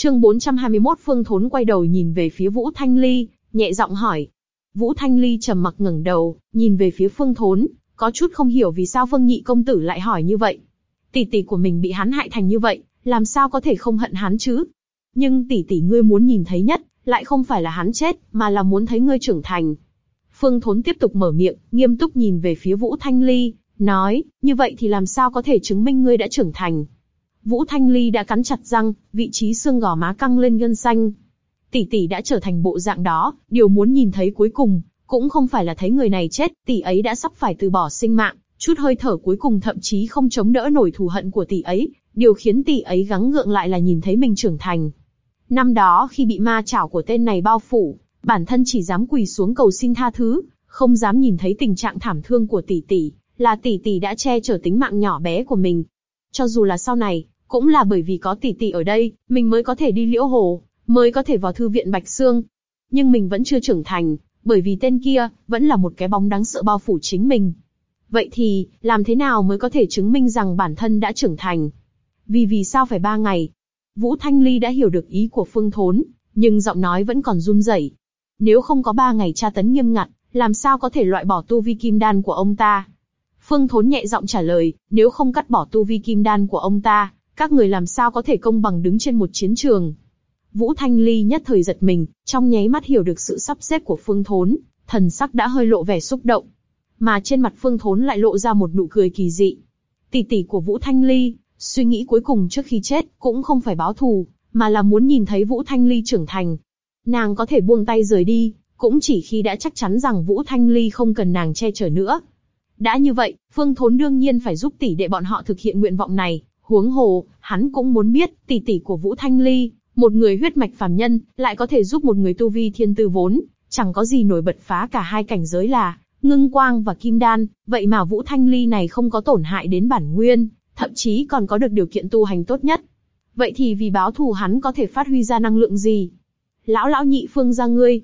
Chương 421 Phương Thốn quay đầu nhìn về phía Vũ Thanh Ly, nhẹ giọng hỏi. Vũ Thanh Ly trầm mặc ngẩng đầu, nhìn về phía Phương Thốn, có chút không hiểu vì sao Phương Nhị công tử lại hỏi như vậy. Tỷ tỷ của mình bị hắn hại thành như vậy, làm sao có thể không hận hắn chứ? Nhưng tỷ tỷ ngươi muốn nhìn thấy nhất, lại không phải là hắn chết, mà là muốn thấy ngươi trưởng thành. Phương Thốn tiếp tục mở miệng, nghiêm túc nhìn về phía Vũ Thanh Ly, nói, như vậy thì làm sao có thể chứng minh ngươi đã trưởng thành? Vũ Thanh Ly đã cắn chặt răng, vị trí xương gò má căng lên gân xanh. Tỷ tỷ đã trở thành bộ dạng đó, điều muốn nhìn thấy cuối cùng, cũng không phải là thấy người này chết, tỷ ấy đã sắp phải từ bỏ sinh mạng, chút hơi thở cuối cùng thậm chí không chống đỡ nổi thù hận của tỷ ấy, điều khiến tỷ ấy gắng gượng lại là nhìn thấy mình trưởng thành. Năm đó khi bị ma chảo của tên này bao phủ, bản thân chỉ dám quỳ xuống cầu xin tha thứ, không dám nhìn thấy tình trạng thảm thương của tỷ tỷ, là tỷ tỷ đã che chở tính mạng nhỏ bé của mình. Cho dù là sau này, cũng là bởi vì có tỷ tỷ ở đây, mình mới có thể đi liễu hồ, mới có thể vào thư viện Bạch Sương. Nhưng mình vẫn chưa trưởng thành, bởi vì tên kia, vẫn là một cái bóng đáng sợ bao phủ chính mình. Vậy thì, làm thế nào mới có thể chứng minh rằng bản thân đã trưởng thành? Vì vì sao phải ba ngày? Vũ Thanh Ly đã hiểu được ý của Phương Thốn, nhưng giọng nói vẫn còn run rẩy. Nếu không có ba ngày tra tấn nghiêm ngặt, làm sao có thể loại bỏ tu vi kim đan của ông ta? Phương Thốn nhẹ giọng trả lời, nếu không cắt bỏ tu vi kim đan của ông ta, các người làm sao có thể công bằng đứng trên một chiến trường? Vũ Thanh Ly nhất thời giật mình, trong nháy mắt hiểu được sự sắp xếp của Phương Thốn, thần sắc đã hơi lộ vẻ xúc động, mà trên mặt Phương Thốn lại lộ ra một nụ cười kỳ dị. Tỷ tỷ của Vũ Thanh Ly, suy nghĩ cuối cùng trước khi chết cũng không phải báo thù, mà là muốn nhìn thấy Vũ Thanh Ly trưởng thành. Nàng có thể buông tay rời đi, cũng chỉ khi đã chắc chắn rằng Vũ Thanh Ly không cần nàng che chở nữa. Đã như vậy, Phương Thốn đương nhiên phải giúp tỷ đệ bọn họ thực hiện nguyện vọng này. Huống hồ, hắn cũng muốn biết tỷ tỷ của Vũ Thanh Ly, một người huyết mạch phàm nhân, lại có thể giúp một người tu vi thiên tư vốn, chẳng có gì nổi bật phá cả hai cảnh giới là ngưng quang và kim đan. Vậy mà Vũ Thanh Ly này không có tổn hại đến bản nguyên, thậm chí còn có được điều kiện tu hành tốt nhất. Vậy thì vì báo thù hắn có thể phát huy ra năng lượng gì? Lão lão nhị phương ra ngươi.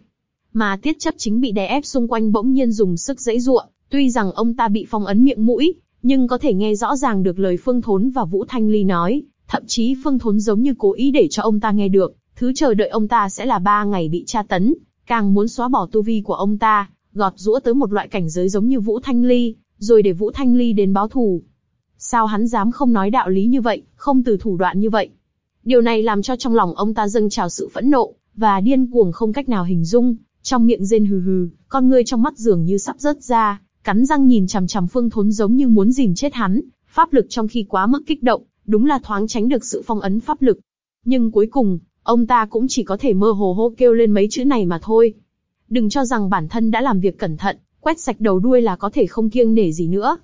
Mà tiết chấp chính bị đè ép xung quanh bỗng nhiên dùng sức dãy ruộng, tuy rằng ông ta bị phong ấn miệng mũi, nhưng có thể nghe rõ ràng được lời Phương Thốn và Vũ Thanh Ly nói, thậm chí Phương Thốn giống như cố ý để cho ông ta nghe được, thứ chờ đợi ông ta sẽ là ba ngày bị tra tấn, càng muốn xóa bỏ tu vi của ông ta, gọt rũa tới một loại cảnh giới giống như Vũ Thanh Ly, rồi để Vũ Thanh Ly đến báo thù. Sao hắn dám không nói đạo lý như vậy, không từ thủ đoạn như vậy? Điều này làm cho trong lòng ông ta dâng trào sự phẫn nộ, và điên cuồng không cách nào hình dung, trong miệng rên hừ hừ, con ngươi trong mắt dường như sắp rớt ra, cắn răng nhìn chằm chằm Phương Thốn giống như muốn dìm chết hắn, pháp lực trong khi quá mức kích động, đúng là thoáng tránh được sự phong ấn pháp lực. Nhưng cuối cùng, ông ta cũng chỉ có thể mơ hồ hô kêu lên mấy chữ này mà thôi. Đừng cho rằng bản thân đã làm việc cẩn thận, quét sạch đầu đuôi là có thể không kiêng nể gì nữa.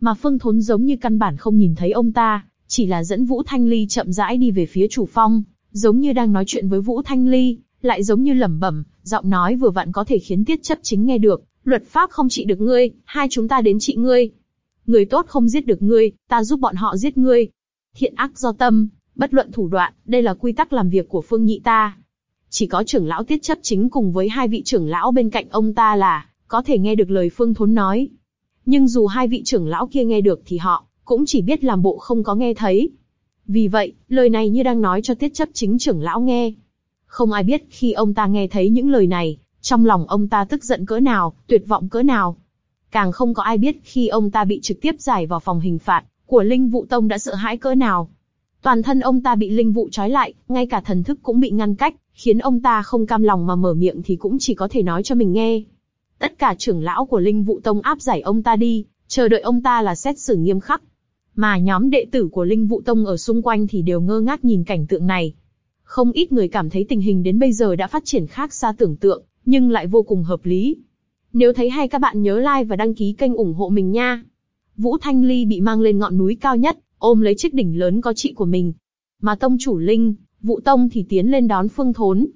Mà Phương Thốn giống như căn bản không nhìn thấy ông ta, chỉ là dẫn Vũ Thanh Ly chậm rãi đi về phía chủ phong, giống như đang nói chuyện với Vũ Thanh Ly, lại giống như lẩm bẩm, giọng nói vừa vặn có thể khiến tiết chấp chính nghe được. Luật pháp không trị được ngươi, hai chúng ta đến trị ngươi. Người tốt không giết được ngươi, ta giúp bọn họ giết ngươi. Thiện ác do tâm, bất luận thủ đoạn, đây là quy tắc làm việc của phương nhị ta. Chỉ có trưởng lão tiết chấp chính cùng với hai vị trưởng lão bên cạnh ông ta là, có thể nghe được lời phương thốn nói. Nhưng dù hai vị trưởng lão kia nghe được thì họ, cũng chỉ biết làm bộ không có nghe thấy. Vì vậy, lời này như đang nói cho tiết chấp chính trưởng lão nghe. Không ai biết khi ông ta nghe thấy những lời này, trong lòng ông ta tức giận cỡ nào, tuyệt vọng cỡ nào. Càng không có ai biết khi ông ta bị trực tiếp giải vào phòng hình phạt của Linh Vụ Tông đã sợ hãi cỡ nào. Toàn thân ông ta bị linh vụ trói lại, ngay cả thần thức cũng bị ngăn cách, khiến ông ta không cam lòng mà mở miệng thì cũng chỉ có thể nói cho mình nghe. Tất cả trưởng lão của Linh Vụ Tông áp giải ông ta đi, chờ đợi ông ta là xét xử nghiêm khắc. Mà nhóm đệ tử của Linh Vụ Tông ở xung quanh thì đều ngơ ngác nhìn cảnh tượng này. Không ít người cảm thấy tình hình đến bây giờ đã phát triển khác xa tưởng tượng, nhưng lại vô cùng hợp lý. Nếu thấy hay các bạn nhớ like và đăng ký kênh ủng hộ mình nha. Vũ Thanh Ly bị mang lên ngọn núi cao nhất, ôm lấy chiếc đỉnh lớn có trị của mình. Mà tông chủ Linh, Vũ Tông thì tiến lên đón Phương Thốn.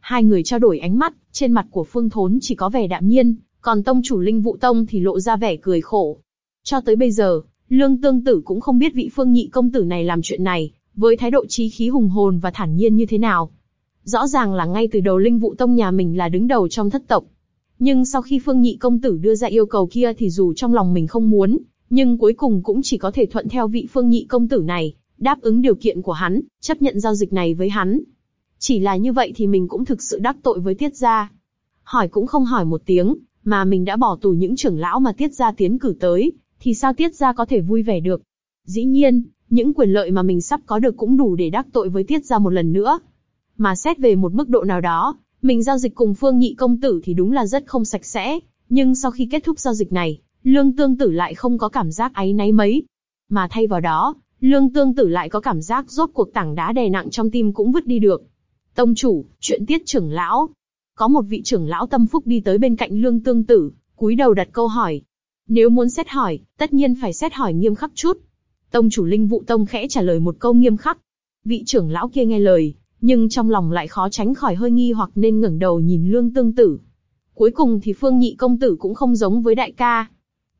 Hai người trao đổi ánh mắt, trên mặt của Phương Thốn chỉ có vẻ đạm nhiên, còn tông chủ Linh Vũ Tông thì lộ ra vẻ cười khổ. Cho tới bây giờ, Lương Tương Tử cũng không biết vị Phương Nhị công tử này làm chuyện này, với thái độ trí khí hùng hồn và thản nhiên như thế nào. Rõ ràng là ngay từ đầu Linh vụ Tông nhà mình là đứng đầu trong thất tộc. Nhưng sau khi Phương Nhị công tử đưa ra yêu cầu kia thì dù trong lòng mình không muốn, nhưng cuối cùng cũng chỉ có thể thuận theo vị Phương Nhị công tử này, đáp ứng điều kiện của hắn, chấp nhận giao dịch này với hắn. Chỉ là như vậy thì mình cũng thực sự đắc tội với tiết gia. Hỏi cũng không hỏi một tiếng, mà mình đã bỏ tù những trưởng lão mà tiết gia tiến cử tới, thì sao tiết gia có thể vui vẻ được? Dĩ nhiên, những quyền lợi mà mình sắp có được cũng đủ để đắc tội với tiết gia một lần nữa. Mà xét về một mức độ nào đó, mình giao dịch cùng Phương Nhị công tử thì đúng là rất không sạch sẽ, nhưng sau khi kết thúc giao dịch này, Lương Tương Tử lại không có cảm giác áy náy mấy. Mà thay vào đó, Lương Tương Tử lại có cảm giác rốt cuộc tảng đá đè nặng trong tim cũng vứt đi được. Tông chủ, chuyện tiết trưởng lão. Có một vị trưởng lão tâm phúc đi tới bên cạnh Lương Tương Tử, cúi đầu đặt câu hỏi. Nếu muốn xét hỏi, tất nhiên phải xét hỏi nghiêm khắc chút. Tông chủ Linh Vụ Tông khẽ trả lời một câu nghiêm khắc. Vị trưởng lão kia nghe lời, nhưng trong lòng lại khó tránh khỏi hơi nghi hoặc nên ngẩng đầu nhìn Lương Tương Tử. Cuối cùng thì Phương Nhị công tử cũng không giống với đại ca.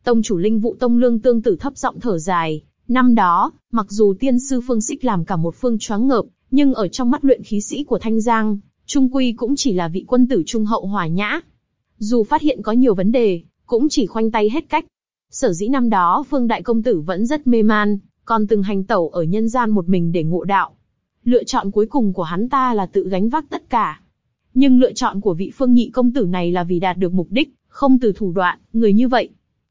Tông chủ Linh Vụ Tông Lương Tương Tử thấp giọng thở dài, năm đó, mặc dù tiên sư Phương Xích làm cả một phương choáng ngợp, nhưng ở trong mắt luyện khí sĩ của Thanh Giang, Trung Quy cũng chỉ là vị quân tử trung hậu hòa nhã. Dù phát hiện có nhiều vấn đề, cũng chỉ khoanh tay hết cách. Sở dĩ năm đó Phương Đại Công Tử vẫn rất mê man, còn từng hành tẩu ở nhân gian một mình để ngộ đạo. Lựa chọn cuối cùng của hắn ta là tự gánh vác tất cả. Nhưng lựa chọn của vị Phương Nhị Công Tử này là vì đạt được mục đích, không từ thủ đoạn, người như vậy.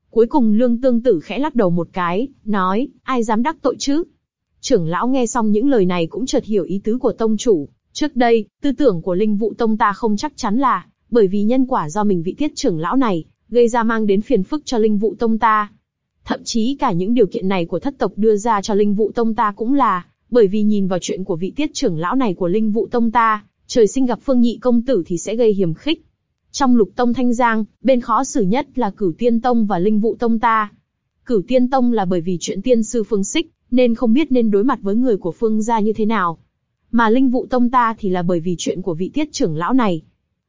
Cuối cùng Lương Tương Tử khẽ lắc đầu một cái, nói, ai dám đắc tội chứ? Trưởng lão nghe xong những lời này cũng chợt hiểu ý tứ của tông chủ. Trước đây, tư tưởng của linh vụ tông ta không chắc chắn là, bởi vì nhân quả do mình vị tiết trưởng lão này, gây ra mang đến phiền phức cho linh vụ tông ta. Thậm chí cả những điều kiện này của thất tộc đưa ra cho linh vụ tông ta cũng là, bởi vì nhìn vào chuyện của vị tiết trưởng lão này của linh vụ tông ta, trời sinh gặp phương nhị công tử thì sẽ gây hiểm khích. Trong lục tông thanh giang, bên khó xử nhất là cửu tiên tông và linh vụ tông ta. Cửu tiên tông là bởi vì chuyện tiên sư phương xích, nên không biết nên đối mặt với người của phương gia như thế nào. Mà linh vụ tông ta thì là bởi vì chuyện của vị tiết trưởng lão này.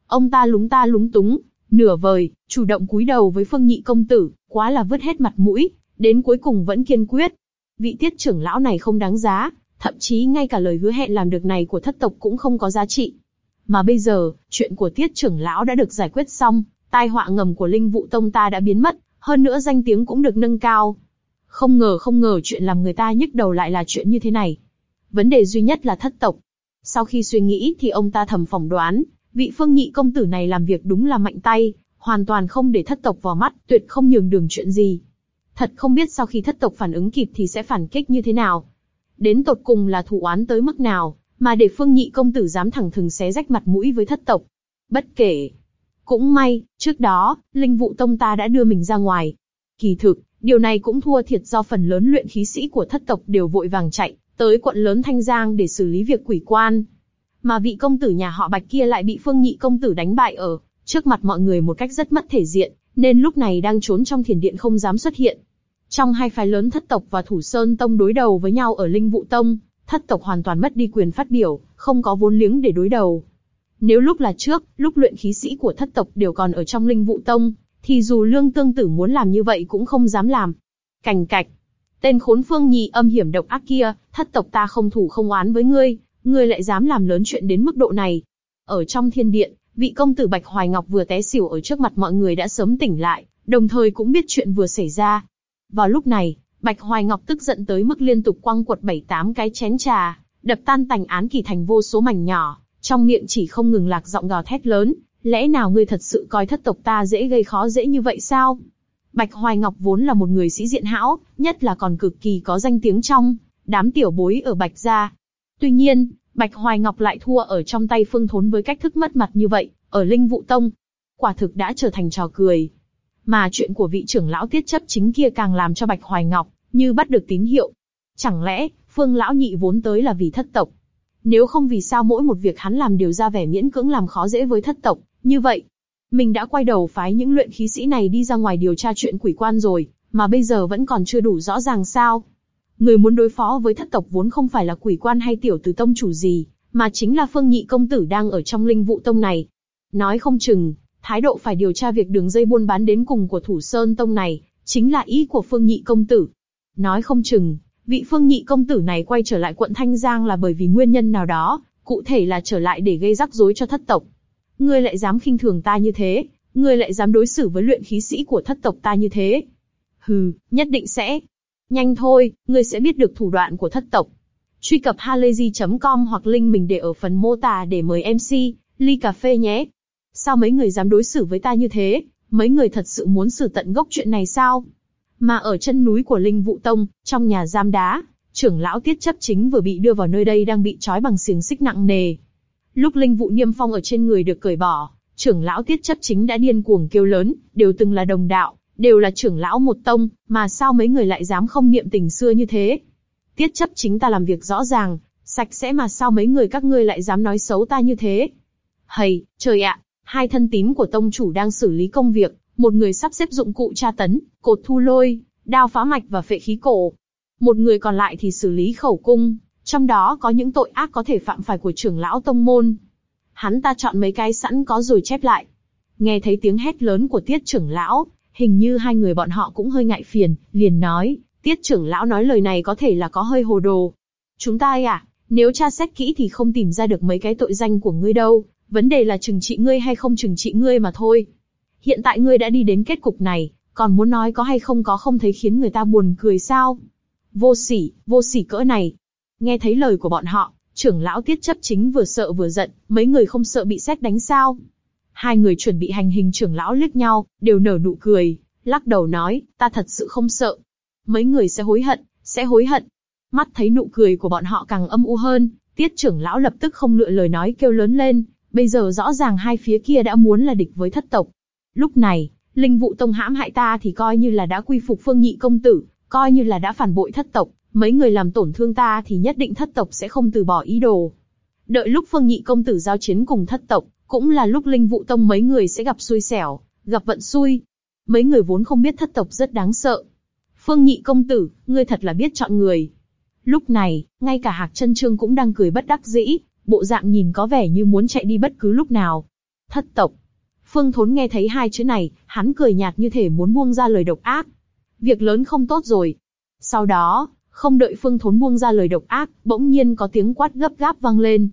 Ông ta lúng ta lúng túng, nửa vời, chủ động cúi đầu với phương nhị công tử, quá là vứt hết mặt mũi, đến cuối cùng vẫn kiên quyết. Vị tiết trưởng lão này không đáng giá, thậm chí ngay cả lời hứa hẹn làm được này của thất tộc cũng không có giá trị. Mà bây giờ, chuyện của tiết trưởng lão đã được giải quyết xong, tai họa ngầm của linh vụ tông ta đã biến mất, hơn nữa danh tiếng cũng được nâng cao. Không ngờ không ngờ chuyện làm người ta nhức đầu lại là chuyện như thế này. Vấn đề duy nhất là thất tộc. Sau khi suy nghĩ thì ông ta thầm phỏng đoán, vị phương nhị công tử này làm việc đúng là mạnh tay, hoàn toàn không để thất tộc vào mắt, tuyệt không nhường đường chuyện gì. Thật không biết sau khi thất tộc phản ứng kịp thì sẽ phản kích như thế nào. Đến tột cùng là thủ oán tới mức nào, mà để phương nhị công tử dám thẳng thừng xé rách mặt mũi với thất tộc. Bất kể. Cũng may, trước đó, linh vụ tông ta đã đưa mình ra ngoài. Kỳ thực, điều này cũng thua thiệt do phần lớn luyện khí sĩ của thất tộc đều vội vàng chạy, tới quận lớn Thanh Giang để xử lý việc quỷ quan. Mà vị công tử nhà họ Bạch kia lại bị phương nhị công tử đánh bại ở trước mặt mọi người một cách rất mất thể diện, nên lúc này đang trốn trong thiền điện không dám xuất hiện. Trong hai phái lớn thất tộc và thủ sơn tông đối đầu với nhau ở linh vụ tông, thất tộc hoàn toàn mất đi quyền phát biểu, không có vốn liếng để đối đầu. Nếu lúc là trước, lúc luyện khí sĩ của thất tộc đều còn ở trong linh vụ tông, thì dù lương tương tử muốn làm như vậy cũng không dám làm. Cành cạch. Tên khốn phương nhị âm hiểm độc ác kia, thất tộc ta không thủ không oán với ngươi, ngươi lại dám làm lớn chuyện đến mức độ này. Ở trong thiên điện, vị công tử Bạch Hoài Ngọc vừa té xỉu ở trước mặt mọi người đã sớm tỉnh lại, đồng thời cũng biết chuyện vừa xảy ra. Vào lúc này, Bạch Hoài Ngọc tức giận tới mức liên tục quăng quật bảy tám cái chén trà, đập tan tành án kỳ thành vô số mảnh nhỏ, trong miệng chỉ không ngừng lạc giọng gào thét lớn, lẽ nào ngươi thật sự coi thất tộc ta dễ gây khó dễ như vậy sao? Bạch Hoài Ngọc vốn là một người sĩ diện hão, nhất là còn cực kỳ có danh tiếng trong đám tiểu bối ở Bạch gia. Tuy nhiên, Bạch Hoài Ngọc lại thua ở trong tay Phương Thốn với cách thức mất mặt như vậy, ở Linh Vụ Tông. Quả thực đã trở thành trò cười. Mà chuyện của vị trưởng lão tiết chấp chính kia càng làm cho Bạch Hoài Ngọc như bắt được tín hiệu. Chẳng lẽ, Phương lão nhị vốn tới là vì thất tộc? Nếu không vì sao mỗi một việc hắn làm đều ra vẻ miễn cưỡng làm khó dễ với thất tộc, như vậy, mình đã quay đầu phái những luyện khí sĩ này đi ra ngoài điều tra chuyện quỷ quan rồi, mà bây giờ vẫn còn chưa đủ rõ ràng sao? Người muốn đối phó với thất tộc vốn không phải là quỷ quan hay tiểu tử tông chủ gì, mà chính là phương nhị công tử đang ở trong linh vụ tông này. Nói không chừng, thái độ phải điều tra việc đường dây buôn bán đến cùng của thủ sơn tông này, chính là ý của phương nhị công tử. Nói không chừng, vị phương nhị công tử này quay trở lại quận Thanh Giang là bởi vì nguyên nhân nào đó, cụ thể là trở lại để gây rắc rối cho thất tộc. Ngươi lại dám khinh thường ta như thế, ngươi lại dám đối xử với luyện khí sĩ của thất tộc ta như thế. Hừ, nhất định sẽ. Nhanh thôi, ngươi sẽ biết được thủ đoạn của thất tộc. Truy cập halayzi.com hoặc link mình để ở phần mô tả để mời MC, ly cà phê nhé. Sao mấy người dám đối xử với ta như thế? Mấy người thật sự muốn xử tận gốc chuyện này sao? Mà ở chân núi của Linh Vũ Tông, trong nhà giam đá, trưởng lão tiết chấp chính vừa bị đưa vào nơi đây đang bị trói bằng xiềng xích nặng nề. Lúc Linh Vũ Niêm Phong ở trên người được cởi bỏ, trưởng lão tiết chấp chính đã điên cuồng kêu lớn, đều từng là đồng đạo, đều là trưởng lão một tông, mà sao mấy người lại dám không niệm tình xưa như thế? Tiết chấp chính ta làm việc rõ ràng, sạch sẽ mà sao mấy người các ngươi lại dám nói xấu ta như thế? Hầy, trời ạ, hai thân tín của tông chủ đang xử lý công việc, một người sắp xếp dụng cụ tra tấn, cột thu lôi, đao phá mạch và phệ khí cổ. Một người còn lại thì xử lý khẩu cung, trong đó có những tội ác có thể phạm phải của trưởng lão tông môn. Hắn ta chọn mấy cái sẵn có rồi chép lại. Nghe thấy tiếng hét lớn của tiết trưởng lão, hình như hai người bọn họ cũng hơi ngại phiền, liền nói, tiết trưởng lão nói lời này có thể là có hơi hồ đồ. Chúng ta ấy à, nếu tra xét kỹ thì không tìm ra được mấy cái tội danh của ngươi đâu, vấn đề là trừng trị ngươi hay không trừng trị ngươi mà thôi. Hiện tại ngươi đã đi đến kết cục này, còn muốn nói có hay không có không thấy khiến người ta buồn cười sao? Vô sỉ, vô sỉ cỡ này. Nghe thấy lời của bọn họ, trưởng lão tiết chấp chính vừa sợ vừa giận, mấy người không sợ bị xét đánh sao? Hai người chuẩn bị hành hình trưởng lão liếc nhau, đều nở nụ cười, lắc đầu nói, ta thật sự không sợ. Mấy người sẽ hối hận, sẽ hối hận. Mắt thấy nụ cười của bọn họ càng âm u hơn, tiết trưởng lão lập tức không lựa lời nói kêu lớn lên, bây giờ rõ ràng hai phía kia đã muốn là địch với thất tộc. Lúc này, linh vụ tông hãm hại ta thì coi như là đã quy phục phương nhị công tử, coi như là đã phản bội thất tộc, mấy người làm tổn thương ta thì nhất định thất tộc sẽ không từ bỏ ý đồ. Đợi lúc phương nhị công tử giao chiến cùng thất tộc, cũng là lúc linh vụ tông mấy người sẽ gặp xui xẻo, gặp vận xui. Mấy người vốn không biết thất tộc rất đáng sợ. Phương nhị công tử, ngươi thật là biết chọn người. Lúc này, ngay cả Hạc chân Trương cũng đang cười bất đắc dĩ, bộ dạng nhìn có vẻ như muốn chạy đi bất cứ lúc nào. Thất tộc. Phương Thốn nghe thấy hai chữ này, hắn cười nhạt như thể muốn buông ra lời độc ác. Việc lớn không tốt rồi. Sau đó, không đợi Phương Thốn buông ra lời độc ác, bỗng nhiên có tiếng quát gấp gáp vang lên.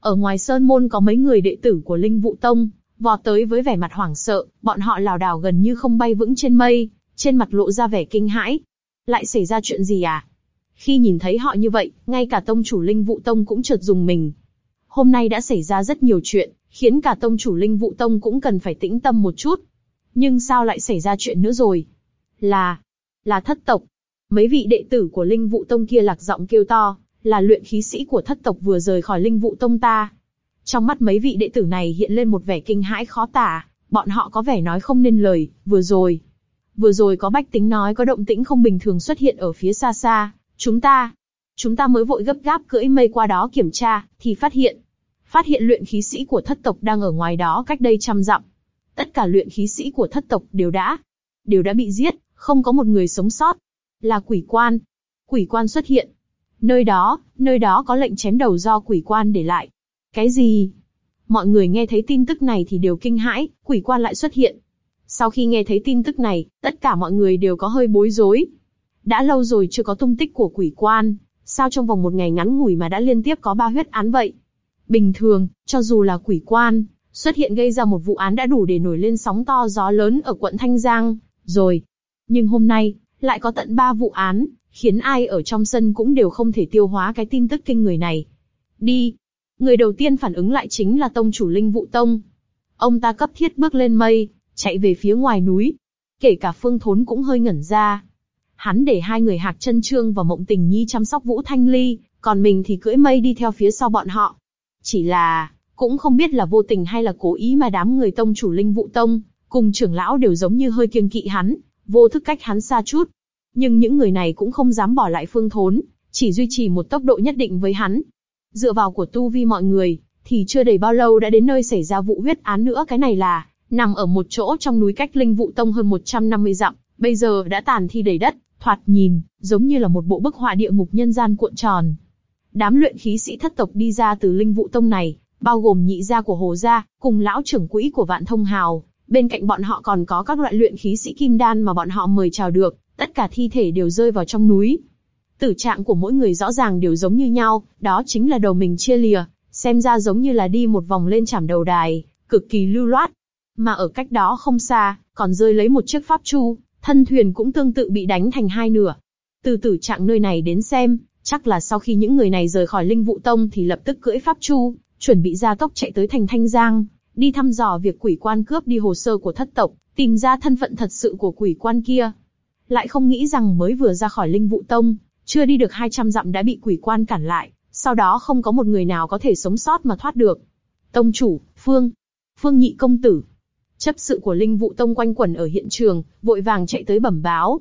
Ở ngoài sơn môn có mấy người đệ tử của Linh Vũ Tông, vọt tới với vẻ mặt hoảng sợ, bọn họ lảo đảo gần như không bay vững trên mây, trên mặt lộ ra vẻ kinh hãi. Lại xảy ra chuyện gì à? Khi nhìn thấy họ như vậy, ngay cả tông chủ Linh Vũ Tông cũng chợt dùng mình. Hôm nay đã xảy ra rất nhiều chuyện, khiến cả tông chủ Linh vụ Tông cũng cần phải tĩnh tâm một chút. Nhưng sao lại xảy ra chuyện nữa rồi? Là, là thất tộc. Mấy vị đệ tử của Linh vụ Tông kia lạc giọng kêu to, là luyện khí sĩ của thất tộc vừa rời khỏi Linh vụ Tông ta. Trong mắt mấy vị đệ tử này hiện lên một vẻ kinh hãi khó tả, bọn họ có vẻ nói không nên lời, vừa rồi. Vừa rồi có bách tính nói có động tĩnh không bình thường xuất hiện ở phía xa xa, chúng ta, chúng ta mới vội gấp gáp cưỡi mây qua đó kiểm tra, thì phát hiện, phát hiện luyện khí sĩ của thất tộc đang ở ngoài đó cách đây trăm dặm. Tất cả luyện khí sĩ của thất tộc đều đã, đều đã bị giết, không có một người sống sót. Là quỷ quan. Quỷ quan xuất hiện. Nơi đó, nơi đó có lệnh chém đầu do quỷ quan để lại. Cái gì? Mọi người nghe thấy tin tức này thì đều kinh hãi, quỷ quan lại xuất hiện. Sau khi nghe thấy tin tức này, tất cả mọi người đều có hơi bối rối. Đã lâu rồi chưa có tung tích của quỷ quan, sao trong vòng một ngày ngắn ngủi mà đã liên tiếp có ba huyết án vậy? Bình thường, cho dù là quỷ quan, xuất hiện gây ra một vụ án đã đủ để nổi lên sóng to gió lớn ở quận Thanh Giang, rồi. Nhưng hôm nay, lại có tận ba vụ án, khiến ai ở trong sân cũng đều không thể tiêu hóa cái tin tức kinh người này. Đi. Người đầu tiên phản ứng lại chính là tông chủ Linh Vụ Tông. Ông ta cấp thiết bước lên mây, chạy về phía ngoài núi. Kể cả Phương Thốn cũng hơi ngẩn ra. Hắn để hai người Hạc Chân Trương và Mộng Tình Nhi chăm sóc Vũ Thanh Ly, còn mình thì cưỡi mây đi theo phía sau bọn họ. Chỉ là, cũng không biết là vô tình hay là cố ý mà đám người tông chủ Linh Vụ Tông, cùng trưởng lão đều giống như hơi kiêng kỵ hắn, vô thức cách hắn xa chút. Nhưng những người này cũng không dám bỏ lại phương thốn, chỉ duy trì một tốc độ nhất định với hắn. Dựa vào của tu vi mọi người, thì chưa đầy bao lâu đã đến nơi xảy ra vụ huyết án nữa cái này là, nằm ở một chỗ trong núi cách Linh Vụ Tông hơn 150 dặm, bây giờ đã tàn thi đầy đất, thoạt nhìn, giống như là một bộ bức họa địa ngục nhân gian cuộn tròn. Đám luyện khí sĩ thất tộc đi ra từ Linh Vụ Tông này, bao gồm nhị gia của Hồ gia, cùng lão trưởng quỹ của Vạn Thông Hào, bên cạnh bọn họ còn có các loại luyện khí sĩ kim đan mà bọn họ mời chào được, tất cả thi thể đều rơi vào trong núi. Tử trạng của mỗi người rõ ràng đều giống như nhau, đó chính là đầu mình chia lìa, xem ra giống như là đi một vòng lên chảm đầu đài, cực kỳ lưu loát. Mà ở cách đó không xa, còn rơi lấy một chiếc pháp chu, thân thuyền cũng tương tự bị đánh thành hai nửa. Từ tử trạng nơi này đến xem, chắc là sau khi những người này rời khỏi Linh Vụ Tông thì lập tức cưỡi pháp chu, chuẩn bị ra tốc chạy tới thành Thanh Giang, đi thăm dò việc quỷ quan cướp đi hồ sơ của thất tộc, tìm ra thân phận thật sự của quỷ quan kia. Lại không nghĩ rằng mới vừa ra khỏi Linh Vụ Tông, chưa đi được 200 dặm đã bị quỷ quan cản lại, sau đó không có một người nào có thể sống sót mà thoát được. Tông chủ, Phương, Phương nhị công tử. Chấp sự của Linh Vụ Tông quanh quẩn ở hiện trường, vội vàng chạy tới bẩm báo.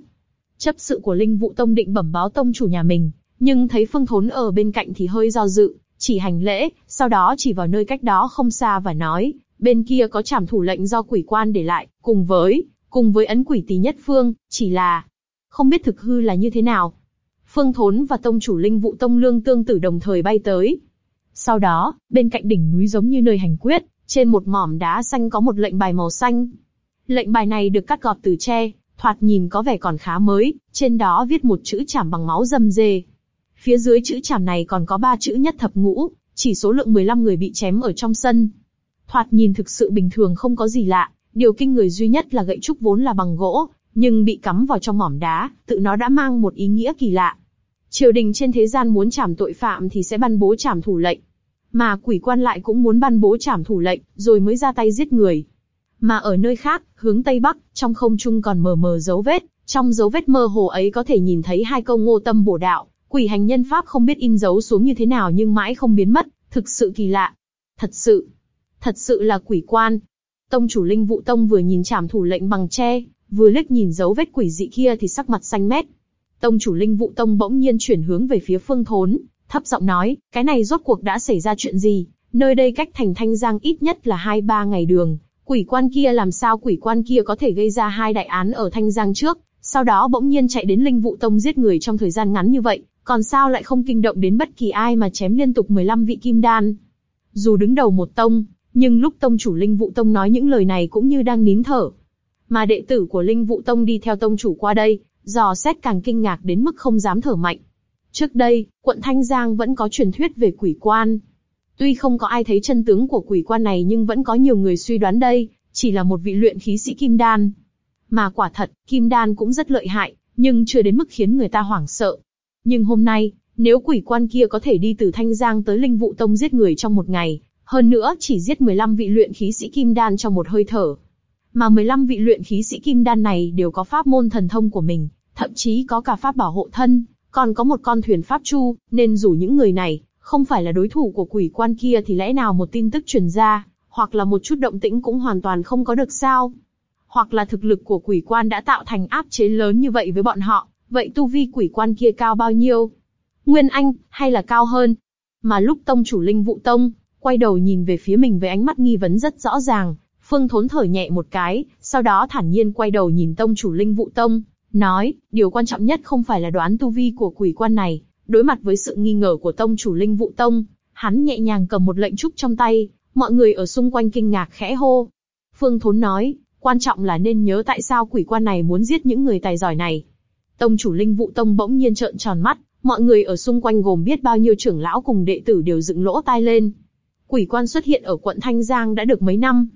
Chấp sự của Linh Vụ Tông định bẩm báo tông chủ nhà mình, nhưng thấy Phương Thốn ở bên cạnh thì hơi do dự, chỉ hành lễ, sau đó chỉ vào nơi cách đó không xa và nói, bên kia có trảm thủ lệnh do quỷ quan để lại, cùng với, cùng với ấn quỷ tý nhất phương, chỉ là, không biết thực hư là như thế nào. Phương Thốn và tông chủ Linh Vụ Tông Lương Tương Tử đồng thời bay tới. Sau đó, bên cạnh đỉnh núi giống như nơi hành quyết, trên một mỏm đá xanh có một lệnh bài màu xanh. Lệnh bài này được cắt gọt từ tre, thoạt nhìn có vẻ còn khá mới, trên đó viết một chữ chảm bằng máu dầm dề. Phía dưới chữ chảm này còn có ba chữ nhất thập ngũ, chỉ số lượng 15 người bị chém ở trong sân. Thoạt nhìn thực sự bình thường không có gì lạ, điều kinh người duy nhất là gậy trúc vốn là bằng gỗ, nhưng bị cắm vào trong mỏm đá, tự nó đã mang một ý nghĩa kỳ lạ. Triều đình trên thế gian muốn trảm tội phạm thì sẽ ban bố trảm thủ lệnh, mà quỷ quan lại cũng muốn ban bố trảm thủ lệnh, rồi mới ra tay giết người. Mà ở nơi khác, hướng tây bắc, trong không trung còn mờ mờ dấu vết, trong dấu vết mơ hồ ấy có thể nhìn thấy hai câu ngô tâm bổ đạo, quỷ hành nhân pháp không biết in dấu xuống như thế nào nhưng mãi không biến mất, thực sự kỳ lạ. Thật sự, thật sự là quỷ quan. Tông chủ linh vụ tông vừa nhìn trảm thủ lệnh bằng tre, vừa liếc nhìn dấu vết quỷ dị kia thì sắc mặt xanh mét. Tông chủ linh vụ tông bỗng nhiên chuyển hướng về phía phương thốn, thấp giọng nói, cái này rốt cuộc đã xảy ra chuyện gì? Nơi đây cách thành Thanh Giang ít nhất là hai ba ngày đường, quỷ quan kia làm sao quỷ quan kia có thể gây ra hai đại án ở Thanh Giang trước, sau đó bỗng nhiên chạy đến Linh Vụ Tông giết người trong thời gian ngắn như vậy, còn sao lại không kinh động đến bất kỳ ai mà chém liên tục 15 vị kim đan? Dù đứng đầu một tông, nhưng lúc tông chủ Linh Vụ Tông nói những lời này cũng như đang nín thở. Mà đệ tử của Linh Vụ Tông đi theo tông chủ qua đây, dò xét càng kinh ngạc đến mức không dám thở mạnh. Trước đây, quận Thanh Giang vẫn có truyền thuyết về quỷ quan. Tuy không có ai thấy chân tướng của quỷ quan này nhưng vẫn có nhiều người suy đoán đây, chỉ là một vị luyện khí sĩ kim đan. Mà quả thật, kim đan cũng rất lợi hại, nhưng chưa đến mức khiến người ta hoảng sợ. Nhưng hôm nay, nếu quỷ quan kia có thể đi từ Thanh Giang tới Linh Vụ Tông giết người trong một ngày, hơn nữa chỉ giết 15 vị luyện khí sĩ kim đan trong một hơi thở. Mà 15 vị luyện khí sĩ kim đan này đều có pháp môn thần thông của mình, thậm chí có cả pháp bảo hộ thân, còn có một con thuyền pháp chu, nên dù những người này không phải là đối thủ của quỷ quan kia thì lẽ nào một tin tức truyền ra, hoặc là một chút động tĩnh cũng hoàn toàn không có được sao? Hoặc là thực lực của quỷ quan đã tạo thành áp chế lớn như vậy với bọn họ, vậy tu vi quỷ quan kia cao bao nhiêu? Nguyên Anh, hay là cao hơn? Mà lúc tông chủ linh vụ tông, quay đầu nhìn về phía mình với ánh mắt nghi vấn rất rõ ràng, Phương Thốn thở nhẹ một cái, sau đó thản nhiên quay đầu nhìn tông chủ linh vụ tông, nói, điều quan trọng nhất không phải là đoán tu vi của quỷ quan này. Đối mặt với sự nghi ngờ của tông chủ linh vụ tông, hắn nhẹ nhàng cầm một lệnh trúc trong tay, mọi người ở xung quanh kinh ngạc khẽ hô. Phương Thốn nói, quan trọng là nên nhớ tại sao quỷ quan này muốn giết những người tài giỏi này. Tông chủ linh vụ tông bỗng nhiên trợn tròn mắt, mọi người ở xung quanh gồm biết bao nhiêu trưởng lão cùng đệ tử đều dựng lỗ tai lên. Quỷ quan xuất hiện ở quận Thanh Giang đã được mấy năm.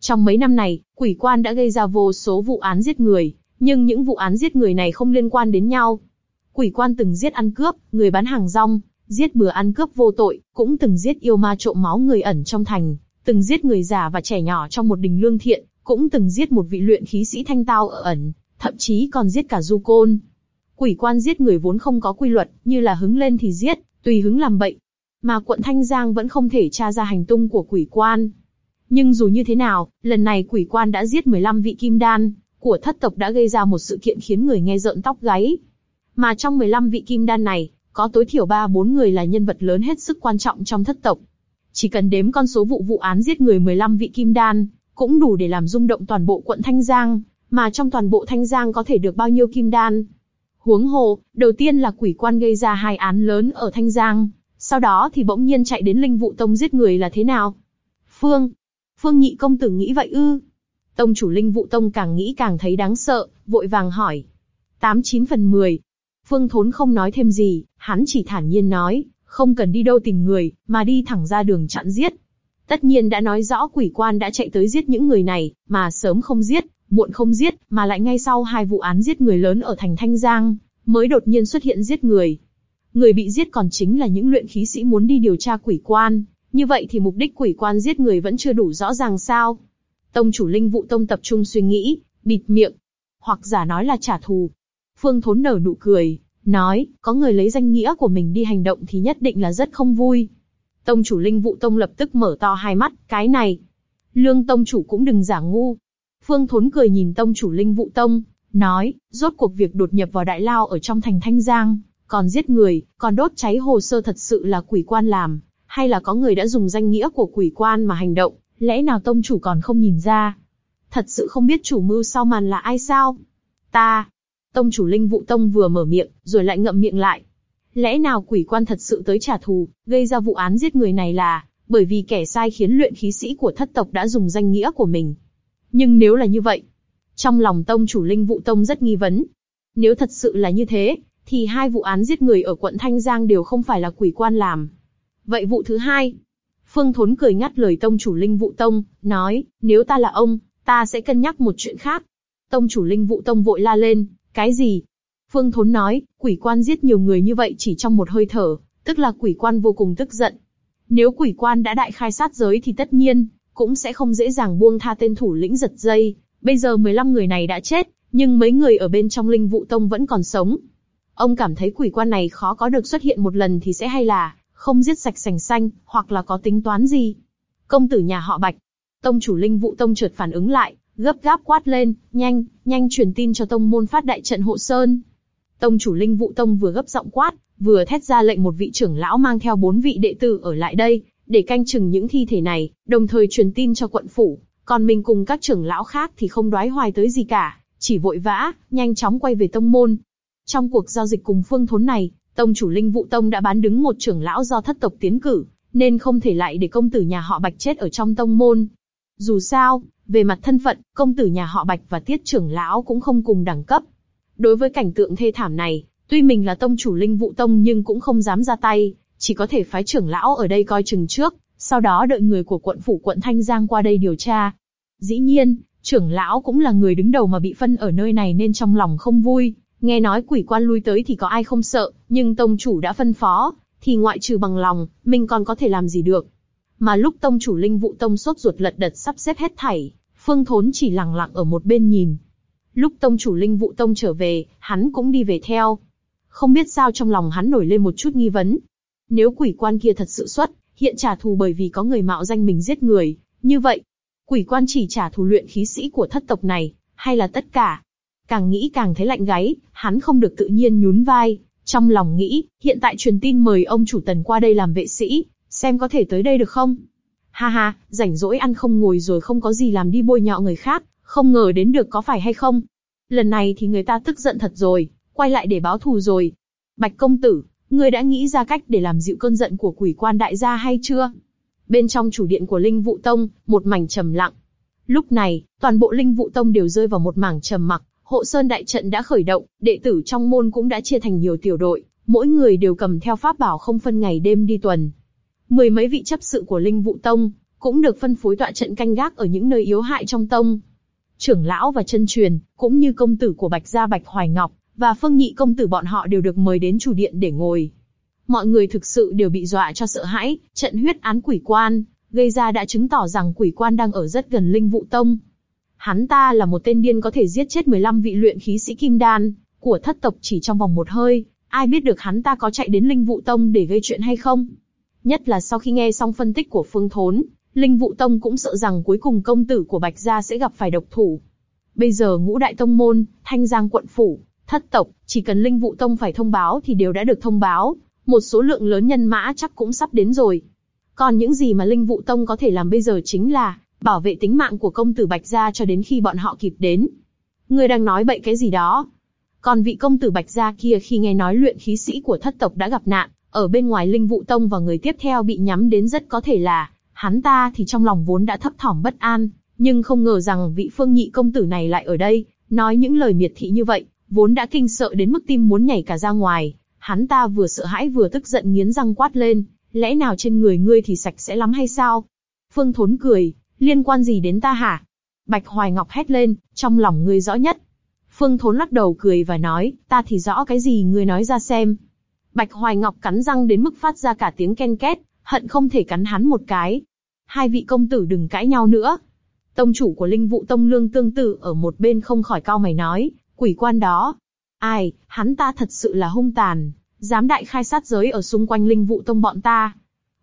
Trong mấy năm này, quỷ quan đã gây ra vô số vụ án giết người, nhưng những vụ án giết người này không liên quan đến nhau. Quỷ quan từng giết ăn cướp, người bán hàng rong, giết bừa ăn cướp vô tội, cũng từng giết yêu ma trộm máu người ẩn trong thành, từng giết người già và trẻ nhỏ trong một đình lương thiện, cũng từng giết một vị luyện khí sĩ thanh tao ở ẩn, thậm chí còn giết cả du côn. Quỷ quan giết người vốn không có quy luật, như là hứng lên thì giết, tùy hứng làm bậy. Mà quận Thanh Giang vẫn không thể tra ra hành tung của quỷ quan. Nhưng dù như thế nào, lần này quỷ quan đã giết 15 vị kim đan, của thất tộc đã gây ra một sự kiện khiến người nghe rợn tóc gáy. Mà trong 15 vị kim đan này, có tối thiểu 3-4 người là nhân vật lớn hết sức quan trọng trong thất tộc. Chỉ cần đếm con số vụ vụ án giết người 15 vị kim đan, cũng đủ để làm rung động toàn bộ quận Thanh Giang, mà trong toàn bộ Thanh Giang có thể được bao nhiêu kim đan. Huống hồ, đầu tiên là quỷ quan gây ra hai án lớn ở Thanh Giang, sau đó thì bỗng nhiên chạy đến linh vụ tông giết người là thế nào? Phương, Phương nhị công tử nghĩ vậy ư? Tông chủ linh vụ tông càng nghĩ càng thấy đáng sợ, vội vàng hỏi. Tám chín phần mười. Phương Thốn không nói thêm gì, hắn chỉ thản nhiên nói, không cần đi đâu tìm người, mà đi thẳng ra đường chặn giết. Tất nhiên đã nói rõ quỷ quan đã chạy tới giết những người này, mà sớm không giết, muộn không giết, mà lại ngay sau hai vụ án giết người lớn ở thành Thanh Giang, mới đột nhiên xuất hiện giết người. người bị giết còn chính là những luyện khí sĩ muốn đi điều tra quỷ quan, như vậy thì mục đích quỷ quan giết người vẫn chưa đủ rõ ràng sao? Tông chủ linh vụ tông tập trung suy nghĩ, bịt miệng, hoặc giả nói là trả thù. Phương Thốn nở nụ cười, nói, có người lấy danh nghĩa của mình đi hành động thì nhất định là rất không vui. Tông chủ linh vụ tông lập tức mở to hai mắt, cái này. Lương tông chủ cũng đừng giả ngu. Phương Thốn cười nhìn tông chủ linh vụ tông, nói, rốt cuộc việc đột nhập vào đại lao ở trong thành Thanh Giang, còn giết người, còn đốt cháy hồ sơ thật sự là quỷ quan làm, hay là có người đã dùng danh nghĩa của quỷ quan mà hành động, lẽ nào tông chủ còn không nhìn ra? Thật sự không biết chủ mưu sau màn là ai sao? Ta, tông chủ linh vụ tông vừa mở miệng, rồi lại ngậm miệng lại. Lẽ nào quỷ quan thật sự tới trả thù, gây ra vụ án giết người này là, bởi vì kẻ sai khiến luyện khí sĩ của thất tộc đã dùng danh nghĩa của mình. Nhưng nếu là như vậy, trong lòng tông chủ linh vụ tông rất nghi vấn. Nếu thật sự là như thế, thì hai vụ án giết người ở quận Thanh Giang đều không phải là quỷ quan làm. Vậy vụ thứ hai? Phương Thốn cười ngắt lời tông chủ linh vụ tông, nói, nếu ta là ông, ta sẽ cân nhắc một chuyện khác. Tông chủ linh vụ tông vội la lên, cái gì? Phương Thốn nói, quỷ quan giết nhiều người như vậy chỉ trong một hơi thở, tức là quỷ quan vô cùng tức giận. Nếu quỷ quan đã đại khai sát giới thì tất nhiên, cũng sẽ không dễ dàng buông tha tên thủ lĩnh giật dây. Bây giờ 15 người này đã chết, nhưng mấy người ở bên trong linh vụ tông vẫn còn sống. Ông cảm thấy quỷ quan này khó có được xuất hiện một lần thì sẽ hay là, không giết sạch sành xanh, hoặc là có tính toán gì. Công tử nhà họ Bạch, tông chủ linh vụ tông trượt phản ứng lại, gấp gáp quát lên, nhanh, nhanh truyền tin cho tông môn phát đại trận hộ sơn. Tông chủ linh vụ tông vừa gấp giọng quát, vừa thét ra lệnh một vị trưởng lão mang theo bốn vị đệ tử ở lại đây, để canh chừng những thi thể này, đồng thời truyền tin cho quận phủ. Còn mình cùng các trưởng lão khác thì không đoái hoài tới gì cả, chỉ vội vã, nhanh chóng quay về tông môn. Trong cuộc giao dịch cùng phương thốn này, tông chủ linh vụ tông đã bán đứng một trưởng lão do thất tộc tiến cử, nên không thể lại để công tử nhà họ Bạch chết ở trong tông môn. Dù sao, về mặt thân phận, công tử nhà họ Bạch và tiết trưởng lão cũng không cùng đẳng cấp. Đối với cảnh tượng thê thảm này, tuy mình là tông chủ linh vụ tông nhưng cũng không dám ra tay, chỉ có thể phái trưởng lão ở đây coi chừng trước, sau đó đợi người của quận phủ quận Thanh Giang qua đây điều tra. Dĩ nhiên, trưởng lão cũng là người đứng đầu mà bị phân ở nơi này nên trong lòng không vui, nghe nói quỷ quan lui tới thì có ai không sợ, nhưng tông chủ đã phân phó, thì ngoại trừ bằng lòng, mình còn có thể làm gì được. Mà lúc tông chủ linh vụ tông sốt ruột lật đật sắp xếp hết thảy, Phương Thốn chỉ lặng lặng ở một bên nhìn. Lúc tông chủ linh vụ tông trở về, hắn cũng đi về theo. Không biết sao trong lòng hắn nổi lên một chút nghi vấn. Nếu quỷ quan kia thật sự xuất, hiện trả thù bởi vì có người mạo danh mình giết người, như vậy, quỷ quan chỉ trả thù luyện khí sĩ của thất tộc này, hay là tất cả? Càng nghĩ càng thấy lạnh gáy, hắn không được tự nhiên nhún vai, trong lòng nghĩ, hiện tại truyền tin mời ông chủ tần qua đây làm vệ sĩ, xem có thể tới đây được không? Ha ha, rảnh rỗi ăn không ngồi rồi không có gì làm đi bôi nhọ người khác, không ngờ đến được có phải hay không? Lần này thì người ta tức giận thật rồi, quay lại để báo thù rồi. Bạch công tử, ngươi đã nghĩ ra cách để làm dịu cơn giận của quỷ quan đại gia hay chưa? Bên trong chủ điện của Linh Vụ Tông, một mảnh trầm lặng. Lúc này, toàn bộ Linh Vụ Tông đều rơi vào một mảng trầm mặc, hộ sơn đại trận đã khởi động, đệ tử trong môn cũng đã chia thành nhiều tiểu đội, mỗi người đều cầm theo pháp bảo không phân ngày đêm đi tuần, Mười mấy vị chấp sự của Linh Vụ Tông cũng được phân phối tọa trận canh gác ở những nơi yếu hại trong tông. Trưởng lão và chân truyền, cũng như công tử của Bạch Gia Bạch Hoài Ngọc và Phương Nhị công tử bọn họ đều được mời đến chủ điện để ngồi. Mọi người thực sự đều bị dọa cho sợ hãi, trận huyết án quỷ quan gây ra đã chứng tỏ rằng quỷ quan đang ở rất gần Linh Vụ Tông. Hắn ta là một tên điên có thể giết chết 15 vị luyện khí sĩ kim đan của thất tộc chỉ trong vòng một hơi, ai biết được hắn ta có chạy đến Linh Vụ Tông để gây chuyện hay không? Nhất là sau khi nghe xong phân tích của Phương Thốn, Linh Vụ Tông cũng sợ rằng cuối cùng công tử của Bạch Gia sẽ gặp phải độc thủ. Bây giờ ngũ đại tông môn, thanh giang quận phủ, thất tộc, chỉ cần Linh Vụ Tông phải thông báo thì đều đã được thông báo, một số lượng lớn nhân mã chắc cũng sắp đến rồi. Còn những gì mà Linh Vụ Tông có thể làm bây giờ chính là bảo vệ tính mạng của công tử Bạch Gia cho đến khi bọn họ kịp đến. Người đang nói bậy cái gì đó? Còn vị công tử Bạch Gia kia khi nghe nói luyện khí sĩ của thất tộc đã gặp nạn, ở bên ngoài Linh Vụ Tông và người tiếp theo bị nhắm đến rất có thể là, hắn ta thì trong lòng vốn đã thấp thỏm bất an, nhưng không ngờ rằng vị phương nhị công tử này lại ở đây, nói những lời miệt thị như vậy, vốn đã kinh sợ đến mức tim muốn nhảy cả ra ngoài. Hắn ta vừa sợ hãi vừa tức giận nghiến răng quát lên, lẽ nào trên người ngươi thì sạch sẽ lắm hay sao? Phương Thốn cười, liên quan gì đến ta hả? Bạch Hoài Ngọc hét lên, trong lòng ngươi rõ nhất. Phương Thốn lắc đầu cười và nói, ta thì rõ cái gì ngươi nói ra xem. Bạch Hoài Ngọc cắn răng đến mức phát ra cả tiếng ken két, hận không thể cắn hắn một cái. Hai vị công tử đừng cãi nhau nữa. Tông chủ của linh vụ tông lương tương tự ở một bên không khỏi cao mày nói, quỷ quan đó. Ai, hắn ta thật sự là hung tàn, dám đại khai sát giới ở xung quanh linh vụ tông bọn ta.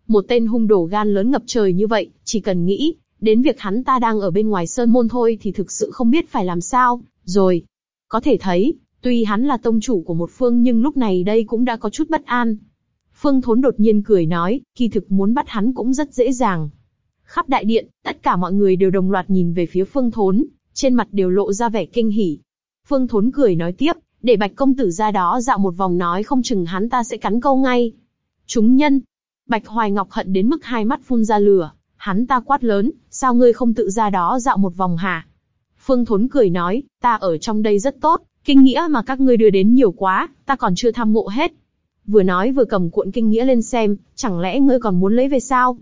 Một tên hung đổ gan lớn ngập trời như vậy, chỉ cần nghĩ, đến việc hắn ta đang ở bên ngoài sơn môn thôi thì thực sự không biết phải làm sao, rồi. Có thể thấy, tuy hắn là tông chủ của một phương nhưng lúc này đây cũng đã có chút bất an. Phương Thốn đột nhiên cười nói, kỳ thực muốn bắt hắn cũng rất dễ dàng. Khắp đại điện, tất cả mọi người đều đồng loạt nhìn về phía Phương Thốn, trên mặt đều lộ ra vẻ kinh hỉ. Phương Thốn cười nói tiếp, để Bạch công tử ra đó dạo một vòng nói không chừng hắn ta sẽ cắn câu ngay. Chúng nhân, Bạch Hoài Ngọc hận đến mức hai mắt phun ra lửa, hắn ta quát lớn, sao ngươi không tự ra đó dạo một vòng hả? Phương Thốn cười nói, ta ở trong đây rất tốt, kinh nghĩa mà các ngươi đưa đến nhiều quá, ta còn chưa tham ngộ hết. Vừa nói vừa cầm cuộn kinh nghĩa lên xem, chẳng lẽ ngươi còn muốn lấy về sao?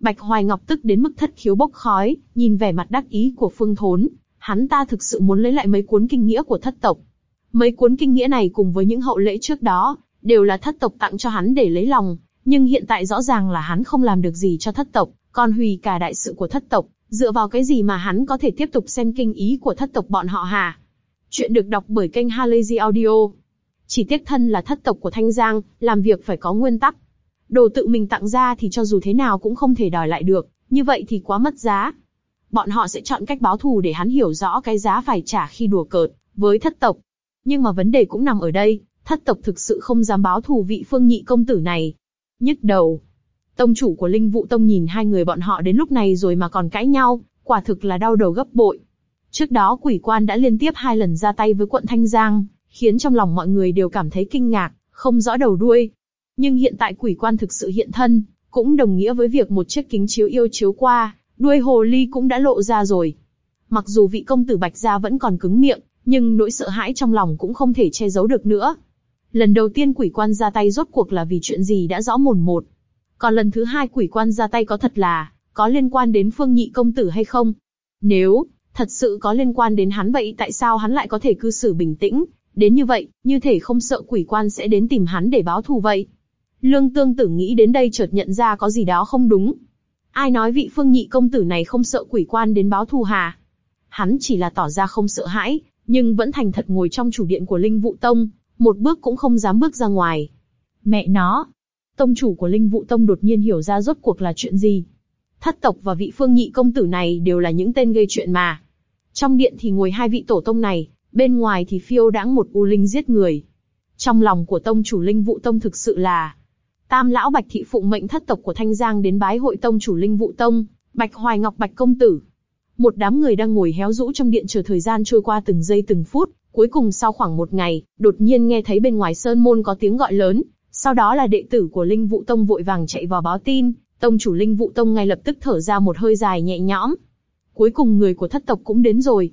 Bạch Hoài Ngọc tức đến mức thất khiếu bốc khói, nhìn vẻ mặt đắc ý của Phương Thốn, hắn ta thực sự muốn lấy lại mấy cuốn kinh nghĩa của thất tộc. Mấy cuốn kinh nghĩa này cùng với những hậu lễ trước đó, đều là thất tộc tặng cho hắn để lấy lòng, nhưng hiện tại rõ ràng là hắn không làm được gì cho thất tộc, còn hủy cả đại sự của thất tộc, dựa vào cái gì mà hắn có thể tiếp tục xem kinh ý của thất tộc bọn họ hả? Chuyện được đọc bởi kênh Halazy Audio. Chỉ tiếc thân là thất tộc của Thanh Giang, làm việc phải có nguyên tắc. Đồ tự mình tặng ra thì cho dù thế nào cũng không thể đòi lại được, như vậy thì quá mất giá. Bọn họ sẽ chọn cách báo thù để hắn hiểu rõ cái giá phải trả khi đùa cợt với thất tộc. Nhưng mà vấn đề cũng nằm ở đây, thất tộc thực sự không dám báo thù vị phương nhị công tử này. Nhức đầu. Tông chủ của Linh Vụ Tông nhìn hai người bọn họ đến lúc này rồi mà còn cãi nhau, quả thực là đau đầu gấp bội. Trước đó quỷ quan đã liên tiếp hai lần ra tay với quận Thanh Giang, khiến trong lòng mọi người đều cảm thấy kinh ngạc, không rõ đầu đuôi. Nhưng hiện tại quỷ quan thực sự hiện thân, cũng đồng nghĩa với việc một chiếc kính chiếu yêu chiếu qua, đuôi hồ ly cũng đã lộ ra rồi. Mặc dù vị công tử Bạch Gia vẫn còn cứng miệng, nhưng nỗi sợ hãi trong lòng cũng không thể che giấu được nữa. Lần đầu tiên quỷ quan ra tay rốt cuộc là vì chuyện gì đã rõ mồn một. Còn lần thứ hai quỷ quan ra tay có thật là, có liên quan đến phương nhị công tử hay không? Nếu, thật sự có liên quan đến hắn vậy tại sao hắn lại có thể cư xử bình tĩnh, đến như vậy, như thể không sợ quỷ quan sẽ đến tìm hắn để báo thù vậy? Lương tương tử nghĩ đến đây chợt nhận ra có gì đó không đúng. Ai nói vị phương nhị công tử này không sợ quỷ quan đến báo thù hà? Hắn chỉ là tỏ ra không sợ hãi, nhưng vẫn thành thật ngồi trong chủ điện của Linh Vụ Tông, một bước cũng không dám bước ra ngoài. Mẹ nó! Tông chủ của Linh Vụ Tông đột nhiên hiểu ra rốt cuộc là chuyện gì. Thất tộc và vị phương nhị công tử này đều là những tên gây chuyện mà. Trong điện thì ngồi hai vị tổ tông này, bên ngoài thì phiêu đãng một u linh giết người. Trong lòng của tông chủ Linh Vụ Tông thực sự là Tam lão Bạch thị phụng mệnh thất tộc của Thanh Giang đến bái hội tông chủ Linh Vụ Tông, Bạch Hoài Ngọc Bạch công tử. Một đám người đang ngồi héo rũ trong điện chờ thời gian trôi qua từng giây từng phút, cuối cùng sau khoảng một ngày, đột nhiên nghe thấy bên ngoài sơn môn có tiếng gọi lớn, sau đó là đệ tử của Linh Vụ Tông vội vàng chạy vào báo tin, tông chủ Linh Vụ Tông ngay lập tức thở ra một hơi dài nhẹ nhõm. Cuối cùng người của thất tộc cũng đến rồi.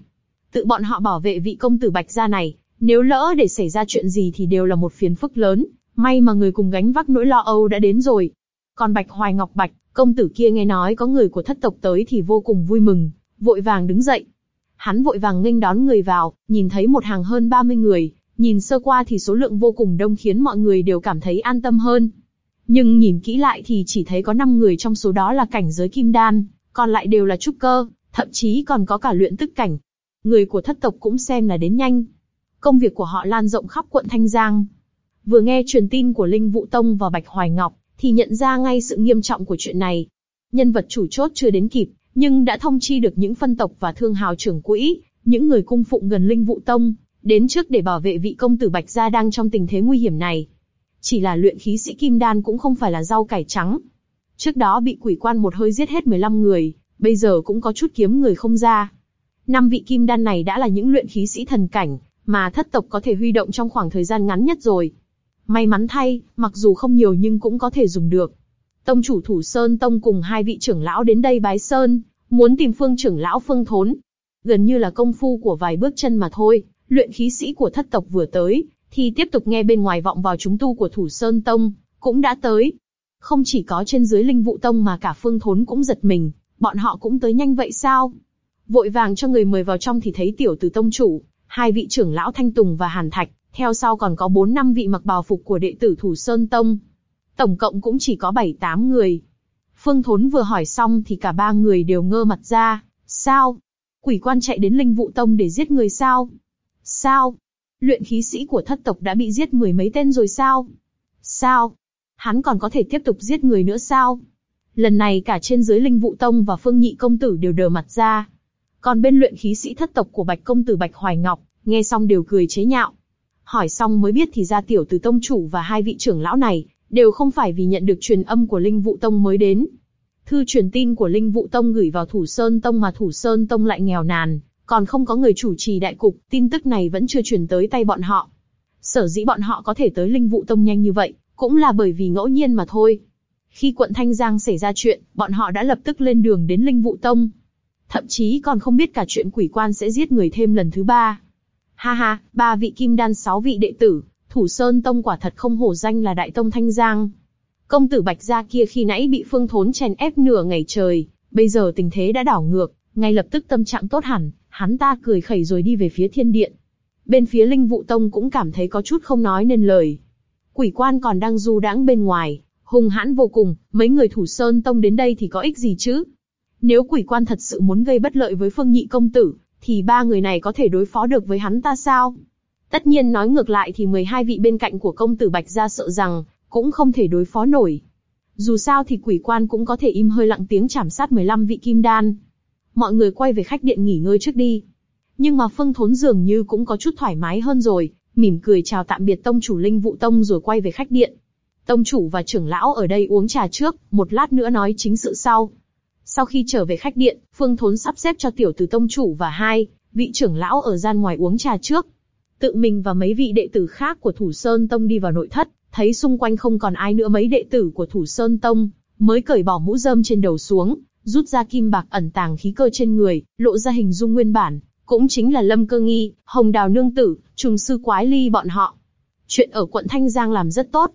Tự bọn họ bảo vệ vị công tử Bạch gia này, nếu lỡ để xảy ra chuyện gì thì đều là một phiền phức lớn, may mà người cùng gánh vác nỗi lo âu đã đến rồi. Còn Bạch Hoài Ngọc Bạch, công tử kia nghe nói có người của thất tộc tới thì vô cùng vui mừng, vội vàng đứng dậy. Hắn vội vàng nghênh đón người vào, nhìn thấy một hàng hơn 30 người, nhìn sơ qua thì số lượng vô cùng đông khiến mọi người đều cảm thấy an tâm hơn. Nhưng nhìn kỹ lại thì chỉ thấy có 5 người trong số đó là cảnh giới kim đan, còn lại đều là trúc cơ, thậm chí còn có cả luyện tức cảnh. Người của thất tộc cũng xem là đến nhanh. Công việc của họ lan rộng khắp quận Thanh Giang. Vừa nghe truyền tin của Linh Vũ Tông và Bạch Hoài Ngọc, thì nhận ra ngay sự nghiêm trọng của chuyện này. Nhân vật chủ chốt chưa đến kịp, nhưng đã thông chi được những phân tộc và thương hào trưởng quỹ, những người cung phụng gần Linh Vũ Tông, đến trước để bảo vệ vị công tử Bạch gia đang trong tình thế nguy hiểm này. Chỉ là luyện khí sĩ kim đan cũng không phải là rau cải trắng. Trước đó bị quỷ quan một hơi giết hết 15 người, bây giờ cũng có chút kiếm người không ra. Năm vị kim đan này đã là những luyện khí sĩ thần cảnh, mà thất tộc có thể huy động trong khoảng thời gian ngắn nhất rồi. May mắn thay, mặc dù không nhiều nhưng cũng có thể dùng được. Tông chủ Thủ Sơn Tông cùng hai vị trưởng lão đến đây bái sơn, muốn tìm phương trưởng lão phương thốn. Gần như là công phu của vài bước chân mà thôi, luyện khí sĩ của thất tộc vừa tới, thì tiếp tục nghe bên ngoài vọng vào chúng tu của Thủ Sơn Tông, cũng đã tới. Không chỉ có trên dưới linh vụ tông mà cả phương thốn cũng giật mình, bọn họ cũng tới nhanh vậy sao? Vội vàng cho người mời vào trong thì thấy tiểu tử tông chủ, hai vị trưởng lão Thanh Tùng và Hàn Thạch, theo sau còn có 4 năm vị mặc bào phục của đệ tử Thủ Sơn Tông. Tổng cộng cũng chỉ có 7-8 người. Phương Thốn vừa hỏi xong thì cả ba người đều ngơ mặt ra. Sao? Quỷ quan chạy đến Linh Vụ Tông để giết người sao? Sao? Luyện khí sĩ của thất tộc đã bị giết mười mấy tên rồi sao? Sao? Hắn còn có thể tiếp tục giết người nữa sao? Lần này cả trên dưới Linh Vụ Tông và Phương Nhị Công Tử đều đờ mặt ra. Còn bên luyện khí sĩ thất tộc của Bạch Công Tử Bạch Hoài Ngọc, nghe xong đều cười chế nhạo. Hỏi xong mới biết thì ra tiểu từ tông chủ và hai vị trưởng lão này, đều không phải vì nhận được truyền âm của Linh Vụ Tông mới đến. Thư truyền tin của Linh Vụ Tông gửi vào Thủ Sơn Tông mà Thủ Sơn Tông lại nghèo nàn, còn không có người chủ trì đại cục, tin tức này vẫn chưa truyền tới tay bọn họ. Sở dĩ bọn họ có thể tới Linh Vụ Tông nhanh như vậy, cũng là bởi vì ngẫu nhiên mà thôi. Khi quận Thanh Giang xảy ra chuyện, bọn họ đã lập tức lên đường đến Linh Vụ Tông. Thậm chí còn không biết cả chuyện quỷ quan sẽ giết người thêm lần thứ ba. Ha ha, ba vị kim đan sáu vị đệ tử, Thủ Sơn Tông quả thật không hổ danh là Đại Tông Thanh Giang. Công tử Bạch Gia kia khi nãy bị Phương Thốn chèn ép nửa ngày trời, bây giờ tình thế đã đảo ngược, ngay lập tức tâm trạng tốt hẳn, hắn ta cười khẩy rồi đi về phía thiên điện. Bên phía Linh Vụ Tông cũng cảm thấy có chút không nói nên lời. Quỷ quan còn đang du đãng bên ngoài, hung hãn vô cùng, mấy người thủ sơn tông đến đây thì có ích gì chứ? Nếu quỷ quan thật sự muốn gây bất lợi với phương nhị công tử, thì ba người này có thể đối phó được với hắn ta sao? Tất nhiên nói ngược lại thì 12 vị bên cạnh của công tử Bạch gia sợ rằng, cũng không thể đối phó nổi. Dù sao thì quỷ quan cũng có thể im hơi lặng tiếng chảm sát 15 vị kim đan. Mọi người quay về khách điện nghỉ ngơi trước đi. Nhưng mà Phương Thốn dường như cũng có chút thoải mái hơn rồi, mỉm cười chào tạm biệt tông chủ Linh Vụ Tông rồi quay về khách điện. Tông chủ và trưởng lão ở đây uống trà trước, một lát nữa nói chính sự sau. Sau khi trở về khách điện, Phương Thốn sắp xếp cho tiểu tử tông chủ và hai vị trưởng lão ở gian ngoài uống trà trước. Tự mình và mấy vị đệ tử khác của Thủ Sơn Tông đi vào nội thất, thấy xung quanh không còn ai nữa mấy đệ tử của Thủ Sơn Tông, mới cởi bỏ mũ rơm trên đầu xuống, rút ra kim bạc ẩn tàng khí cơ trên người, lộ ra hình dung nguyên bản, cũng chính là Lâm Cơ Nghi, Hồng Đào Nương Tử, Trùng Sư Quái Ly bọn họ. Chuyện ở quận Thanh Giang làm rất tốt.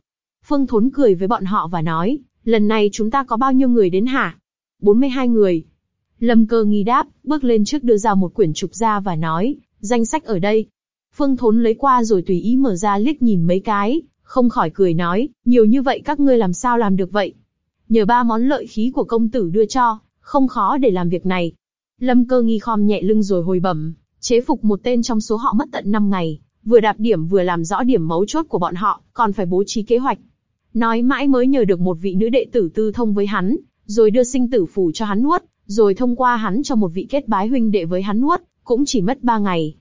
Phương Thốn cười với bọn họ và nói, lần này chúng ta có bao nhiêu người đến hả? 42 người. Lâm Cơ Nghi đáp, bước lên trước đưa ra một quyển trục ra và nói, danh sách ở đây. Phương Thốn lấy qua rồi tùy ý mở ra liếc nhìn mấy cái, không khỏi cười nói, nhiều như vậy các ngươi làm sao làm được vậy? Nhờ ba món lợi khí của công tử đưa cho, không khó để làm việc này. Lâm cơ nghi khom nhẹ lưng rồi hồi bẩm, chế phục một tên trong số họ mất tận 5 ngày, vừa đạp điểm vừa làm rõ điểm mấu chốt của bọn họ, còn phải bố trí kế hoạch. Nói mãi mới nhờ được một vị nữ đệ tử tư thông với hắn, rồi đưa sinh tử phù cho hắn nuốt, rồi thông qua hắn cho một vị kết bái huynh đệ với hắn nuốt, cũng chỉ mất ba ngày.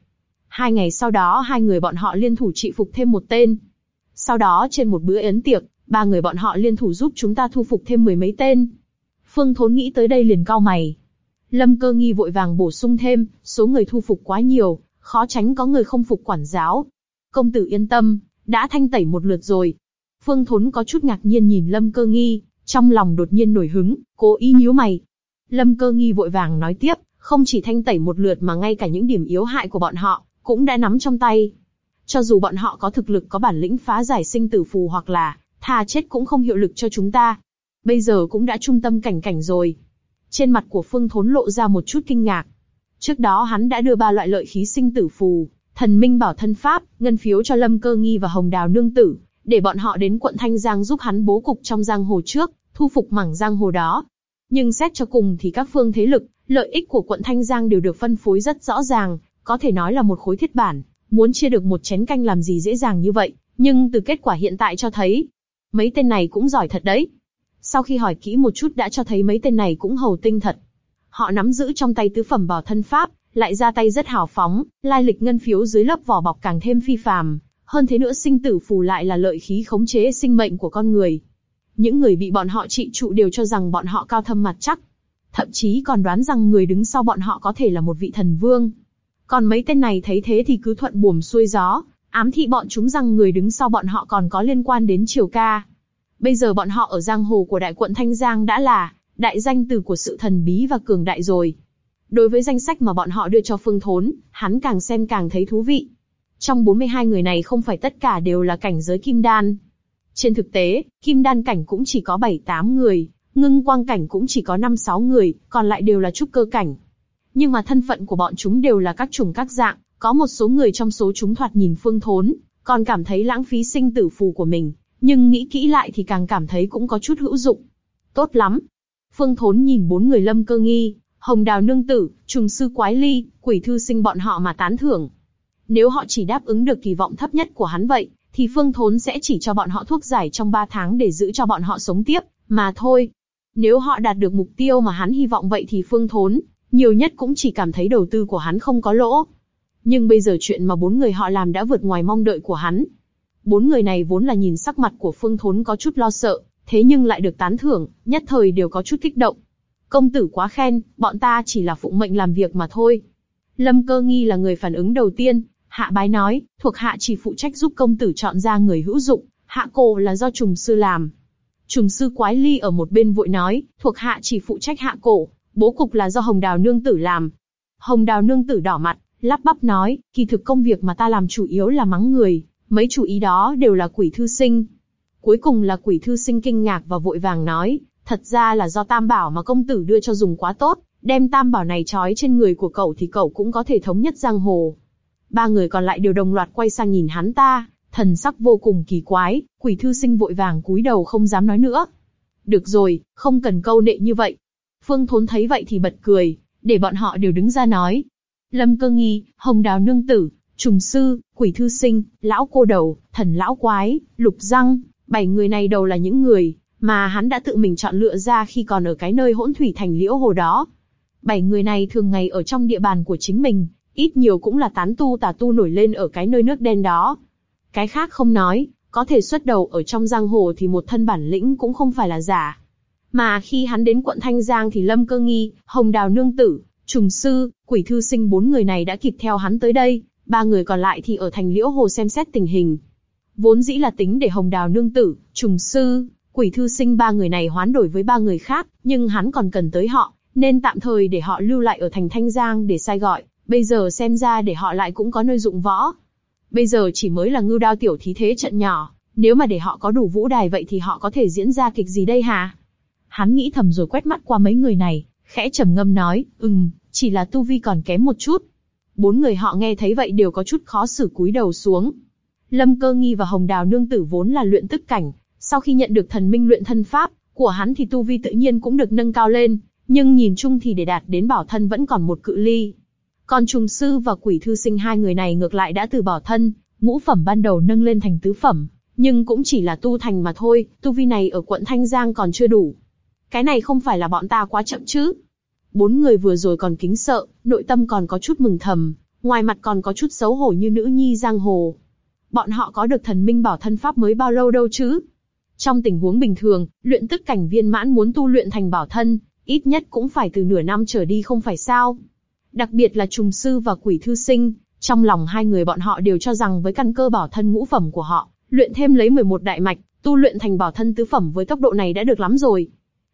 Hai ngày sau đó hai người bọn họ liên thủ trị phục thêm một tên. Sau đó trên một bữa ấn tiệc, ba người bọn họ liên thủ giúp chúng ta thu phục thêm mười mấy tên. Phương Thốn nghĩ tới đây liền cau mày. Lâm Cơ Nghi vội vàng bổ sung thêm, số người thu phục quá nhiều, khó tránh có người không phục quản giáo. Công tử yên tâm, đã thanh tẩy một lượt rồi. Phương Thốn có chút ngạc nhiên nhìn Lâm Cơ Nghi, trong lòng đột nhiên nổi hứng, cố ý nhíu mày. Lâm Cơ Nghi vội vàng nói tiếp, không chỉ thanh tẩy một lượt mà ngay cả những điểm yếu hại của bọn họ cũng đã nắm trong tay. Cho dù bọn họ có thực lực có bản lĩnh phá giải sinh tử phù hoặc là tha chết cũng không hiệu lực cho chúng ta. Bây giờ cũng đã trung tâm cảnh cảnh rồi. Trên mặt của Phương Thốn lộ ra một chút kinh ngạc. Trước đó hắn đã đưa ba loại lợi khí sinh tử phù, thần minh bảo thân pháp, ngân phiếu cho Lâm Cơ Nghi và Hồng Đào Nương Tử, để bọn họ đến quận Thanh Giang giúp hắn bố cục trong giang hồ trước, thu phục mảng giang hồ đó. Nhưng xét cho cùng thì các phương thế lực, lợi ích của quận Thanh Giang đều được phân phối rất rõ ràng, có thể nói là một khối thiết bản, muốn chia được một chén canh làm gì dễ dàng như vậy, nhưng từ kết quả hiện tại cho thấy, mấy tên này cũng giỏi thật đấy. Sau khi hỏi kỹ một chút đã cho thấy mấy tên này cũng hầu tinh thật. Họ nắm giữ trong tay tứ phẩm bảo thân pháp, lại ra tay rất hào phóng, lai lịch ngân phiếu dưới lớp vỏ bọc càng thêm phi phàm. Hơn thế nữa sinh tử phù lại là lợi khí khống chế sinh mệnh của con người. Những người bị bọn họ trị trụ đều cho rằng bọn họ cao thâm mặt chắc. Thậm chí còn đoán rằng người đứng sau bọn họ có thể là một vị thần vương. Còn mấy tên này thấy thế thì cứ thuận buồm xuôi gió, ám thị bọn chúng rằng người đứng sau bọn họ còn có liên quan đến triều ca. Bây giờ bọn họ ở giang hồ của đại quận Thanh Giang đã là đại danh từ của sự thần bí và cường đại rồi. Đối với danh sách mà bọn họ đưa cho Phương Thốn, hắn càng xem càng thấy thú vị. Trong 42 người này không phải tất cả đều là cảnh giới kim đan. Trên thực tế, kim đan cảnh cũng chỉ có 7-8 người, ngưng quang cảnh cũng chỉ có 5-6 người, còn lại đều là trúc cơ cảnh. Nhưng mà thân phận của bọn chúng đều là các chủng các dạng, có một số người trong số chúng thoạt nhìn phương thốn, còn cảm thấy lãng phí sinh tử phù của mình, nhưng nghĩ kỹ lại thì càng cảm thấy cũng có chút hữu dụng. Tốt lắm. Phương Thốn nhìn bốn người lâm cơ nghi, hồng đào nương tử, trùng sư quái ly, quỷ thư sinh bọn họ mà tán thưởng. Nếu họ chỉ đáp ứng được kỳ vọng thấp nhất của hắn vậy, thì Phương Thốn sẽ chỉ cho bọn họ thuốc giải trong 3 tháng để giữ cho bọn họ sống tiếp, mà thôi. Nếu họ đạt được mục tiêu mà hắn hy vọng vậy thì Phương Thốn, nhiều nhất cũng chỉ cảm thấy đầu tư của hắn không có lỗ. Nhưng bây giờ chuyện mà bốn người họ làm đã vượt ngoài mong đợi của hắn. Bốn người này vốn là nhìn sắc mặt của Phương Thốn có chút lo sợ, thế nhưng lại được tán thưởng, nhất thời đều có chút kích động. Công tử quá khen, bọn ta chỉ là phụng mệnh làm việc mà thôi. Lâm Cơ Nghi là người phản ứng đầu tiên, hạ bái nói, thuộc hạ chỉ phụ trách giúp công tử chọn ra người hữu dụng, hạ cổ là do trùng sư làm. Trùng sư quái ly ở một bên vội nói, thuộc hạ chỉ phụ trách hạ cổ, bố cục là do hồng đào nương tử làm. Hồng đào nương tử đỏ mặt, lắp bắp nói, kỳ thực công việc mà ta làm chủ yếu là mắng người, mấy chủ ý đó đều là quỷ thư sinh. Cuối cùng là quỷ thư sinh kinh ngạc và vội vàng nói, thật ra là do tam bảo mà công tử đưa cho dùng quá tốt, đem tam bảo này trói trên người của cậu thì cậu cũng có thể thống nhất giang hồ. Ba người còn lại đều đồng loạt quay sang nhìn hắn ta, thần sắc vô cùng kỳ quái, quỷ thư sinh vội vàng cúi đầu không dám nói nữa. Được rồi, không cần câu nệ như vậy. Phương Thốn thấy vậy thì bật cười, để bọn họ đều đứng ra nói. Lâm Cơ Nghi, Hồng Đào Nương Tử, Trùng Sư, Quỷ Thư Sinh, Lão Cô Đầu, Thần Lão Quái, Lục Răng, bảy người này đầu là những người mà hắn đã tự mình chọn lựa ra khi còn ở cái nơi hỗn thủy thành liễu hồ đó. Bảy người này thường ngày ở trong địa bàn của chính mình, ít nhiều cũng là tán tu tà tu nổi lên ở cái nơi nước đen đó. Cái khác không nói, có thể xuất đầu ở trong giang hồ thì một thân bản lĩnh cũng không phải là giả. Mà khi hắn đến quận Thanh Giang thì Lâm Cơ Nghi, Hồng Đào Nương Tử, Trùng Sư, Quỷ Thư Sinh bốn người này đã kịp theo hắn tới đây, ba người còn lại thì ở thành Liễu Hồ xem xét tình hình. Vốn dĩ là tính để Hồng Đào Nương Tử, Trùng Sư, Quỷ Thư Sinh ba người này hoán đổi với ba người khác, nhưng hắn còn cần tới họ, nên tạm thời để họ lưu lại ở thành Thanh Giang để sai gọi, bây giờ xem ra để họ lại cũng có nơi dụng võ. Bây giờ chỉ mới là ngưu đao tiểu thí thế trận nhỏ, nếu mà để họ có đủ vũ đài vậy thì họ có thể diễn ra kịch gì đây hả? Hắn nghĩ thầm rồi quét mắt qua mấy người này, khẽ trầm ngâm nói, ừm, chỉ là tu vi còn kém một chút. Bốn người họ nghe thấy vậy đều có chút khó xử cúi đầu xuống. Lâm Cơ Nghi và Hồng Đào Nương Tử vốn là luyện tức cảnh, sau khi nhận được thần minh luyện thân pháp của hắn thì tu vi tự nhiên cũng được nâng cao lên, nhưng nhìn chung thì để đạt đến bảo thân vẫn còn một cự ly. Còn trùng sư và quỷ thư sinh hai người này ngược lại đã từ bỏ thân, ngũ phẩm ban đầu nâng lên thành tứ phẩm, nhưng cũng chỉ là tu thành mà thôi, tu vi này ở quận Thanh Giang còn chưa đủ. Cái này không phải là bọn ta quá chậm chứ? Bốn người vừa rồi còn kính sợ, nội tâm còn có chút mừng thầm, ngoài mặt còn có chút xấu hổ như nữ nhi giang hồ. Bọn họ có được thần minh bảo thân pháp mới bao lâu đâu chứ? Trong tình huống bình thường, luyện tức cảnh viên mãn muốn tu luyện thành bảo thân, ít nhất cũng phải từ nửa năm trở đi không phải sao? Đặc biệt là trùng sư và quỷ thư sinh, trong lòng hai người bọn họ đều cho rằng với căn cơ bảo thân ngũ phẩm của họ, luyện thêm lấy 11 đại mạch, tu luyện thành bảo thân tứ phẩm với tốc độ này đã được lắm rồi.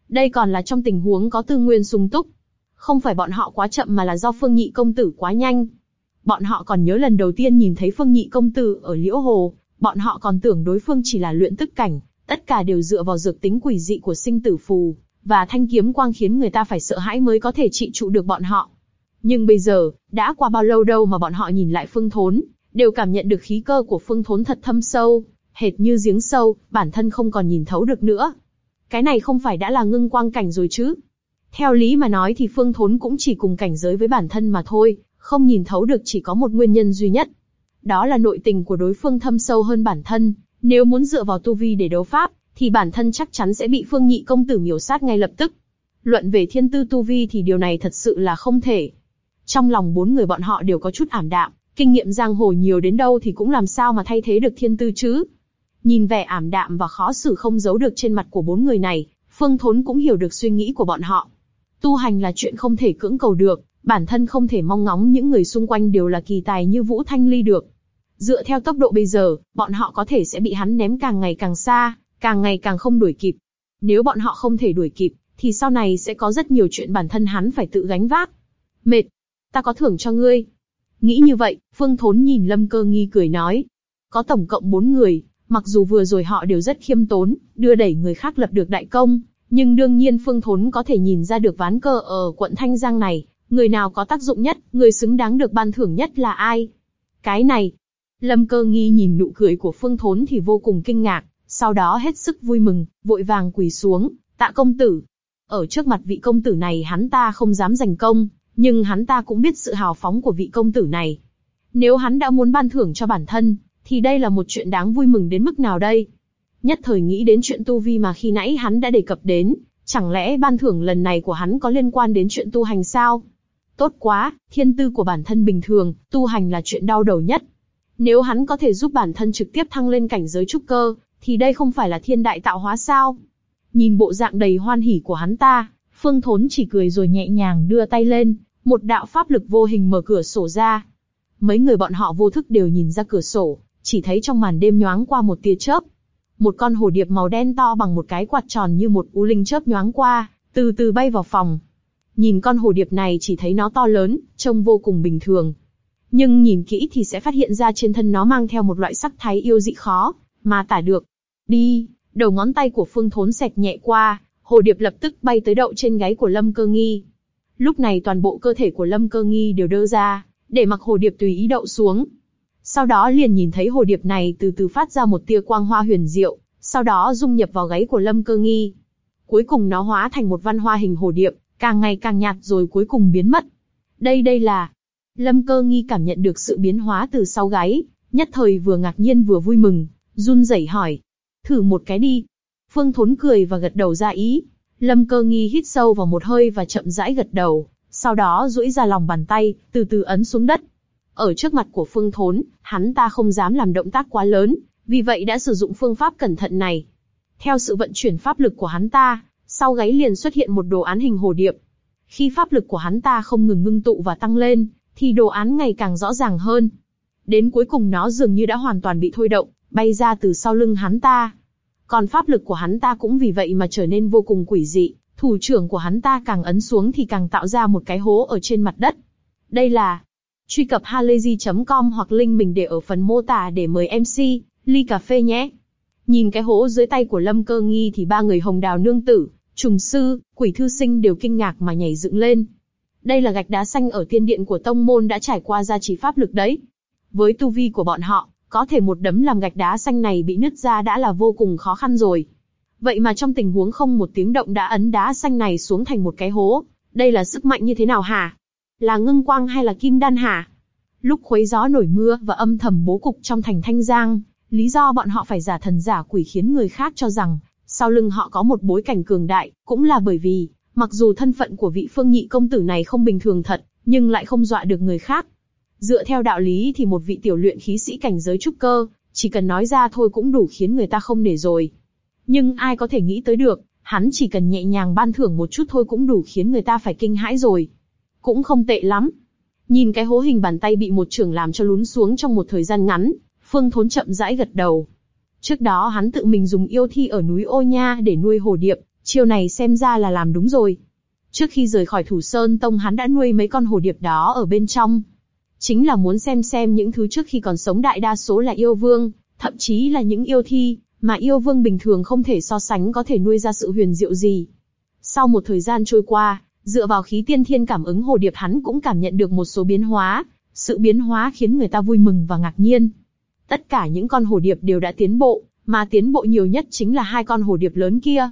Đây còn là trong tình huống có tư nguyên sung túc. Không phải bọn họ quá chậm mà là do Phương Nhị công tử quá nhanh. Bọn họ còn nhớ lần đầu tiên nhìn thấy Phương Nhị công tử ở Liễu Hồ, bọn họ còn tưởng đối phương chỉ là luyện tức cảnh, tất cả đều dựa vào dược tính quỷ dị của sinh tử phù, và thanh kiếm quang khiến người ta phải sợ hãi mới có thể trị trụ được bọn họ. Nhưng bây giờ, đã qua bao lâu đâu mà bọn họ nhìn lại Phương Thốn, đều cảm nhận được khí cơ của Phương Thốn thật thâm sâu, hệt như giếng sâu, bản thân không còn nhìn thấu được nữa. Cái này không phải đã là ngưng quang cảnh rồi chứ? Theo lý mà nói thì Phương Thốn cũng chỉ cùng cảnh giới với bản thân mà thôi, không nhìn thấu được chỉ có một nguyên nhân duy nhất. Đó là nội tình của đối phương thâm sâu hơn bản thân, nếu muốn dựa vào tu vi để đấu pháp, thì bản thân chắc chắn sẽ bị Phương Nhị công tử miểu sát ngay lập tức. Luận về thiên tư tu vi thì điều này thật sự là không thể. Trong lòng bốn người bọn họ đều có chút ảm đạm, kinh nghiệm giang hồ nhiều đến đâu thì cũng làm sao mà thay thế được thiên tư chứ. Nhìn vẻ ảm đạm và khó xử không giấu được trên mặt của bốn người này, Phương Thốn cũng hiểu được suy nghĩ của bọn họ. Tu hành là chuyện không thể cưỡng cầu được, bản thân không thể mong ngóng những người xung quanh đều là kỳ tài như Vũ Thanh Ly được. Dựa theo tốc độ bây giờ, bọn họ có thể sẽ bị hắn ném càng ngày càng xa, càng ngày càng không đuổi kịp. Nếu bọn họ không thể đuổi kịp, thì sau này sẽ có rất nhiều chuyện bản thân hắn phải tự gánh vác. Mệt, ta có thưởng cho ngươi. Nghĩ như vậy, Phương Thốn nhìn Lâm Cơ Nghi cười nói. Có tổng cộng bốn người, mặc dù vừa rồi họ đều rất khiêm tốn, đưa đẩy người khác lập được đại công, nhưng đương nhiên Phương Thốn có thể nhìn ra được ván cờ ở quận Thanh Giang này, người nào có tác dụng nhất, người xứng đáng được ban thưởng nhất là ai. Cái này, Lâm cơ nghi nhìn nụ cười của Phương Thốn thì vô cùng kinh ngạc, sau đó hết sức vui mừng, vội vàng quỳ xuống, tạ công tử. Ở trước mặt vị công tử này hắn ta không dám giành công, nhưng hắn ta cũng biết sự hào phóng của vị công tử này. Nếu hắn đã muốn ban thưởng cho bản thân, thì đây là một chuyện đáng vui mừng đến mức nào đây? Nhất thời nghĩ đến chuyện tu vi mà khi nãy hắn đã đề cập đến, chẳng lẽ ban thưởng lần này của hắn có liên quan đến chuyện tu hành sao? Tốt quá, thiên tư của bản thân bình thường, tu hành là chuyện đau đầu nhất. Nếu hắn có thể giúp bản thân trực tiếp thăng lên cảnh giới trúc cơ, thì đây không phải là thiên đại tạo hóa sao? Nhìn bộ dạng đầy hoan hỉ của hắn ta, Phương Thốn chỉ cười rồi nhẹ nhàng đưa tay lên, một đạo pháp lực vô hình mở cửa sổ ra. Mấy người bọn họ vô thức đều nhìn ra cửa sổ, chỉ thấy trong màn đêm nhoáng qua một tia chớp. Một con hồ điệp màu đen to bằng một cái quạt tròn như một u linh chớp nhoáng qua, từ từ bay vào phòng. Nhìn con hồ điệp này chỉ thấy nó to lớn, trông vô cùng bình thường. Nhưng nhìn kỹ thì sẽ phát hiện ra trên thân nó mang theo một loại sắc thái yêu dị khó, mà tả được. Đi, đầu ngón tay của Phương Thốn xẹt nhẹ qua, hồ điệp lập tức bay tới đậu trên gáy của Lâm Cơ Nghi. Lúc này toàn bộ cơ thể của Lâm Cơ Nghi đều đơ ra, để mặc hồ điệp tùy ý đậu xuống. Sau đó liền nhìn thấy hồ điệp này từ từ phát ra một tia quang hoa huyền diệu, sau đó dung nhập vào gáy của Lâm Cơ Nghi. Cuối cùng nó hóa thành một văn hoa hình hồ điệp, càng ngày càng nhạt rồi cuối cùng biến mất. Đây đây là... Lâm Cơ Nghi cảm nhận được sự biến hóa từ sau gáy, nhất thời vừa ngạc nhiên vừa vui mừng, run rẩy hỏi. Thử một cái đi. Phương Thốn cười và gật đầu ra ý. Lâm Cơ Nghi hít sâu vào một hơi và chậm rãi gật đầu, sau đó duỗi ra lòng bàn tay, từ từ ấn xuống đất. Ở trước mặt của Phương Thốn, hắn ta không dám làm động tác quá lớn, vì vậy đã sử dụng phương pháp cẩn thận này. Theo sự vận chuyển pháp lực của hắn ta, sau gáy liền xuất hiện một đồ án hình hồ điệp. Khi pháp lực của hắn ta không ngừng ngưng tụ và tăng lên, thì đồ án ngày càng rõ ràng hơn. Đến cuối cùng nó dường như đã hoàn toàn bị thôi động, bay ra từ sau lưng hắn ta. Còn pháp lực của hắn ta cũng vì vậy mà trở nên vô cùng quỷ dị, thủ trưởng của hắn ta càng ấn xuống thì càng tạo ra một cái hố ở trên mặt đất. Đây là truy cập halayzi.com hoặc link mình để ở phần mô tả để mời MC ly cà phê nhé. Nhìn cái hố dưới tay của Lâm Cơ Nghi thì ba người Hồng Đào nương tử, trùng sư, quỷ thư sinh đều kinh ngạc mà nhảy dựng lên. Đây là gạch đá xanh ở tiên điện của tông môn đã trải qua gia trì pháp lực đấy. Với tu vi của bọn họ, có thể một đấm làm gạch đá xanh này bị nứt ra đã là vô cùng khó khăn rồi. Vậy mà trong tình huống không một tiếng động đã ấn đá xanh này xuống thành một cái hố, đây là sức mạnh như thế nào hả? Là ngưng quang hay là kim đan hả? Lúc khuấy gió nổi mưa và âm thầm bố cục trong thành Thanh Giang, lý do bọn họ phải giả thần giả quỷ khiến người khác cho rằng sau lưng họ có một bối cảnh cường đại, cũng là bởi vì, mặc dù thân phận của vị phương nhị công tử này không bình thường thật, nhưng lại không dọa được người khác. Dựa theo đạo lý thì một vị tiểu luyện khí sĩ cảnh giới trúc cơ, chỉ cần nói ra thôi cũng đủ khiến người ta không nể rồi. Nhưng ai có thể nghĩ tới được, hắn chỉ cần nhẹ nhàng ban thưởng một chút thôi cũng đủ khiến người ta phải kinh hãi rồi. Cũng không tệ lắm. Nhìn cái hố hình bàn tay bị một trưởng làm cho lún xuống trong một thời gian ngắn, Phương Thốn chậm rãi gật đầu. Trước đó hắn tự mình dùng yêu thi ở núi Ô Nha để nuôi hồ điệp, chiêu này xem ra là làm đúng rồi. Trước khi rời khỏi Thủ Sơn Tông hắn đã nuôi mấy con hồ điệp đó ở bên trong. Chính là muốn xem xem những thứ trước khi còn sống đại đa số là yêu vương, thậm chí là những yêu thi, mà yêu vương bình thường không thể so sánh có thể nuôi ra sự huyền diệu gì. Sau một thời gian trôi qua, dựa vào khí tiên thiên cảm ứng hồ điệp hắn cũng cảm nhận được một số biến hóa, sự biến hóa khiến người ta vui mừng và ngạc nhiên. Tất cả những con hồ điệp đều đã tiến bộ, mà tiến bộ nhiều nhất chính là hai con hồ điệp lớn kia.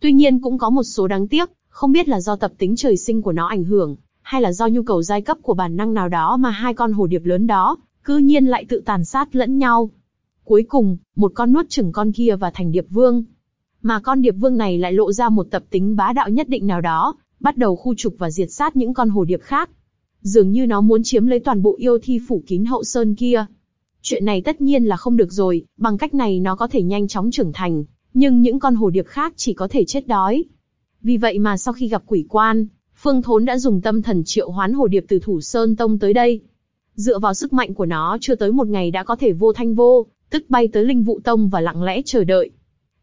Tuy nhiên cũng có một số đáng tiếc, không biết là do tập tính trời sinh của nó ảnh hưởng, hay là do nhu cầu giai cấp của bản năng nào đó mà hai con hồ điệp lớn đó, cư nhiên lại tự tàn sát lẫn nhau. Cuối cùng, một con nuốt chửng con kia và thành điệp vương. Mà con điệp vương này lại lộ ra một tập tính bá đạo nhất định nào đó, bắt đầu khu trục và diệt sát những con hồ điệp khác. Dường như nó muốn chiếm lấy toàn bộ yêu thi phủ kín hậu sơn kia. Chuyện này tất nhiên là không được rồi, bằng cách này nó có thể nhanh chóng trưởng thành, nhưng những con hồ điệp khác chỉ có thể chết đói. Vì vậy mà sau khi gặp quỷ quan, Phương Thốn đã dùng tâm thần triệu hoán hồ điệp từ Thủ Sơn Tông tới đây. Dựa vào sức mạnh của nó chưa tới một ngày đã có thể vô thanh vô, tức bay tới Linh Vụ Tông và lặng lẽ chờ đợi.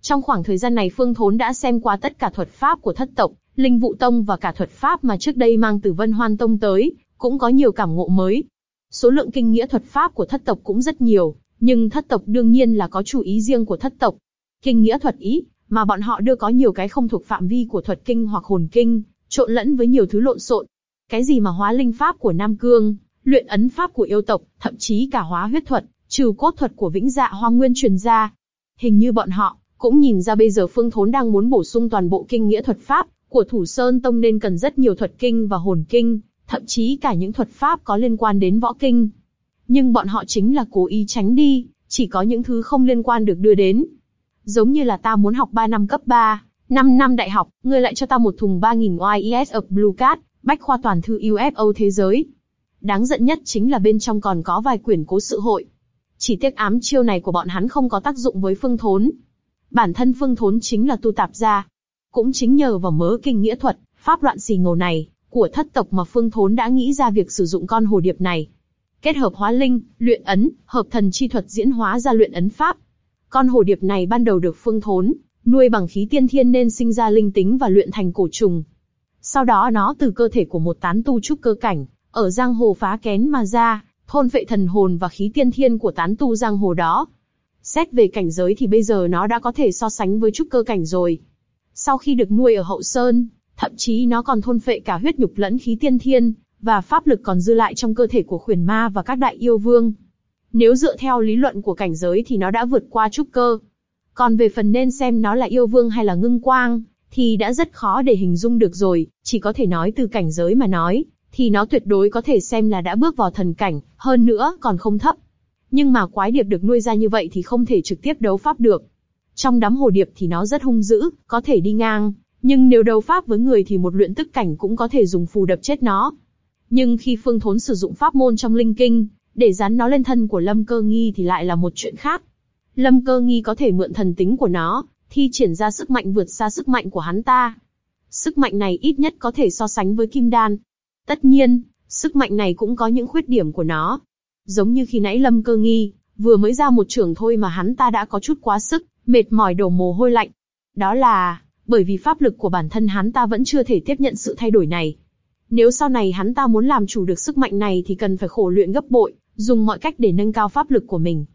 Trong khoảng thời gian này Phương Thốn đã xem qua tất cả thuật pháp của thất tộc, Linh Vụ Tông và cả thuật pháp mà trước đây mang từ Vân Hoan Tông tới, cũng có nhiều cảm ngộ mới. Số lượng kinh nghĩa thuật pháp của thất tộc cũng rất nhiều, nhưng thất tộc đương nhiên là có chủ ý riêng của thất tộc. Kinh nghĩa thuật ý, mà bọn họ đưa có nhiều cái không thuộc phạm vi của thuật kinh hoặc hồn kinh, trộn lẫn với nhiều thứ lộn xộn. Cái gì mà hóa linh pháp của Nam Cương, luyện ấn pháp của yêu tộc, thậm chí cả hóa huyết thuật, trừ cốt thuật của vĩnh dạ hoang nguyên truyền ra. Hình như bọn họ, cũng nhìn ra bây giờ Phương Thốn đang muốn bổ sung toàn bộ kinh nghĩa thuật pháp của Thủ Sơn Tông nên cần rất nhiều thuật kinh và hồn kinh, thậm chí cả những thuật pháp có liên quan đến võ kinh. Nhưng bọn họ chính là cố ý tránh đi, chỉ có những thứ không liên quan được đưa đến. Giống như là ta muốn học 3 năm cấp 3, 5 năm đại học, ngươi lại cho ta một thùng 3.000 YES of Blue Card, bách khoa toàn thư UFO thế giới. Đáng giận nhất chính là bên trong còn có vài quyển cố sự hội. Chỉ tiếc ám chiêu này của bọn hắn không có tác dụng với Phương Thốn. Bản thân Phương Thốn chính là tu tạp gia. Cũng chính nhờ vào mớ kinh nghĩa thuật, pháp loạn xì ngầu này, của thất tộc mà Phương Thốn đã nghĩ ra việc sử dụng con hồ điệp này. Kết hợp hóa linh, luyện ấn, hợp thần chi thuật diễn hóa ra luyện ấn pháp. Con hồ điệp này ban đầu được Phương Thốn nuôi bằng khí tiên thiên nên sinh ra linh tính và luyện thành cổ trùng. Sau đó nó từ cơ thể của một tán tu trúc cơ cảnh, ở giang hồ phá kén mà ra, thôn vệ thần hồn và khí tiên thiên của tán tu giang hồ đó. Xét về cảnh giới thì bây giờ nó đã có thể so sánh với trúc cơ cảnh rồi. Sau khi được nuôi ở hậu sơn, thậm chí nó còn thôn phệ cả huyết nhục lẫn khí tiên thiên, và pháp lực còn dư lại trong cơ thể của khuyển ma và các đại yêu vương. Nếu dựa theo lý luận của cảnh giới thì nó đã vượt qua trúc cơ. Còn về phần nên xem nó là yêu vương hay là ngưng quang, thì đã rất khó để hình dung được rồi, chỉ có thể nói từ cảnh giới mà nói, thì nó tuyệt đối có thể xem là đã bước vào thần cảnh, hơn nữa còn không thấp. Nhưng mà quái điệp được nuôi ra như vậy thì không thể trực tiếp đấu pháp được. Trong đám hồ điệp thì nó rất hung dữ, có thể đi ngang, nhưng nếu đấu pháp với người thì một luyện tức cảnh cũng có thể dùng phù đập chết nó. Nhưng khi Phương Thốn sử dụng pháp môn trong linh kinh, để dán nó lên thân của Lâm Cơ Nghi thì lại là một chuyện khác. Lâm Cơ Nghi có thể mượn thần tính của nó, thi triển ra sức mạnh vượt xa sức mạnh của hắn ta. Sức mạnh này ít nhất có thể so sánh với Kim Đan. Tất nhiên, sức mạnh này cũng có những khuyết điểm của nó. Giống như khi nãy Lâm Cơ Nghi, vừa mới ra một trường thôi mà hắn ta đã có chút quá sức, mệt mỏi đổ mồ hôi lạnh. Đó là, bởi vì pháp lực của bản thân hắn ta vẫn chưa thể tiếp nhận sự thay đổi này. Nếu sau này hắn ta muốn làm chủ được sức mạnh này thì cần phải khổ luyện gấp bội, dùng mọi cách để nâng cao pháp lực của mình.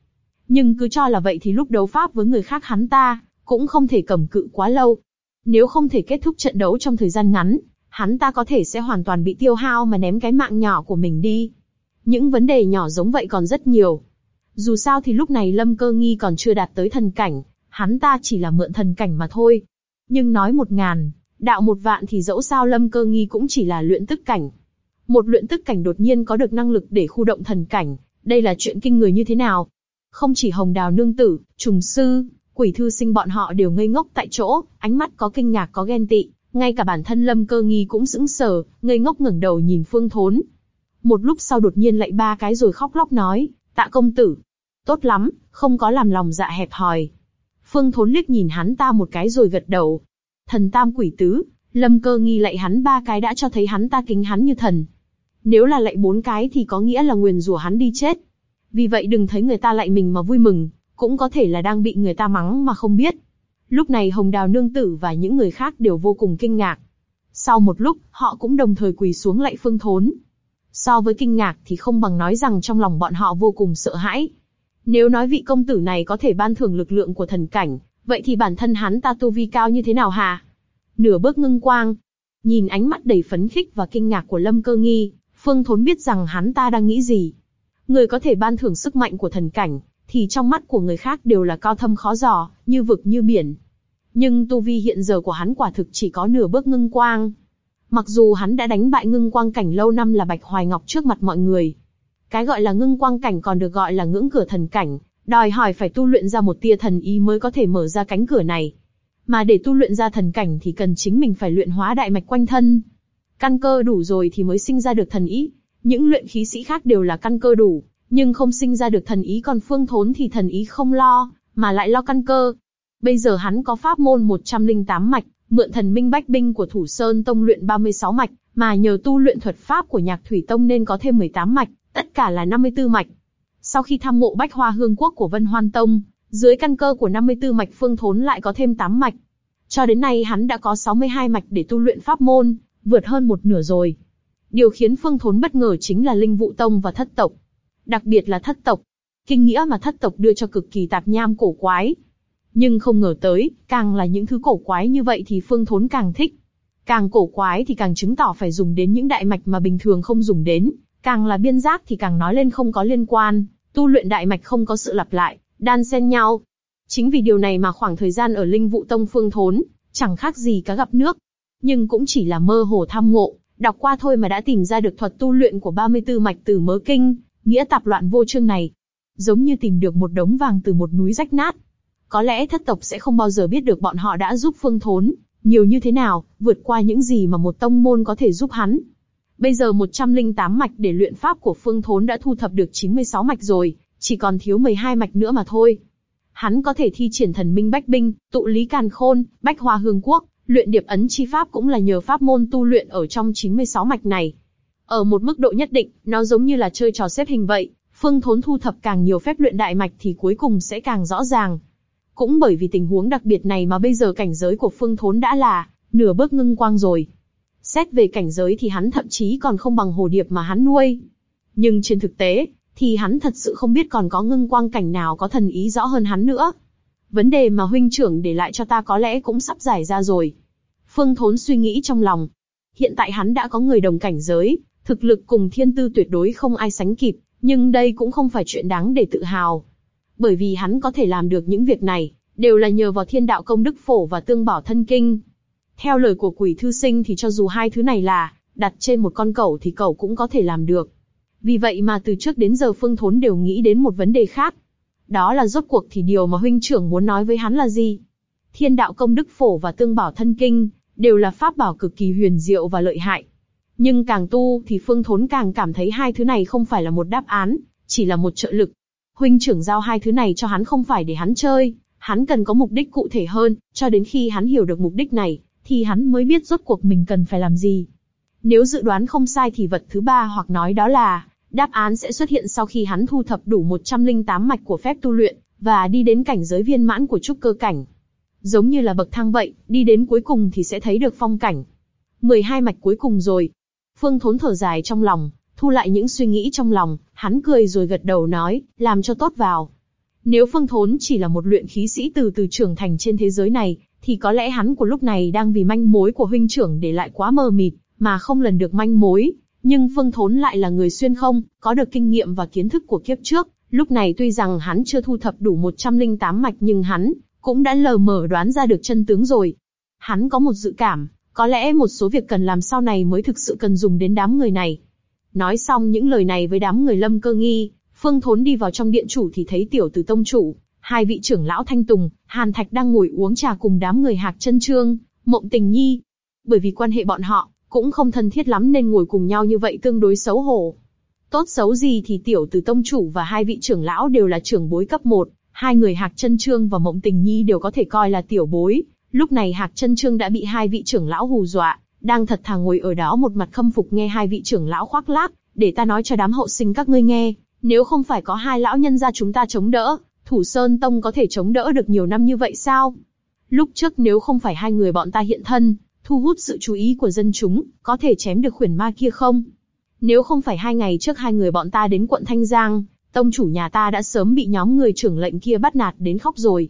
Nhưng cứ cho là vậy thì lúc đấu pháp với người khác hắn ta, cũng không thể cầm cự quá lâu. Nếu không thể kết thúc trận đấu trong thời gian ngắn, hắn ta có thể sẽ hoàn toàn bị tiêu hao mà ném cái mạng nhỏ của mình đi. Những vấn đề nhỏ giống vậy còn rất nhiều. Dù sao thì lúc này Lâm Cơ Nghi còn chưa đạt tới thần cảnh, hắn ta chỉ là mượn thần cảnh mà thôi. Nhưng nói một ngàn, đạo một vạn thì dẫu sao Lâm Cơ Nghi cũng chỉ là luyện tức cảnh. Một luyện tức cảnh đột nhiên có được năng lực để khu động thần cảnh, đây là chuyện kinh người như thế nào? Không chỉ Hồng Đào Nương Tử, Trùng Sư, Quỷ Thư Sinh bọn họ đều ngây ngốc tại chỗ, ánh mắt có kinh ngạc có ghen tị, ngay cả bản thân Lâm Cơ Nghi cũng sững sờ, ngây ngốc ngẩng đầu nhìn Phương Thốn. Một lúc sau đột nhiên lại ba cái rồi khóc lóc nói, tạ công tử. Tốt lắm, không có làm lòng dạ hẹp hòi. Phương Thốn liếc nhìn hắn ta một cái rồi gật đầu. Thần tam quỷ tứ, Lâm Cơ Nghi lạy hắn ba cái đã cho thấy hắn ta kính hắn như thần. Nếu là lạy bốn cái thì có nghĩa là nguyền rủa hắn đi chết. Vì vậy đừng thấy người ta lại mình mà vui mừng, cũng có thể là đang bị người ta mắng mà không biết. Lúc này Hồng Đào Nương Tử và những người khác đều vô cùng kinh ngạc. Sau một lúc, họ cũng đồng thời quỳ xuống lại Phương Thốn. So với kinh ngạc thì không bằng nói rằng trong lòng bọn họ vô cùng sợ hãi. Nếu nói vị công tử này có thể ban thưởng lực lượng của thần cảnh, vậy thì bản thân hắn ta tu vi cao như thế nào hà Nửa bước ngưng quang, nhìn ánh mắt đầy phấn khích và kinh ngạc của Lâm Cơ Nghi, Phương Thốn biết rằng hắn ta đang nghĩ gì. Người có thể ban thưởng sức mạnh của thần cảnh, thì trong mắt của người khác đều là cao thâm khó dò, như vực như biển. Nhưng tu vi hiện giờ của hắn quả thực chỉ có nửa bước ngưng quang. Mặc dù hắn đã đánh bại ngưng quang cảnh lâu năm là Bạch Hoài Ngọc trước mặt mọi người. Cái gọi là ngưng quang cảnh còn được gọi là ngưỡng cửa thần cảnh, đòi hỏi phải tu luyện ra một tia thần ý mới có thể mở ra cánh cửa này. Mà để tu luyện ra thần cảnh thì cần chính mình phải luyện hóa đại mạch quanh thân. Căn cơ đủ rồi thì mới sinh ra được thần ý. Những luyện khí sĩ khác đều là căn cơ đủ, nhưng không sinh ra được thần ý còn phương thốn thì thần ý không lo, mà lại lo căn cơ. Bây giờ hắn có pháp môn 108 mạch, mượn thần minh bách binh của Thủ Sơn Tông luyện 36 mạch, mà nhờ tu luyện thuật pháp của Nhạc Thủy Tông nên có thêm 18 mạch, tất cả là 54 mạch. Sau khi tham mộ Bách Hoa Hương Quốc của Vân Hoan Tông, dưới căn cơ của 54 mạch phương thốn lại có thêm 8 mạch. Cho đến nay hắn đã có 62 mạch để tu luyện pháp môn, vượt hơn một nửa rồi. Điều khiến phương thốn bất ngờ chính là Linh Vụ Tông và Thất Tộc. Đặc biệt là Thất Tộc. Kinh nghĩa mà Thất Tộc đưa cho cực kỳ tạp nham cổ quái. Nhưng không ngờ tới, càng là những thứ cổ quái như vậy thì phương thốn càng thích. Càng cổ quái thì càng chứng tỏ phải dùng đến những đại mạch mà bình thường không dùng đến, càng là biên giác thì càng nói lên không có liên quan, tu luyện đại mạch không có sự lặp lại, đan xen nhau. Chính vì điều này mà khoảng thời gian ở Linh Vụ Tông Phương Thốn, chẳng khác gì cá gặp nước. Nhưng cũng chỉ là mơ hồ tham ngộ, đọc qua thôi mà đã tìm ra được thuật tu luyện của 34 mạch từ mớ kinh, nghĩa tạp loạn vô chương này. Giống như tìm được một đống vàng từ một núi rách nát. Có lẽ thất tộc sẽ không bao giờ biết được bọn họ đã giúp Phương Thốn, nhiều như thế nào, vượt qua những gì mà một tông môn có thể giúp hắn. Bây giờ 108 mạch để luyện pháp của Phương Thốn đã thu thập được 96 mạch rồi, chỉ còn thiếu 12 mạch nữa mà thôi. Hắn có thể thi triển thần minh bách binh, tụ lý càn khôn, bách hoa hương quốc, luyện điệp ấn chi pháp cũng là nhờ pháp môn tu luyện ở trong 96 mạch này. Ở một mức độ nhất định, nó giống như là chơi trò xếp hình vậy, Phương Thốn thu thập càng nhiều phép luyện đại mạch thì cuối cùng sẽ càng rõ ràng. Cũng bởi vì tình huống đặc biệt này mà bây giờ cảnh giới của Phương Thốn đã là nửa bước ngưng quang rồi. Xét về cảnh giới thì hắn thậm chí còn không bằng hồ điệp mà hắn nuôi. Nhưng trên thực tế, thì hắn thật sự không biết còn có ngưng quang cảnh nào có thần ý rõ hơn hắn nữa. Vấn đề mà huynh trưởng để lại cho ta có lẽ cũng sắp giải ra rồi. Phương Thốn suy nghĩ trong lòng. Hiện tại hắn đã có người đồng cảnh giới, thực lực cùng thiên tư tuyệt đối không ai sánh kịp, nhưng đây cũng không phải chuyện đáng để tự hào. Bởi vì hắn có thể làm được những việc này, đều là nhờ vào thiên đạo công đức phổ và tương bảo thân kinh. Theo lời của quỷ thư sinh thì cho dù hai thứ này là đặt trên một con cẩu thì cẩu cũng có thể làm được. Vì vậy mà từ trước đến giờ Phương Thốn đều nghĩ đến một vấn đề khác. Đó là rốt cuộc thì điều mà huynh trưởng muốn nói với hắn là gì? Thiên đạo công đức phổ và tương bảo thân kinh, đều là pháp bảo cực kỳ huyền diệu và lợi hại. Nhưng càng tu thì Phương Thốn càng cảm thấy hai thứ này không phải là một đáp án, chỉ là một trợ lực. Huynh trưởng giao hai thứ này cho hắn không phải để hắn chơi, hắn cần có mục đích cụ thể hơn, cho đến khi hắn hiểu được mục đích này, thì hắn mới biết rốt cuộc mình cần phải làm gì. Nếu dự đoán không sai thì vật thứ ba hoặc nói đó là, đáp án sẽ xuất hiện sau khi hắn thu thập đủ 108 mạch của phép tu luyện, và đi đến cảnh giới viên mãn của trúc cơ cảnh. Giống như là bậc thang vậy, đi đến cuối cùng thì sẽ thấy được phong cảnh. 12 mạch cuối cùng rồi. Phương Thốn thở dài trong lòng, thu lại những suy nghĩ trong lòng, hắn cười rồi gật đầu nói, làm cho tốt vào. Nếu Phương Thốn chỉ là một luyện khí sĩ từ từ trưởng thành trên thế giới này, thì có lẽ hắn của lúc này đang vì manh mối của huynh trưởng để lại quá mờ mịt, mà không lần được manh mối. Nhưng Phương Thốn lại là người xuyên không, có được kinh nghiệm và kiến thức của kiếp trước. Lúc này tuy rằng hắn chưa thu thập đủ 108 mạch nhưng hắn cũng đã lờ mờ đoán ra được chân tướng rồi. Hắn có một dự cảm, có lẽ một số việc cần làm sau này mới thực sự cần dùng đến đám người này. Nói xong những lời này với đám người lâm cơ nghi, Phương Thốn đi vào trong điện chủ thì thấy tiểu tử tông chủ, hai vị trưởng lão Thanh Tùng, Hàn Thạch đang ngồi uống trà cùng đám người Hạc Chân Trương, Mộng Tình Nhi. Bởi vì quan hệ bọn họ cũng không thân thiết lắm nên ngồi cùng nhau như vậy tương đối xấu hổ. Tốt xấu gì thì tiểu tử tông chủ và hai vị trưởng lão đều là trưởng bối cấp 1, hai người Hạc Trân Trương và Mộng Tình Nhi đều có thể coi là tiểu bối. Lúc này Hạc Trân Trương đã bị hai vị trưởng lão hù dọa, đang thật thà ngồi ở đó một mặt khâm phục nghe hai vị trưởng lão khoác lác, để ta nói cho đám hậu sinh các ngươi nghe, nếu không phải có hai lão nhân gia chúng ta chống đỡ, Thủ Sơn Tông có thể chống đỡ được nhiều năm như vậy sao? Lúc trước nếu không phải hai người bọn ta hiện thân, thu hút sự chú ý của dân chúng, có thể chém được khuyển ma kia không? Nếu không phải hai ngày trước hai người bọn ta đến quận Thanh Giang, tông chủ nhà ta đã sớm bị nhóm người trưởng lệnh kia bắt nạt đến khóc rồi.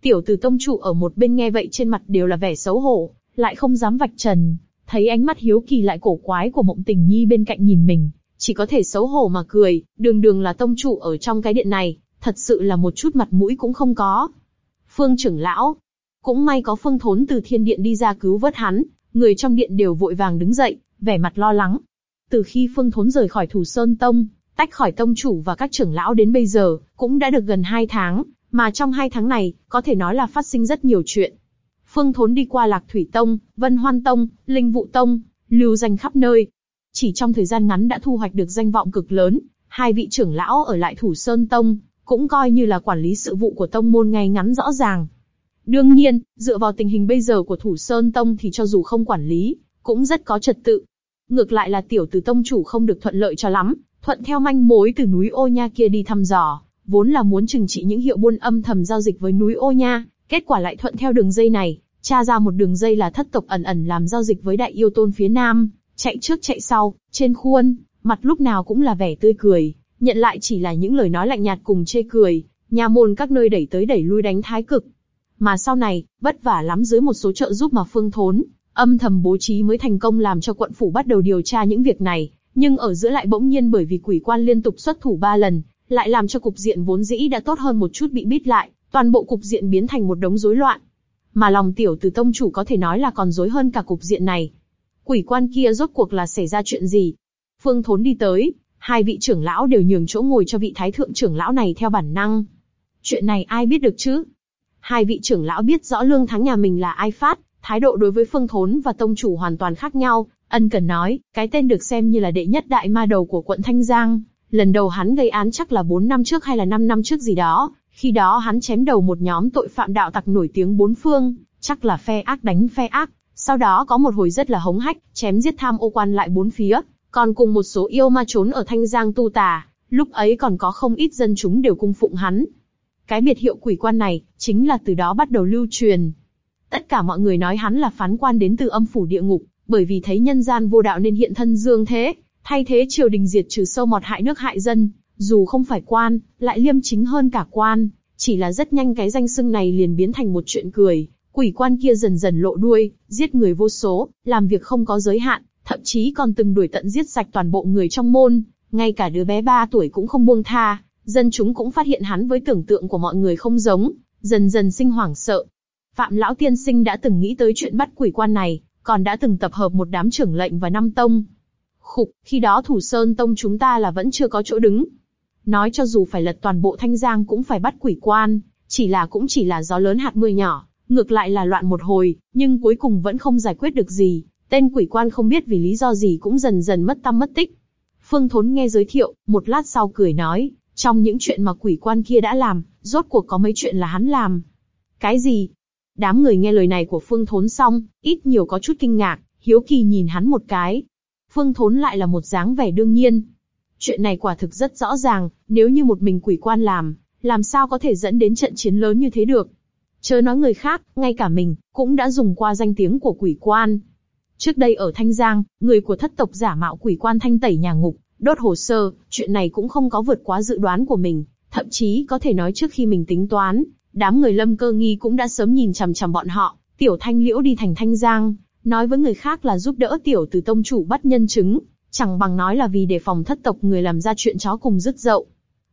Tiểu tử tông chủ ở một bên nghe vậy trên mặt đều là vẻ xấu hổ, lại không dám vạch trần, thấy ánh mắt hiếu kỳ lại cổ quái của mộng tình nhi bên cạnh nhìn mình, chỉ có thể xấu hổ mà cười, đường đường là tông chủ ở trong cái điện này, thật sự là một chút mặt mũi cũng không có. Phương trưởng lão, cũng may có phương thốn từ thiên điện đi ra cứu vớt hắn, người trong điện đều vội vàng đứng dậy, vẻ mặt lo lắng. Từ khi phương thốn rời khỏi thủ sơn tông, tách khỏi tông chủ và các trưởng lão đến bây giờ, cũng đã được gần hai tháng, mà trong hai tháng này, có thể nói là phát sinh rất nhiều chuyện. Phương Thốn đi qua Lạc Thủy Tông, Vân Hoan Tông, Linh Vụ Tông, lưu danh khắp nơi. Chỉ trong thời gian ngắn đã thu hoạch được danh vọng cực lớn, hai vị trưởng lão ở lại Thủ Sơn Tông, cũng coi như là quản lý sự vụ của tông môn ngay ngắn rõ ràng. Đương nhiên, dựa vào tình hình bây giờ của Thủ Sơn Tông thì cho dù không quản lý, cũng rất có trật tự. Ngược lại là tiểu tử tông chủ không được thuận lợi cho lắm, thuận theo manh mối từ núi Ô Nha kia đi thăm dò, vốn là muốn trừng trị những hiệu buôn âm thầm giao dịch với núi Ô Nha, kết quả lại thuận theo đường dây này, tra ra một đường dây là thất tộc ẩn ẩn làm giao dịch với đại yêu tôn phía nam, chạy trước chạy sau, trên khuôn, mặt lúc nào cũng là vẻ tươi cười, nhận lại chỉ là những lời nói lạnh nhạt cùng chê cười, nhà môn các nơi đẩy tới đẩy lui đánh thái cực. Mà sau này, vất vả lắm dưới một số trợ giúp mà Phương Thốn, âm thầm bố trí mới thành công làm cho quận phủ bắt đầu điều tra những việc này, nhưng ở giữa lại bỗng nhiên bởi vì quỷ quan liên tục xuất thủ ba lần, lại làm cho cục diện vốn dĩ đã tốt hơn một chút bị bít lại, toàn bộ cục diện biến thành một đống rối loạn. Mà lòng tiểu từ tông chủ có thể nói là còn rối hơn cả cục diện này. Quỷ quan kia rốt cuộc là xảy ra chuyện gì? Phương Thốn đi tới, hai vị trưởng lão đều nhường chỗ ngồi cho vị thái thượng trưởng lão này theo bản năng. Chuyện này ai biết được chứ? Hai vị trưởng lão biết rõ lương thắng nhà mình là ai phát, thái độ đối với Phương Thốn và tông chủ hoàn toàn khác nhau. Ân cần nói, cái tên được xem như là đệ nhất đại ma đầu của quận Thanh Giang, lần đầu hắn gây án chắc là 4 năm trước hay là 5 năm trước gì đó. Khi đó hắn chém đầu một nhóm tội phạm đạo tặc nổi tiếng bốn phương, chắc là phe ác đánh phe ác. Sau đó có một hồi rất là hống hách, chém giết tham ô quan lại bốn phía, còn cùng một số yêu ma trốn ở Thanh Giang tu tà. Lúc ấy còn có không ít dân chúng đều cung phụng hắn. Cái biệt hiệu quỷ quan này, chính là từ đó bắt đầu lưu truyền. Tất cả mọi người nói hắn là phán quan đến từ âm phủ địa ngục, bởi vì thấy nhân gian vô đạo nên hiện thân dương thế, thay thế triều đình diệt trừ sâu mọt hại nước hại dân, dù không phải quan, lại liêm chính hơn cả quan, chỉ là rất nhanh cái danh xưng này liền biến thành một chuyện cười, quỷ quan kia dần dần lộ đuôi, giết người vô số, làm việc không có giới hạn, thậm chí còn từng đuổi tận giết sạch toàn bộ người trong môn, ngay cả đứa bé 3 tuổi cũng không buông tha, dân chúng cũng phát hiện hắn với tưởng tượng của mọi người không giống, dần dần sinh hoảng sợ. Phạm lão tiên sinh đã từng nghĩ tới chuyện bắt quỷ quan này, còn đã từng tập hợp một đám trưởng lệnh và năm tông, Khục, khi đó thủ sơn tông chúng ta là vẫn chưa có chỗ đứng. Nói cho dù phải lật toàn bộ thanh giang cũng phải bắt quỷ quan, chỉ là cũng chỉ là gió lớn hạt mưa nhỏ, ngược lại là loạn một hồi, nhưng cuối cùng vẫn không giải quyết được gì. Tên quỷ quan không biết vì lý do gì cũng dần dần mất tâm mất tích. Phương Thốn nghe giới thiệu, một lát sau cười nói, trong những chuyện mà quỷ quan kia đã làm, rốt cuộc có mấy chuyện là hắn làm. Cái gì? Đám người nghe lời này của Phương Thốn xong, ít nhiều có chút kinh ngạc, hiếu kỳ nhìn hắn một cái, Phương Thốn lại là một dáng vẻ đương nhiên. Chuyện này quả thực rất rõ ràng, nếu như một mình quỷ quan làm, làm sao có thể dẫn đến trận chiến lớn như thế được. Chớ nói người khác, ngay cả mình, cũng đã dùng qua danh tiếng của quỷ quan. Trước đây ở Thanh Giang, người của thất tộc giả mạo quỷ quan thanh tẩy nhà ngục, đốt hồ sơ, chuyện này cũng không có vượt quá dự đoán của mình, thậm chí có thể nói trước khi mình tính toán, đám người lâm cơ nghi cũng đã sớm nhìn chằm chằm bọn họ, tiểu thanh liễu đi thành Thanh Giang, nói với người khác là giúp đỡ tiểu từ tông chủ bắt nhân chứng, chẳng bằng nói là vì đề phòng thất tộc người làm ra chuyện chó cùng dứt dậu.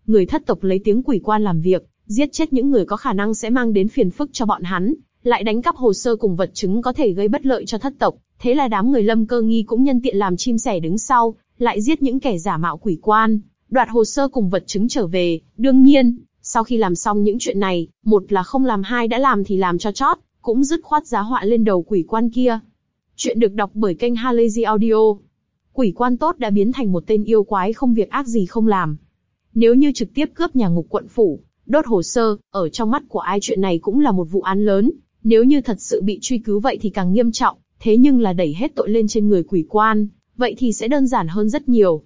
Người thất tộc lấy tiếng quỷ quan làm việc, giết chết những người có khả năng sẽ mang đến phiền phức cho bọn hắn, lại đánh cắp hồ sơ cùng vật chứng có thể gây bất lợi cho thất tộc. Thế là đám người lâm cơ nghi cũng nhân tiện làm chim sẻ đứng sau, lại giết những kẻ giả mạo quỷ quan, đoạt hồ sơ cùng vật chứng trở về. Đương nhiên, sau khi làm xong những chuyện này, một là không làm hai đã làm thì làm cho chót, cũng dứt khoát giá họa lên đầu quỷ quan kia. Chuyện được đọc bởi kênh Halazy Audio. Quỷ quan tốt đã biến thành một tên yêu quái không việc ác gì không làm. Nếu như trực tiếp cướp nhà ngục quận phủ, đốt hồ sơ, ở trong mắt của ai chuyện này cũng là một vụ án lớn. Nếu như thật sự bị truy cứu vậy thì càng nghiêm trọng, thế nhưng là đẩy hết tội lên trên người quỷ quan, vậy thì sẽ đơn giản hơn rất nhiều.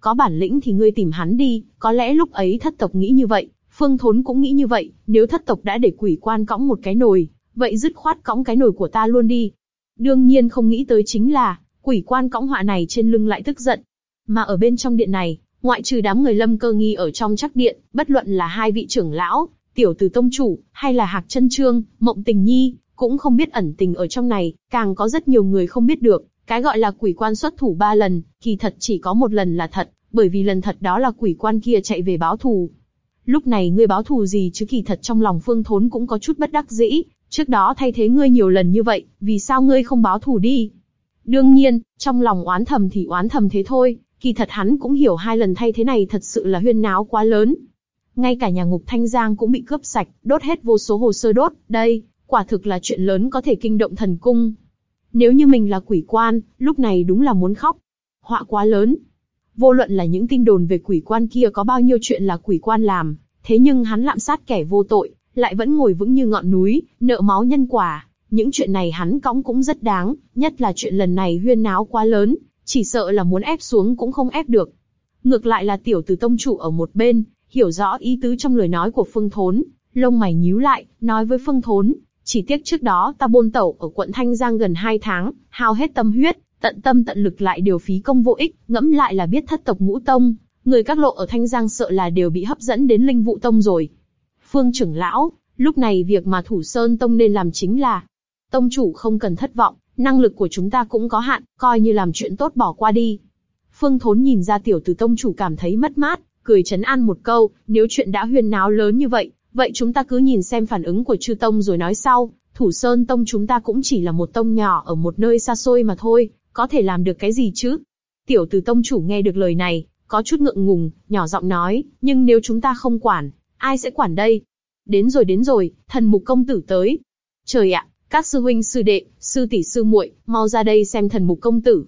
Có bản lĩnh thì ngươi tìm hắn đi, có lẽ lúc ấy thất tộc nghĩ như vậy, Phương Thốn cũng nghĩ như vậy, nếu thất tộc đã để quỷ quan cõng một cái nồi, vậy dứt khoát cõng cái nồi của ta luôn đi, Đương nhiên không nghĩ tới chính là, quỷ quan cõng họa này trên lưng lại tức giận. Mà ở bên trong điện này, ngoại trừ đám người lâm cơ nghi ở trong chắc điện, bất luận là hai vị trưởng lão, tiểu tử tông chủ, hay là hạc chân trương, mộng tình nhi, cũng không biết ẩn tình ở trong này, càng có rất nhiều người không biết được. Cái gọi là quỷ quan xuất thủ ba lần, kỳ thật chỉ có một lần là thật, bởi vì lần thật đó là quỷ quan kia chạy về báo thù. Lúc này ngươi báo thù gì chứ kỳ thật trong lòng phương thốn cũng có chút bất đắc dĩ, Trước đó thay thế ngươi nhiều lần như vậy, vì sao ngươi không báo thù đi? Đương nhiên, trong lòng oán thầm thì oán thầm thế thôi, kỳ thật hắn cũng hiểu hai lần thay thế này thật sự là huyên náo quá lớn. Ngay cả nhà ngục Thanh Giang cũng bị cướp sạch, đốt hết vô số hồ sơ đốt, đây, quả thực là chuyện lớn có thể kinh động thần cung. Nếu như mình là quỷ quan, lúc này đúng là muốn khóc. Họa quá lớn. Vô luận là những tin đồn về quỷ quan kia có bao nhiêu chuyện là quỷ quan làm, thế nhưng hắn lạm sát kẻ vô tội, lại vẫn ngồi vững như ngọn núi, nợ máu nhân quả. Những chuyện này hắn cõng cũng rất đáng, nhất là chuyện lần này huyên náo quá lớn, chỉ sợ là muốn ép xuống cũng không ép được. Ngược lại là tiểu tử tông chủ ở một bên, hiểu rõ ý tứ trong lời nói của Phương Thốn, lông mày nhíu lại, nói với Phương Thốn, chỉ tiếc trước đó ta bôn tẩu ở quận Thanh Giang gần 2 tháng, hao hết tâm huyết, tận tâm tận lực lại điều phí công vô ích, ngẫm lại là biết thất tộc ngũ tông, người các lộ ở Thanh Giang sợ là đều bị hấp dẫn đến linh vụ tông rồi. Phương trưởng lão, lúc này việc mà Thủ Sơn Tông nên làm chính là, Tông chủ không cần thất vọng, năng lực của chúng ta cũng có hạn, coi như làm chuyện tốt bỏ qua đi. Phương Thốn nhìn ra tiểu tử Tông chủ cảm thấy mất mát, cười chấn an một câu, nếu chuyện đã huyên náo lớn như vậy, vậy chúng ta cứ nhìn xem phản ứng của chư tông rồi nói sau, thủ sơn tông chúng ta cũng chỉ là một tông nhỏ ở một nơi xa xôi mà thôi, có thể làm được cái gì chứ? Tiểu tử tông chủ nghe được lời này, có chút ngượng ngùng, nhỏ giọng nói, nhưng nếu chúng ta không quản, ai sẽ quản đây? Đến rồi đến rồi, thần mục công tử tới. Trời ạ, các sư huynh sư đệ, sư tỷ sư muội, mau ra đây xem thần mục công tử.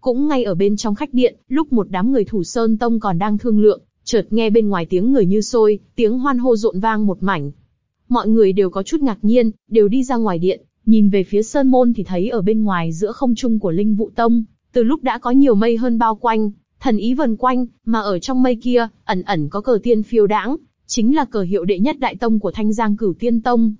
Cũng ngay ở bên trong khách điện, lúc một đám người thủ sơn tông còn đang thương lượng, chợt nghe bên ngoài tiếng người như sôi, tiếng hoan hô rộn vang một mảnh. Mọi người đều có chút ngạc nhiên, đều đi ra ngoài điện, nhìn về phía sơn môn thì thấy ở bên ngoài giữa không trung của linh vụ tông, từ lúc đã có nhiều mây hơn bao quanh, thần ý vần quanh, mà ở trong mây kia, ẩn ẩn có cờ tiên phiêu đãng, chính là cờ hiệu đệ nhất đại tông của Thanh Giang Cửu Tiên Tông.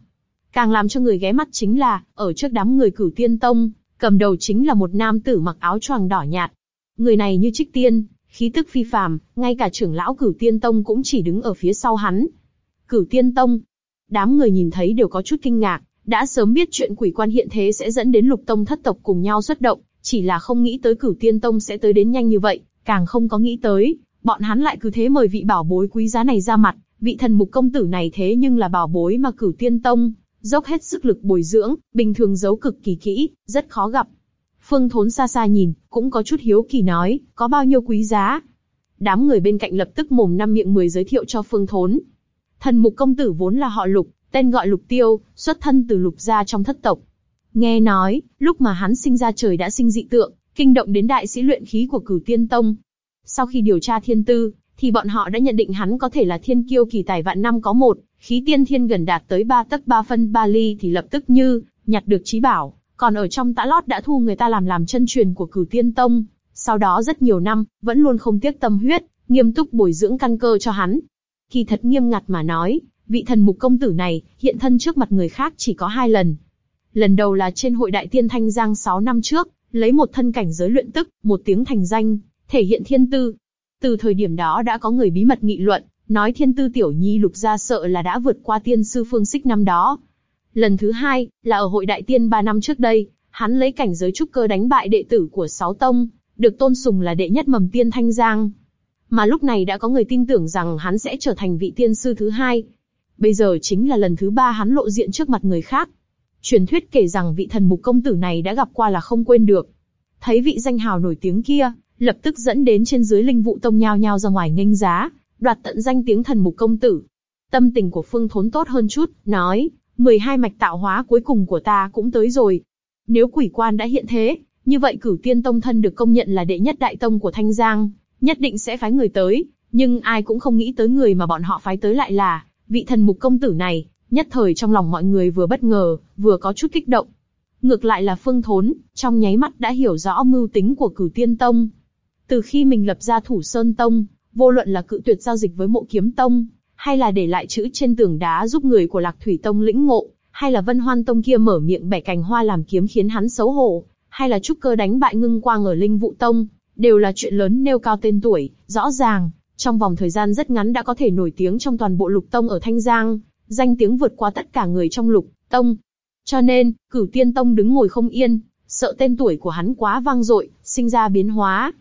Càng làm cho người ghé mắt chính là, ở trước đám người Cửu Tiên Tông, cầm đầu chính là một nam tử mặc áo choàng đỏ nhạt. Người này như trích tiên, khí tức phi phàm, ngay cả trưởng lão Cửu Tiên Tông cũng chỉ đứng ở phía sau hắn. Cửu Tiên Tông, đám người nhìn thấy đều có chút kinh ngạc, đã sớm biết chuyện quỷ quan hiện thế sẽ dẫn đến lục tông thất tộc cùng nhau xuất động, chỉ là không nghĩ tới Cửu Tiên Tông sẽ tới đến nhanh như vậy, càng không có nghĩ tới, bọn hắn lại cứ thế mời vị bảo bối quý giá này ra mặt, vị thần mục công tử này thế nhưng là bảo bối mà Cửu Tiên Tông dốc hết sức lực bồi dưỡng, bình thường giấu cực kỳ kỹ, rất khó gặp. Phương Thốn xa xa nhìn, cũng có chút hiếu kỳ nói, có bao nhiêu quý giá. Đám người bên cạnh lập tức mồm năm miệng mười giới thiệu cho Phương Thốn. Thần mục công tử vốn là họ Lục, tên gọi Lục Tiêu, xuất thân từ Lục gia trong thất tộc. Nghe nói, lúc mà hắn sinh ra trời đã sinh dị tượng, kinh động đến đại sĩ luyện khí của Cửu Tiên Tông. Sau khi điều tra thiên tư, thì bọn họ đã nhận định hắn có thể là thiên kiêu kỳ tài vạn năm có một, khí tiên thiên gần đạt tới ba tấc ba phân ba ly thì lập tức như nhặt được trí bảo, còn ở trong tã lót đã thu người ta làm làm chân truyền của cửu tiên tông. Sau đó rất nhiều năm, vẫn luôn không tiếc tâm huyết, nghiêm túc bồi dưỡng căn cơ cho hắn. Kỳ thật nghiêm ngặt mà nói, vị thần mục công tử này hiện thân trước mặt người khác chỉ có hai lần. Lần đầu là trên hội đại tiên thanh giang 6 năm trước, lấy một thân cảnh giới luyện tức, một tiếng thành danh, thể hiện thiên tư. Từ thời điểm đó đã có người bí mật nghị luận, nói thiên tư tiểu nhi lục gia sợ là đã vượt qua tiên sư phương xích năm đó. Lần thứ hai, là ở hội đại tiên ba năm trước đây, hắn lấy cảnh giới trúc cơ đánh bại đệ tử của sáu tông, được tôn sùng là đệ nhất mầm tiên thanh giang. Mà lúc này đã có người tin tưởng rằng hắn sẽ trở thành vị tiên sư thứ hai. Bây giờ chính là lần thứ ba hắn lộ diện trước mặt người khác. Truyền thuyết kể rằng vị thần mục công tử này đã gặp qua là không quên được. Thấy vị danh hào nổi tiếng kia, lập tức dẫn đến trên dưới linh vụ tông nhao nhao ra ngoài nghênh giá, đoạt tận danh tiếng thần mục công tử. Tâm tình của Phương Thốn tốt hơn chút, nói, 12 mạch tạo hóa cuối cùng của ta cũng tới rồi. Nếu quỷ quan đã hiện thế, như vậy cửu tiên tông thân được công nhận là đệ nhất đại tông của Thanh Giang, nhất định sẽ phái người tới, nhưng ai cũng không nghĩ tới người mà bọn họ phái tới lại là, vị thần mục công tử này, nhất thời trong lòng mọi người vừa bất ngờ, vừa có chút kích động. Ngược lại là Phương Thốn, trong nháy mắt đã hiểu rõ mưu tính của cửu tiên tông. Từ khi mình lập ra thủ sơn tông, vô luận là cự tuyệt giao dịch với mộ kiếm tông, hay là để lại chữ trên tường đá giúp người của lạc thủy tông lĩnh ngộ, hay là vân hoan tông kia mở miệng bẻ cành hoa làm kiếm khiến hắn xấu hổ, hay là trúc cơ đánh bại ngưng quang ở linh vụ tông, đều là chuyện lớn nêu cao tên tuổi, rõ ràng, trong vòng thời gian rất ngắn đã có thể nổi tiếng trong toàn bộ lục tông ở Thanh Giang, danh tiếng vượt qua tất cả người trong lục tông. Cho nên, cửu tiên tông đứng ngồi không yên, sợ tên tuổi của hắn quá vang dội, sinh ra biến hóa,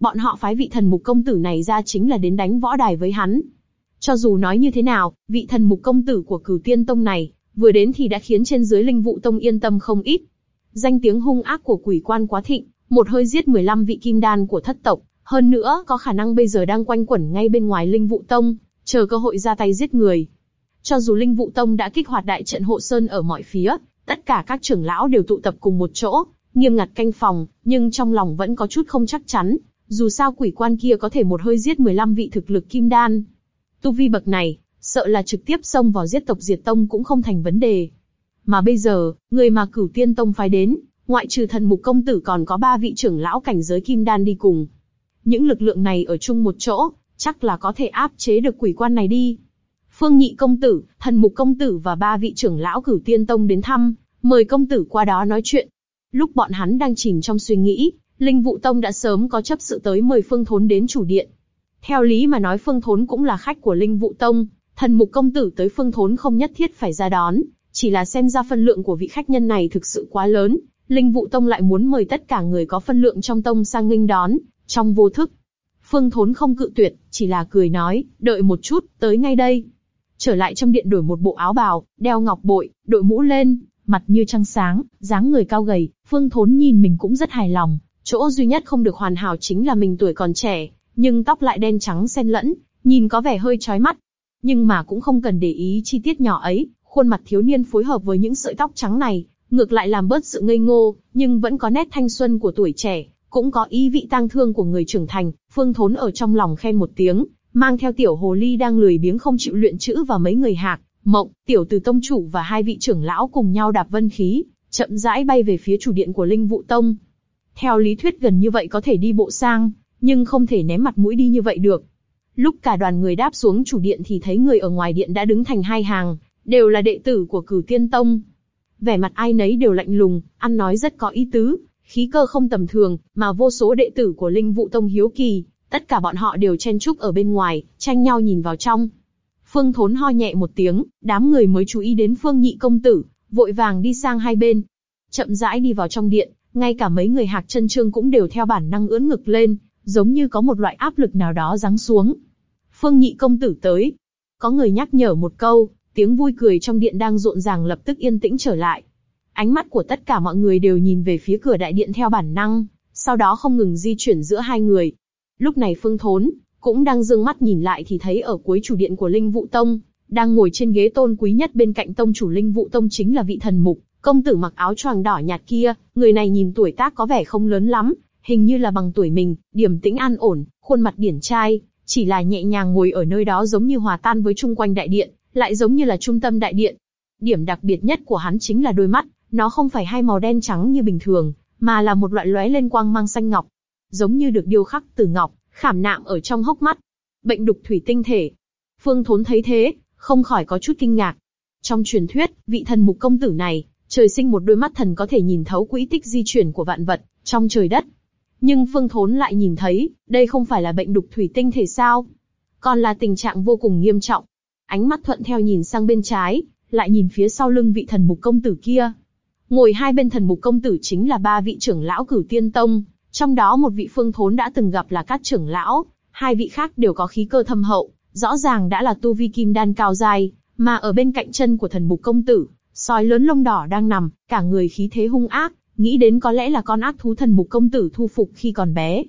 bọn họ phái vị thần mục công tử này ra chính là đến đánh võ đài với hắn. Cho dù nói như thế nào, vị thần mục công tử của cửu tiên tông này, vừa đến thì đã khiến trên dưới linh vụ tông yên tâm không ít. Danh tiếng hung ác của quỷ quan quá thịnh, một hơi giết 15 vị kim đan của thất tộc, hơn nữa có khả năng bây giờ đang quanh quẩn ngay bên ngoài linh vụ tông, chờ cơ hội ra tay giết người. Cho dù linh vụ tông đã kích hoạt đại trận hộ sơn ở mọi phía, tất cả các trưởng lão đều tụ tập cùng một chỗ, nghiêm ngặt canh phòng, nhưng trong lòng vẫn có chút không chắc chắn, dù sao quỷ quan kia có thể một hơi giết 15 vị thực lực kim đan. Tu vi bậc này, sợ là trực tiếp xông vào giết tộc diệt tông cũng không thành vấn đề. Mà bây giờ, người mà cửu tiên tông phái đến, ngoại trừ thần mục công tử còn có ba vị trưởng lão cảnh giới kim đan đi cùng. Những lực lượng này ở chung một chỗ, chắc là có thể áp chế được quỷ quan này đi. Phương nhị công tử, thần mục công tử và ba vị trưởng lão cửu tiên tông đến thăm, mời công tử qua đó nói chuyện. Lúc bọn hắn đang chìm trong suy nghĩ, Linh Vụ Tông đã sớm có chấp sự tới mời Phương Thốn đến chủ điện. Theo lý mà nói Phương Thốn cũng là khách của Linh Vụ Tông, thần mục công tử tới Phương Thốn không nhất thiết phải ra đón, chỉ là xem ra phân lượng của vị khách nhân này thực sự quá lớn, Linh Vụ Tông lại muốn mời tất cả người có phân lượng trong tông sang nghênh đón, trong vô thức. Phương Thốn không cự tuyệt, chỉ là cười nói, đợi một chút, tới ngay đây. Trở lại trong điện đổi một bộ áo bào, đeo ngọc bội, đội mũ lên, mặt như trăng sáng, dáng người cao gầy, Phương Thốn nhìn mình cũng rất hài lòng. Chỗ duy nhất không được hoàn hảo chính là mình tuổi còn trẻ, nhưng tóc lại đen trắng xen lẫn, nhìn có vẻ hơi chói mắt. Nhưng mà cũng không cần để ý chi tiết nhỏ ấy, khuôn mặt thiếu niên phối hợp với những sợi tóc trắng này, ngược lại làm bớt sự ngây ngô, nhưng vẫn có nét thanh xuân của tuổi trẻ, cũng có ý vị tang thương của người trưởng thành. Phương Thốn ở trong lòng khen một tiếng, mang theo tiểu hồ ly đang lười biếng không chịu luyện chữ và mấy người hạc, mộng, tiểu từ tông chủ và hai vị trưởng lão cùng nhau đạp vân khí, chậm rãi bay về phía chủ điện của linh vụ tông. Theo lý thuyết gần như vậy có thể đi bộ sang, nhưng không thể ném mặt mũi đi như vậy được. Lúc cả đoàn người đáp xuống chủ điện thì thấy người ở ngoài điện đã đứng thành hai hàng, đều là đệ tử của cửu tiên tông. Vẻ mặt ai nấy đều lạnh lùng, ăn nói rất có ý tứ, khí cơ không tầm thường, mà vô số đệ tử của linh vụ tông hiếu kỳ, tất cả bọn họ đều chen chúc ở bên ngoài, tranh nhau nhìn vào trong. Phương Thốn ho nhẹ một tiếng, đám người mới chú ý đến Phương Nhị công tử, vội vàng đi sang hai bên, chậm rãi đi vào trong điện, ngay cả mấy người hạc chân trương cũng đều theo bản năng ưỡn ngực lên, giống như có một loại áp lực nào đó giáng xuống. Phương Nhị công tử tới, có người nhắc nhở một câu, tiếng vui cười trong điện đang rộn ràng lập tức yên tĩnh trở lại. Ánh mắt của tất cả mọi người đều nhìn về phía cửa đại điện theo bản năng, sau đó không ngừng di chuyển giữa hai người. Lúc này Phương Thốn cũng đang dương mắt nhìn lại thì thấy ở cuối chủ điện của Linh Vũ Tông, đang ngồi trên ghế tôn quý nhất bên cạnh tông chủ Linh Vũ Tông chính là vị thần mục, công tử mặc áo choàng đỏ nhạt kia. Người này nhìn tuổi tác có vẻ không lớn lắm, hình như là bằng tuổi mình, điềm tĩnh an ổn, khuôn mặt điển trai, chỉ là nhẹ nhàng ngồi ở nơi đó giống như hòa tan với chung quanh đại điện, lại giống như là trung tâm đại điện. Điểm đặc biệt nhất của hắn chính là đôi mắt, nó không phải hai màu đen trắng như bình thường, mà là một loại lóe lên quang mang xanh ngọc, giống như được điêu khắc từ ngọc, khảm nạm ở trong hốc mắt. Bệnh đục thủy tinh thể. Phương Thốn thấy thế, không khỏi có chút kinh ngạc. Trong truyền thuyết, vị thần mục công tử này, trời sinh một đôi mắt thần có thể nhìn thấu quỹ tích di chuyển của vạn vật trong trời đất. Nhưng Phương Thốn lại nhìn thấy, đây không phải là bệnh đục thủy tinh thể sao? Còn là tình trạng vô cùng nghiêm trọng. Ánh mắt thuận theo nhìn sang bên trái, lại nhìn phía sau lưng vị thần mục công tử kia. Ngồi hai bên thần mục công tử chính là ba vị trưởng lão cửu tiên tông, trong đó một vị phương thốn đã từng gặp là các trưởng lão, hai vị khác đều có khí cơ thâm hậu, rõ ràng đã là tu vi kim đan cao dài, mà ở bên cạnh chân của thần mục công tử, sói lớn lông đỏ đang nằm, cả người khí thế hung ác, nghĩ đến có lẽ là con ác thú thần mục công tử thu phục khi còn bé.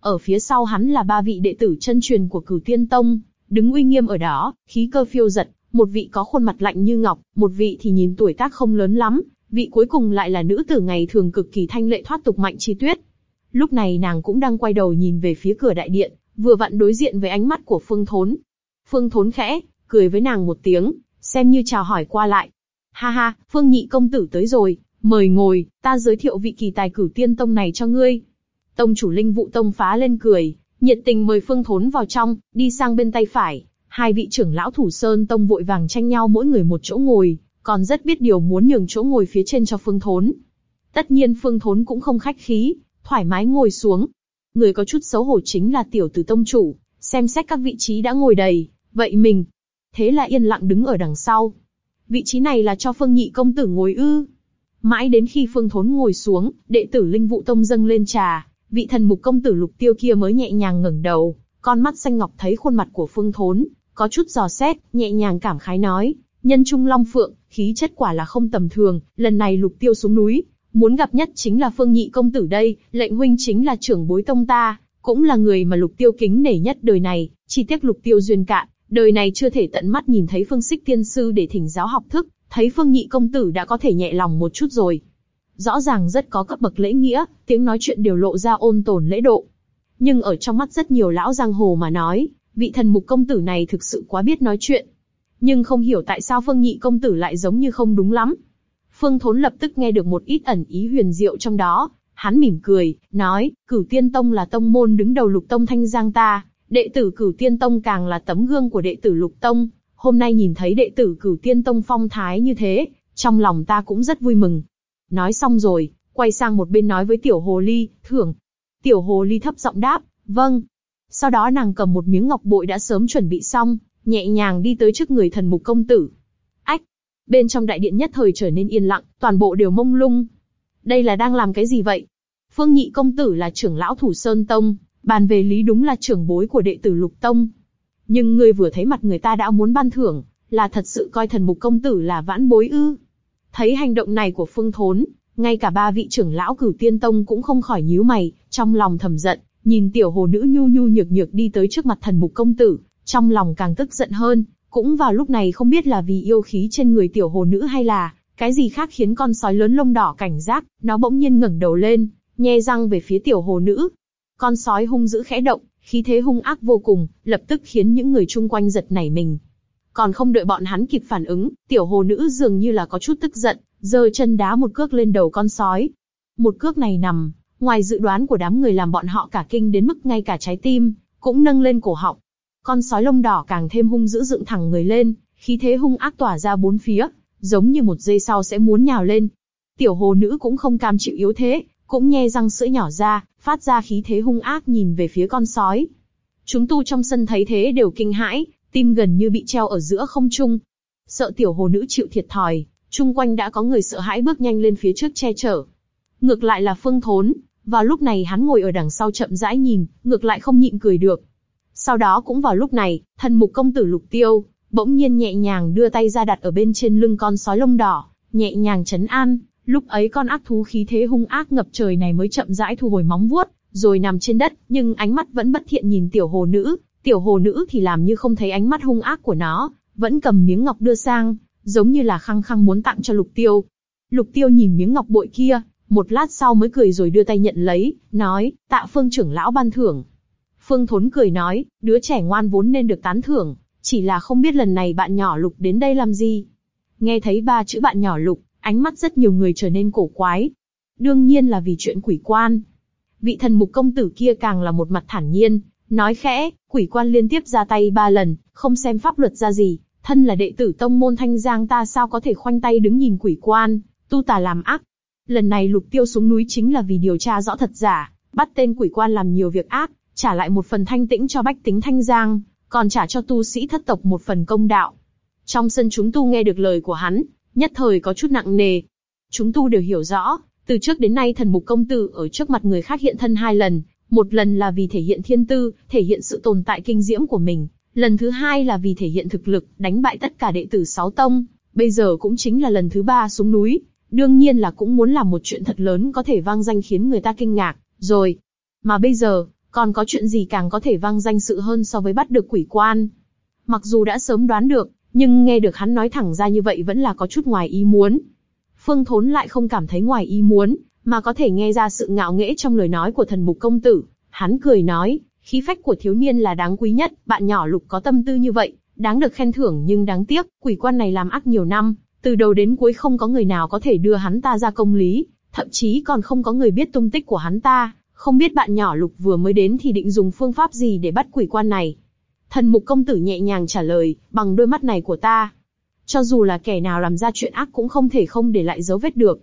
Ở phía sau hắn là ba vị đệ tử chân truyền của cửu tiên tông, đứng uy nghiêm ở đó, khí cơ phiêu giật, một vị có khuôn mặt lạnh như ngọc, một vị thì nhìn tuổi tác không lớn lắm, vị cuối cùng lại là nữ tử ngày thường cực kỳ thanh lệ thoát tục mạnh chi tuyết. Lúc này nàng cũng đang quay đầu nhìn về phía cửa đại điện, vừa vặn đối diện với ánh mắt của Phương Thốn. Phương Thốn khẽ, cười với nàng một tiếng, xem như chào hỏi qua lại. Ha ha, Phương Nhị công tử tới rồi, mời ngồi, ta giới thiệu vị kỳ tài cửu tiên tông này cho ngươi. Tông chủ linh vụ tông phá lên cười, nhiệt tình mời Phương Thốn vào trong, đi sang bên tay phải. Hai vị trưởng lão thủ sơn tông vội vàng tranh nhau mỗi người một chỗ ngồi, còn rất biết điều muốn nhường chỗ ngồi phía trên cho Phương Thốn. Tất nhiên Phương Thốn cũng không khách khí, thoải mái ngồi xuống. Người có chút xấu hổ chính là tiểu tử tông chủ, xem xét các vị trí đã ngồi đầy, vậy mình. Thế là yên lặng đứng ở đằng sau. Vị trí này là cho Phương Nhị công tử ngồi ư. Mãi đến khi Phương Thốn ngồi xuống, đệ tử Linh Vụ Tông dâng lên trà, vị thần mục công tử lục tiêu kia mới nhẹ nhàng ngẩng đầu, con mắt xanh ngọc thấy khuôn mặt của Phương Thốn, có chút giò xét, nhẹ nhàng cảm khái nói, nhân trung long phượng, khí chất quả là không tầm thường, lần này lục tiêu xuống núi, muốn gặp nhất chính là phương nhị công tử đây, lệnh huynh chính là trưởng bối tông ta, cũng là người mà lục tiêu kính nể nhất đời này, chi tiết lục tiêu duyên cạn, đời này chưa thể tận mắt nhìn thấy phương xích tiên sư để thỉnh giáo học thức, thấy phương nhị công tử đã có thể nhẹ lòng một chút rồi. Rõ ràng rất có cấp bậc lễ nghĩa, tiếng nói chuyện đều lộ ra ôn tồn lễ độ. Nhưng ở trong mắt rất nhiều lão giang hồ mà nói, vị thần mục công tử này thực sự quá biết nói chuyện. Nhưng không hiểu tại sao phương nhị công tử lại giống như không đúng lắm, Phương Thốn lập tức nghe được một ít ẩn ý huyền diệu trong đó, hắn mỉm cười, nói, Cửu Tiên Tông là tông môn đứng đầu Lục Tông Thanh Giang ta, đệ tử Cửu Tiên Tông càng là tấm gương của đệ tử Lục Tông. Hôm nay nhìn thấy đệ tử Cửu Tiên Tông phong thái như thế, trong lòng ta cũng rất vui mừng. Nói xong rồi, quay sang một bên nói với Tiểu Hồ Ly, thưởng. Tiểu Hồ Ly thấp giọng đáp, vâng. Sau đó nàng cầm một miếng ngọc bội đã sớm chuẩn bị xong, nhẹ nhàng đi tới trước người thần mục công tử, Ách, Bên trong đại điện nhất thời trở nên yên lặng, toàn bộ đều mông lung. Đây là đang làm cái gì vậy? Phương Nhị công tử là trưởng lão thủ sơn tông, Bàn về lý đúng là trưởng bối của đệ tử Lục Tông. Nhưng ngươi vừa thấy mặt người ta đã muốn ban thưởng, là thật sự coi thần mục công tử là vãn bối ư. Thấy hành động này của Phương Thốn, ngay cả ba vị trưởng lão cửu tiên tông cũng không khỏi nhíu mày, trong lòng thầm giận, nhìn tiểu hồ nữ nhu nhu nhược nhược đi tới trước mặt thần mục công tử, trong lòng càng tức giận hơn, cũng vào lúc này không biết là vì yêu khí trên người tiểu hồ nữ hay là cái gì khác khiến con sói lớn lông đỏ cảnh giác, nó bỗng nhiên ngẩng đầu lên, nhe răng về phía tiểu hồ nữ. Con sói hung dữ khẽ động, khí thế hung ác vô cùng, lập tức khiến những người chung quanh giật nảy mình. Còn không đợi bọn hắn kịp phản ứng, tiểu hồ nữ dường như là có chút tức giận, giơ chân đá một cước lên đầu con sói. Một cước này nằm, ngoài dự đoán của đám người làm bọn họ cả kinh đến mức ngay cả trái tim, cũng nâng lên cổ họng. Con sói lông đỏ càng thêm hung dữ dựng thẳng người lên, khí thế hung ác tỏa ra bốn phía, giống như một giây sau sẽ muốn nhào lên. Tiểu hồ nữ cũng không cam chịu yếu thế, cũng nhe răng sữa nhỏ ra, phát ra khí thế hung ác nhìn về phía con sói. Chúng tu trong sân thấy thế đều kinh hãi, tim gần như bị treo ở giữa không trung. Sợ tiểu hồ nữ chịu thiệt thòi, chung quanh đã có người sợ hãi bước nhanh lên phía trước che chở. Ngược lại là Phương Thốn, vào lúc này hắn ngồi ở đằng sau chậm rãi nhìn, ngược lại không nhịn cười được. Sau đó cũng vào lúc này, thần mục công tử lục tiêu, bỗng nhiên nhẹ nhàng đưa tay ra đặt ở bên trên lưng con sói lông đỏ, nhẹ nhàng chấn an. Lúc ấy con ác thú khí thế hung ác ngập trời này mới chậm rãi thu hồi móng vuốt, rồi nằm trên đất, nhưng ánh mắt vẫn bất thiện nhìn tiểu hồ nữ. Tiểu hồ nữ thì làm như không thấy ánh mắt hung ác của nó, vẫn cầm miếng ngọc đưa sang, giống như là khăng khăng muốn tặng cho lục tiêu. Lục tiêu nhìn miếng ngọc bội kia, một lát sau mới cười rồi đưa tay nhận lấy, nói, tạ phương trưởng lão ban thưởng. Phương Thốn cười nói, đứa trẻ ngoan vốn nên được tán thưởng, chỉ là không biết lần này bạn nhỏ lục đến đây làm gì. Nghe thấy ba chữ bạn nhỏ lục, ánh mắt rất nhiều người trở nên cổ quái. Đương nhiên là vì chuyện quỷ quan. Vị thần mục công tử kia càng là một mặt thản nhiên, nói khẽ, quỷ quan liên tiếp ra tay ba lần, không xem pháp luật ra gì, thân là đệ tử tông môn thanh giang ta sao có thể khoanh tay đứng nhìn quỷ quan, tu tà làm ác. Lần này lục tiêu xuống núi chính là vì điều tra rõ thật giả, bắt tên quỷ quan làm nhiều việc ác, trả lại một phần thanh tĩnh cho bách tính thanh giang, còn trả cho tu sĩ thất tộc một phần công đạo. Trong sân chúng tu nghe được lời của hắn, nhất thời có chút nặng nề. Chúng tu đều hiểu rõ, từ trước đến nay thần mục công tử ở trước mặt người khác hiện thân hai lần, một lần là vì thể hiện thiên tư, thể hiện sự tồn tại kinh diễm của mình, lần thứ hai là vì thể hiện thực lực, đánh bại tất cả đệ tử sáu tông, bây giờ cũng chính là lần thứ ba xuống núi, đương nhiên là cũng muốn làm một chuyện thật lớn có thể vang danh khiến người ta kinh ngạc, rồi. Mà bây giờ, còn có chuyện gì càng có thể vang danh sự hơn so với bắt được quỷ quan. Mặc dù đã sớm đoán được, nhưng nghe được hắn nói thẳng ra như vậy vẫn là có chút ngoài ý muốn. Phương Thốn lại không cảm thấy ngoài ý muốn, mà có thể nghe ra sự ngạo nghễ trong lời nói của thần mục công tử. Hắn cười nói, khí phách của thiếu niên là đáng quý nhất, bạn nhỏ lục có tâm tư như vậy, đáng được khen thưởng nhưng đáng tiếc, quỷ quan này làm ác nhiều năm, từ đầu đến cuối không có người nào có thể đưa hắn ta ra công lý, thậm chí còn không có người biết tung tích của hắn ta. Không biết bạn nhỏ lục vừa mới đến thì định dùng phương pháp gì để bắt quỷ quan này. Thần mục công tử nhẹ nhàng trả lời, bằng đôi mắt này của ta. Cho dù là kẻ nào làm ra chuyện ác cũng không thể không để lại dấu vết được.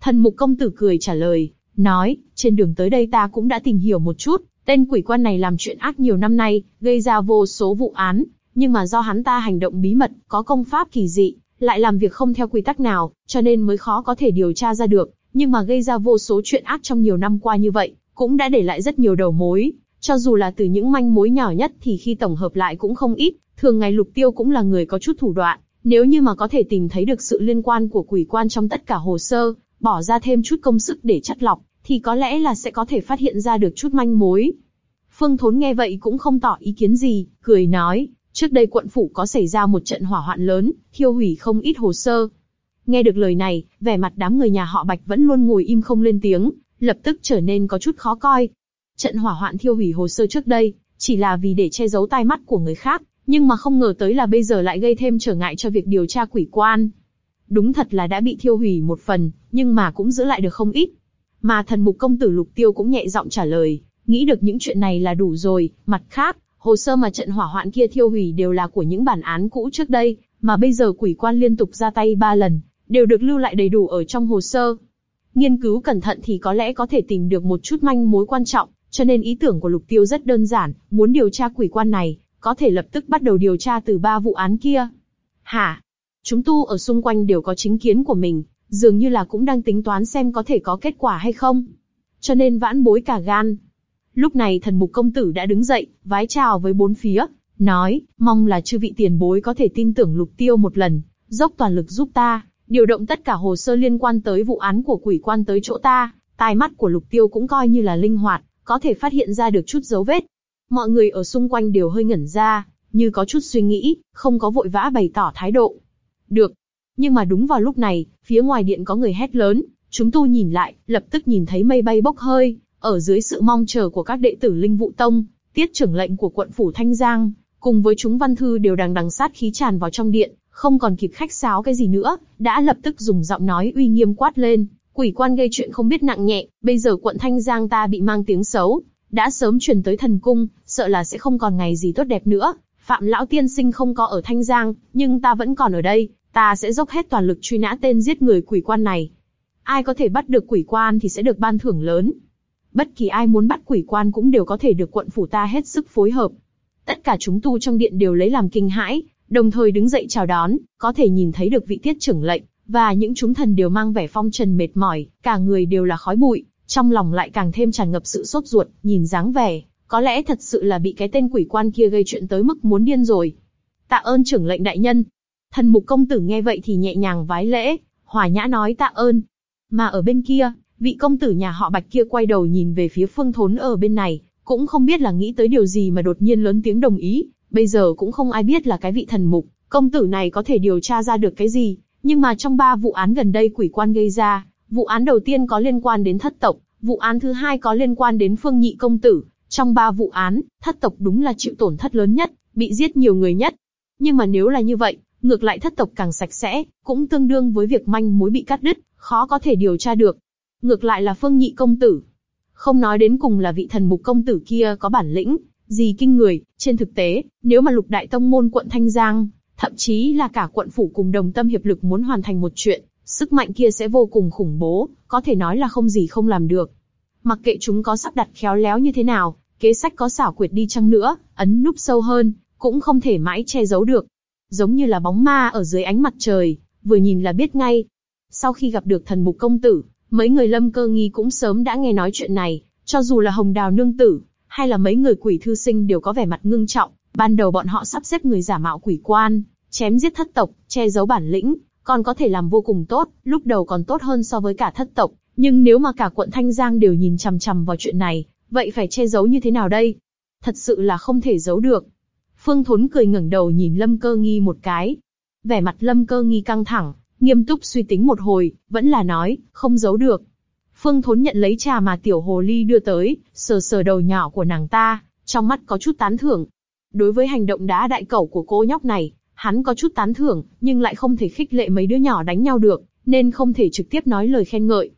Thần mục công tử cười trả lời, nói, trên đường tới đây ta cũng đã tìm hiểu một chút, tên quỷ quan này làm chuyện ác nhiều năm nay, gây ra vô số vụ án, nhưng mà do hắn ta hành động bí mật, có công pháp kỳ dị, lại làm việc không theo quy tắc nào, cho nên mới khó có thể điều tra ra được, nhưng mà gây ra vô số chuyện ác trong nhiều năm qua như vậy, cũng đã để lại rất nhiều đầu mối. Cho dù là từ những manh mối nhỏ nhất thì khi tổng hợp lại cũng không ít, thường ngày lục tiêu cũng là người có chút thủ đoạn, nếu như mà có thể tìm thấy được sự liên quan của quỷ quan trong tất cả hồ sơ, bỏ ra thêm chút công sức để chắt lọc, thì có lẽ là sẽ có thể phát hiện ra được chút manh mối. Phương Thốn nghe vậy cũng không tỏ ý kiến gì, cười nói, trước đây quận phủ có xảy ra một trận hỏa hoạn lớn, thiêu hủy không ít hồ sơ. Nghe được lời này, vẻ mặt đám người nhà họ Bạch vẫn luôn ngồi im không lên tiếng, lập tức trở nên có chút khó coi. Trận hỏa hoạn thiêu hủy hồ sơ trước đây, chỉ là vì để che giấu tai mắt của người khác, nhưng mà không ngờ tới là bây giờ lại gây thêm trở ngại cho việc điều tra quỷ quan. Đúng thật là đã bị thiêu hủy một phần, nhưng mà cũng giữ lại được không ít. Mà thần mục công tử lục tiêu cũng nhẹ giọng trả lời, nghĩ được những chuyện này là đủ rồi. Mặt khác, hồ sơ mà trận hỏa hoạn kia thiêu hủy đều là của những bản án cũ trước đây, mà bây giờ quỷ quan liên tục ra tay ba lần, đều được lưu lại đầy đủ ở trong hồ sơ. Nghiên cứu cẩn thận thì có lẽ có thể tìm được một chút manh mối quan trọng, cho nên ý tưởng của Lục Tiêu rất đơn giản, muốn điều tra quỷ quan này, có thể lập tức bắt đầu điều tra từ ba vụ án kia. Hả? Chúng tu ở xung quanh đều có chính kiến của mình, dường như là cũng đang tính toán xem có thể có kết quả hay không. Cho nên vãn bối cả gan. Lúc này thần mục công tử đã đứng dậy, vái chào với bốn phía, nói, mong là chư vị tiền bối có thể tin tưởng lục tiêu một lần, dốc toàn lực giúp ta, điều động tất cả hồ sơ liên quan tới vụ án của quỷ quan tới chỗ ta, tai mắt của lục tiêu cũng coi như là linh hoạt, có thể phát hiện ra được chút dấu vết. Mọi người ở xung quanh đều hơi ngẩn ra, như có chút suy nghĩ, không có vội vã bày tỏ thái độ. Được. Nhưng mà đúng vào lúc này, phía ngoài điện có người hét lớn, chúng tu nhìn lại, lập tức nhìn thấy mây bay bốc hơi, ở dưới sự mong chờ của các đệ tử Linh Vụ Tông, tiết trưởng lệnh của quận phủ Thanh Giang, cùng với chúng văn thư đều đang đằng sát khí tràn vào trong điện, không còn kịp khách sáo cái gì nữa, đã lập tức dùng giọng nói uy nghiêm quát lên, quỷ quan gây chuyện không biết nặng nhẹ, bây giờ quận Thanh Giang ta bị mang tiếng xấu, đã sớm truyền tới thần cung, sợ là sẽ không còn ngày gì tốt đẹp nữa. Phạm lão tiên sinh không có ở Thanh Giang, nhưng ta vẫn còn ở đây, ta sẽ dốc hết toàn lực truy nã tên giết người quỷ quan này. Ai có thể bắt được quỷ quan thì sẽ được ban thưởng lớn. Bất kỳ ai muốn bắt quỷ quan cũng đều có thể được quận phủ ta hết sức phối hợp. Tất cả chúng tu trong điện đều lấy làm kinh hãi, đồng thời đứng dậy chào đón, có thể nhìn thấy được vị tiết trưởng lệnh, và những chúng thần đều mang vẻ phong trần mệt mỏi, cả người đều là khói bụi, trong lòng lại càng thêm tràn ngập sự sốt ruột, nhìn dáng vẻ, có lẽ thật sự là bị cái tên quỷ quan kia gây chuyện tới mức muốn điên rồi. Tạ ơn trưởng lệnh đại nhân. Thần mục công tử nghe vậy thì nhẹ nhàng vái lễ, hòa nhã nói tạ ơn. Mà ở bên kia, vị công tử nhà họ Bạch kia quay đầu nhìn về phía phương thốn ở bên này, cũng không biết là nghĩ tới điều gì mà đột nhiên lớn tiếng đồng ý, bây giờ cũng không ai biết là cái vị thần mục, công tử này có thể điều tra ra được cái gì, nhưng mà trong ba vụ án gần đây quỷ quan gây ra, vụ án đầu tiên có liên quan đến thất tộc, vụ án thứ hai có liên quan đến phương nhị công tử. Trong ba vụ án, thất tộc đúng là chịu tổn thất lớn nhất, bị giết nhiều người nhất. Nhưng mà nếu là như vậy, ngược lại thất tộc càng sạch sẽ, cũng tương đương với việc manh mối bị cắt đứt, khó có thể điều tra được. Ngược lại là phương nhị công tử. Không nói đến cùng là vị thần mục công tử kia có bản lĩnh, gì kinh người, trên thực tế, nếu mà lục đại tông môn quận Thanh Giang, thậm chí là cả quận phủ cùng đồng tâm hiệp lực muốn hoàn thành một chuyện, sức mạnh kia sẽ vô cùng khủng bố, có thể nói là không gì không làm được. Mặc kệ chúng có sắp đặt khéo léo như thế nào, kế sách có xảo quyệt đi chăng nữa, ấn núp sâu hơn, cũng không thể mãi che giấu được. Giống như là bóng ma ở dưới ánh mặt trời, vừa nhìn là biết ngay. Sau khi gặp được thần mục công tử, mấy người lâm cơ nghi cũng sớm đã nghe nói chuyện này, cho dù là hồng đào nương tử, hay là mấy người quỷ thư sinh đều có vẻ mặt ngưng trọng, ban đầu bọn họ sắp xếp người giả mạo quỷ quan, chém giết thất tộc, che giấu bản lĩnh, còn có thể làm vô cùng tốt, lúc đầu còn tốt hơn so với cả thất tộc, nhưng nếu mà cả quận Thanh Giang đều nhìn chằm chằm vào chuyện này, vậy phải che giấu như thế nào đây? Thật sự là không thể giấu được. Phương Thốn cười ngẩng đầu nhìn Lâm Cơ Nghi một cái. Vẻ mặt Lâm Cơ Nghi căng thẳng, nghiêm túc suy tính một hồi, vẫn là nói, không giấu được. Phương Thốn nhận lấy trà mà tiểu hồ ly đưa tới, sờ sờ đầu nhỏ của nàng ta, trong mắt có chút tán thưởng. Đối với hành động đá đại cẩu của cô nhóc này, hắn có chút tán thưởng, nhưng lại không thể khích lệ mấy đứa nhỏ đánh nhau được, nên không thể trực tiếp nói lời khen ngợi.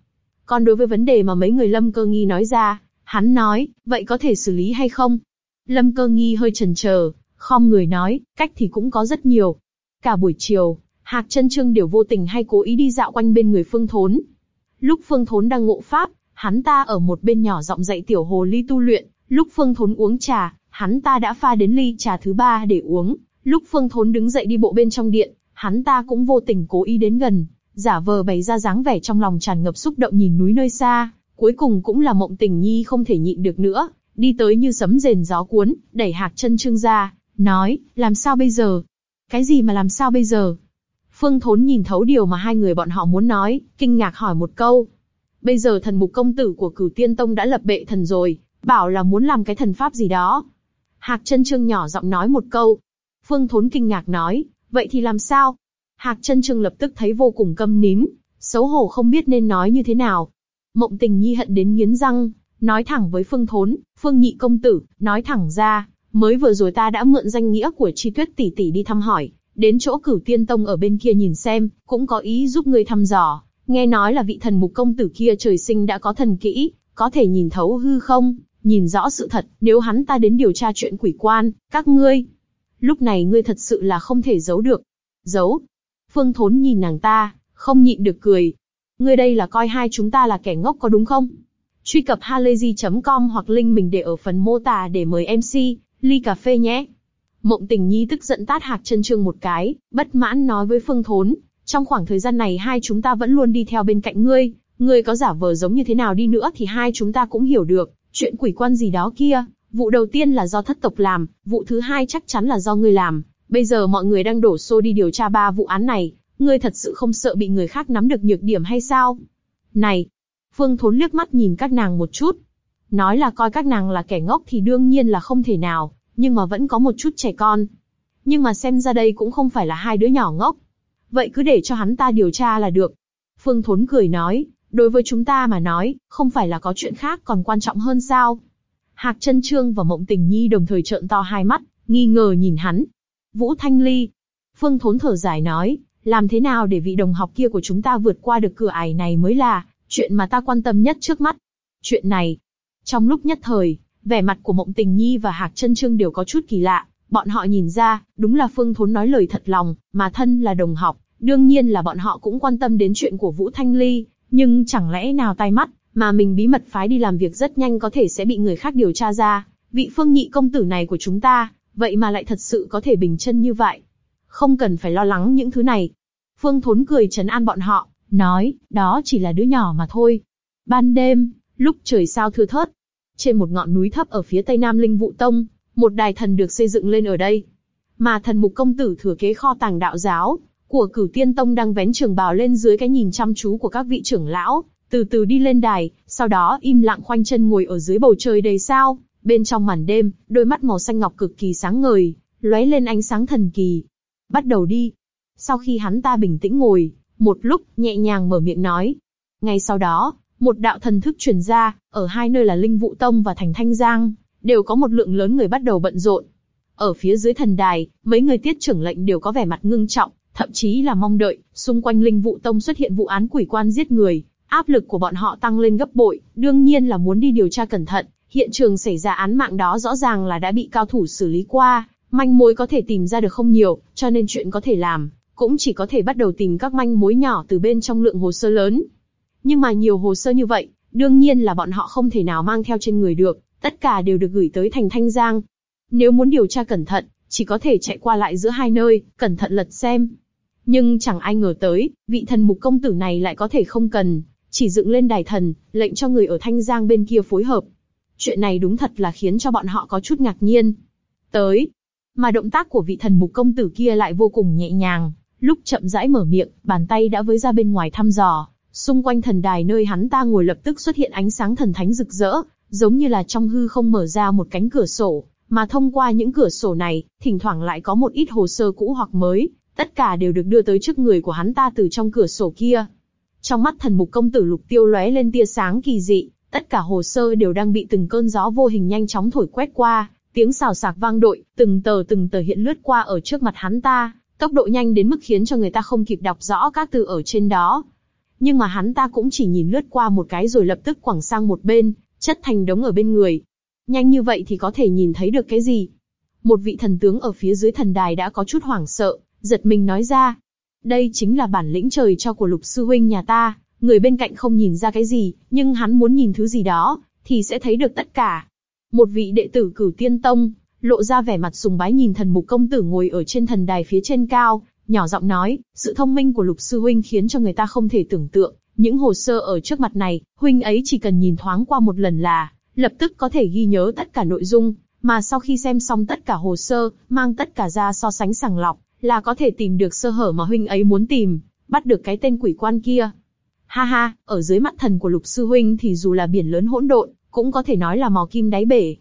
Còn đối với vấn đề mà mấy người Lâm Cơ Nghi nói ra, hắn nói, vậy có thể xử lý hay không? Lâm Cơ Nghi hơi chần chờ, khom người nói, cách thì cũng có rất nhiều. Cả buổi chiều, Hạc Trân Trương đều vô tình hay cố ý đi dạo quanh bên người Phương Thốn. Lúc Phương Thốn đang ngộ pháp, hắn ta ở một bên nhỏ giọng dạy tiểu hồ ly tu luyện. Lúc Phương Thốn uống trà, hắn ta đã pha đến ly trà thứ ba để uống. Lúc Phương Thốn đứng dậy đi bộ bên trong điện, hắn ta cũng vô tình cố ý đến gần, giả vờ bày ra dáng vẻ trong lòng tràn ngập xúc động nhìn núi nơi xa. Cuối cùng cũng là Mộng Tình Nhi không thể nhịn được nữa, đi tới như sấm rền gió cuốn, đẩy Hạc Chân Trương ra, nói, làm sao bây giờ? Cái gì mà làm sao bây giờ? Phương Thốn nhìn thấu điều mà hai người bọn họ muốn nói, kinh ngạc hỏi một câu. Bây giờ thần mục công tử của Cửu Tiên Tông đã lập bệ thần rồi, bảo là muốn làm cái thần pháp gì đó. Hạc chân trương nhỏ giọng nói một câu. Phương Thốn kinh ngạc nói, vậy thì làm sao? Hạc chân trương lập tức thấy vô cùng câm nín, xấu hổ không biết nên nói như thế nào. Mộng tình nhi hận đến nghiến răng, nói thẳng với Phương Thốn, Phương Nhị công tử, nói thẳng ra, mới vừa rồi ta đã mượn danh nghĩa của Chi Tuyết tỷ tỷ đi thăm hỏi, đến chỗ Cửu Tiên Tông ở bên kia nhìn xem, cũng có ý giúp ngươi thăm dò. Nghe nói là vị thần mục công tử kia trời sinh đã có thần kỹ, có thể nhìn thấu hư không, nhìn rõ sự thật. Nếu hắn ta đến điều tra chuyện quỷ quan, các ngươi, lúc này ngươi thật sự là không thể giấu được. Giấu? Phương Thốn nhìn nàng ta, không nhịn được cười. Ngươi đây là coi hai chúng ta là kẻ ngốc có đúng không? Truy cập halayzi.com hoặc link mình để ở phần mô tả để mời MC, ly cà phê nhé. Mộng Tình Nhi tức giận tát Hạc Chân Trương một cái, bất mãn nói với Phương Thốn, trong khoảng thời gian này hai chúng ta vẫn luôn đi theo bên cạnh ngươi, ngươi có giả vờ giống như thế nào đi nữa thì hai chúng ta cũng hiểu được, Chuyện quỷ quan gì đó kia, vụ đầu tiên là do thất tộc làm, vụ thứ hai chắc chắn là do ngươi làm. Bây giờ mọi người đang đổ xô đi điều tra ba vụ án này, ngươi thật sự không sợ bị người khác nắm được nhược điểm hay sao? Này! Phương Thốn liếc mắt nhìn các nàng một chút. Nói là coi các nàng là kẻ ngốc thì đương nhiên là không thể nào, nhưng mà vẫn có một chút trẻ con. Nhưng mà xem ra đây cũng không phải là hai đứa nhỏ ngốc. Vậy cứ để cho hắn ta điều tra là được. Phương Thốn cười nói, đối với chúng ta mà nói, không phải là có chuyện khác còn quan trọng hơn sao? Hạc Trân trương và Mộng Tình Nhi đồng thời trợn to hai mắt, nghi ngờ nhìn hắn. Vũ Thanh Ly. Phương Thốn thở dài nói, làm thế nào để vị đồng học kia của chúng ta vượt qua được cửa ải này mới là chuyện mà ta quan tâm nhất trước mắt. Chuyện này, trong lúc nhất thời, vẻ mặt của Mộng Tình Nhi và Hạc Chân Trương đều có chút kỳ lạ. Bọn họ nhìn ra, đúng là Phương Thốn nói lời thật lòng, mà thân là đồng học, đương nhiên là bọn họ cũng quan tâm đến chuyện của Vũ Thanh Ly, nhưng chẳng lẽ nào tai mắt, mà mình bí mật phái đi làm việc rất nhanh có thể sẽ bị người khác điều tra ra. Vị Phương Nhị công tử này của chúng ta, vậy mà lại thật sự có thể bình chân như vậy. Không cần phải lo lắng những thứ này. Phương Thốn cười trấn an bọn họ, nói, đó chỉ là đứa nhỏ mà thôi. Ban đêm, lúc trời sao thưa thớt, trên một ngọn núi thấp ở phía tây nam Linh Vụ Tông, một đài thần được xây dựng lên ở đây. Mà thần mục công tử thừa kế kho tàng đạo giáo của Cửu Tiên Tông đang vén trường bào lên dưới cái nhìn chăm chú của các vị trưởng lão, từ từ đi lên đài, sau đó im lặng khoanh chân ngồi ở dưới bầu trời đầy sao. Bên trong màn đêm, đôi mắt màu xanh ngọc cực kỳ sáng ngời, lóe lên ánh sáng thần kỳ. Bắt đầu đi. Sau khi hắn ta bình tĩnh ngồi, một lúc, nhẹ nhàng mở miệng nói. Ngay sau đó, một đạo thần thức truyền ra, ở hai nơi là Linh Vũ Tông và Thành Thanh Giang, đều có một lượng lớn người bắt đầu bận rộn. Ở phía dưới thần đài, mấy người tiết trưởng lệnh đều có vẻ mặt ngưng trọng, thậm chí là mong đợi, xung quanh Linh Vũ Tông xuất hiện vụ án quỷ quan giết người, áp lực của bọn họ tăng lên gấp bội, đương nhiên là muốn đi điều tra cẩn thận, hiện trường xảy ra án mạng đó rõ ràng là đã bị cao thủ xử lý qua, manh mối có thể tìm ra được không nhiều, cho nên chuyện có thể làm, cũng chỉ có thể bắt đầu tìm các manh mối nhỏ từ bên trong lượng hồ sơ lớn. Nhưng mà nhiều hồ sơ như vậy, đương nhiên là bọn họ không thể nào mang theo trên người được, tất cả đều được gửi tới thành Thanh Giang. Nếu muốn điều tra cẩn thận, chỉ có thể chạy qua lại giữa hai nơi, cẩn thận lật xem. Nhưng chẳng ai ngờ tới, vị thần mục công tử này lại có thể không cần, chỉ dựng lên đài thần, lệnh cho người ở Thanh Giang bên kia phối hợp. Chuyện này đúng thật là khiến cho bọn họ có chút ngạc nhiên. Tới, mà động tác của vị thần mục công tử kia lại vô cùng nhẹ nhàng, lúc chậm rãi mở miệng, bàn tay đã với ra bên ngoài thăm dò, xung quanh thần đài nơi hắn ta ngồi lập tức xuất hiện ánh sáng thần thánh rực rỡ, giống như là trong hư không mở ra một cánh cửa sổ, mà thông qua những cửa sổ này, thỉnh thoảng lại có một ít hồ sơ cũ hoặc mới, tất cả đều được đưa tới trước người của hắn ta từ trong cửa sổ kia. Trong mắt thần mục công tử lục tiêu lóe lên tia sáng kỳ dị, tất cả hồ sơ đều đang bị từng cơn gió vô hình nhanh chóng thổi quét qua, tiếng xào xạc vang đội, từng tờ từng tờ hiện lướt qua ở trước mặt hắn ta, tốc độ nhanh đến mức khiến cho người ta không kịp đọc rõ các từ ở trên đó. Nhưng mà hắn ta cũng chỉ nhìn lướt qua một cái rồi lập tức quẳng sang một bên, chất thành đống ở bên người. Nhanh như vậy thì có thể nhìn thấy được cái gì? Một vị thần tướng ở phía dưới thần đài đã có chút hoảng sợ, giật mình nói ra. Đây chính là bản lĩnh trời cho của lục sư huynh nhà ta, người bên cạnh không nhìn ra cái gì, nhưng hắn muốn nhìn thứ gì đó, thì sẽ thấy được tất cả. Một vị đệ tử cửu tiên tông, lộ ra vẻ mặt sùng bái nhìn thần mục công tử ngồi ở trên thần đài phía trên cao, nhỏ giọng nói, sự thông minh của lục sư huynh khiến cho người ta không thể tưởng tượng, những hồ sơ ở trước mặt này, huynh ấy chỉ cần nhìn thoáng qua một lần là, lập tức có thể ghi nhớ tất cả nội dung, mà sau khi xem xong tất cả hồ sơ, mang tất cả ra so sánh sàng lọc, là có thể tìm được sơ hở mà huynh ấy muốn tìm, bắt được cái tên quỷ quan kia. Ha ha, ở dưới mắt thần của lục sư huynh thì dù là biển lớn hỗn độn, cũng có thể nói là mò kim đáy bể.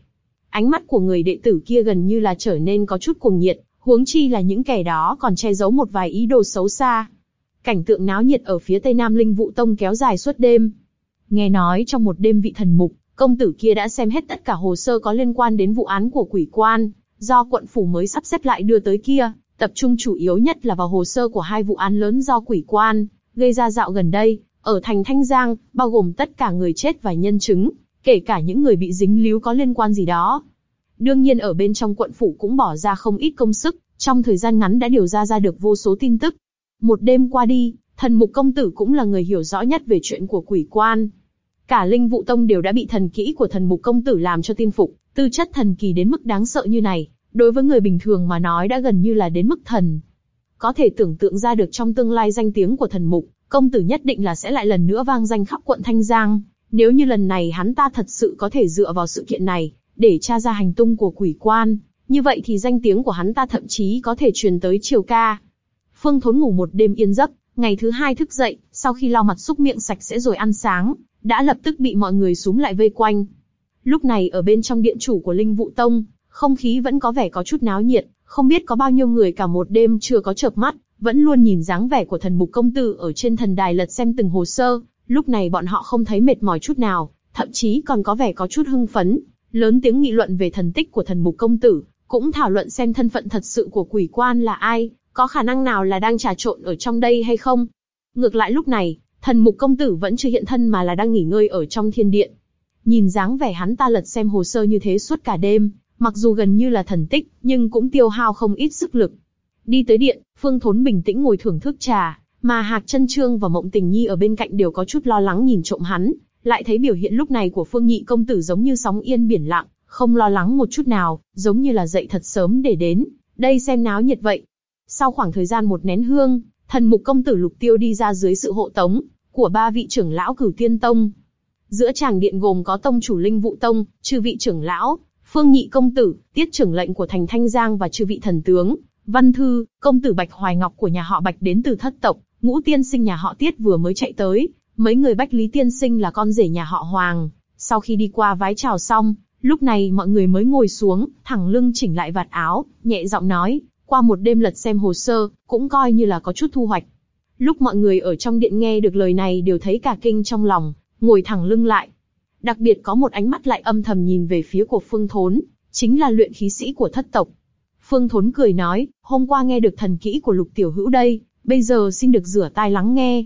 Ánh mắt của người đệ tử kia gần như là trở nên có chút cuồng nhiệt, huống chi là những kẻ đó còn che giấu một vài ý đồ xấu xa. Cảnh tượng náo nhiệt ở phía tây nam linh vụ tông kéo dài suốt đêm. Nghe nói trong một đêm vị thần mục, công tử kia đã xem hết tất cả hồ sơ có liên quan đến vụ án của quỷ quan, do quận phủ mới sắp xếp lại đưa tới kia, tập trung chủ yếu nhất là vào hồ sơ của hai vụ án lớn do quỷ quan gây ra dạo gần đây, ở thành Thanh Giang, bao gồm tất cả người chết và nhân chứng, kể cả những người bị dính líu có liên quan gì đó. Đương nhiên ở bên trong quận phủ cũng bỏ ra không ít công sức, trong thời gian ngắn đã điều ra ra được vô số tin tức. Một đêm qua đi, thần mục công tử cũng là người hiểu rõ nhất về chuyện của quỷ quan. Cả linh vụ tông đều đã bị thần kỹ của thần mục công tử làm cho tin phục, tư chất thần kỳ đến mức đáng sợ như này, đối với người bình thường mà nói đã gần như là đến mức thần. Có thể tưởng tượng ra được trong tương lai danh tiếng của thần mục, công tử nhất định là sẽ lại lần nữa vang danh khắp quận Thanh Giang, Nếu như lần này hắn ta thật sự có thể dựa vào sự kiện này, để tra ra hành tung của quỷ quan, như vậy thì danh tiếng của hắn ta thậm chí có thể truyền tới triều ca. Phương Thốn ngủ một đêm yên giấc, ngày thứ hai thức dậy, sau khi lau mặt xúc miệng sạch sẽ rồi ăn sáng, đã lập tức bị mọi người súm lại vây quanh. Lúc này ở bên trong điện chủ của Linh Vũ Tông, không khí vẫn có vẻ có chút náo nhiệt, không biết có bao nhiêu người cả một đêm chưa có chợp mắt, vẫn luôn nhìn dáng vẻ của thần mục công tử ở trên thần đài lật xem từng hồ sơ. Lúc này bọn họ không thấy mệt mỏi chút nào, thậm chí còn có vẻ có chút hưng phấn, lớn tiếng nghị luận về thần tích của thần mục công tử, cũng thảo luận xem thân phận thật sự của quỷ quan là ai, có khả năng nào là đang trà trộn ở trong đây hay không. Ngược lại lúc này, thần mục công tử vẫn chưa hiện thân mà là đang nghỉ ngơi ở trong thiên điện. Nhìn dáng vẻ hắn ta lật xem hồ sơ như thế suốt cả đêm, mặc dù gần như là thần tích, nhưng cũng tiêu hao không ít sức lực. Đi tới điện, Phương Thốn bình tĩnh ngồi thưởng thức trà, mà Hạc Chân Trương và Mộng Tình Nhi ở bên cạnh đều có chút lo lắng nhìn trộm hắn, lại thấy biểu hiện lúc này của Phương Nhị công tử giống như sóng yên biển lặng, không lo lắng một chút nào, giống như là dậy thật sớm để đến, đây xem náo nhiệt vậy. Sau khoảng thời gian một nén hương, thần mục công tử Lục Tiêu đi ra dưới sự hộ tống của ba vị trưởng lão Cửu Tiên Tông. Giữa tràng điện gồm có tông chủ Linh Vũ Tông, chư vị trưởng lão, Phương Nhị công tử, tiết trưởng lệnh của thành Thanh Giang và chư vị thần tướng, Văn Thư, công tử Bạch Hoài Ngọc của nhà họ Bạch đến từ thất tộc, ngũ tiên sinh nhà họ Tiết vừa mới chạy tới, mấy người Bách Lý tiên sinh là con rể nhà họ Hoàng. Sau khi đi qua vái chào xong, lúc này mọi người mới ngồi xuống, thẳng lưng chỉnh lại vạt áo, nhẹ giọng nói, qua một đêm lật xem hồ sơ, cũng coi như là có chút thu hoạch. Lúc mọi người ở trong điện nghe được lời này đều thấy cả kinh trong lòng, ngồi thẳng lưng lại. Đặc biệt có một ánh mắt lại âm thầm nhìn về phía của Phương Thốn, chính là luyện khí sĩ của thất tộc. Phương Thốn cười nói, hôm qua nghe được thần kỹ của Lục Tiểu Hữu đây, bây giờ xin được rửa tai lắng nghe.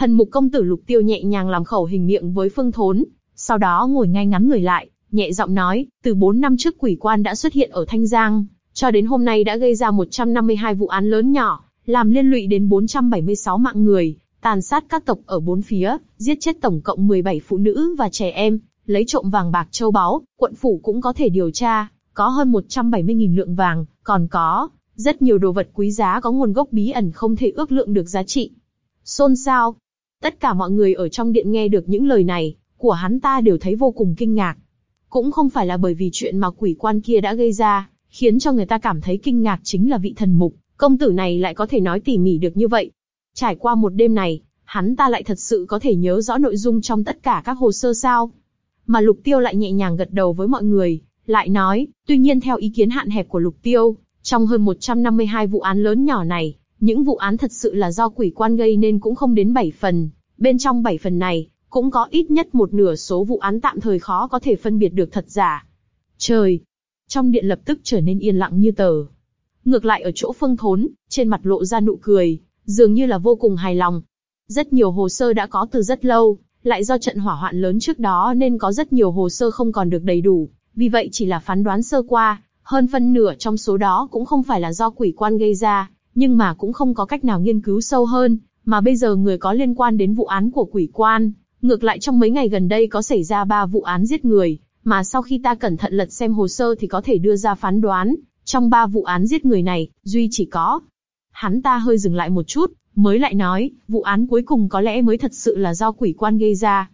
Thần mục công tử Lục Tiêu nhẹ nhàng làm khẩu hình miệng với Phương Thốn, sau đó ngồi ngay ngắn người lại, nhẹ giọng nói, từ 4 năm trước quỷ quan đã xuất hiện ở Thanh Giang, cho đến hôm nay đã gây ra 152 vụ án lớn nhỏ, làm liên lụy đến 476 mạng người, tàn sát các tộc ở bốn phía, giết chết tổng cộng 17 phụ nữ và trẻ em, lấy trộm vàng bạc châu báu, quận phủ cũng có thể điều tra, có hơn 170.000 lượng vàng, còn có rất nhiều đồ vật quý giá có nguồn gốc bí ẩn không thể ước lượng được giá trị. Xôn xao. Tất cả mọi người ở trong điện nghe được những lời này, của hắn ta đều thấy vô cùng kinh ngạc. Cũng không phải là bởi vì chuyện mà quỷ quan kia đã gây ra, khiến cho người ta cảm thấy kinh ngạc chính là vị thần mục, công tử này lại có thể nói tỉ mỉ được như vậy. Trải qua một đêm này, hắn ta lại thật sự có thể nhớ rõ nội dung trong tất cả các hồ sơ sao. Mà Lục Tiêu lại nhẹ nhàng gật đầu với mọi người, lại nói, tuy nhiên theo ý kiến hạn hẹp của Lục Tiêu, trong hơn 152 vụ án lớn nhỏ này, những vụ án thật sự là do quỷ quan gây nên cũng không đến 7 phần. Bên trong 7 phần này, cũng có ít nhất một nửa số vụ án tạm thời khó có thể phân biệt được thật giả. Trời! Trong điện lập tức trở nên yên lặng như tờ. Ngược lại ở chỗ phương thốn, trên mặt lộ ra nụ cười, dường như là vô cùng hài lòng. Rất nhiều hồ sơ đã có từ rất lâu, lại do trận hỏa hoạn lớn trước đó nên có rất nhiều hồ sơ không còn được đầy đủ, vì vậy chỉ là phán đoán sơ qua, hơn phân nửa trong số đó cũng không phải là do quỷ quan gây ra, nhưng mà cũng không có cách nào nghiên cứu sâu hơn, mà bây giờ người có liên quan đến vụ án của quỷ quan, ngược lại trong mấy ngày gần đây có xảy ra ba vụ án giết người, mà sau khi ta cẩn thận lật xem hồ sơ thì có thể đưa ra phán đoán, trong ba vụ án giết người này, duy chỉ có. Hắn ta hơi dừng lại một chút, mới lại nói, vụ án cuối cùng có lẽ mới thật sự là do quỷ quan gây ra.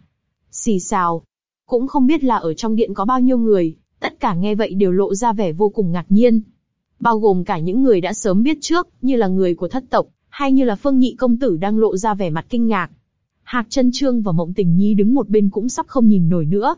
Xì xào. Cũng không biết là ở trong điện có bao nhiêu người, tất cả nghe vậy đều lộ ra vẻ vô cùng ngạc nhiên. Bao gồm cả những người đã sớm biết trước, như là người của thất tộc, hay như là phương nhị công tử đang lộ ra vẻ mặt kinh ngạc. Hạc chân trương và mộng tình nhi đứng một bên cũng sắp không nhìn nổi nữa.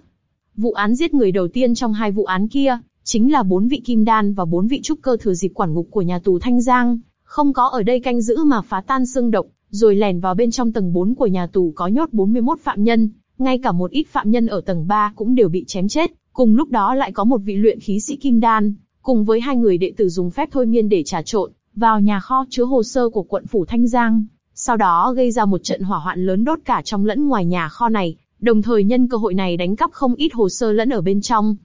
Vụ án giết người đầu tiên trong hai vụ án kia, chính là bốn vị kim đan và bốn vị trúc cơ thừa dịp quản ngục của nhà tù Thanh Giang, không có ở đây canh giữ mà phá tan xương độc, rồi lèn vào bên trong tầng 4 của nhà tù có nhốt 41 phạm nhân, ngay cả một ít phạm nhân ở tầng 3 cũng đều bị chém chết, cùng lúc đó lại có một vị luyện khí sĩ kim đan, cùng với hai người đệ tử dùng phép thôi miên để trà trộn vào nhà kho chứa hồ sơ của quận phủ Thanh Giang, sau đó gây ra một trận hỏa hoạn lớn đốt cả trong lẫn ngoài nhà kho này, đồng thời nhân cơ hội này đánh cắp không ít hồ sơ lẫn ở bên trong.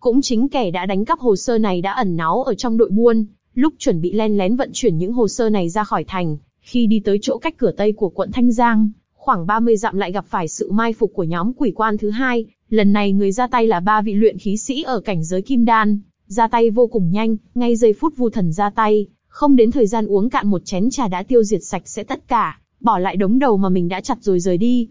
Cũng chính kẻ đã đánh cắp hồ sơ này đã ẩn náu ở trong đội buôn, lúc chuẩn bị len lén vận chuyển những hồ sơ này ra khỏi thành, khi đi tới chỗ cách cửa tây của quận Thanh Giang, khoảng 30 dặm lại gặp phải sự mai phục của nhóm quỷ quan thứ hai. Lần này người ra tay là ba vị luyện khí sĩ ở cảnh giới kim đan, ra tay vô cùng nhanh, ngay giây phút vu thần ra tay, không đến thời gian uống cạn một chén trà đã tiêu diệt sạch sẽ tất cả, bỏ lại đống đầu mà mình đã chặt rồi rời đi.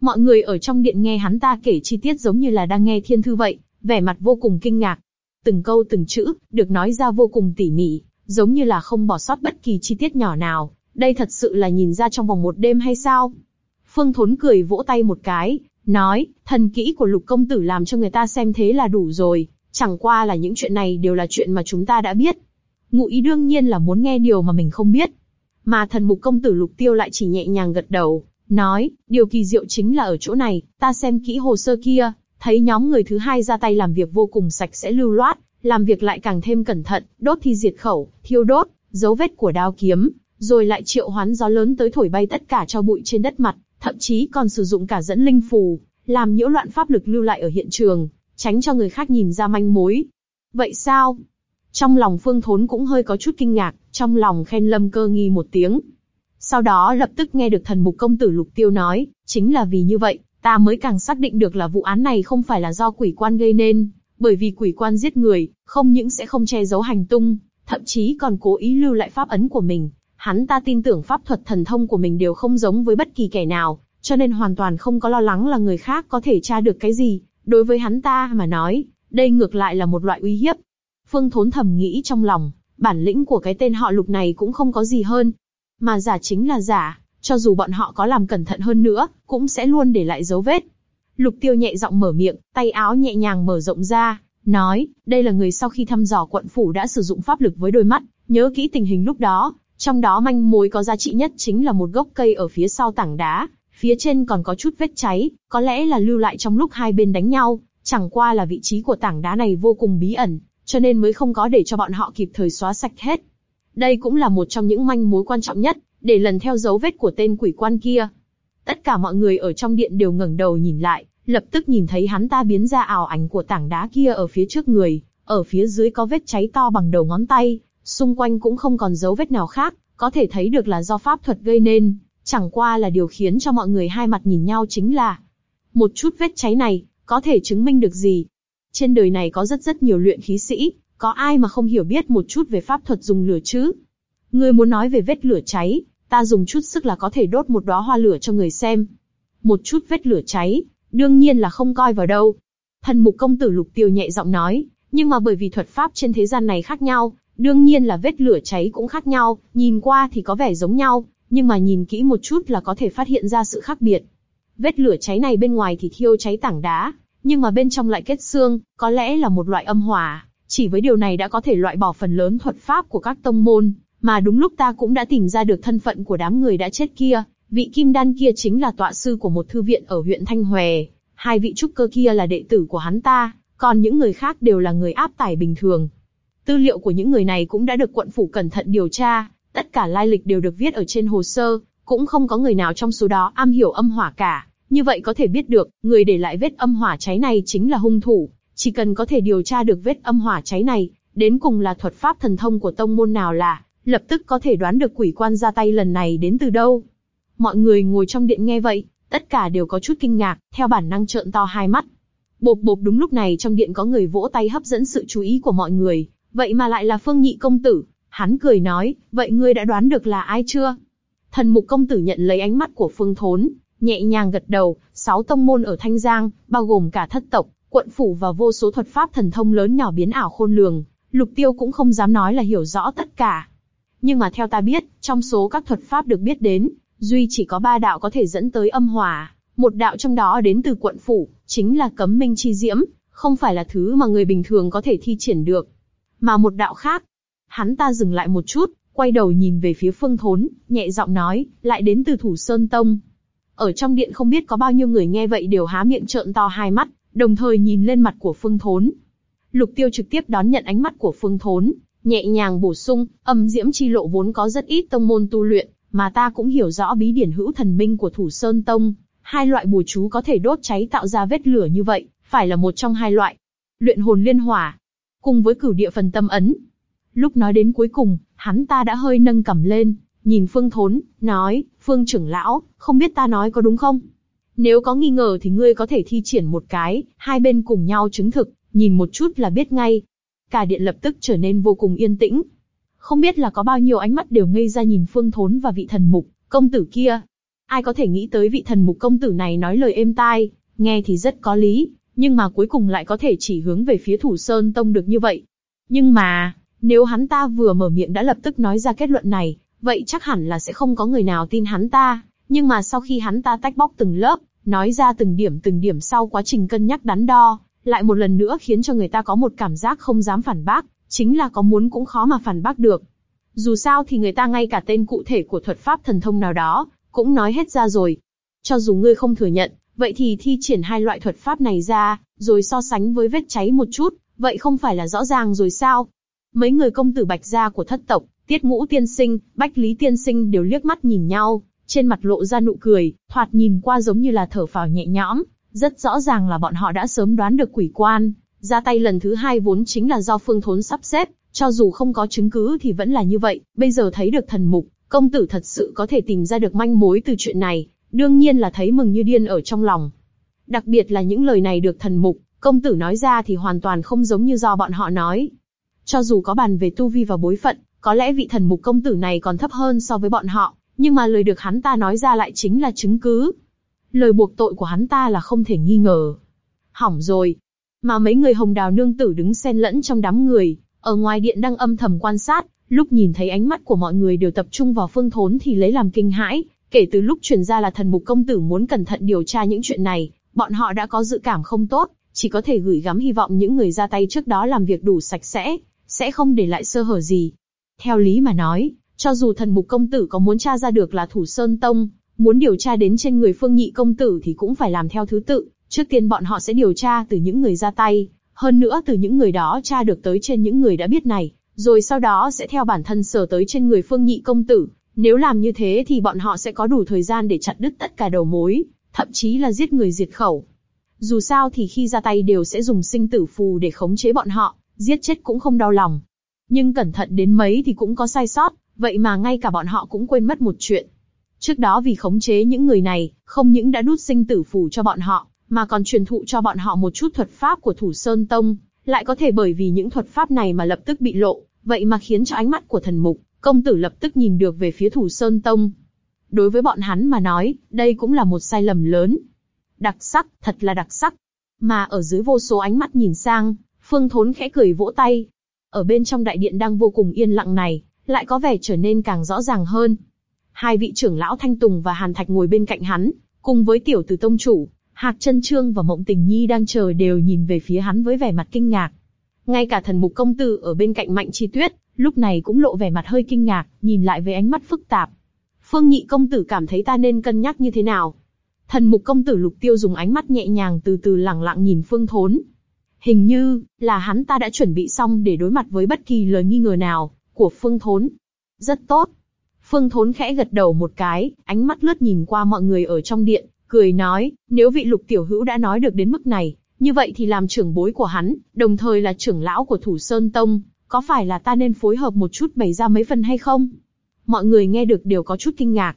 Mọi người ở trong điện nghe hắn ta kể chi tiết giống như là đang nghe thiên thư vậy, vẻ mặt vô cùng kinh ngạc. Từng câu từng chữ, được nói ra vô cùng tỉ mỉ, giống như là không bỏ sót bất kỳ chi tiết nhỏ nào. Đây thật sự là nhìn ra trong vòng một đêm hay sao? Phương Thốn cười vỗ tay một cái, nói, thần kỹ của lục công tử làm cho người ta xem thế là đủ rồi, chẳng qua là những chuyện này đều là chuyện mà chúng ta đã biết. Ngụ ý đương nhiên là muốn nghe điều mà mình không biết. Mà thần mục công tử lục tiêu lại chỉ nhẹ nhàng gật đầu, nói, điều kỳ diệu chính là ở chỗ này, ta xem kỹ hồ sơ kia, thấy nhóm người thứ hai ra tay làm việc vô cùng sạch sẽ lưu loát, làm việc lại càng thêm cẩn thận, đốt thi diệt khẩu, thiêu đốt, dấu vết của đao kiếm, rồi lại triệu hoán gió lớn tới thổi bay tất cả cho bụi trên đất mặt, thậm chí còn sử dụng cả dẫn linh phù, làm nhiễu loạn pháp lực lưu lại ở hiện trường, tránh cho người khác nhìn ra manh mối. Vậy sao? Trong lòng Phương Thốn cũng hơi có chút kinh ngạc, trong lòng khen Lâm Cơ nghi một tiếng. Sau đó lập tức nghe được thần mục công tử Lục Tiêu nói, chính là vì như vậy, ta mới càng xác định được là vụ án này không phải là do quỷ quan gây nên, bởi vì quỷ quan giết người, không những sẽ không che giấu hành tung, thậm chí còn cố ý lưu lại pháp ấn của mình. Hắn ta tin tưởng pháp thuật thần thông của mình đều không giống với bất kỳ kẻ nào, cho nên hoàn toàn không có lo lắng là người khác có thể tra được cái gì. Đối với hắn ta mà nói, đây ngược lại là một loại uy hiếp. Phương Thốn thầm nghĩ trong lòng, bản lĩnh của cái tên họ lục này cũng không có gì hơn. Mà giả chính là giả, cho dù bọn họ có làm cẩn thận hơn nữa, cũng sẽ luôn để lại dấu vết. Lục tiêu nhẹ giọng mở miệng, tay áo nhẹ nhàng mở rộng ra, nói, đây là người sau khi thăm dò quận phủ đã sử dụng pháp lực với đôi mắt, nhớ kỹ tình hình lúc đó, trong đó manh mối có giá trị nhất chính là một gốc cây ở phía sau tảng đá, phía trên còn có chút vết cháy, có lẽ là lưu lại trong lúc hai bên đánh nhau, chẳng qua là vị trí của tảng đá này vô cùng bí ẩn, cho nên mới không có để cho bọn họ kịp thời xóa sạch hết. Đây cũng là một trong những manh mối quan trọng nhất, để lần theo dấu vết của tên quỷ quan kia. Tất cả mọi người ở trong điện đều ngẩng đầu nhìn lại, lập tức nhìn thấy hắn ta biến ra ảo ảnh của tảng đá kia ở phía trước người, ở phía dưới có vết cháy to bằng đầu ngón tay, xung quanh cũng không còn dấu vết nào khác, có thể thấy được là do pháp thuật gây nên. Chẳng qua là điều khiến cho mọi người hai mặt nhìn nhau chính là một chút vết cháy này, có thể chứng minh được gì? Trên đời này có rất rất nhiều luyện khí sĩ, có ai mà không hiểu biết một chút về pháp thuật dùng lửa chứ? Người muốn nói về vết lửa cháy, ta dùng chút sức là có thể đốt một đóa hoa lửa cho người xem. Một chút vết lửa cháy, đương nhiên là không coi vào đâu. Thần mục công tử lục tiêu nhẹ giọng nói, nhưng mà bởi vì thuật pháp trên thế gian này khác nhau, đương nhiên là vết lửa cháy cũng khác nhau, nhìn qua thì có vẻ giống nhau, nhưng mà nhìn kỹ một chút là có thể phát hiện ra sự khác biệt. Vết lửa cháy này bên ngoài thì thiêu cháy tảng đá, nhưng mà bên trong lại kết xương, có lẽ là một loại âm hỏa. Chỉ với điều này đã có thể loại bỏ phần lớn thuật pháp của các tông môn, mà đúng lúc ta cũng đã tìm ra được thân phận của đám người đã chết kia. Vị kim đan kia chính là tọa sư của một thư viện ở huyện Thanh Hoè. hai vị trúc cơ kia là đệ tử của hắn ta, còn những người khác đều là người áp tải bình thường. Tư liệu của những người này cũng đã được quận phủ cẩn thận điều tra, tất cả lai lịch đều được viết ở trên hồ sơ, cũng không có người nào trong số đó am hiểu âm hỏa cả. Như vậy có thể biết được, người để lại vết âm hỏa cháy này chính là hung thủ. Chỉ cần có thể điều tra được vết âm hỏa cháy này, đến cùng là thuật pháp thần thông của tông môn nào là, lập tức có thể đoán được quỷ quan ra tay lần này đến từ đâu. Mọi người ngồi trong điện nghe vậy, tất cả đều có chút kinh ngạc, theo bản năng trợn to hai mắt. Bộp bộp đúng lúc này trong điện có người vỗ tay hấp dẫn sự chú ý của mọi người, vậy mà lại là Phương Nhị công tử. Hắn cười nói, vậy ngươi đã đoán được là ai chưa? Thần mục công tử nhận lấy ánh mắt của Phương Thốn, nhẹ nhàng gật đầu, sáu tông môn ở Thanh Giang, bao gồm cả thất tộc, quận phủ và vô số thuật pháp thần thông lớn nhỏ biến ảo khôn lường, Lục Tiêu cũng không dám nói là hiểu rõ tất cả. Nhưng mà theo ta biết, trong số các thuật pháp được biết đến, duy chỉ có ba đạo có thể dẫn tới âm hỏa, một đạo trong đó đến từ quận phủ, chính là cấm minh chi diễm, không phải là thứ mà người bình thường có thể thi triển được, mà một đạo khác. Hắn ta dừng lại một chút, quay đầu nhìn về phía phương thốn, nhẹ giọng nói, lại đến từ thủ sơn tông. Ở trong điện không biết có bao nhiêu người nghe vậy đều há miệng trợn to hai mắt, đồng thời nhìn lên mặt của phương thốn. Lục tiêu trực tiếp đón nhận ánh mắt của phương thốn, nhẹ nhàng bổ sung, âm diễm chi lộ vốn có rất ít tông môn tu luyện, mà ta cũng hiểu rõ bí điển hữu thần minh của thủ sơn tông. Hai loại bùa chú có thể đốt cháy tạo ra vết lửa như vậy, phải là một trong hai loại. Luyện hồn liên hỏa, cùng với cửu địa phần tâm ấn. Lúc nói đến cuối cùng, hắn ta đã hơi nâng cầm lên, nhìn Phương Thốn, nói, Phương trưởng lão, không biết ta nói có đúng không? Nếu có nghi ngờ thì ngươi có thể thi triển một cái, hai bên cùng nhau chứng thực, nhìn một chút là biết ngay. Cả điện lập tức trở nên vô cùng yên tĩnh. Không biết là có bao nhiêu ánh mắt đều ngây ra nhìn Phương Thốn và vị thần mục, công tử kia. Ai có thể nghĩ tới vị thần mục công tử này nói lời êm tai, nghe thì rất có lý, nhưng mà cuối cùng lại có thể chỉ hướng về phía thủ sơn tông được như vậy. Nhưng mà, nếu hắn ta vừa mở miệng đã lập tức nói ra kết luận này, vậy chắc hẳn là sẽ không có người nào tin hắn ta. Nhưng mà sau khi hắn ta tách bóc từng lớp, nói ra từng điểm từng điểm sau quá trình cân nhắc đắn đo, lại một lần nữa khiến cho người ta có một cảm giác không dám phản bác, chính là có muốn cũng khó mà phản bác được. Dù sao thì người ta ngay cả tên cụ thể của thuật pháp thần thông nào đó, cũng nói hết ra rồi. Cho dù ngươi không thừa nhận, vậy thì thi triển hai loại thuật pháp này ra, rồi so sánh với vết cháy một chút, vậy không phải là rõ ràng rồi sao? Mấy người công tử bạch gia của thất tộc, tiết ngũ tiên sinh, bách lý tiên sinh đều liếc mắt nhìn nhau, trên mặt lộ ra nụ cười, thoạt nhìn qua giống như là thở phào nhẹ nhõm, rất rõ ràng là bọn họ đã sớm đoán được quỷ quan, ra tay lần thứ hai vốn chính là do phương thốn sắp xếp, cho dù không có chứng cứ thì vẫn là như vậy, bây giờ thấy được thần mục, công tử thật sự có thể tìm ra được manh mối từ chuyện này, đương nhiên là thấy mừng như điên ở trong lòng. Đặc biệt là những lời này được thần mục, công tử nói ra thì hoàn toàn không giống như do bọn họ nói. Cho dù có bàn về tu vi và bối phận, có lẽ vị thần mục công tử này còn thấp hơn so với bọn họ, nhưng mà lời được hắn ta nói ra lại chính là chứng cứ. Lời buộc tội của hắn ta là không thể nghi ngờ. Hỏng rồi. Mà mấy người hồng đào nương tử đứng xen lẫn trong đám người, ở ngoài điện đang âm thầm quan sát, lúc nhìn thấy ánh mắt của mọi người đều tập trung vào phương thốn thì lấy làm kinh hãi. Kể từ lúc truyền ra là thần mục công tử muốn cẩn thận điều tra những chuyện này, bọn họ đã có dự cảm không tốt, chỉ có thể gửi gắm hy vọng những người ra tay trước đó làm việc đủ sạch sẽ, sẽ không để lại sơ hở gì. Theo lý mà nói, cho dù thần mục công tử có muốn tra ra được là thủ sơn tông, muốn điều tra đến trên người phương nhị công tử thì cũng phải làm theo thứ tự, trước tiên bọn họ sẽ điều tra từ những người ra tay, hơn nữa từ những người đó tra được tới trên những người đã biết này, rồi sau đó sẽ theo bản thân sở tới trên người phương nhị công tử. Nếu làm như thế thì bọn họ sẽ có đủ thời gian để chặt đứt tất cả đầu mối, thậm chí là giết người diệt khẩu. Dù sao thì khi ra tay đều sẽ dùng sinh tử phù để khống chế bọn họ, giết chết cũng không đau lòng. Nhưng cẩn thận đến mấy thì cũng có sai sót, vậy mà ngay cả bọn họ cũng quên mất một chuyện. Trước đó vì khống chế những người này, không những đã đút sinh tử phù cho bọn họ, mà còn truyền thụ cho bọn họ một chút thuật pháp của Thủ Sơn Tông, lại có thể bởi vì những thuật pháp này mà lập tức bị lộ, vậy mà khiến cho ánh mắt của thần mục, công tử lập tức nhìn được về phía Thủ Sơn Tông. Đối với bọn hắn mà nói, đây cũng là một sai lầm lớn. Đặc sắc, thật là đặc sắc. Mà ở dưới vô số ánh mắt nhìn sang, Phương Thốn khẽ cười vỗ tay. Ở bên trong đại điện đang vô cùng yên lặng này, lại có vẻ trở nên càng rõ ràng hơn. Hai vị trưởng lão Thanh Tùng và Hàn Thạch ngồi bên cạnh hắn, cùng với tiểu tử tông chủ, Hạc Trân Trương và Mộng Tình Nhi đang chờ đều nhìn về phía hắn với vẻ mặt kinh ngạc. Ngay cả thần mục công tử ở bên cạnh Mạnh Chi Tuyết, lúc này cũng lộ vẻ mặt hơi kinh ngạc, nhìn lại với ánh mắt phức tạp. Phương Nhị công tử cảm thấy ta nên cân nhắc như thế nào? Thần mục công tử Lục Tiêu dùng ánh mắt nhẹ nhàng từ từ lẳng lặng nhìn Phương Thốn. Hình như là hắn ta đã chuẩn bị xong để đối mặt với bất kỳ lời nghi ngờ nào của Phương Thốn. Rất tốt. Phương Thốn khẽ gật đầu một cái, ánh mắt lướt nhìn qua mọi người ở trong điện, cười nói, nếu vị lục tiểu hữu đã nói được đến mức này, như vậy thì làm trưởng bối của hắn, đồng thời là trưởng lão của Thủ Sơn Tông, có phải là ta nên phối hợp một chút bày ra mấy phần hay không? Mọi người nghe được đều có chút kinh ngạc.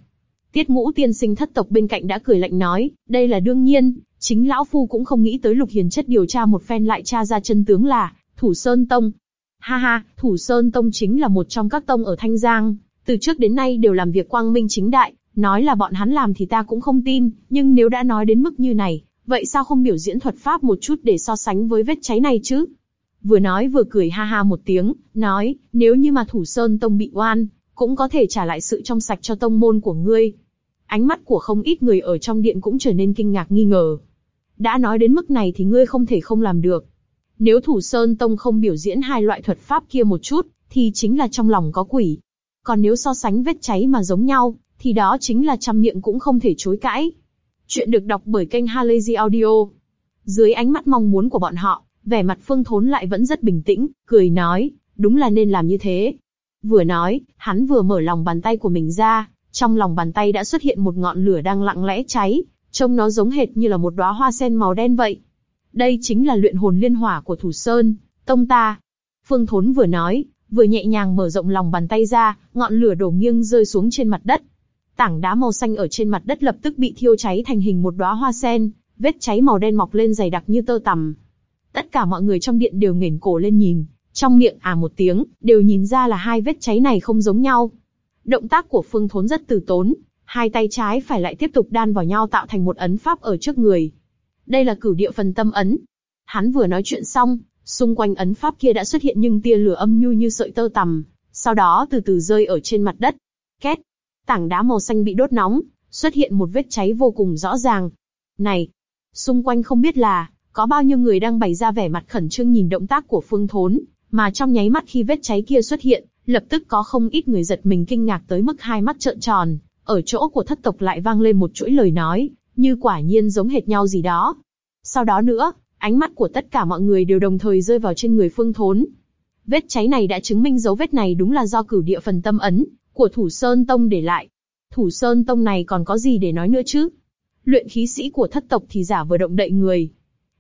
Tiết ngũ tiên sinh thất tộc bên cạnh đã cười lạnh nói, đây là đương nhiên, chính lão phu cũng không nghĩ tới lục hiền chất điều tra một phen lại tra ra chân tướng là, Thủ Sơn Tông. Ha ha, Thủ Sơn Tông chính là một trong các tông ở Thanh Giang, từ trước đến nay đều làm việc quang minh chính đại, nói là bọn hắn làm thì ta cũng không tin, nhưng nếu đã nói đến mức như này, vậy sao không biểu diễn thuật pháp một chút để so sánh với vết cháy này chứ? Vừa nói vừa cười ha ha một tiếng, nói, nếu như mà Thủ Sơn Tông bị oan, cũng có thể trả lại sự trong sạch cho tông môn của ngươi. Ánh mắt của không ít người ở trong điện cũng trở nên kinh ngạc nghi ngờ. Đã nói đến mức này thì ngươi không thể không làm được. Nếu Thủ Sơn Tông không biểu diễn hai loại thuật pháp kia một chút, thì chính là trong lòng có quỷ. Còn nếu so sánh vết cháy mà giống nhau, thì đó chính là trăm miệng cũng không thể chối cãi. Chuyện được đọc bởi kênh Halazy Audio. Dưới ánh mắt mong muốn của bọn họ, vẻ mặt Phương Thốn lại vẫn rất bình tĩnh, cười nói, đúng là nên làm như thế. Vừa nói, hắn vừa mở lòng bàn tay của mình ra, trong lòng bàn tay đã xuất hiện một ngọn lửa đang lặng lẽ cháy, trông nó giống hệt như là một đóa hoa sen màu đen vậy. Đây chính là luyện hồn liên hỏa của Thủ Sơn, tông ta. Phương Thốn vừa nói, vừa nhẹ nhàng mở rộng lòng bàn tay ra, ngọn lửa đổ nghiêng rơi xuống trên mặt đất. Tảng đá màu xanh ở trên mặt đất lập tức bị thiêu cháy thành hình một đóa hoa sen, vết cháy màu đen mọc lên dày đặc như tơ tằm. Tất cả mọi người trong điện đều nghển cổ lên nhìn, trong miệng à một tiếng, đều nhìn ra là hai vết cháy này không giống nhau. Động tác của Phương Thốn rất từ tốn, hai tay trái phải lại tiếp tục đan vào nhau tạo thành một ấn pháp ở trước người. Đây là cửu địa phần tâm ấn. Hắn vừa nói chuyện xong, xung quanh ấn pháp kia đã xuất hiện những tia lửa âm nhu như sợi tơ tằm, sau đó từ từ rơi ở trên mặt đất. Két, tảng đá màu xanh bị đốt nóng, xuất hiện một vết cháy vô cùng rõ ràng. Này, xung quanh không biết là có bao nhiêu người đang bày ra vẻ mặt khẩn trương nhìn động tác của Phương Thốn, mà trong nháy mắt khi vết cháy kia xuất hiện, lập tức có không ít người giật mình kinh ngạc tới mức hai mắt trợn tròn. Ở chỗ của thất tộc lại vang lên một chuỗi lời nói, như quả nhiên giống hệt nhau gì đó. Sau đó nữa, ánh mắt của tất cả mọi người đều đồng thời rơi vào trên người Phương Thốn. Vết cháy này đã chứng minh dấu vết này đúng là do cửu địa phần tâm ấn của Thủ Sơn Tông để lại. Thủ Sơn Tông này còn có gì để nói nữa chứ? Luyện khí sĩ của thất tộc thì giả vừa động đậy người.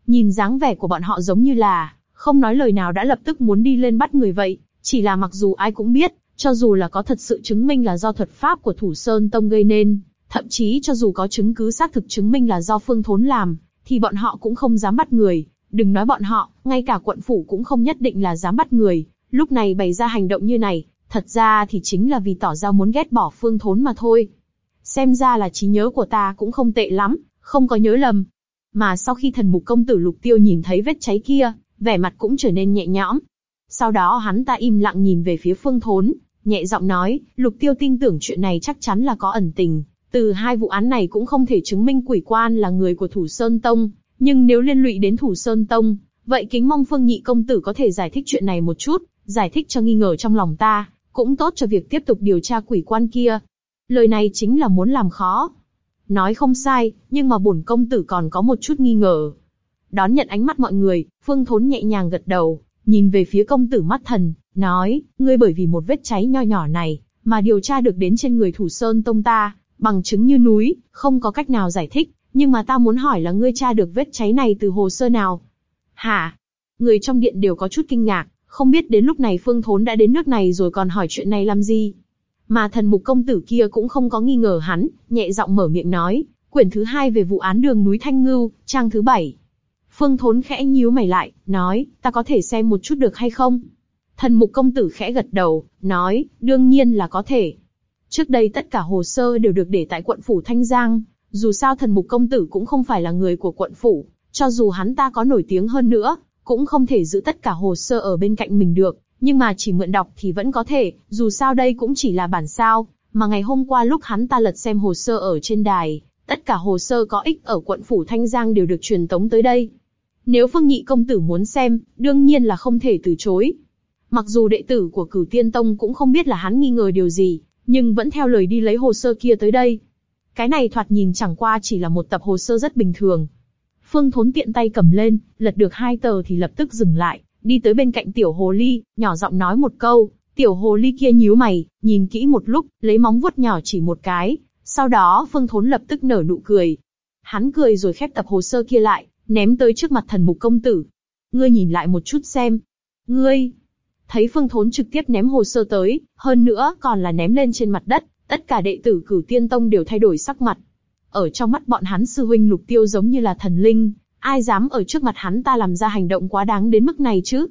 Nhìn dáng vẻ của bọn họ giống như là, không nói lời nào đã lập tức muốn đi lên bắt người vậy. Chỉ là mặc dù ai cũng biết, cho dù là có thật sự chứng minh là do thuật pháp của Thủ Sơn Tông gây nên, thậm chí cho dù có chứng cứ xác thực chứng minh là do Phương Thốn làm, thì bọn họ cũng không dám bắt người. Đừng nói bọn họ, ngay cả quận phủ cũng không nhất định là dám bắt người. Lúc này bày ra hành động như này, thật ra thì chính là vì tỏ ra muốn ghét bỏ Phương Thốn mà thôi. Xem ra là trí nhớ của ta cũng không tệ lắm, không có nhớ lầm. Mà sau khi thần mục công tử lục tiêu nhìn thấy vết cháy kia, vẻ mặt cũng trở nên nhẹ nhõm. Sau đó hắn ta im lặng nhìn về phía Phương Thốn, nhẹ giọng nói, lục tiêu tin tưởng chuyện này chắc chắn là có ẩn tình. Từ hai vụ án này cũng không thể chứng minh quỷ quan là người của Thủ Sơn Tông, nhưng nếu liên lụy đến Thủ Sơn Tông, vậy kính mong Phương Nhị công tử có thể giải thích chuyện này một chút, giải thích cho nghi ngờ trong lòng ta, cũng tốt cho việc tiếp tục điều tra quỷ quan kia. Lời này chính là muốn làm khó. Nói không sai, nhưng mà bổn công tử còn có một chút nghi ngờ. Đón nhận ánh mắt mọi người, Phương Thốn nhẹ nhàng gật đầu, nhìn về phía công tử mắt thần, nói, ngươi bởi vì một vết cháy nho nhỏ này, mà điều tra được đến trên người thủ sơn tông ta, bằng chứng như núi, không có cách nào giải thích, nhưng mà ta muốn hỏi là ngươi tra được vết cháy này từ hồ sơ nào? Hả? Người trong điện đều có chút kinh ngạc, không biết đến lúc này Phương Thốn đã đến nước này rồi còn hỏi chuyện này làm gì. Mà thần mục công tử kia cũng không có nghi ngờ hắn, nhẹ giọng mở miệng nói, quyển thứ hai về vụ án đường núi Thanh Ngưu, trang thứ bảy. Phương Thốn khẽ nhíu mày lại, nói, ta có thể xem một chút được hay không? Thần mục công tử khẽ gật đầu, nói, đương nhiên là có thể. Trước đây tất cả hồ sơ đều được để tại quận phủ Thanh Giang, dù sao thần mục công tử cũng không phải là người của quận phủ, cho dù hắn ta có nổi tiếng hơn nữa, cũng không thể giữ tất cả hồ sơ ở bên cạnh mình được, nhưng mà chỉ mượn đọc thì vẫn có thể, dù sao đây cũng chỉ là bản sao, mà ngày hôm qua lúc hắn ta lật xem hồ sơ ở trên đài, tất cả hồ sơ có ích ở quận phủ Thanh Giang đều được truyền tống tới đây. Nếu Phương Nhị công tử muốn xem, đương nhiên là không thể từ chối. Mặc dù đệ tử của Cửu Tiên Tông cũng không biết là hắn nghi ngờ điều gì, nhưng vẫn theo lời đi lấy hồ sơ kia tới đây. Cái này thoạt nhìn chẳng qua chỉ là một tập hồ sơ rất bình thường. Phương Thốn tiện tay cầm lên, lật được hai tờ thì lập tức dừng lại, đi tới bên cạnh tiểu hồ ly, nhỏ giọng nói một câu. Tiểu hồ ly kia nhíu mày, nhìn kỹ một lúc, lấy móng vuốt nhỏ chỉ một cái. Sau đó Phương Thốn lập tức nở nụ cười. Hắn cười rồi khép tập hồ sơ kia lại, ném tới trước mặt thần mục công tử. Ngươi nhìn lại một chút xem. Ngươi, thấy Phương Thốn trực tiếp ném hồ sơ tới, hơn nữa còn là ném lên trên mặt đất, tất cả đệ tử Cửu Tiên Tông đều thay đổi sắc mặt. Ở trong mắt bọn hắn sư huynh Lục Tiêu giống như là thần linh, ai dám ở trước mặt hắn ta làm ra hành động quá đáng đến mức này chứ?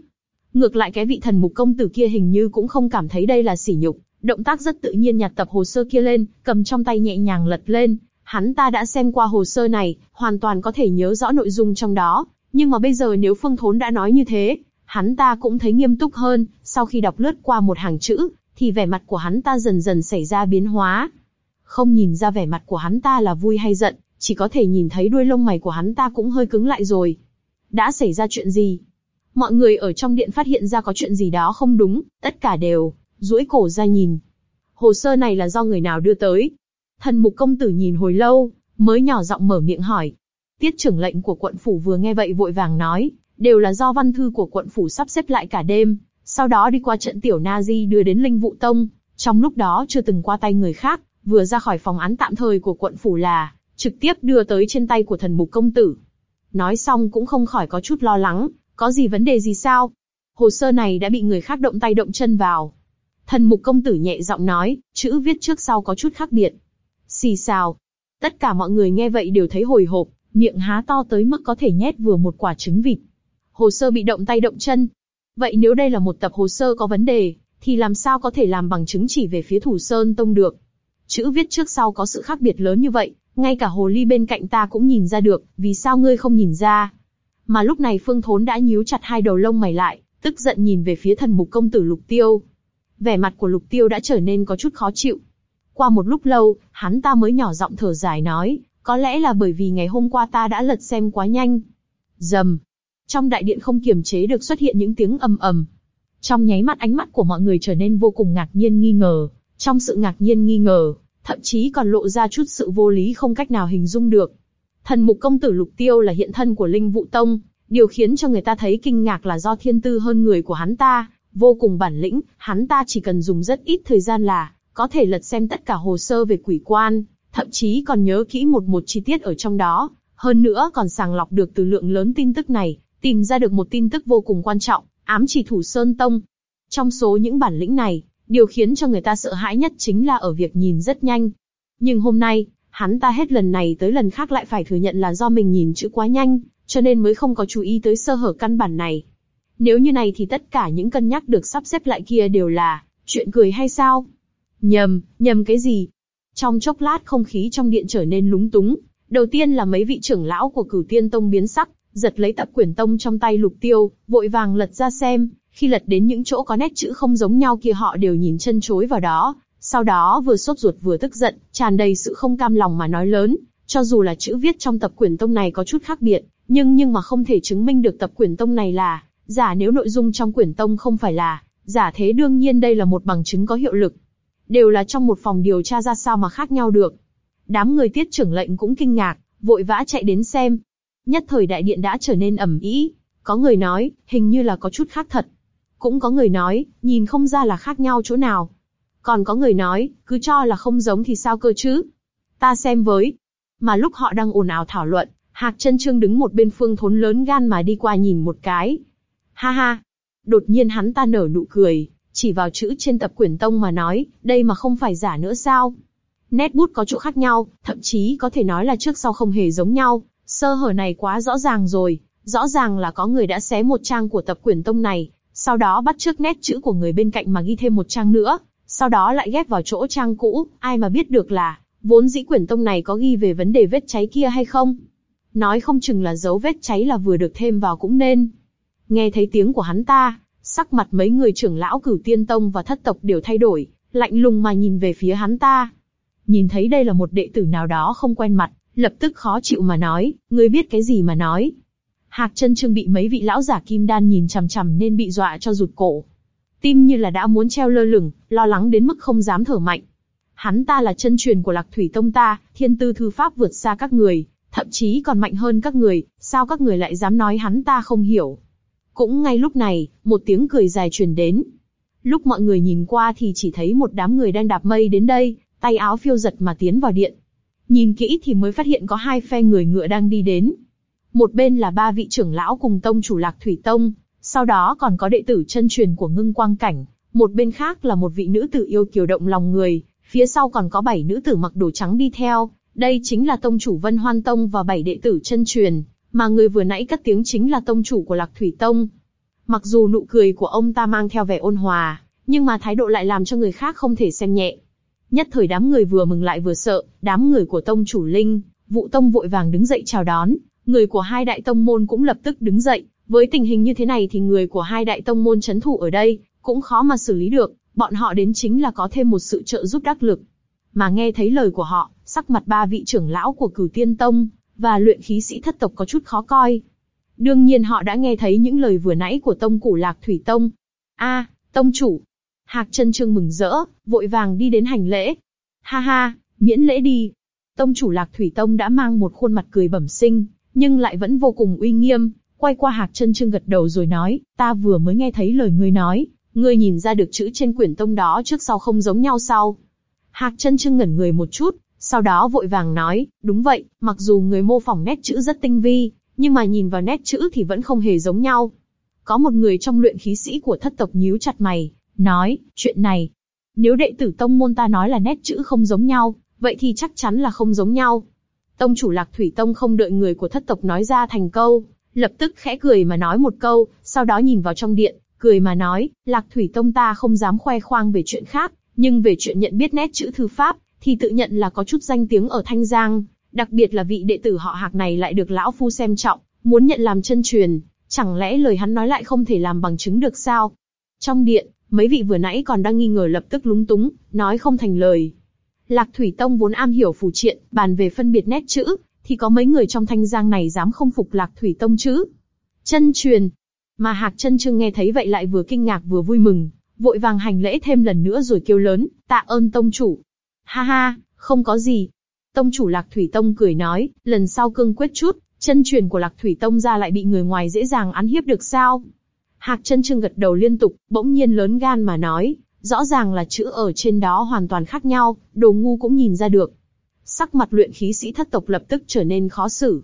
Ngược lại cái vị thần mục công tử kia hình như cũng không cảm thấy đây là sỉ nhục, động tác rất tự nhiên nhặt tập hồ sơ kia lên, cầm trong tay nhẹ nhàng lật lên. Hắn ta đã xem qua hồ sơ này, hoàn toàn có thể nhớ rõ nội dung trong đó, nhưng mà bây giờ nếu Phương Thốn đã nói như thế, hắn ta cũng thấy nghiêm túc hơn. Sau khi đọc lướt qua một hàng chữ, thì vẻ mặt của hắn ta dần dần xảy ra biến hóa. Không nhìn ra vẻ mặt của hắn ta là vui hay giận, chỉ có thể nhìn thấy đuôi lông mày của hắn ta cũng hơi cứng lại rồi. Đã xảy ra chuyện gì? Mọi người ở trong điện phát hiện ra có chuyện gì đó không đúng, tất cả đều duỗi cổ ra nhìn. Hồ sơ này là do người nào đưa tới? Thần mục công tử nhìn hồi lâu, mới nhỏ giọng mở miệng hỏi. Tiết trưởng lệnh của quận phủ vừa nghe vậy vội vàng nói, đều là do văn thư của quận phủ sắp xếp lại cả đêm, sau đó đi qua trận tiểu na di đưa đến linh vụ tông. Trong lúc đó chưa từng qua tay người khác, vừa ra khỏi phòng án tạm thời của quận phủ là trực tiếp đưa tới trên tay của thần mục công tử. Nói xong cũng không khỏi có chút lo lắng, có gì vấn đề gì sao? Hồ sơ này đã bị người khác động tay động chân vào. Thần mục công tử nhẹ giọng nói, chữ viết trước sau có chút khác biệt. Xì xào. Tất cả mọi người nghe vậy đều thấy hồi hộp, miệng há to tới mức có thể nhét vừa một quả trứng vịt. Hồ sơ bị động tay động chân. Vậy nếu đây là một tập hồ sơ có vấn đề, thì làm sao có thể làm bằng chứng chỉ về phía thủ sơn tông được? Chữ viết trước sau có sự khác biệt lớn như vậy, ngay cả hồ ly bên cạnh ta cũng nhìn ra được, vì sao ngươi không nhìn ra? Mà lúc này Phương Thốn đã nhíu chặt hai đầu lông mày lại, tức giận nhìn về phía thần mục công tử Lục Tiêu. Vẻ mặt của Lục Tiêu đã trở nên có chút khó chịu. Qua một lúc lâu, hắn ta mới nhỏ giọng thở dài nói, có lẽ là bởi vì ngày hôm qua ta đã lật xem quá nhanh. Dầm. Trong đại điện không kiềm chế được xuất hiện những tiếng ầm ầm. Trong nháy mắt ánh mắt của mọi người trở nên vô cùng ngạc nhiên nghi ngờ. Trong sự ngạc nhiên nghi ngờ, thậm chí còn lộ ra chút sự vô lý không cách nào hình dung được. Thần mục công tử Lục Tiêu là hiện thân của Linh Vũ Tông, điều khiến cho người ta thấy kinh ngạc là do thiên tư hơn người của hắn ta, vô cùng bản lĩnh, hắn ta chỉ cần dùng rất ít thời gian là có thể lật xem tất cả hồ sơ về quỷ quan, thậm chí còn nhớ kỹ một một chi tiết ở trong đó, hơn nữa còn sàng lọc được từ lượng lớn tin tức này, tìm ra được một tin tức vô cùng quan trọng, ám chỉ thủ Sơn Tông. Trong số những bản lĩnh này, điều khiến cho người ta sợ hãi nhất chính là ở việc nhìn rất nhanh. Nhưng hôm nay, hắn ta hết lần này tới lần khác lại phải thừa nhận là do mình nhìn chữ quá nhanh, cho nên mới không có chú ý tới sơ hở căn bản này. Nếu như này thì tất cả những cân nhắc được sắp xếp lại kia đều là chuyện cười hay sao? Nhầm, nhầm cái gì? Trong chốc lát không khí trong điện trở nên lúng túng. Đầu tiên là mấy vị trưởng lão của cửu tiên tông biến sắc, giật lấy tập quyển tông trong tay lục tiêu, vội vàng lật ra xem. Khi lật đến những chỗ có nét chữ không giống nhau kia họ đều nhìn chân chối vào đó. Sau đó vừa sốt ruột vừa tức giận, tràn đầy sự không cam lòng mà nói lớn. Cho dù là chữ viết trong tập quyển tông này có chút khác biệt, nhưng nhưng mà không thể chứng minh được tập quyển tông này là giả nếu nội dung trong quyển tông không phải là giả thế đương nhiên đây là một bằng chứng có hiệu lực đều là trong một phòng điều tra ra sao mà khác nhau được. Đám người tiết trưởng lệnh cũng kinh ngạc, vội vã chạy đến xem. Nhất thời đại điện đã trở nên ẩm ý. Có người nói, hình như là có chút khác thật. Cũng có người nói, nhìn không ra là khác nhau chỗ nào. Còn có người nói, cứ cho là không giống thì sao cơ chứ? Ta xem với. Mà lúc họ đang ồn ào thảo luận, Hạc chân Trương đứng một bên phương thốn lớn gan mà đi qua nhìn một cái. Ha ha. Đột nhiên hắn ta nở nụ cười, chỉ vào chữ trên tập quyển tông mà nói, đây mà không phải giả nữa sao? Nét bút có chỗ khác nhau, thậm chí có thể nói là trước sau không hề giống nhau, sơ hở này quá rõ ràng rồi, rõ ràng là có người đã xé một trang của tập quyển tông này, sau đó bắt trước nét chữ của người bên cạnh mà ghi thêm một trang nữa, sau đó lại ghép vào chỗ trang cũ, ai mà biết được là, vốn dĩ quyển tông này có ghi về vấn đề vết cháy kia hay không? Nói không chừng là dấu vết cháy là vừa được thêm vào cũng nên. Nghe thấy tiếng của hắn ta, Sắc mặt mấy người trưởng lão cửu tiên tông và thất tộc đều thay đổi, lạnh lùng mà nhìn về phía hắn ta. Nhìn thấy đây là một đệ tử nào đó không quen mặt, lập tức khó chịu mà nói, ngươi biết cái gì mà nói. Hạc chân trương bị mấy vị lão giả kim đan nhìn chằm chằm nên bị dọa cho rụt cổ. Tim như là đã muốn treo lơ lửng, lo lắng đến mức không dám thở mạnh. Hắn ta là chân truyền của lạc thủy tông ta, thiên tư thư pháp vượt xa các người, thậm chí còn mạnh hơn các người, sao các người lại dám nói hắn ta không hiểu. Cũng ngay lúc này, một tiếng cười dài truyền đến. Lúc mọi người nhìn qua thì chỉ thấy một đám người đang đạp mây đến đây, tay áo phiêu giật mà tiến vào điện. Nhìn kỹ thì mới phát hiện có hai phe người ngựa đang đi đến. Một bên là ba vị trưởng lão cùng tông chủ lạc thủy tông, sau đó còn có đệ tử chân truyền của ngưng quang cảnh. Một bên khác là một vị nữ tử yêu kiều động lòng người, phía sau còn có bảy nữ tử mặc đồ trắng đi theo. Đây chính là tông chủ Vân Hoan Tông và bảy đệ tử chân truyền, mà người vừa nãy cất tiếng chính là tông chủ của Lạc Thủy Tông. Mặc dù nụ cười của ông ta mang theo vẻ ôn hòa, nhưng mà thái độ lại làm cho người khác không thể xem nhẹ. Nhất thời đám người vừa mừng lại vừa sợ, đám người của tông chủ Linh, vụ tông vội vàng đứng dậy chào đón, người của hai đại tông môn cũng lập tức đứng dậy. Với tình hình như thế này thì người của hai đại tông môn chấn thủ ở đây cũng khó mà xử lý được, bọn họ đến chính là có thêm một sự trợ giúp đắc lực. Mà nghe thấy lời của họ, sắc mặt ba vị trưởng lão của Cửu Tiên Tông và luyện khí sĩ thất tộc có chút khó coi. Đương nhiên họ đã nghe thấy những lời vừa nãy của tông củ lạc thủy tông. A, tông chủ. Hạc chân trương mừng rỡ, vội vàng đi đến hành lễ. Ha ha, miễn lễ đi. Tông chủ lạc thủy tông đã mang một khuôn mặt cười bẩm sinh, nhưng lại vẫn vô cùng uy nghiêm. Quay qua hạc chân trương gật đầu rồi nói, ta vừa mới nghe thấy lời ngươi nói, ngươi nhìn ra được chữ trên quyển tông đó trước sau không giống nhau sao? Hạc chân trương ngẩn người một chút, sau đó vội vàng nói, đúng vậy, mặc dù người mô phỏng nét chữ rất tinh vi, nhưng mà nhìn vào nét chữ thì vẫn không hề giống nhau. Có một người trong luyện khí sĩ của thất tộc nhíu chặt mày, nói, chuyện này, nếu đệ tử tông môn ta nói là nét chữ không giống nhau, vậy thì chắc chắn là không giống nhau. Tông chủ lạc thủy tông không đợi người của thất tộc nói ra thành câu, lập tức khẽ cười mà nói một câu, sau đó nhìn vào trong điện, cười mà nói, lạc thủy tông ta không dám khoe khoang về chuyện khác, nhưng về chuyện nhận biết nét chữ thư pháp, thì tự nhận là có chút danh tiếng ở Thanh Giang, đặc biệt là vị đệ tử họ Hạc này lại được lão phu xem trọng, muốn nhận làm chân truyền, chẳng lẽ lời hắn nói lại không thể làm bằng chứng được sao? Trong điện, mấy vị vừa nãy còn đang nghi ngờ lập tức lúng túng, nói không thành lời. Lạc Thủy Tông vốn am hiểu phù triện, bàn về phân biệt nét chữ, thì có mấy người trong thanh giang này dám không phục Lạc Thủy Tông chứ? Chân truyền. Mà Hạc chân trương nghe thấy vậy lại vừa kinh ngạc vừa vui mừng, vội vàng hành lễ thêm lần nữa rồi kêu lớn, tạ ơn tông chủ. Ha ha, không có gì. Tông chủ Lạc Thủy Tông cười nói, lần sau cương quyết chút, chân truyền của Lạc Thủy Tông ra lại bị người ngoài dễ dàng ăn hiếp được sao? Hạc chân trương gật đầu liên tục, bỗng nhiên lớn gan mà nói, rõ ràng là chữ ở trên đó hoàn toàn khác nhau, đồ ngu cũng nhìn ra được. Sắc mặt luyện khí sĩ thất tộc lập tức trở nên khó xử.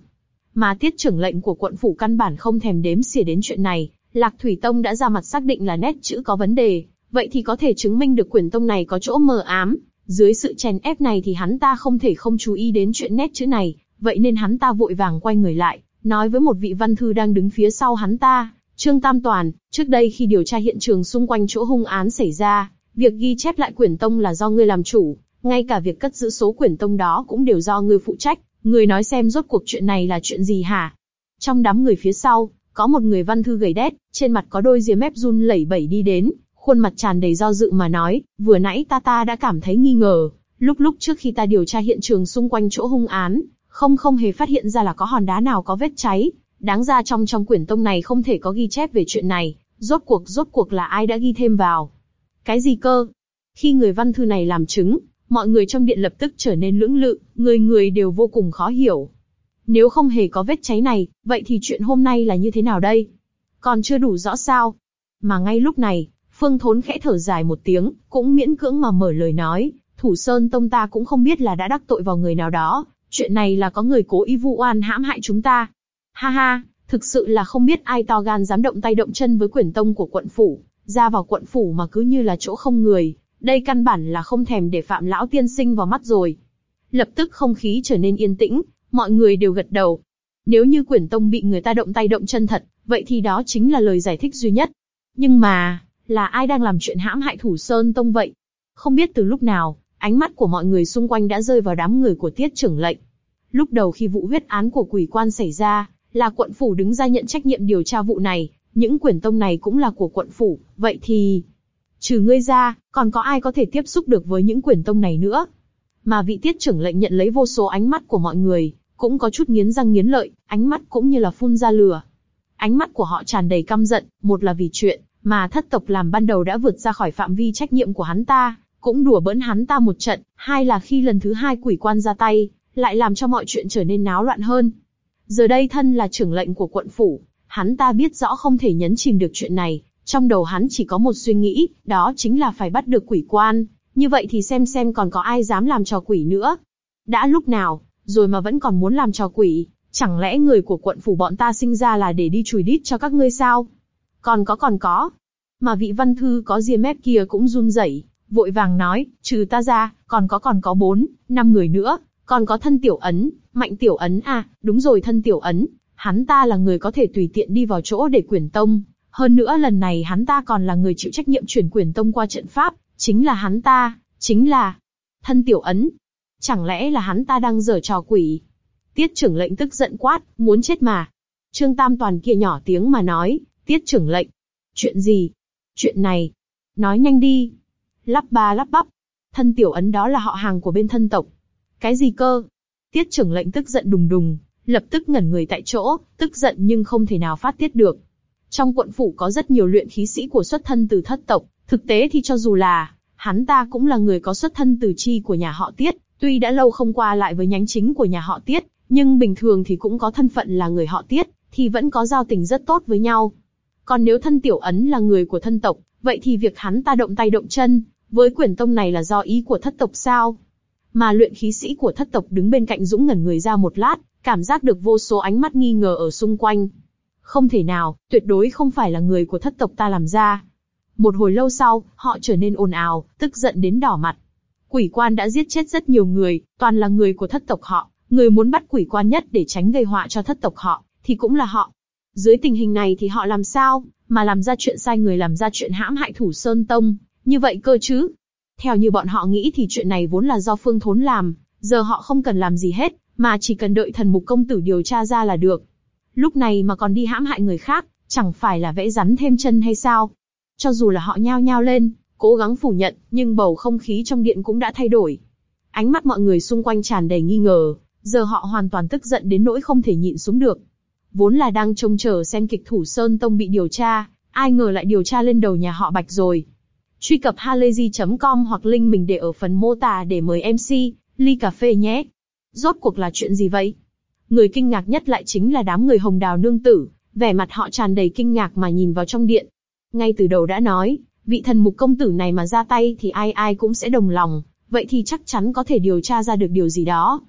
Mà tiết trưởng lệnh của quận phủ căn bản không thèm đếm xỉa đến chuyện này, Lạc Thủy Tông đã ra mặt xác định là nét chữ có vấn đề, vậy thì có thể chứng minh được quyển tông này có chỗ mờ ám. Dưới sự chèn ép này thì hắn ta không thể không chú ý đến chuyện nét chữ này, vậy nên hắn ta vội vàng quay người lại, nói với một vị văn thư đang đứng phía sau hắn ta, Trương Tam Toàn, trước đây khi điều tra hiện trường xung quanh chỗ hung án xảy ra, việc ghi chép lại quyển tông là do ngươi làm chủ, ngay cả việc cất giữ số quyển tông đó cũng đều do ngươi phụ trách, ngươi nói xem rốt cuộc chuyện này là chuyện gì hả? Trong đám người phía sau, có một người văn thư gầy đét, trên mặt có đôi ria mép run lẩy bẩy đi đến, khuôn mặt tràn đầy do dự mà nói, vừa nãy ta ta đã cảm thấy nghi ngờ, lúc lúc trước khi ta điều tra hiện trường xung quanh chỗ hung án, không không hề phát hiện ra là có hòn đá nào có vết cháy, đáng ra trong trong quyển tông này không thể có ghi chép về chuyện này, rốt cuộc rốt cuộc là ai đã ghi thêm vào. Cái gì cơ? Khi người văn thư này làm chứng, mọi người trong điện lập tức trở nên lưỡng lự, người người đều vô cùng khó hiểu. Nếu không hề có vết cháy này, vậy thì chuyện hôm nay là như thế nào đây? Còn chưa đủ rõ sao? Mà ngay lúc này, Phương Thốn khẽ thở dài một tiếng, cũng miễn cưỡng mà mở lời nói, Thủ Sơn Tông ta cũng không biết là đã đắc tội vào người nào đó, chuyện này là có người cố ý vu oan hãm hại chúng ta. Ha ha, thực sự là không biết ai to gan dám động tay động chân với quyển tông của quận phủ, ra vào quận phủ mà cứ như là chỗ không người, đây căn bản là không thèm để phạm lão tiên sinh vào mắt rồi. Lập tức không khí trở nên yên tĩnh, mọi người đều gật đầu. Nếu như quyển tông bị người ta động tay động chân thật, vậy thì đó chính là lời giải thích duy nhất. Nhưng mà, là ai đang làm chuyện hãm hại thủ sơn tông vậy? Không biết từ lúc nào, ánh mắt của mọi người xung quanh đã rơi vào đám người của tiết trưởng lệnh. Lúc đầu khi vụ huyết án của quỷ quan xảy ra, là quận phủ đứng ra nhận trách nhiệm điều tra vụ này, những quyển tông này cũng là của quận phủ, vậy thì... Trừ ngươi ra, còn có ai có thể tiếp xúc được với những quyển tông này nữa? Mà vị tiết trưởng lệnh nhận lấy vô số ánh mắt của mọi người, cũng có chút nghiến răng nghiến lợi, ánh mắt cũng như là phun ra lửa. Ánh mắt của họ tràn đầy căm giận, một là vì chuyện mà thất tộc làm ban đầu đã vượt ra khỏi phạm vi trách nhiệm của hắn ta, cũng đùa bỡn hắn ta một trận, hai là khi lần thứ hai quỷ quan ra tay, lại làm cho mọi chuyện trở nên náo loạn hơn. Giờ đây thân là trưởng lệnh của quận phủ, hắn ta biết rõ không thể nhấn chìm được chuyện này, trong đầu hắn chỉ có một suy nghĩ, đó chính là phải bắt được quỷ quan, như vậy thì xem xem còn có ai dám làm trò quỷ nữa. Đã lúc nào, rồi mà vẫn còn muốn làm trò quỷ, chẳng lẽ người của quận phủ bọn ta sinh ra là để đi chùi đít cho các ngươi sao? Còn có còn có. Mà vị văn thư có ria mép kia cũng run rẩy, vội vàng nói, trừ ta ra, còn có còn có bốn, năm người nữa, còn có thân tiểu ấn, mạnh tiểu ấn à, đúng rồi thân tiểu ấn, hắn ta là người có thể tùy tiện đi vào chỗ để quyền tông. Hơn nữa lần này hắn ta còn là người chịu trách nhiệm chuyển quyền tông qua trận pháp, chính là hắn ta, chính là thân tiểu ấn. Chẳng lẽ là hắn ta đang giở trò quỷ? Tiết trưởng lệnh tức giận quát, muốn chết mà. Trương Tam Toàn kia nhỏ tiếng mà nói, tiết trưởng lệnh. Chuyện gì? Chuyện này. Nói nhanh đi. Lắp ba lắp bắp. Thân tiểu ấn đó là họ hàng của bên thân tộc. Cái gì cơ? Tiết trưởng lệnh tức giận đùng đùng, lập tức ngẩn người tại chỗ, tức giận nhưng không thể nào phát tiết được. Trong quận phủ có rất nhiều luyện khí sĩ của xuất thân từ thất tộc, thực tế thì cho dù là, hắn ta cũng là người có xuất thân từ chi của nhà họ Tiết, tuy đã lâu không qua lại với nhánh chính của nhà họ Tiết, nhưng bình thường thì cũng có thân phận là người họ Tiết, thì vẫn có giao tình rất tốt với nhau. Còn nếu thân tiểu ấn là người của thân tộc, vậy thì việc hắn ta động tay động chân, với quyển tông này là do ý của thất tộc sao? Mà luyện khí sĩ của thất tộc đứng bên cạnh Dũng ngẩn người ra một lát, cảm giác được vô số ánh mắt nghi ngờ ở xung quanh. Không thể nào, tuyệt đối không phải là người của thất tộc ta làm ra. Một hồi lâu sau, họ trở nên ồn ào, tức giận đến đỏ mặt. Quỷ quan đã giết chết rất nhiều người, toàn là người của thất tộc họ, người muốn bắt quỷ quan nhất để tránh gây họa cho thất tộc họ, thì cũng là họ. Dưới tình hình này thì họ làm sao, mà làm ra chuyện sai người làm ra chuyện hãm hại thủ Sơn Tông, như vậy cơ chứ? Theo như bọn họ nghĩ thì chuyện này vốn là do Phương Thốn làm, giờ họ không cần làm gì hết, mà chỉ cần đợi thần mục công tử điều tra ra là được. Lúc này mà còn đi hãm hại người khác, chẳng phải là vẽ rắn thêm chân hay sao? Cho dù là họ nhao nhao lên, cố gắng phủ nhận, nhưng bầu không khí trong điện cũng đã thay đổi. Ánh mắt mọi người xung quanh tràn đầy nghi ngờ, giờ họ hoàn toàn tức giận đến nỗi không thể nhịn xuống được. Vốn là đang trông chờ xem kịch Thủ Sơn Tông bị điều tra, ai ngờ lại điều tra lên đầu nhà họ Bạch rồi. Truy cập halayzi.com hoặc link mình để ở phần mô tả để mời MC, ly cà phê nhé. Rốt cuộc là chuyện gì vậy? Người kinh ngạc nhất lại chính là đám người hồng đào nương tử, vẻ mặt họ tràn đầy kinh ngạc mà nhìn vào trong điện. Ngay từ đầu đã nói, vị thần mục công tử này mà ra tay thì ai ai cũng sẽ đồng lòng, vậy thì chắc chắn có thể điều tra ra được điều gì đó.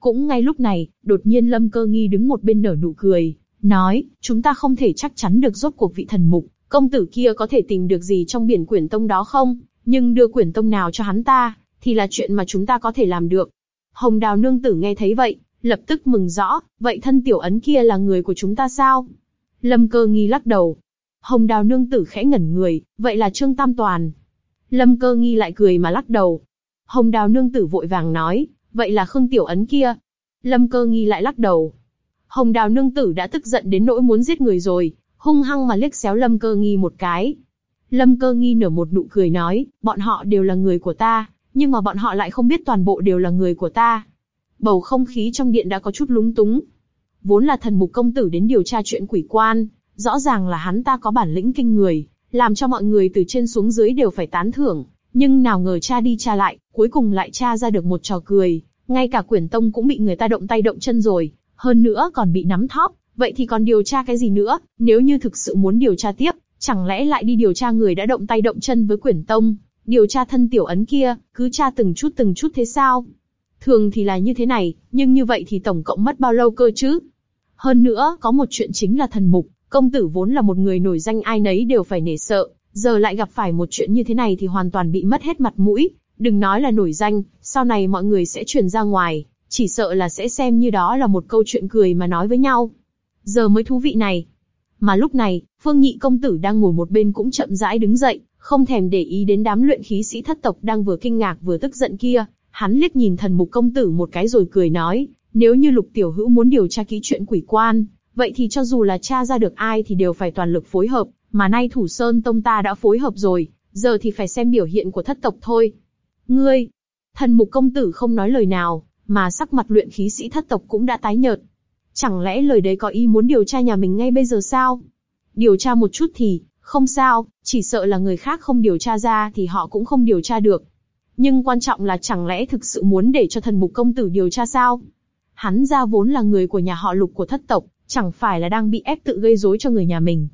Cũng ngay lúc này, đột nhiên Lâm Cơ Nghi đứng một bên nở nụ cười, nói, chúng ta không thể chắc chắn được rốt cuộc vị thần mục, công tử kia có thể tìm được gì trong biển quyển tông đó không, nhưng đưa quyển tông nào cho hắn ta, thì là chuyện mà chúng ta có thể làm được. Hồng Đào Nương Tử nghe thấy vậy, lập tức mừng rõ, vậy thân tiểu ấn kia là người của chúng ta sao? Lâm Cơ Nghi lắc đầu. Hồng Đào Nương Tử khẽ ngẩn người, vậy là Trương Tam Toàn. Lâm Cơ Nghi lại cười mà lắc đầu. Hồng Đào Nương Tử vội vàng nói, vậy là Khương Tiểu Ấn kia. Lâm Cơ Nghi lại lắc đầu. Hồng Đào Nương Tử đã tức giận đến nỗi muốn giết người rồi, hung hăng mà liếc xéo Lâm Cơ Nghi một cái. Lâm Cơ Nghi nở một nụ cười nói, bọn họ đều là người của ta, nhưng mà bọn họ lại không biết toàn bộ đều là người của ta. Bầu không khí trong điện đã có chút lúng túng. Vốn là thần mục công tử đến điều tra chuyện quỷ quan, rõ ràng là hắn ta có bản lĩnh kinh người, làm cho mọi người từ trên xuống dưới đều phải tán thưởng. Nhưng nào ngờ cha đi cha lại, cuối cùng lại cha ra được một trò cười, ngay cả quyển tông cũng bị người ta động tay động chân rồi, hơn nữa còn bị nắm thóp, vậy thì còn điều tra cái gì nữa, nếu như thực sự muốn điều tra tiếp, chẳng lẽ lại đi điều tra người đã động tay động chân với quyển tông, điều tra thân tiểu ấn kia, cứ tra từng chút từng chút thế sao? Thường thì là như thế này, nhưng như vậy thì tổng cộng mất bao lâu cơ chứ? Hơn nữa, có một chuyện chính là thần mục, công tử vốn là một người nổi danh ai nấy đều phải nể sợ, giờ lại gặp phải một chuyện như thế này thì hoàn toàn bị mất hết mặt mũi, đừng nói là nổi danh, sau này mọi người sẽ truyền ra ngoài, chỉ sợ là sẽ xem như đó là một câu chuyện cười mà nói với nhau. Giờ mới thú vị này. Mà lúc này, Phương Nhị công tử đang ngồi một bên cũng chậm rãi đứng dậy, không thèm để ý đến đám luyện khí sĩ thất tộc đang vừa kinh ngạc vừa tức giận kia, hắn liếc nhìn thần mục công tử một cái rồi cười nói, nếu như lục tiểu hữu muốn điều tra kỹ chuyện quỷ quan, vậy thì cho dù là tra ra được ai thì đều phải toàn lực phối hợp, mà nay thủ sơn tông ta đã phối hợp rồi, giờ thì phải xem biểu hiện của thất tộc thôi. Ngươi, thần mục công tử không nói lời nào, mà sắc mặt luyện khí sĩ thất tộc cũng đã tái nhợt. Chẳng lẽ lời đấy có ý muốn điều tra nhà mình ngay bây giờ sao? Điều tra một chút thì, không sao, chỉ sợ là người khác không điều tra ra thì họ cũng không điều tra được. Nhưng quan trọng là chẳng lẽ thực sự muốn để cho thần mục công tử điều tra sao? Hắn ra vốn là người của nhà họ lục của thất tộc, chẳng phải là đang bị ép tự gây rối cho người nhà mình.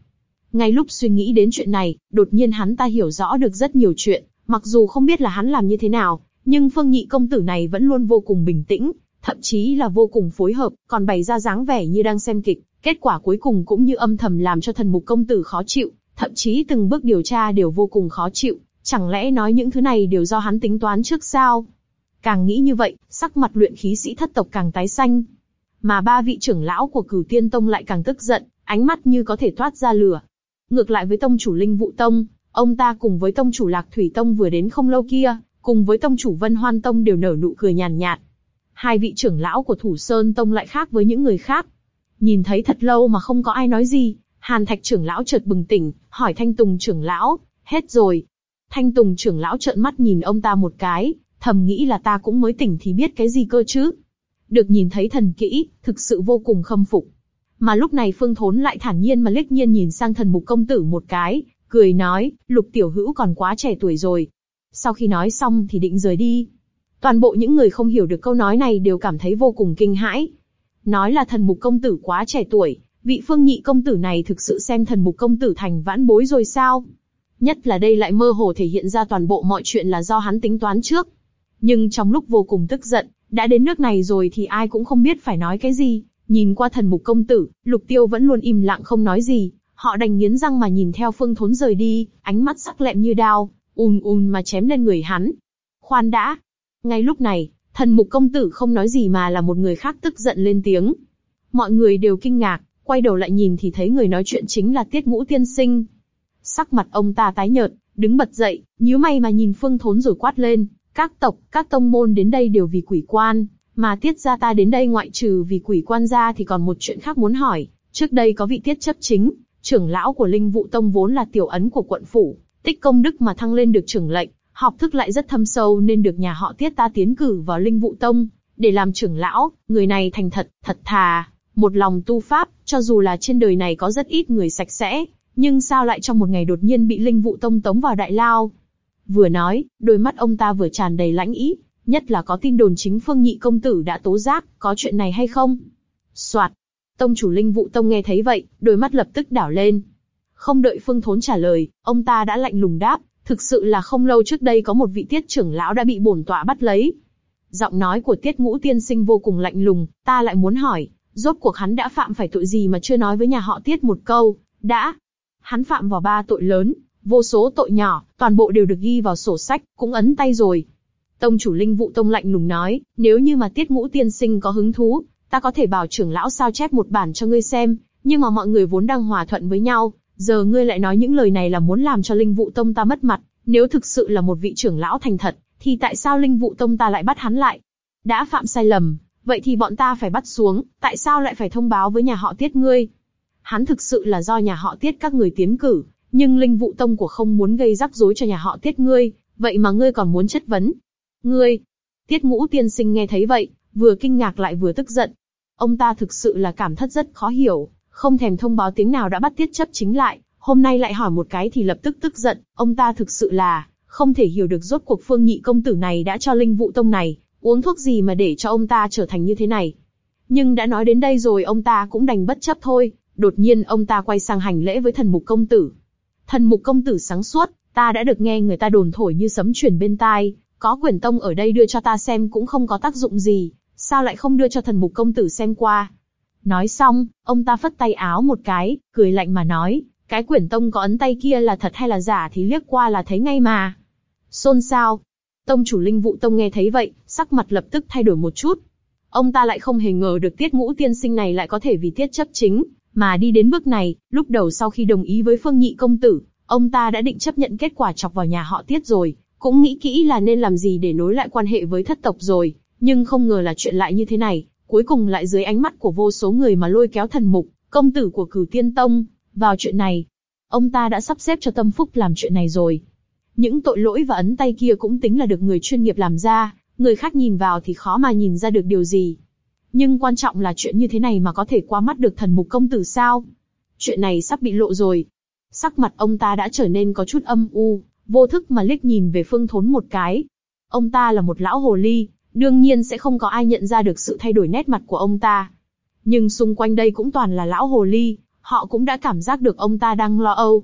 Ngay lúc suy nghĩ đến chuyện này, đột nhiên hắn ta hiểu rõ được rất nhiều chuyện, mặc dù không biết là hắn làm như thế nào, nhưng phương nhị công tử này vẫn luôn vô cùng bình tĩnh, thậm chí là vô cùng phối hợp, còn bày ra dáng vẻ như đang xem kịch, kết quả cuối cùng cũng như âm thầm làm cho thần mục công tử khó chịu, thậm chí từng bước điều tra đều vô cùng khó chịu, chẳng lẽ nói những thứ này đều do hắn tính toán trước sao? Càng nghĩ như vậy, sắc mặt luyện khí sĩ thất tộc càng tái xanh. Mà ba vị trưởng lão của cửu tiên tông lại càng tức giận, ánh mắt như có thể thoát ra lửa. Ngược lại với tông chủ linh vụ tông, ông ta cùng với tông chủ lạc thủy tông vừa đến không lâu kia, cùng với tông chủ vân hoan tông đều nở nụ cười nhàn nhạt. Hai vị trưởng lão của thủ sơn tông lại khác với những người khác. Nhìn thấy thật lâu mà không có ai nói gì, hàn thạch trưởng lão chợt bừng tỉnh, hỏi thanh tùng trưởng lão, hết rồi. Thanh tùng trưởng lão trợn mắt nhìn ông ta một cái, thầm nghĩ là ta cũng mới tỉnh thì biết cái gì cơ chứ. Được nhìn thấy thần kỹ, thực sự vô cùng khâm phục. Mà lúc này Phương Thốn lại thản nhiên mà liếc nhiên nhìn sang thần mục công tử một cái, cười nói, lục tiểu hữu còn quá trẻ tuổi rồi. Sau khi nói xong thì định rời đi. Toàn bộ những người không hiểu được câu nói này đều cảm thấy vô cùng kinh hãi. Nói là thần mục công tử quá trẻ tuổi, vị phương nhị công tử này thực sự xem thần mục công tử thành vãn bối rồi sao? Nhất là đây lại mơ hồ thể hiện ra toàn bộ mọi chuyện là do hắn tính toán trước. Nhưng trong lúc vô cùng tức giận, đã đến nước này rồi thì ai cũng không biết phải nói cái gì. Nhìn qua thần mục công tử, lục tiêu vẫn luôn im lặng không nói gì. Họ đành nghiến răng mà nhìn theo phương thốn rời đi, ánh mắt sắc lẹm như đao, ùn ùn mà chém lên người hắn. Khoan đã. Ngay lúc này, thần mục công tử không nói gì mà là một người khác tức giận lên tiếng. Mọi người đều kinh ngạc, quay đầu lại nhìn thì thấy người nói chuyện chính là tiết ngũ tiên sinh. Sắc mặt ông ta tái nhợt, đứng bật dậy, nhíu mày mà nhìn Phương Thốn rồi quát lên, các tộc, các tông môn đến đây đều vì quỷ quan, mà tiết gia ta đến đây ngoại trừ vì quỷ quan ra thì còn một chuyện khác muốn hỏi. Trước đây có vị tiết chấp chính, trưởng lão của linh vụ tông vốn là tiểu ấn của quận phủ, tích công đức mà thăng lên được trưởng lệnh, học thức lại rất thâm sâu nên được nhà họ tiết ta tiến cử vào linh vụ tông để làm trưởng lão. Người này thành thật, thật thà, một lòng tu pháp, cho dù là trên đời này có rất ít người sạch sẽ, nhưng sao lại trong một ngày đột nhiên bị linh vụ tông tống vào đại lao? Vừa nói, đôi mắt ông ta vừa tràn đầy lãnh ý, nhất là có tin đồn chính Phương Nhị công tử đã tố giác, có chuyện này hay không? Soạt. Tông chủ Linh Vụ Tông nghe thấy vậy, đôi mắt lập tức đảo lên. Không đợi Phương Thốn trả lời, ông ta đã lạnh lùng đáp, thực sự là không lâu trước đây có một vị tiết trưởng lão đã bị bổn tọa bắt lấy. Giọng nói của tiết ngũ tiên sinh vô cùng lạnh lùng, ta lại muốn hỏi, rốt cuộc hắn đã phạm phải tội gì mà chưa nói với nhà họ tiết một câu, đã. Hắn phạm vào ba tội lớn, vô số tội nhỏ, toàn bộ đều được ghi vào sổ sách, cũng ấn tay rồi. Tông chủ linh vụ tông lạnh lùng nói, nếu như mà tiết ngũ tiên sinh có hứng thú, ta có thể bảo trưởng lão sao chép một bản cho ngươi xem, nhưng mà mọi người vốn đang hòa thuận với nhau, giờ ngươi lại nói những lời này là muốn làm cho linh vụ tông ta mất mặt, nếu thực sự là một vị trưởng lão thành thật, thì tại sao linh vụ tông ta lại bắt hắn lại? Đã phạm sai lầm, vậy thì bọn ta phải bắt xuống, tại sao lại phải thông báo với nhà họ tiết ngươi? Hắn thực sự là do nhà họ tiết các người tiến cử, nhưng linh vụ tông của không muốn gây rắc rối cho nhà họ tiết ngươi, vậy mà ngươi còn muốn chất vấn. Ngươi! Tiết ngũ tiên sinh nghe thấy vậy, vừa kinh ngạc lại vừa tức giận. Ông ta thực sự là cảm thất rất khó hiểu, không thèm thông báo tiếng nào đã bắt tiết chấp chính lại, hôm nay lại hỏi một cái thì lập tức tức giận, ông ta thực sự là không thể hiểu được rốt cuộc phương nhị công tử này đã cho linh vụ tông này uống thuốc gì mà để cho ông ta trở thành như thế này. Nhưng đã nói đến đây rồi ông ta cũng đành bất chấp thôi, đột nhiên ông ta quay sang hành lễ với thần mục công tử. Thần mục công tử sáng suốt, ta đã được nghe người ta đồn thổi như sấm truyền bên tai, có quyển tông ở đây đưa cho ta xem cũng không có tác dụng gì, sao lại không đưa cho thần mục công tử xem qua. Nói xong, ông ta phất tay áo một cái, cười lạnh mà nói, cái quyển tông có ấn tay kia là thật hay là giả thì liếc qua là thấy ngay mà. Xôn xao. Tông chủ linh vụ tông nghe thấy vậy, sắc mặt lập tức thay đổi một chút. Ông ta lại không hề ngờ được tiết ngũ tiên sinh này lại có thể vì tiết chấp chính, mà đi đến bước này, lúc đầu sau khi đồng ý với phương nhị công tử, ông ta đã định chấp nhận kết quả chọc vào nhà họ tiết rồi, cũng nghĩ kỹ là nên làm gì để nối lại quan hệ với thất tộc rồi, nhưng không ngờ là chuyện lại như thế này, cuối cùng lại dưới ánh mắt của vô số người mà lôi kéo thần mục, công tử của cửu tiên tông, vào chuyện này. Ông ta đã sắp xếp cho tâm phúc làm chuyện này rồi. Những tội lỗi và ấn tay kia cũng tính là được người chuyên nghiệp làm ra, người khác nhìn vào thì khó mà nhìn ra được điều gì. Nhưng quan trọng là chuyện như thế này mà có thể qua mắt được thần mục công tử sao? Chuyện này sắp bị lộ rồi. Sắc mặt ông ta đã trở nên có chút âm u, vô thức mà liếc nhìn về phương thốn một cái. Ông ta là một lão hồ ly, đương nhiên sẽ không có ai nhận ra được sự thay đổi nét mặt của ông ta. Nhưng xung quanh đây cũng toàn là lão hồ ly, họ cũng đã cảm giác được ông ta đang lo âu.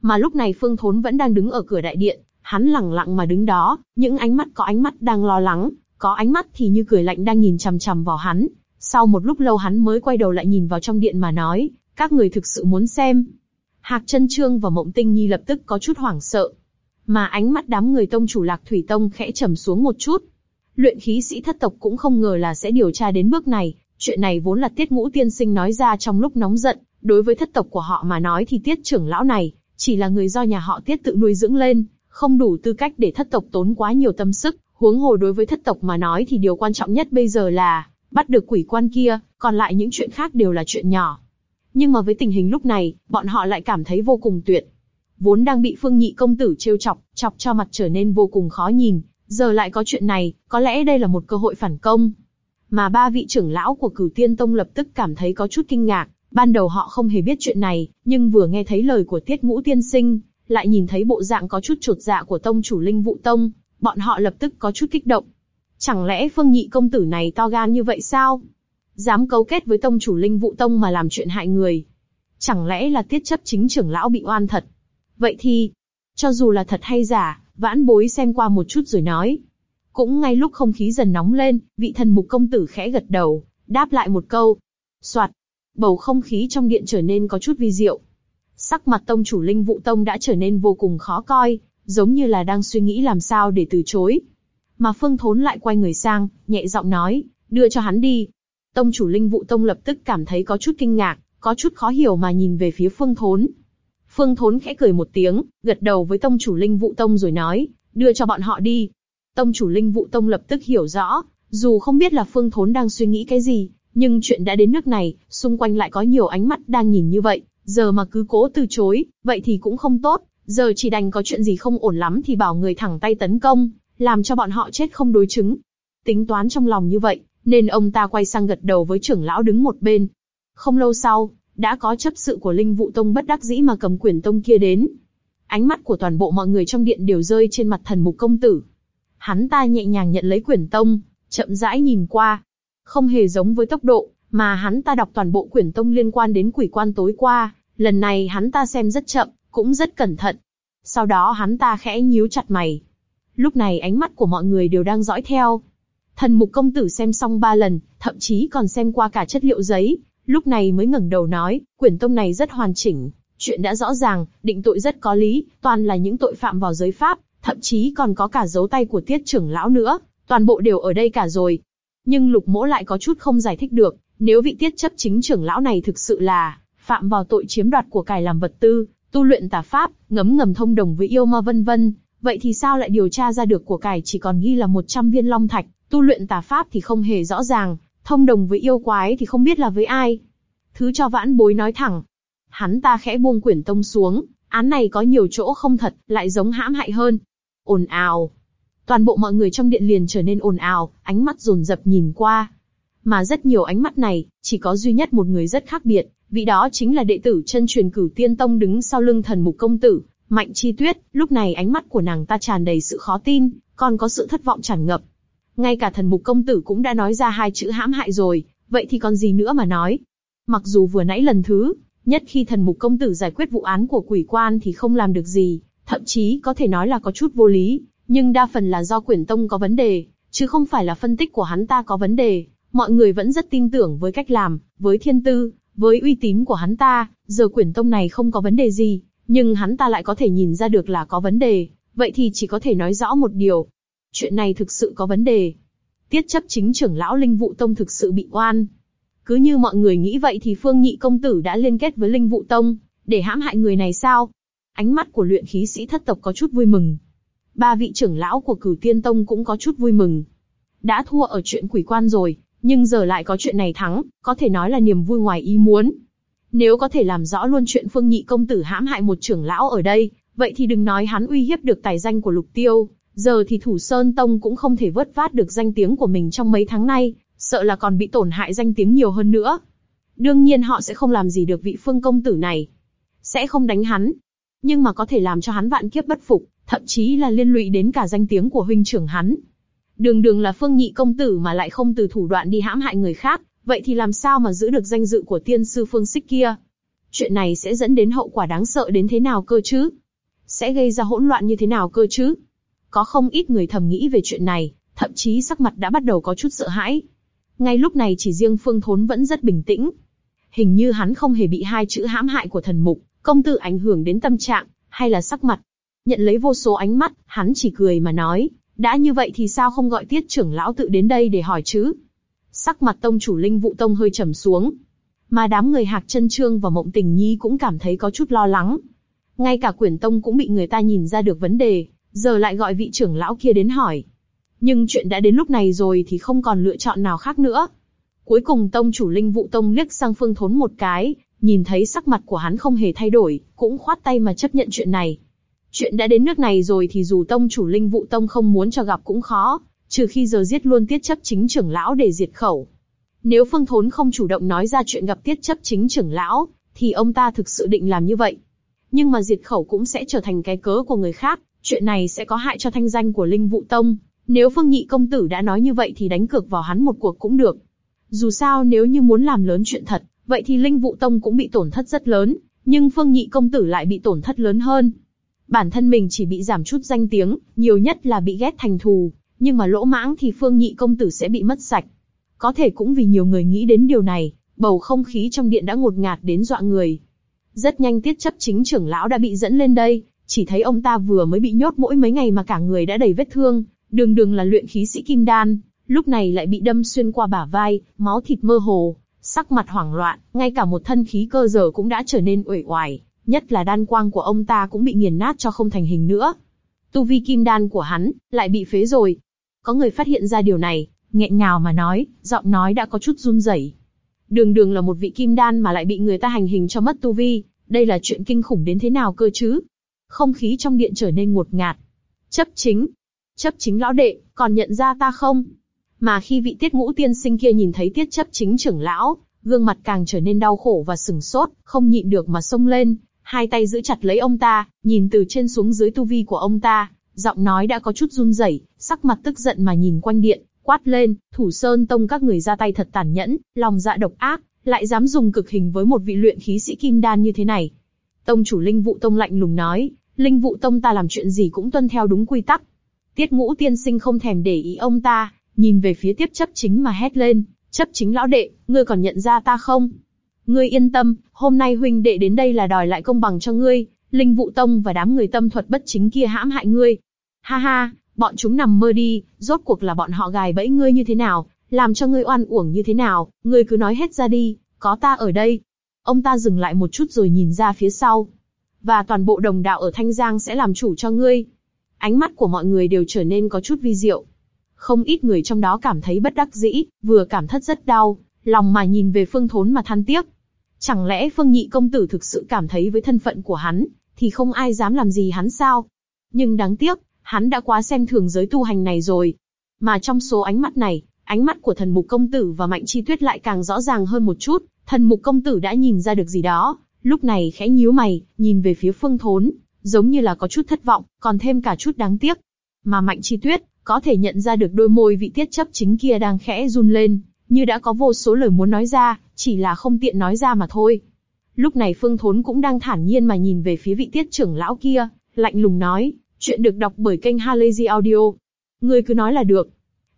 Mà lúc này Phương Thốn vẫn đang đứng ở cửa đại điện, hắn lẳng lặng mà đứng đó, những ánh mắt có ánh mắt đang lo lắng, có ánh mắt thì như cười lạnh đang nhìn chằm chằm vào hắn. Sau một lúc lâu hắn mới quay đầu lại nhìn vào trong điện mà nói, các người thực sự muốn xem. Hạc chân trương và mộng tinh nhi lập tức có chút hoảng sợ. Mà ánh mắt đám người tông chủ lạc thủy tông khẽ trầm xuống một chút. Luyện khí sĩ thất tộc cũng không ngờ là sẽ điều tra đến bước này, chuyện này vốn là tiết ngũ tiên sinh nói ra trong lúc nóng giận, đối với thất tộc của họ mà nói thì tiết trưởng lão này, chỉ là người do nhà họ tiết tự nuôi dưỡng lên, không đủ tư cách để thất tộc tốn quá nhiều tâm sức, huống hồ đối với thất tộc mà nói thì điều quan trọng nhất bây giờ là bắt được quỷ quan kia, còn lại những chuyện khác đều là chuyện nhỏ. Nhưng mà với tình hình lúc này, bọn họ lại cảm thấy vô cùng tuyệt. Vốn đang bị phương nhị công tử trêu chọc, chọc cho mặt trở nên vô cùng khó nhìn, giờ lại có chuyện này, có lẽ đây là một cơ hội phản công. Mà ba vị trưởng lão của cửu tiên tông lập tức cảm thấy có chút kinh ngạc, ban đầu họ không hề biết chuyện này, nhưng vừa nghe thấy lời của tiết ngũ tiên sinh, lại nhìn thấy bộ dạng có chút chuột dạ của tông chủ linh vụ tông, bọn họ lập tức có chút kích động. Chẳng lẽ phương nhị công tử này to gan như vậy sao? Dám cấu kết với tông chủ linh vụ tông mà làm chuyện hại người. Chẳng lẽ là tiết chấp chính trưởng lão bị oan thật? Vậy thì, cho dù là thật hay giả, vãn bối xem qua một chút rồi nói. Cũng ngay lúc không khí dần nóng lên, vị thần mục công tử khẽ gật đầu, đáp lại một câu. Soạt, bầu không khí trong điện trở nên có chút vi diệu. Sắc mặt tông chủ linh vụ tông đã trở nên vô cùng khó coi, giống như là đang suy nghĩ làm sao để từ chối. Mà Phương Thốn lại quay người sang, nhẹ giọng nói, đưa cho hắn đi. Tông chủ linh vụ tông lập tức cảm thấy có chút kinh ngạc, có chút khó hiểu mà nhìn về phía Phương Thốn. Phương Thốn khẽ cười một tiếng, gật đầu với tông chủ Linh Vũ Tông rồi nói, đưa cho bọn họ đi. Tông chủ Linh Vũ Tông lập tức hiểu rõ, dù không biết là Phương Thốn đang suy nghĩ cái gì, nhưng chuyện đã đến nước này, xung quanh lại có nhiều ánh mắt đang nhìn như vậy, giờ mà cứ cố từ chối, vậy thì cũng không tốt, giờ chỉ đành có chuyện gì không ổn lắm thì bảo người thẳng tay tấn công, làm cho bọn họ chết không đối chứng. Tính toán trong lòng như vậy, nên ông ta quay sang gật đầu với trưởng lão đứng một bên. Không lâu sau, đã có chấp sự của Linh Vụ Tông bất đắc dĩ mà cầm quyển tông kia đến. Ánh mắt của toàn bộ mọi người trong điện đều rơi trên mặt thần mục công tử. Hắn ta nhẹ nhàng nhận lấy quyển tông, chậm rãi nhìn qua. Không hề giống với tốc độ, mà hắn ta đọc toàn bộ quyển tông liên quan đến quỷ quan tối qua, lần này hắn ta xem rất chậm, cũng rất cẩn thận. Sau đó hắn ta khẽ nhíu chặt mày. Lúc này ánh mắt của mọi người đều đang dõi theo. Thần mục công tử xem xong ba lần, thậm chí còn xem qua cả chất liệu giấy, lúc này mới ngẩng đầu nói, quyển tông này rất hoàn chỉnh, chuyện đã rõ ràng, định tội rất có lý, toàn là những tội phạm vào giới pháp, thậm chí còn có cả dấu tay của tiết trưởng lão nữa, toàn bộ đều ở đây cả rồi. Nhưng lục mỗ lại có chút không giải thích được, nếu vị tiết chấp chính trưởng lão này thực sự là phạm vào tội chiếm đoạt của cải làm vật tư, tu luyện tà pháp, ngấm ngầm thông đồng với yêu ma vân vân, vậy thì sao lại điều tra ra được của cải chỉ còn ghi là 100 viên long thạch, tu luyện tà pháp thì không hề rõ ràng, thông đồng với yêu quái thì không biết là với ai. Thứ cho vãn bối nói thẳng. Hắn ta khẽ buông quyển tông xuống, án này có nhiều chỗ không thật, lại giống hãm hại hơn. ồn ào. Toàn bộ mọi người trong điện liền trở nên ồn ào, ánh mắt rồn rập nhìn qua. Mà rất nhiều ánh mắt này, chỉ có duy nhất một người rất khác biệt, vị đó chính là đệ tử chân truyền cửu tiên tông đứng sau lưng thần mục công tử, Mạnh Chi Tuyết, lúc này ánh mắt của nàng ta tràn đầy sự khó tin, còn có sự thất vọng tràn ngập. Ngay cả thần mục công tử cũng đã nói ra hai chữ hãm hại rồi, vậy thì còn gì nữa mà nói. Mặc dù vừa nãy lần thứ, nhất khi thần mục công tử giải quyết vụ án của quỷ quan thì không làm được gì, thậm chí có thể nói là có chút vô lý, nhưng đa phần là do quyển tông có vấn đề, chứ không phải là phân tích của hắn ta có vấn đề. Mọi người vẫn rất tin tưởng với cách làm, với thiên tư, với uy tín của hắn ta, giờ quyển tông này không có vấn đề gì, nhưng hắn ta lại có thể nhìn ra được là có vấn đề, vậy thì chỉ có thể nói rõ một điều. Chuyện này thực sự có vấn đề. Tiết chấp chính trưởng lão Linh Vụ Tông thực sự bị oan. Cứ như mọi người nghĩ vậy thì Phương Nhị Công Tử đã liên kết với Linh Vụ Tông, để hãm hại người này sao? Ánh mắt của luyện khí sĩ thất tộc có chút vui mừng. Ba vị trưởng lão của cửu tiên tông cũng có chút vui mừng. Đã thua ở chuyện quỷ quan rồi, nhưng giờ lại có chuyện này thắng, có thể nói là niềm vui ngoài ý muốn. Nếu có thể làm rõ luôn chuyện Phương Nhị công tử hãm hại một trưởng lão ở đây, vậy thì đừng nói hắn uy hiếp được tài danh của Lục Tiêu, giờ thì Thủ Sơn Tông cũng không thể vớt vát được danh tiếng của mình trong mấy tháng nay, sợ là còn bị tổn hại danh tiếng nhiều hơn nữa. Đương nhiên họ sẽ không làm gì được vị Phương công tử này, sẽ không đánh hắn, nhưng mà có thể làm cho hắn vạn kiếp bất phục, thậm chí là liên lụy đến cả danh tiếng của huynh trưởng hắn. Đường đường là Phương Nhị công tử mà lại không từ thủ đoạn đi hãm hại người khác, vậy thì làm sao mà giữ được danh dự của tiên sư Phương Xích kia? Chuyện này sẽ dẫn đến hậu quả đáng sợ đến thế nào cơ chứ? Sẽ gây ra hỗn loạn như thế nào cơ chứ? Có không ít người thầm nghĩ về chuyện này, thậm chí sắc mặt đã bắt đầu có chút sợ hãi. Ngay lúc này chỉ riêng Phương Thốn vẫn rất bình tĩnh. Hình như hắn không hề bị hai chữ hãm hại của thần mục, công tử ảnh hưởng đến tâm trạng, hay là sắc mặt. Nhận lấy vô số ánh mắt, hắn chỉ cười mà nói, đã như vậy thì sao không gọi tiết trưởng lão tự đến đây để hỏi chứ? Sắc mặt tông chủ linh vụ tông hơi trầm xuống. Mà đám người hạc chân trương và mộng tình nhi cũng cảm thấy có chút lo lắng. Ngay cả quyển tông cũng bị người ta nhìn ra được vấn đề, giờ lại gọi vị trưởng lão kia đến hỏi. Nhưng chuyện đã đến lúc này rồi thì không còn lựa chọn nào khác nữa. Cuối cùng tông chủ linh vụ tông liếc sang phương thốn một cái, nhìn thấy sắc mặt của hắn không hề thay đổi, cũng khoát tay mà chấp nhận chuyện này. Chuyện đã đến nước này rồi thì dù tông chủ linh vụ tông không muốn cho gặp cũng khó, trừ khi giờ giết luôn tiết chấp chính trưởng lão để diệt khẩu. Nếu Phương Thốn không chủ động nói ra chuyện gặp tiết chấp chính trưởng lão, thì ông ta thực sự định làm như vậy. Nhưng mà diệt khẩu cũng sẽ trở thành cái cớ của người khác, chuyện này sẽ có hại cho thanh danh của Linh Vụ Tông. Nếu Phương Nhị công tử đã nói như vậy thì đánh cược vào hắn một cuộc cũng được. Dù sao nếu như muốn làm lớn chuyện thật, vậy thì Linh Vụ Tông cũng bị tổn thất rất lớn, nhưng Phương Nhị công tử lại bị tổn thất lớn hơn. Bản thân mình chỉ bị giảm chút danh tiếng, nhiều nhất là bị ghét thành thù, nhưng mà lỗ mãng thì Phương Nhị công tử sẽ bị mất sạch. Có thể cũng vì nhiều người nghĩ đến điều này, bầu không khí trong điện đã ngột ngạt đến dọa người. Rất nhanh tiết chấp chính trưởng lão đã bị dẫn lên đây, chỉ thấy ông ta vừa mới bị nhốt mỗi mấy ngày mà cả người đã đầy vết thương, đường đường là luyện khí sĩ kim đan, lúc này lại bị đâm xuyên qua bả vai, máu thịt mơ hồ, sắc mặt hoảng loạn, ngay cả một thân khí cơ giờ cũng đã trở nên uể oải, nhất là đan quang của ông ta cũng bị nghiền nát cho không thành hình nữa. Tu vi kim đan của hắn, lại bị phế rồi. Có người phát hiện ra điều này, nghẹn ngào mà nói, giọng nói đã có chút run rẩy. Đường đường là một vị kim đan mà lại bị người ta hành hình cho mất tu vi, đây là chuyện kinh khủng đến thế nào cơ chứ? Không khí trong điện trở nên ngột ngạt. Chấp chính. Chấp chính lão đệ, còn nhận ra ta không? Mà khi vị tiết ngũ tiên sinh kia nhìn thấy tiết chấp chính trưởng lão, gương mặt càng trở nên đau khổ và sừng sốt, không nhịn được mà xông lên, hai tay giữ chặt lấy ông ta, nhìn từ trên xuống dưới tu vi của ông ta, giọng nói đã có chút run rẩy, sắc mặt tức giận mà nhìn quanh điện, quát lên, thủ sơn tông các người ra tay thật tàn nhẫn, lòng dạ độc ác, lại dám dùng cực hình với một vị luyện khí sĩ kim đan như thế này. Tông chủ linh vụ tông lạnh lùng nói, linh vụ tông ta làm chuyện gì cũng tuân theo đúng quy tắc. Tiết ngũ tiên sinh không thèm để ý ông ta, nhìn về phía tiếp chấp chính mà hét lên, chấp chính lão đệ, ngươi còn nhận ra ta không? Ngươi yên tâm, hôm nay huynh đệ đến đây là đòi lại công bằng cho ngươi, linh vụ tông và đám người tâm thuật bất chính kia hãm hại ngươi. Ha ha, bọn chúng nằm mơ đi, rốt cuộc là bọn họ gài bẫy ngươi như thế nào, làm cho ngươi oan uổng như thế nào, ngươi cứ nói hết ra đi, có ta ở đây. Ông ta dừng lại một chút rồi nhìn ra phía sau. Và toàn bộ đồng đạo ở Thanh Giang sẽ làm chủ cho ngươi. Ánh mắt của mọi người đều trở nên có chút vi diệu. Không ít người trong đó cảm thấy bất đắc dĩ, vừa cảm thất rất đau, lòng mà nhìn về phương thốn mà than tiếc. Chẳng lẽ phương nhị công tử thực sự cảm thấy với thân phận của hắn, thì không ai dám làm gì hắn sao? Nhưng đáng tiếc, hắn đã quá xem thường giới tu hành này rồi. Mà trong số ánh mắt này, ánh mắt của thần mục công tử và mạnh chi tuyết lại càng rõ ràng hơn một chút, thần mục công tử đã nhìn ra được gì đó, lúc này khẽ nhíu mày, nhìn về phía phương thốn, giống như là có chút thất vọng, còn thêm cả chút đáng tiếc. Mà mạnh chi tuyết, có thể nhận ra được đôi môi vị tiết chấp chính kia đang khẽ run lên, như đã có vô số lời muốn nói ra, chỉ là không tiện nói ra mà thôi. Lúc này Phương Thốn cũng đang thản nhiên mà nhìn về phía vị tiết trưởng lão kia, lạnh lùng nói, chuyện được đọc bởi kênh Halazy Audio. Ngươi cứ nói là được.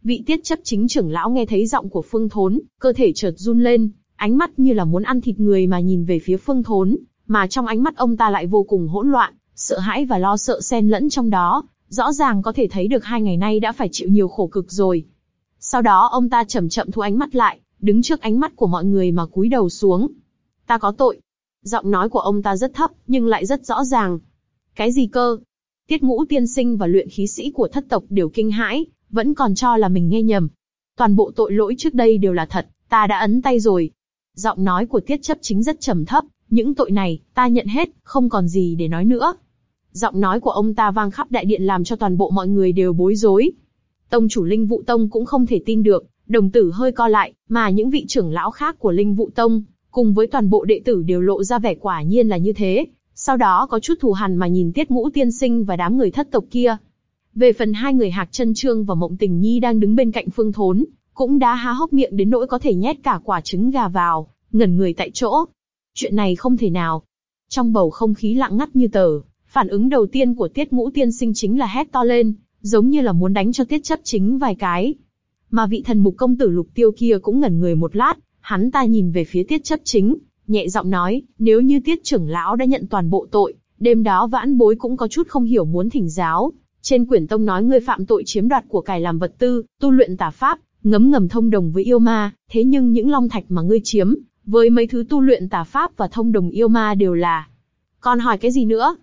Vị tiết chấp chính trưởng lão nghe thấy giọng của Phương Thốn, cơ thể chợt run lên, ánh mắt như là muốn ăn thịt người mà nhìn về phía Phương Thốn, mà trong ánh mắt ông ta lại vô cùng hỗn loạn, sợ hãi và lo sợ xen lẫn trong đó, rõ ràng có thể thấy được hai ngày nay đã phải chịu nhiều khổ cực rồi. Sau đó ông ta chậm chậm thu ánh mắt lại, đứng trước ánh mắt của mọi người mà cúi đầu xuống. Ta có tội. Giọng nói của ông ta rất thấp, nhưng lại rất rõ ràng. Cái gì cơ? Tiết ngũ tiên sinh và luyện khí sĩ của thất tộc đều kinh hãi, vẫn còn cho là mình nghe nhầm. Toàn bộ tội lỗi trước đây đều là thật, ta đã ấn tay rồi. Giọng nói của tiết chấp chính rất trầm thấp, những tội này, ta nhận hết, không còn gì để nói nữa. Giọng nói của ông ta vang khắp đại điện làm cho toàn bộ mọi người đều bối rối. Tông chủ Linh Vũ Tông cũng không thể tin được, đồng tử hơi co lại, mà những vị trưởng lão khác của Linh Vũ Tông, cùng với toàn bộ đệ tử đều lộ ra vẻ quả nhiên là như thế. Sau đó có chút thù hằn mà nhìn Tiết Ngũ Tiên Sinh và đám người thất tộc kia. Về phần hai người Hạc Chân Trương và Mộng Tình Nhi đang đứng bên cạnh Phương Thốn, cũng đã há hốc miệng đến nỗi có thể nhét cả quả trứng gà vào, ngẩn người tại chỗ. Chuyện này không thể nào. Trong bầu không khí lặng ngắt như tờ, phản ứng đầu tiên của Tiết Ngũ Tiên Sinh chính là hét to lên, giống như là muốn đánh cho tiết chấp chính vài cái. Mà vị thần mục công tử lục tiêu kia cũng ngẩn người một lát, hắn ta nhìn về phía tiết chấp chính, nhẹ giọng nói, nếu như tiết trưởng lão đã nhận toàn bộ tội, đêm đó vãn bối cũng có chút không hiểu muốn thỉnh giáo. Trên quyển tông nói ngươi phạm tội chiếm đoạt của cải làm vật tư, tu luyện tà pháp, ngấm ngầm thông đồng với yêu ma, thế nhưng những long thạch mà ngươi chiếm, với mấy thứ tu luyện tà pháp và thông đồng yêu ma đều là. Còn hỏi cái gì nữa?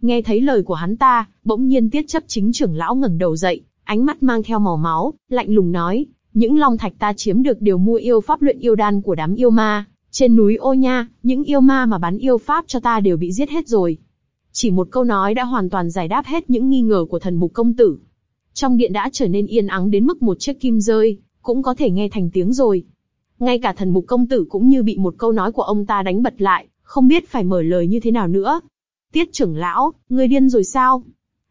Nghe thấy lời của hắn ta, bỗng nhiên tiết chấp chính trưởng lão ngẩng đầu dậy, ánh mắt mang theo màu máu, lạnh lùng nói, những long thạch ta chiếm được đều mua yêu pháp luyện yêu đan của đám yêu ma. Trên núi ô nha, những yêu ma mà bán yêu pháp cho ta đều bị giết hết rồi. Chỉ một câu nói đã hoàn toàn giải đáp hết những nghi ngờ của thần mục công tử. Trong điện đã trở nên yên ắng đến mức một chiếc kim rơi, cũng có thể nghe thành tiếng rồi. Ngay cả thần mục công tử cũng như bị một câu nói của ông ta đánh bật lại, không biết phải mở lời như thế nào nữa. Tiết trưởng lão, ngươi điên rồi sao?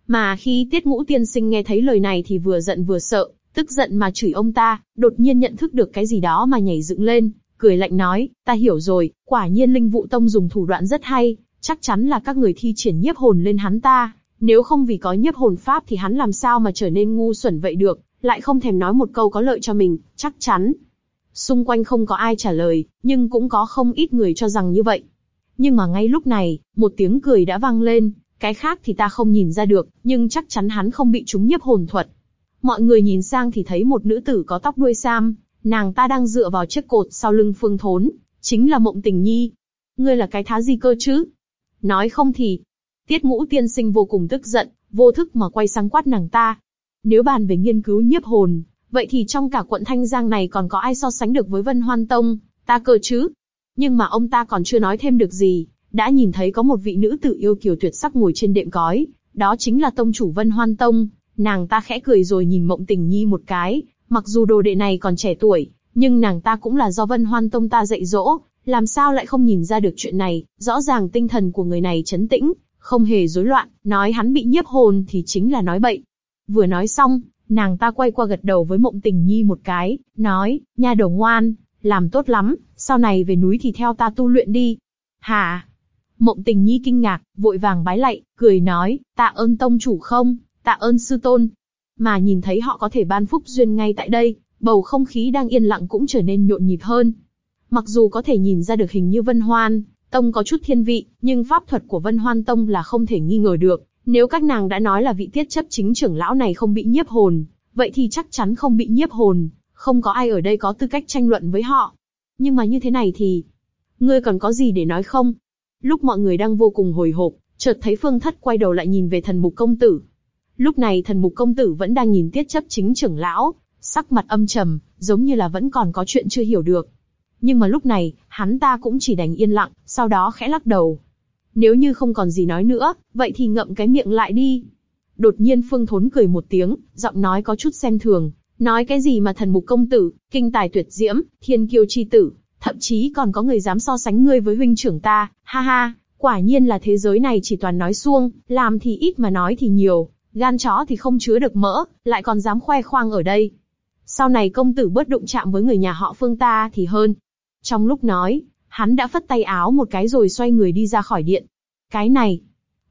Mà khi Tiết Ngũ Tiên Sinh nghe thấy lời này thì vừa giận vừa sợ, tức giận mà chửi ông ta, đột nhiên nhận thức được cái gì đó mà nhảy dựng lên, cười lạnh nói, ta hiểu rồi, quả nhiên Linh Vụ Tông dùng thủ đoạn rất hay, chắc chắn là các người thi triển nhiếp hồn lên hắn ta, nếu không vì có nhiếp hồn pháp thì hắn làm sao mà trở nên ngu xuẩn vậy được, lại không thèm nói một câu có lợi cho mình, chắc chắn. Xung quanh không có ai trả lời, nhưng cũng có không ít người cho rằng như vậy. Nhưng mà ngay lúc này, một tiếng cười đã vang lên, cái khác thì ta không nhìn ra được, nhưng chắc chắn hắn không bị trúng nhiếp hồn thuật. Mọi người nhìn sang thì thấy một nữ tử có tóc đuôi sam, nàng ta đang dựa vào chiếc cột sau lưng phương thốn, chính là mộng tình nhi. Ngươi là cái thá gì cơ chứ? nói không thì. Tiết ngũ tiên sinh vô cùng tức giận, vô thức mà quay sang quát nàng ta. Nếu bàn về nghiên cứu nhiếp hồn, vậy thì trong cả quận Thanh Giang này còn có ai so sánh được với Vân Hoan Tông, ta cơ chứ? Nhưng mà ông ta còn chưa nói thêm được gì, đã nhìn thấy có một vị nữ tử yêu kiều tuyệt sắc ngồi trên đệm cói, đó chính là tông chủ Vân Hoan Tông. Nàng ta khẽ cười rồi nhìn Mộng Tình Nhi một cái, mặc dù đồ đệ này còn trẻ tuổi, nhưng nàng ta cũng là do Vân Hoan Tông ta dạy dỗ, làm sao lại không nhìn ra được chuyện này, rõ ràng tinh thần của người này chấn tĩnh, không hề rối loạn, nói hắn bị nhiếp hồn thì chính là nói bậy. Vừa nói xong, nàng ta quay qua gật đầu với Mộng Tình Nhi một cái, nói, nha đầu ngoan, làm tốt lắm, sau này về núi thì theo ta tu luyện đi. Hà? Mộng Tình Nhi kinh ngạc, vội vàng bái lạy, cười nói, tạ ơn tông chủ không, tạ ơn sư tôn. Mà nhìn thấy họ có thể ban phúc duyên ngay tại đây, bầu không khí đang yên lặng cũng trở nên nhộn nhịp hơn. Mặc dù có thể nhìn ra được hình như Vân Hoan, Tông có chút thiên vị, nhưng pháp thuật của Vân Hoan Tông là không thể nghi ngờ được. Nếu các nàng đã nói là vị tiết chấp chính trưởng lão này không bị nhiếp hồn, vậy thì chắc chắn không bị nhiếp hồn, không có ai ở đây có tư cách tranh luận với họ. Nhưng mà như thế này thì, ngươi còn có gì để nói không? Lúc mọi người đang vô cùng hồi hộp, chợt thấy Phương Thất quay đầu lại nhìn về thần mục công tử. Lúc này thần mục công tử vẫn đang nhìn tiết chấp chính trưởng lão, sắc mặt âm trầm, giống như là vẫn còn có chuyện chưa hiểu được. Nhưng mà lúc này, hắn ta cũng chỉ đành yên lặng, sau đó khẽ lắc đầu. Nếu như không còn gì nói nữa, vậy thì ngậm cái miệng lại đi. Đột nhiên Phương Thốn cười một tiếng, giọng nói có chút xem thường, nói cái gì mà thần mục công tử, kinh tài tuyệt diễm, thiên kiêu chi tử, thậm chí còn có người dám so sánh ngươi với huynh trưởng ta, ha ha, quả nhiên là thế giới này chỉ toàn nói suông, làm thì ít mà nói thì nhiều, gan chó thì không chứa được mỡ, lại còn dám khoe khoang ở đây. Sau này công tử bớt đụng chạm với người nhà họ Phương ta thì hơn. Trong lúc nói, hắn đã phất tay áo một cái rồi xoay người đi ra khỏi điện. Cái này,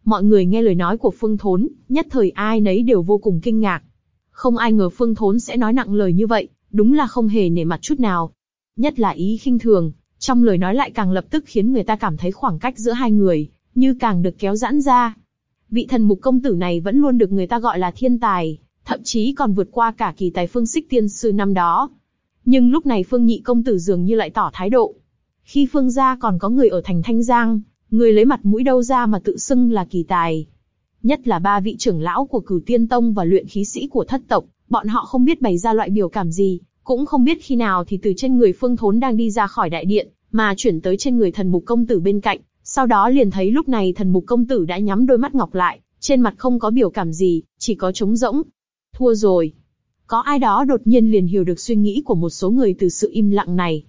mọi người nghe lời nói của Phương Thốn, nhất thời ai nấy đều vô cùng kinh ngạc. Không ai ngờ Phương Thốn sẽ nói nặng lời như vậy, đúng là không hề nể mặt chút nào. Nhất là ý khinh thường, trong lời nói lại càng lập tức khiến người ta cảm thấy khoảng cách giữa hai người, như càng được kéo giãn ra. Vị thần mục công tử này vẫn luôn được người ta gọi là thiên tài, thậm chí còn vượt qua cả kỳ tài phương xích tiên sư năm đó. Nhưng lúc này Phương Nhị công tử dường như lại tỏ thái độ. Khi Phương gia còn có người ở thành Thanh Giang, người lấy mặt mũi đâu ra mà tự xưng là kỳ tài. Nhất là ba vị trưởng lão của cửu tiên tông và luyện khí sĩ của thất tộc, bọn họ không biết bày ra loại biểu cảm gì, cũng không biết khi nào thì từ trên người Phương Thốn đang đi ra khỏi đại điện, mà chuyển tới trên người thần mục công tử bên cạnh. Sau đó liền thấy lúc này thần mục công tử đã nhắm đôi mắt ngọc lại, trên mặt không có biểu cảm gì, chỉ có trống rỗng. Thua rồi. Có ai đó đột nhiên liền hiểu được suy nghĩ của một số người từ sự im lặng này.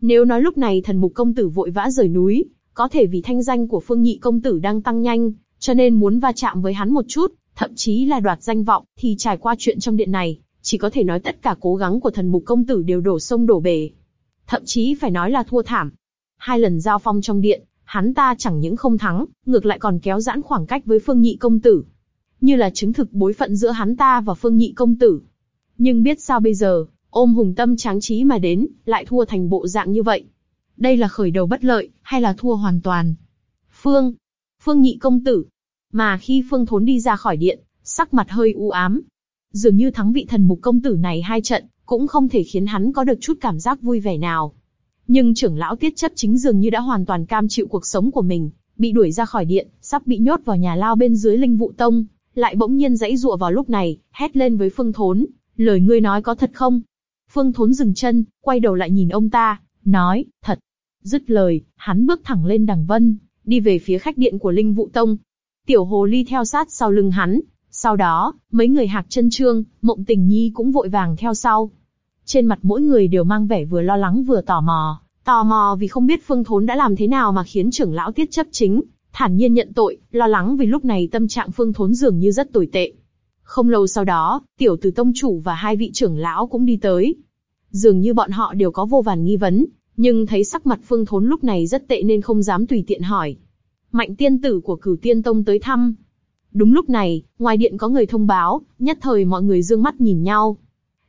Nếu nói lúc này thần mục công tử vội vã rời núi, có thể vì thanh danh của phương nhị công tử đang tăng nhanh, cho nên muốn va chạm với hắn một chút, thậm chí là đoạt danh vọng, thì trải qua chuyện trong điện này, chỉ có thể nói tất cả cố gắng của thần mục công tử đều đổ sông đổ bể. Thậm chí phải nói là thua thảm. Hai lần giao phong trong điện, hắn ta chẳng những không thắng, ngược lại còn kéo giãn khoảng cách với phương nhị công tử. Như là chứng thực bối phận giữa hắn ta và phương nhị công tử. Nhưng biết sao bây giờ, ôm hùng tâm tráng trí mà đến, lại thua thành bộ dạng như vậy. Đây là khởi đầu bất lợi, hay là thua hoàn toàn? Phương, Phương nhị công tử. Mà khi Phương Thốn đi ra khỏi điện, sắc mặt hơi u ám. Dường như thắng vị thần mục công tử này hai trận, cũng không thể khiến hắn có được chút cảm giác vui vẻ nào. Nhưng trưởng lão tiết chấp chính dường như đã hoàn toàn cam chịu cuộc sống của mình, bị đuổi ra khỏi điện, sắp bị nhốt vào nhà lao bên dưới linh vụ tông, lại bỗng nhiên dãy dụa vào lúc này, hét lên với Phương Thốn, lời ngươi nói có thật không? Phương Thốn dừng chân, quay đầu lại nhìn ông ta, nói, thật. Dứt lời, hắn bước thẳng lên đằng vân, đi về phía khách điện của Linh Vũ Tông. Tiểu Hồ Ly theo sát sau lưng hắn, sau đó, mấy người hạc chân trương, mộng tình nhi cũng vội vàng theo sau. Trên mặt mỗi người đều mang vẻ vừa lo lắng vừa tò mò, tò mò vì không biết Phương Thốn đã làm thế nào mà khiến trưởng lão tiết chấp chính, thản nhiên nhận tội, lo lắng vì lúc này tâm trạng Phương Thốn dường như rất tồi tệ. Không lâu sau đó, tiểu tử tông chủ và hai vị trưởng lão cũng đi tới. Dường như bọn họ đều có vô vàn nghi vấn, nhưng thấy sắc mặt Phương Thốn lúc này rất tệ nên không dám tùy tiện hỏi. Mạnh tiên tử của cửu tiên tông tới thăm. Đúng lúc này, ngoài điện có người thông báo, nhất thời mọi người dương mắt nhìn nhau.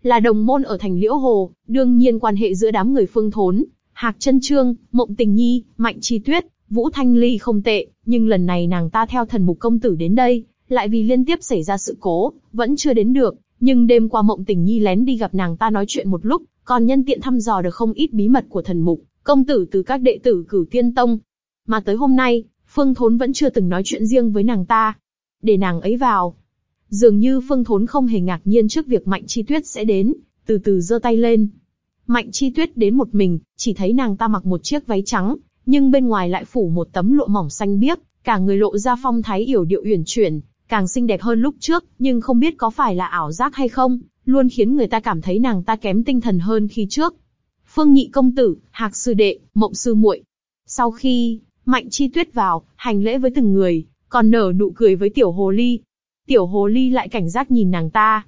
Là đồng môn ở thành Liễu Hồ, đương nhiên quan hệ giữa đám người Phương Thốn, Hạc Chân Trương, Mộng Tình Nhi, Mạnh Chi Tuyết, Vũ Thanh Ly không tệ, nhưng lần này nàng ta theo thần mục công tử đến đây, lại vì liên tiếp xảy ra sự cố, vẫn chưa đến được. Nhưng đêm qua Mộng Tình Nhi lén đi gặp nàng ta nói chuyện một lúc, còn nhân tiện thăm dò được không ít bí mật của thần mục, công tử từ các đệ tử cửu tiên tông. Mà tới hôm nay, Phương Thốn vẫn chưa từng nói chuyện riêng với nàng ta. Để nàng ấy vào. Dường như Phương Thốn không hề ngạc nhiên trước việc Mạnh Chi Tuyết sẽ đến, từ từ giơ tay lên. Mạnh Chi Tuyết đến một mình, chỉ thấy nàng ta mặc một chiếc váy trắng, nhưng bên ngoài lại phủ một tấm lụa mỏng xanh biếc, cả người lộ ra phong thái yểu điệu uyển chuyển, càng xinh đẹp hơn lúc trước, nhưng không biết có phải là ảo giác hay không, luôn khiến người ta cảm thấy nàng ta kém tinh thần hơn khi trước. Phương Nhị công tử, Hạc sư đệ, Mộng sư muội. Sau khi Mạnh Chi Tuyết vào, hành lễ với từng người, còn nở nụ cười với Tiểu Hồ Ly. Tiểu Hồ Ly lại cảnh giác nhìn nàng ta.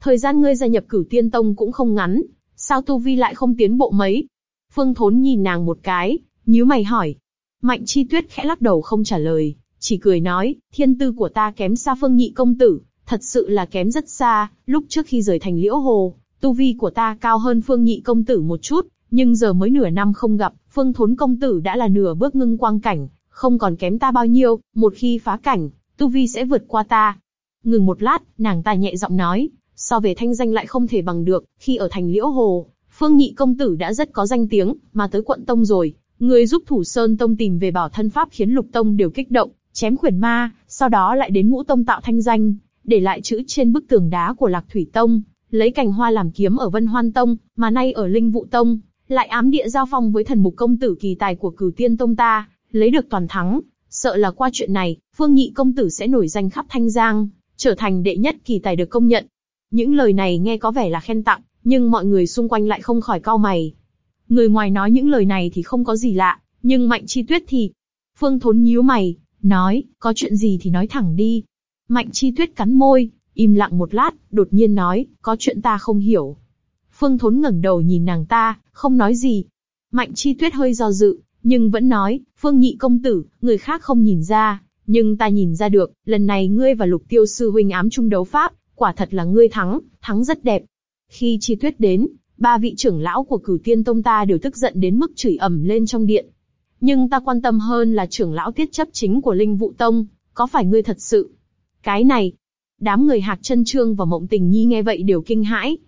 Thời gian ngươi gia nhập Cửu Tiên Tông cũng không ngắn, sao tu vi lại không tiến bộ mấy? Phương Thốn nhìn nàng một cái, nhíu mày hỏi. Mạnh Chi Tuyết khẽ lắc đầu không trả lời, chỉ cười nói, thiên tư của ta kém xa Phương Nhị công tử, thật sự là kém rất xa. Lúc trước khi rời thành Liễu Hồ, tu vi của ta cao hơn Phương Nhị công tử một chút, nhưng giờ mới nửa năm không gặp, Phương Thốn công tử đã là nửa bước ngưng quang cảnh, không còn kém ta bao nhiêu. Một khi phá cảnh, tu vi sẽ vượt qua ta. Ngừng một lát, nàng ta nhẹ giọng nói, so về thanh danh lại không thể bằng được. Khi ở thành Liễu Hồ, Phương Nhị công tử đã rất có danh tiếng, mà tới quận tông rồi, người giúp Thủ Sơn Tông tìm về bảo thân pháp khiến Lục Tông đều kích động, chém khuyển ma, sau đó lại đến Ngũ Tông tạo thanh danh, để lại chữ trên bức tường đá của Lạc Thủy Tông, lấy cành hoa làm kiếm ở Vân Hoan Tông, mà nay ở Linh Vụ Tông, lại ám địa giao phong với thần mục công tử kỳ tài của Cửu Tiên Tông ta, lấy được toàn thắng. Sợ là qua chuyện này, Phương Nhị công tử sẽ nổi danh khắp Thanh Giang, trở thành đệ nhất kỳ tài được công nhận. Những lời này nghe có vẻ là khen tặng, nhưng mọi người xung quanh lại không khỏi cau mày. Người ngoài nói những lời này thì không có gì lạ, nhưng Mạnh Chi Tuyết thì... Phương Thốn nhíu mày, nói, có chuyện gì thì nói thẳng đi. Mạnh Chi Tuyết cắn môi, im lặng một lát, đột nhiên nói, có chuyện ta không hiểu. Phương Thốn ngẩng đầu nhìn nàng ta, không nói gì. Mạnh Chi Tuyết hơi do dự, nhưng vẫn nói, Phương Nhị công tử, người khác không nhìn ra, nhưng ta nhìn ra được, lần này ngươi và Lục Tiêu sư huynh ám trung đấu pháp, quả thật là ngươi thắng, thắng rất đẹp. Khi Chi Tuyết đến, ba vị trưởng lão của Cửu Tiên Tông ta đều tức giận đến mức chửi ầm lên trong điện. Nhưng ta quan tâm hơn là trưởng lão tiết chấp chính của Linh Vụ Tông, có phải ngươi thật sự? Cái này, đám người Hạc Chân Trương và Mộng Tình Nhi nghe vậy đều kinh hãi.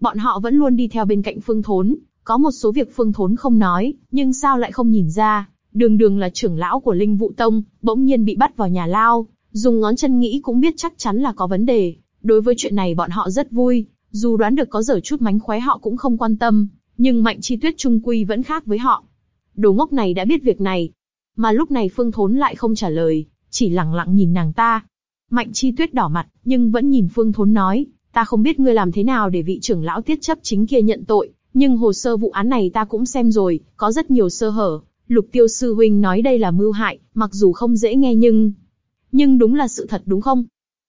Bọn họ vẫn luôn đi theo bên cạnh Phương Thốn, có một số việc Phương Thốn không nói, nhưng sao lại không nhìn ra? Đường Đường là trưởng lão của Linh Vụ Tông, bỗng nhiên bị bắt vào nhà lao, dùng ngón chân nghĩ cũng biết chắc chắn là có vấn đề. Đối với chuyện này bọn họ rất vui, dù đoán được có dở chút mánh khóe họ cũng không quan tâm, nhưng Mạnh Chi Tuyết trung quy vẫn khác với họ. Đồ ngốc này đã biết việc này, mà lúc này Phương Thốn lại không trả lời, chỉ lặng lặng nhìn nàng ta. Mạnh Chi Tuyết đỏ mặt, nhưng vẫn nhìn Phương Thốn nói, ta không biết ngươi làm thế nào để vị trưởng lão tiết chấp chính kia nhận tội, nhưng hồ sơ vụ án này ta cũng xem rồi, có rất nhiều sơ hở. Lục Tiêu sư huynh nói đây là mưu hại, mặc dù không dễ nghe nhưng, nhưng đúng là sự thật đúng không?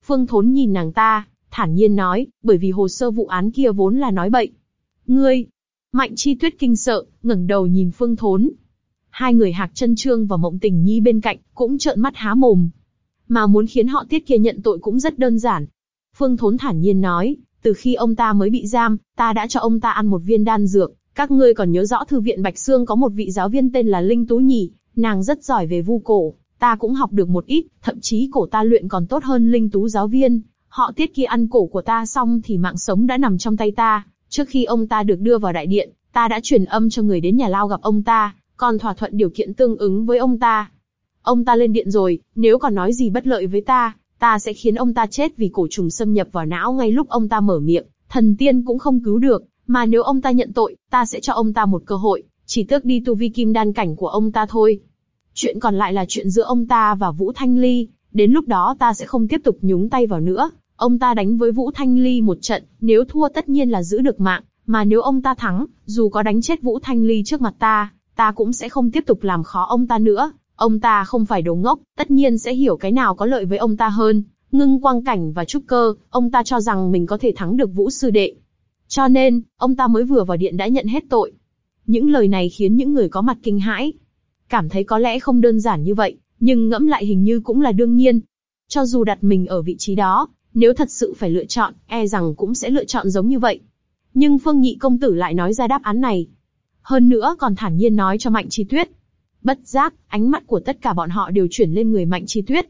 Phương Thốn nhìn nàng ta, thản nhiên nói, bởi vì hồ sơ vụ án kia vốn là nói bậy. Ngươi, Mạnh Chi Tuyết kinh sợ, ngẩng đầu nhìn Phương Thốn. Hai người Hạc Chân Trương và Mộng Tình Nhi bên cạnh cũng trợn mắt há mồm. Mà muốn khiến họ tiết kia nhận tội cũng rất đơn giản. Phương Thốn thản nhiên nói, từ khi ông ta mới bị giam, ta đã cho ông ta ăn một viên đan dược. Các ngươi còn nhớ rõ thư viện Bạch Sương có một vị giáo viên tên là Linh Tú Nhỉ, nàng rất giỏi về vu cổ, ta cũng học được một ít, thậm chí cổ ta luyện còn tốt hơn Linh Tú giáo viên. Họ tiết kia ăn cổ của ta xong thì mạng sống đã nằm trong tay ta. Trước khi ông ta được đưa vào đại điện, ta đã truyền âm cho người đến nhà lao gặp ông ta, còn thỏa thuận điều kiện tương ứng với ông ta. Ông ta lên điện rồi, nếu còn nói gì bất lợi với ta, ta sẽ khiến ông ta chết vì cổ trùng xâm nhập vào não ngay lúc ông ta mở miệng, thần tiên cũng không cứu được, mà nếu ông ta nhận tội, ta sẽ cho ông ta một cơ hội, chỉ tước đi tu vi kim đan cảnh của ông ta thôi. Chuyện còn lại là chuyện giữa ông ta và Vũ Thanh Ly, đến lúc đó ta sẽ không tiếp tục nhúng tay vào nữa. Ông ta đánh với Vũ Thanh Ly một trận, nếu thua tất nhiên là giữ được mạng, mà nếu ông ta thắng, dù có đánh chết Vũ Thanh Ly trước mặt ta, ta cũng sẽ không tiếp tục làm khó ông ta nữa. Ông ta không phải đồ ngốc, tất nhiên sẽ hiểu cái nào có lợi với ông ta hơn. Ngưng quang cảnh và trúc cơ, ông ta cho rằng mình có thể thắng được Vũ sư đệ. Cho nên, ông ta mới vừa vào điện đã nhận hết tội. Những lời này khiến những người có mặt kinh hãi. Cảm thấy có lẽ không đơn giản như vậy, nhưng ngẫm lại hình như cũng là đương nhiên. Cho dù đặt mình ở vị trí đó, nếu thật sự phải lựa chọn, e rằng cũng sẽ lựa chọn giống như vậy. Nhưng Phương Nhị công tử lại nói ra đáp án này. Hơn nữa còn thản nhiên nói cho Mạnh Chi Tuyết, Bất giác, ánh mắt của tất cả bọn họ đều chuyển lên người Mạnh Chi Tuyết.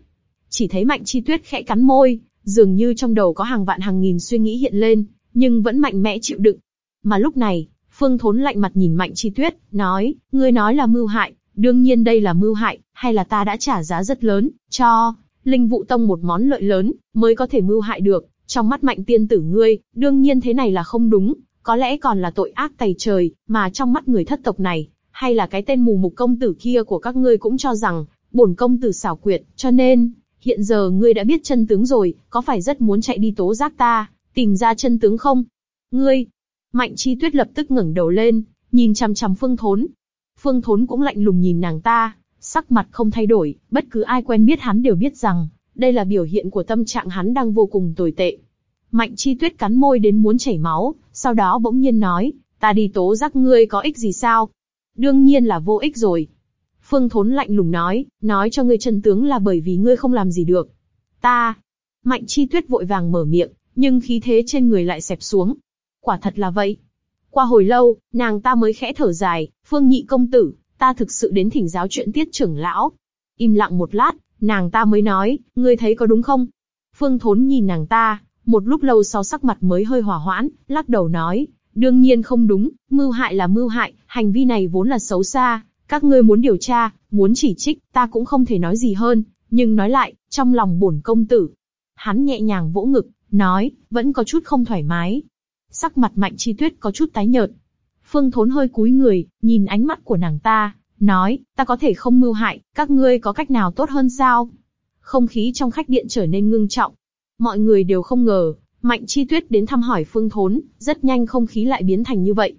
Chỉ thấy Mạnh Chi Tuyết khẽ cắn môi, dường như trong đầu có hàng vạn hàng nghìn suy nghĩ hiện lên, nhưng vẫn mạnh mẽ chịu đựng. Mà lúc này, Phương Thốn lạnh mặt nhìn Mạnh Chi Tuyết, nói, ngươi nói là mưu hại, Đương nhiên đây là mưu hại, hay là ta đã trả giá rất lớn, cho linh vụ tông một món lợi lớn, mới có thể mưu hại được. Trong mắt mạnh tiên tử ngươi, đương nhiên thế này là không đúng, có lẽ còn là tội ác tày trời, mà trong mắt người thất tộc này, hay là cái tên mù mục công tử kia của các ngươi cũng cho rằng, bổn công tử xảo quyệt, cho nên, hiện giờ ngươi đã biết chân tướng rồi, có phải rất muốn chạy đi tố giác ta, tìm ra chân tướng không? Ngươi, Mạnh Chi Tuyết lập tức ngẩng đầu lên, nhìn chằm chằm Phương Thốn. Phương Thốn cũng lạnh lùng nhìn nàng ta, sắc mặt không thay đổi, bất cứ ai quen biết hắn đều biết rằng, đây là biểu hiện của tâm trạng hắn đang vô cùng tồi tệ. Mạnh Chi Tuyết cắn môi đến muốn chảy máu, sau đó bỗng nhiên nói, ta đi tố giác ngươi có ích gì sao? Đương nhiên là vô ích rồi. Phương Thốn lạnh lùng nói, nói cho ngươi chân tướng là bởi vì ngươi không làm gì được. Ta. Mạnh Chi Tuyết vội vàng mở miệng, nhưng khí thế trên người lại xẹp xuống. Quả thật là vậy. Qua hồi lâu, nàng ta mới khẽ thở dài, Phương Nhị công tử, ta thực sự đến thỉnh giáo chuyện tiết trưởng lão. Im lặng một lát, nàng ta mới nói, ngươi thấy có đúng không? Phương Thốn nhìn nàng ta, một lúc lâu sau sắc mặt mới hơi hòa hoãn, lắc đầu nói, đương nhiên không đúng, mưu hại là mưu hại, hành vi này vốn là xấu xa, các ngươi muốn điều tra, muốn chỉ trích, ta cũng không thể nói gì hơn, nhưng nói lại, trong lòng bổn công tử. Hắn nhẹ nhàng vỗ ngực, nói, vẫn có chút không thoải mái. Sắc mặt mạnh chi tuyết có chút tái nhợt. Phương Thốn hơi cúi người, nhìn ánh mắt của nàng ta, nói, ta có thể không mưu hại, các ngươi có cách nào tốt hơn sao? Không khí trong khách điện trở nên ngưng trọng. Mọi người đều không ngờ, Mạnh Chi Tuyết đến thăm hỏi Phương Thốn, rất nhanh không khí lại biến thành như vậy.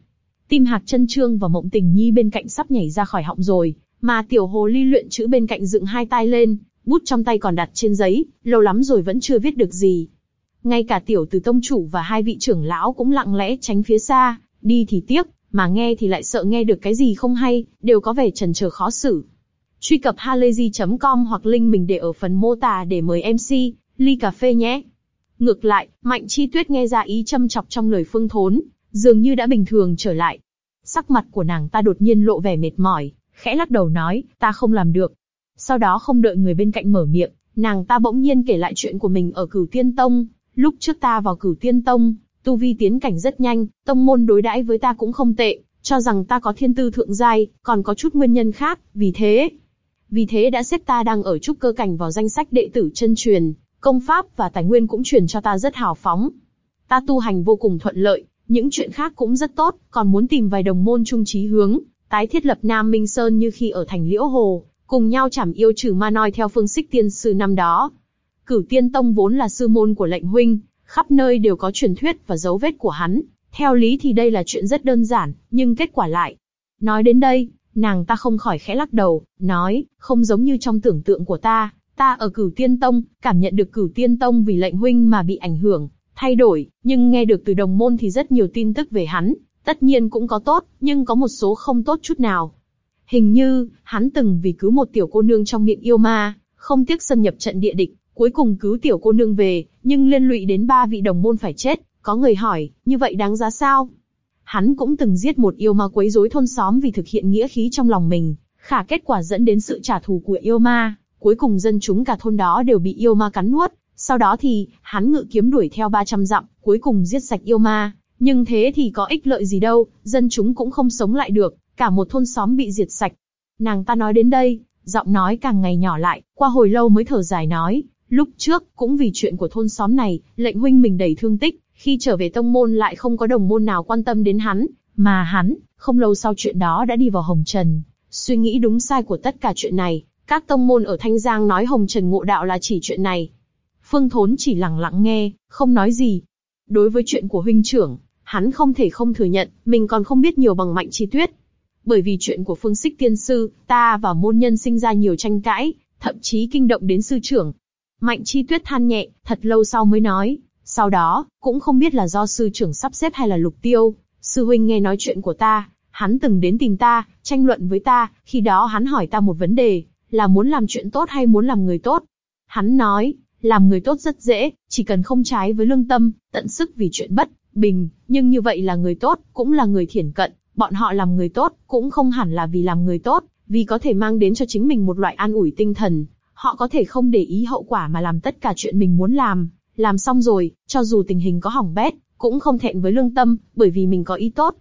Tim Hạc Chân Trương và Mộng Tình Nhi bên cạnh sắp nhảy ra khỏi họng rồi, mà Tiểu Hồ Ly luyện chữ bên cạnh dựng hai tay lên, bút trong tay còn đặt trên giấy, lâu lắm rồi vẫn chưa viết được gì. Ngay cả Tiểu Từ Tông chủ và hai vị trưởng lão cũng lặng lẽ tránh phía xa, đi thì tiếc, mà nghe thì lại sợ nghe được cái gì không hay, đều có vẻ trần chờ khó xử. Truy cập halayzi.com hoặc link mình để ở phần mô tả để mời MC, ly cà phê nhé. Ngược lại, Mạnh Chi Tuyết nghe ra ý châm chọc trong lời Phương Thốn, dường như đã bình thường trở lại. Sắc mặt của nàng ta đột nhiên lộ vẻ mệt mỏi, khẽ lắc đầu nói, ta không làm được. Sau đó không đợi người bên cạnh mở miệng, nàng ta bỗng nhiên kể lại chuyện của mình ở Cửu Tiên Tông. Lúc trước ta vào Cửu Tiên Tông, tu vi tiến cảnh rất nhanh, tông môn đối đãi với ta cũng không tệ, cho rằng ta có thiên tư thượng giai, còn có chút nguyên nhân khác, vì thế, vì thế đã xếp ta đang ở trúc cơ cảnh vào danh sách đệ tử chân truyền, công pháp và tài nguyên cũng truyền cho ta rất hào phóng. Ta tu hành vô cùng thuận lợi, những chuyện khác cũng rất tốt, còn muốn tìm vài đồng môn trung trí hướng, tái thiết lập Nam Minh Sơn như khi ở thành Liễu Hồ, cùng nhau chảm yêu trừ ma noi theo phương xích tiên sư năm đó. Cửu Tiên Tông vốn là sư môn của lệnh huynh, khắp nơi đều có truyền thuyết và dấu vết của hắn. Theo lý thì đây là chuyện rất đơn giản, nhưng kết quả lại. Nói đến đây, nàng ta không khỏi khẽ lắc đầu, nói, không giống như trong tưởng tượng của ta, ta ở cửu tiên tông, cảm nhận được cửu tiên tông vì lệnh huynh mà bị ảnh hưởng, thay đổi, nhưng nghe được từ đồng môn thì rất nhiều tin tức về hắn, tất nhiên cũng có tốt, nhưng có một số không tốt chút nào. Hình như, hắn từng vì cứu một tiểu cô nương trong miệng yêu ma, không tiếc xâm nhập trận địa địch, cuối cùng cứu tiểu cô nương về, nhưng liên lụy đến ba vị đồng môn phải chết, có người hỏi, như vậy đáng giá sao? Hắn cũng từng giết một yêu ma quấy rối thôn xóm vì thực hiện nghĩa khí trong lòng mình, khả kết quả dẫn đến sự trả thù của yêu ma, cuối cùng dân chúng cả thôn đó đều bị yêu ma cắn nuốt, sau đó thì, hắn ngự kiếm đuổi theo 300 dặm, cuối cùng giết sạch yêu ma. Nhưng thế thì có ích lợi gì đâu, dân chúng cũng không sống lại được, cả một thôn xóm bị diệt sạch. Nàng ta nói đến đây, giọng nói càng ngày nhỏ lại, qua hồi lâu mới thở dài nói, lúc trước, cũng vì chuyện của thôn xóm này, lệnh huynh mình đầy thương tích, khi trở về tông môn lại không có đồng môn nào quan tâm đến hắn, mà hắn, không lâu sau chuyện đó đã đi vào hồng trần. Suy nghĩ đúng sai của tất cả chuyện này, các tông môn ở Thanh Giang nói hồng trần ngộ đạo là chỉ chuyện này, Phương Thốn chỉ lặng lặng nghe, không nói gì. Đối với chuyện của huynh trưởng, hắn không thể không thừa nhận, mình còn không biết nhiều bằng Mạnh Chi Tuyết. Bởi vì chuyện của Phương Sích Tiên Sư, ta và môn nhân sinh ra nhiều tranh cãi, thậm chí kinh động đến sư trưởng. Mạnh Chi Tuyết than nhẹ, thật lâu sau mới nói, sau đó, cũng không biết là do sư trưởng sắp xếp hay là lục tiêu, sư huynh nghe nói chuyện của ta, hắn từng đến tìm ta, tranh luận với ta, khi đó hắn hỏi ta một vấn đề, là muốn làm chuyện tốt hay muốn làm người tốt. Hắn nói, làm người tốt rất dễ, chỉ cần không trái với lương tâm, tận sức vì chuyện bất bình, nhưng như vậy là người tốt, cũng là người thiển cận, bọn họ làm người tốt, cũng không hẳn là vì làm người tốt, vì có thể mang đến cho chính mình một loại an ủi tinh thần. Họ có thể không để ý hậu quả mà làm tất cả chuyện mình muốn làm, làm xong rồi, cho dù tình hình có hỏng bét, cũng không thẹn với lương tâm, bởi vì mình có ý tốt.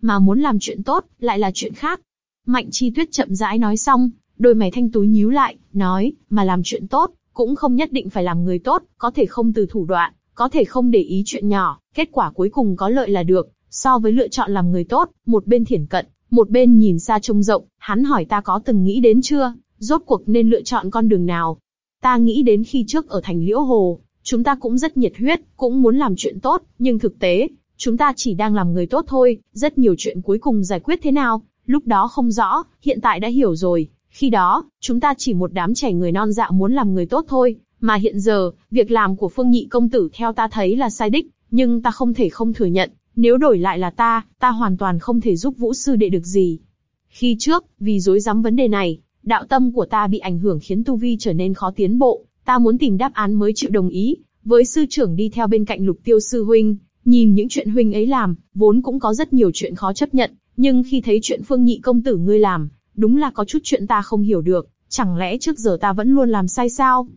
Mà muốn làm chuyện tốt, lại là chuyện khác. Mạnh Chi Tuyết chậm rãi nói xong, đôi mày thanh túi nhíu lại, nói, mà làm chuyện tốt, cũng không nhất định phải làm người tốt, có thể không từ thủ đoạn, có thể không để ý chuyện nhỏ, kết quả cuối cùng có lợi là được, so với lựa chọn làm người tốt, một bên thiển cận, một bên nhìn xa trông rộng, hắn hỏi ta có từng nghĩ đến chưa, rốt cuộc nên lựa chọn con đường nào. Ta nghĩ đến khi trước ở thành Liễu Hồ, chúng ta cũng rất nhiệt huyết, cũng muốn làm chuyện tốt, nhưng thực tế, chúng ta chỉ đang làm người tốt thôi, rất nhiều chuyện cuối cùng giải quyết thế nào, lúc đó không rõ, hiện tại đã hiểu rồi, khi đó, chúng ta chỉ một đám trẻ người non dạ muốn làm người tốt thôi, mà hiện giờ, việc làm của Phương Nhị công tử theo ta thấy là sai đích, nhưng ta không thể không thừa nhận, nếu đổi lại là ta, ta hoàn toàn không thể giúp Vũ sư đệ được gì. Khi trước, vì dối dám vấn đề này, đạo tâm của ta bị ảnh hưởng khiến tu vi trở nên khó tiến bộ, ta muốn tìm đáp án mới chịu đồng ý, với sư trưởng đi theo bên cạnh lục tiêu sư huynh, nhìn những chuyện huynh ấy làm, vốn cũng có rất nhiều chuyện khó chấp nhận, nhưng khi thấy chuyện phương nhị công tử ngươi làm, đúng là có chút chuyện ta không hiểu được, chẳng lẽ trước giờ ta vẫn luôn làm sai sao?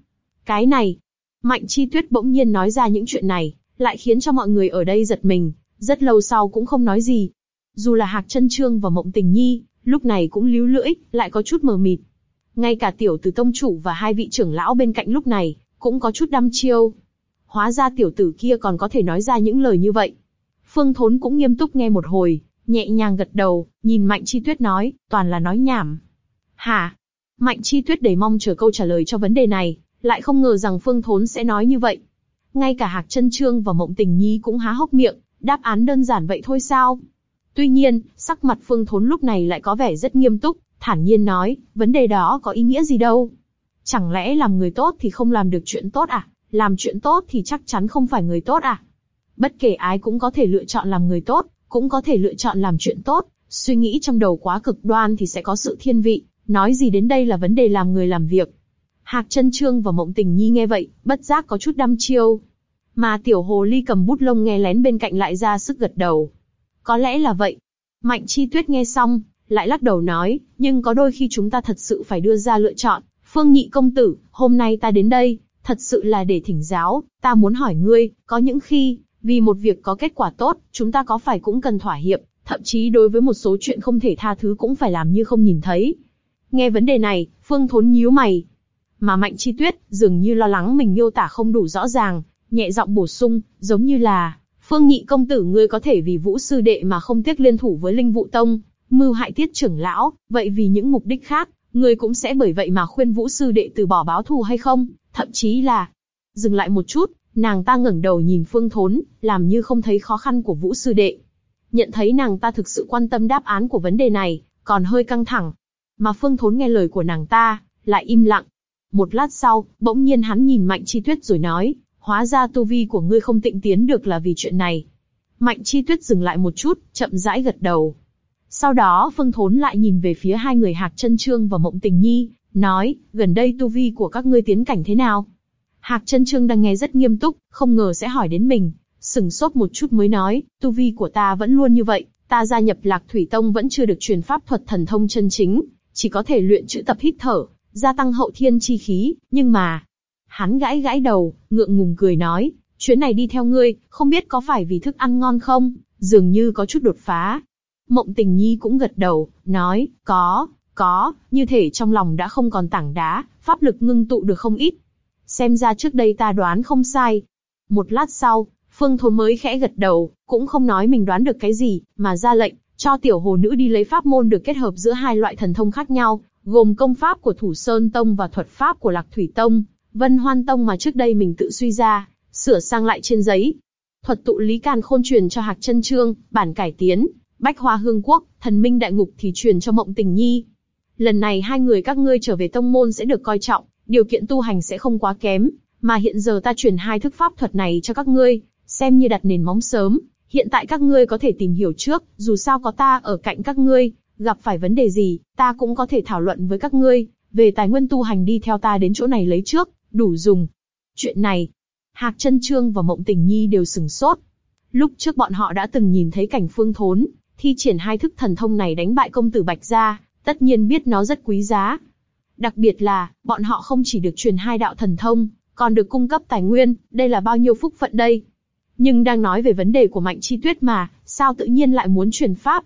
Cái này, Mạnh Chi Tuyết bỗng nhiên nói ra những chuyện này, lại khiến cho mọi người ở đây giật mình, rất lâu sau cũng không nói gì. Dù là Hạc Chân Trương và Mộng Tình Nhi, lúc này cũng líu lưỡi, lại có chút mờ mịt. Ngay cả tiểu tử tông chủ và hai vị trưởng lão bên cạnh lúc này, cũng có chút đăm chiêu. Hóa ra tiểu tử kia còn có thể nói ra những lời như vậy. Phương Thốn cũng nghiêm túc nghe một hồi, nhẹ nhàng gật đầu, nhìn Mạnh Chi Tuyết nói, toàn là nói nhảm. Hả? Mạnh Chi Tuyết đầy mong chờ câu trả lời cho vấn đề này, lại không ngờ rằng Phương Thốn sẽ nói như vậy. Ngay cả Hạc Chân Trương và Mộng Tình Nhi cũng há hốc miệng, đáp án đơn giản vậy thôi sao? Tuy nhiên, sắc mặt Phương Thốn lúc này lại có vẻ rất nghiêm túc, thản nhiên nói, vấn đề đó có ý nghĩa gì đâu? Chẳng lẽ làm người tốt thì không làm được chuyện tốt à? Làm chuyện tốt thì chắc chắn không phải người tốt à? Bất kể ai cũng có thể lựa chọn làm người tốt, cũng có thể lựa chọn làm chuyện tốt. Suy nghĩ trong đầu quá cực đoan thì sẽ có sự thiên vị. Nói gì đến đây là vấn đề làm người làm việc. Hạc chân trương và mộng tình nhi nghe vậy, bất giác có chút đăm chiêu. Mà tiểu hồ ly cầm bút lông nghe lén bên cạnh lại ra sức gật đầu. Có lẽ là vậy. Mạnh chi tuyết nghe xong, lại lắc đầu nói, nhưng có đôi khi chúng ta thật sự phải đưa ra lựa chọn. Phương nhị công tử, hôm nay ta đến đây, thật sự là để thỉnh giáo, ta muốn hỏi ngươi, có những khi, vì một việc có kết quả tốt, chúng ta có phải cũng cần thỏa hiệp, thậm chí đối với một số chuyện không thể tha thứ cũng phải làm như không nhìn thấy. Nghe vấn đề này, Phương Thốn nhíu mày. Mà Mạnh Chi Tuyết, dường như lo lắng mình miêu tả không đủ rõ ràng, nhẹ giọng bổ sung, giống như là, Phương Nhị công tử ngươi có thể vì Vũ sư đệ mà không tiếc liên thủ với Linh Vụ Tông, mưu hại Tiết trưởng lão, vậy vì những mục đích khác, ngươi cũng sẽ bởi vậy mà khuyên Vũ sư đệ từ bỏ báo thù hay không? Thậm chí là, dừng lại một chút, nàng ta ngẩng đầu nhìn Phương Thốn, làm như không thấy khó khăn của Vũ sư đệ. Nhận thấy nàng ta thực sự quan tâm đáp án của vấn đề này, còn hơi căng thẳng. Mà Phương Thốn nghe lời của nàng ta, lại im lặng. Một lát sau, bỗng nhiên hắn nhìn Mạnh Chi Tuyết rồi nói, hóa ra tu vi của ngươi không tịnh tiến được là vì chuyện này. Mạnh Chi Tuyết dừng lại một chút, chậm rãi gật đầu. Sau đó Phương Thốn lại nhìn về phía hai người Hạc Trân Trương và Mộng Tình Nhi, nói, gần đây tu vi của các ngươi tiến cảnh thế nào? Hạc Trân trương đang nghe rất nghiêm túc, không ngờ sẽ hỏi đến mình, sừng sốt một chút mới nói, tu vi của ta vẫn luôn như vậy, ta gia nhập lạc thủy tông vẫn chưa được truyền pháp thuật thần thông chân chính, chỉ có thể luyện chữ tập hít thở, gia tăng hậu thiên chi khí, nhưng mà, hắn gãi gãi đầu, ngượng ngùng cười nói, chuyến này đi theo ngươi, không biết có phải vì thức ăn ngon không, dường như có chút đột phá. Mộng tình nhi cũng gật đầu, nói, có, có, như thể trong lòng đã không còn tảng đá, pháp lực ngưng tụ được không ít. Xem ra trước đây ta đoán không sai. Một lát sau, Phương Thốn mới khẽ gật đầu, cũng không nói mình đoán được cái gì, mà ra lệnh, cho tiểu hồ nữ đi lấy pháp môn được kết hợp giữa hai loại thần thông khác nhau, gồm công pháp của Thủ Sơn Tông và thuật pháp của Lạc Thủy Tông, Vân Hoan Tông mà trước đây mình tự suy ra, sửa sang lại trên giấy. Thuật tụ lý can khôn truyền cho Hạc Chân Trương, bản cải tiến, Bách Hoa Hương Quốc, Thần Minh Đại Ngục thì truyền cho Mộng Tình Nhi, lần này hai người các ngươi trở về tông môn sẽ được coi trọng, điều kiện tu hành sẽ không quá kém, mà hiện giờ ta truyền hai thức pháp thuật này cho các ngươi, xem như đặt nền móng sớm. Hiện tại các ngươi có thể tìm hiểu trước, dù sao có ta ở cạnh các ngươi, gặp phải vấn đề gì, ta cũng có thể thảo luận với các ngươi, về tài nguyên tu hành đi theo ta đến chỗ này lấy trước, đủ dùng. Chuyện này, Hạc Trân Trương và Mộng Tình Nhi đều sừng sốt. Lúc trước bọn họ đã từng nhìn thấy cảnh phương thốn, thi triển hai thức thần thông này đánh bại công tử Bạch Gia, tất nhiên biết nó rất quý giá. Đặc biệt là, bọn họ không chỉ được truyền hai đạo thần thông, còn được cung cấp tài nguyên, đây là bao nhiêu phúc phận đây. Nhưng đang nói về vấn đề của Mạnh Chi Tuyết mà, sao tự nhiên lại muốn truyền pháp?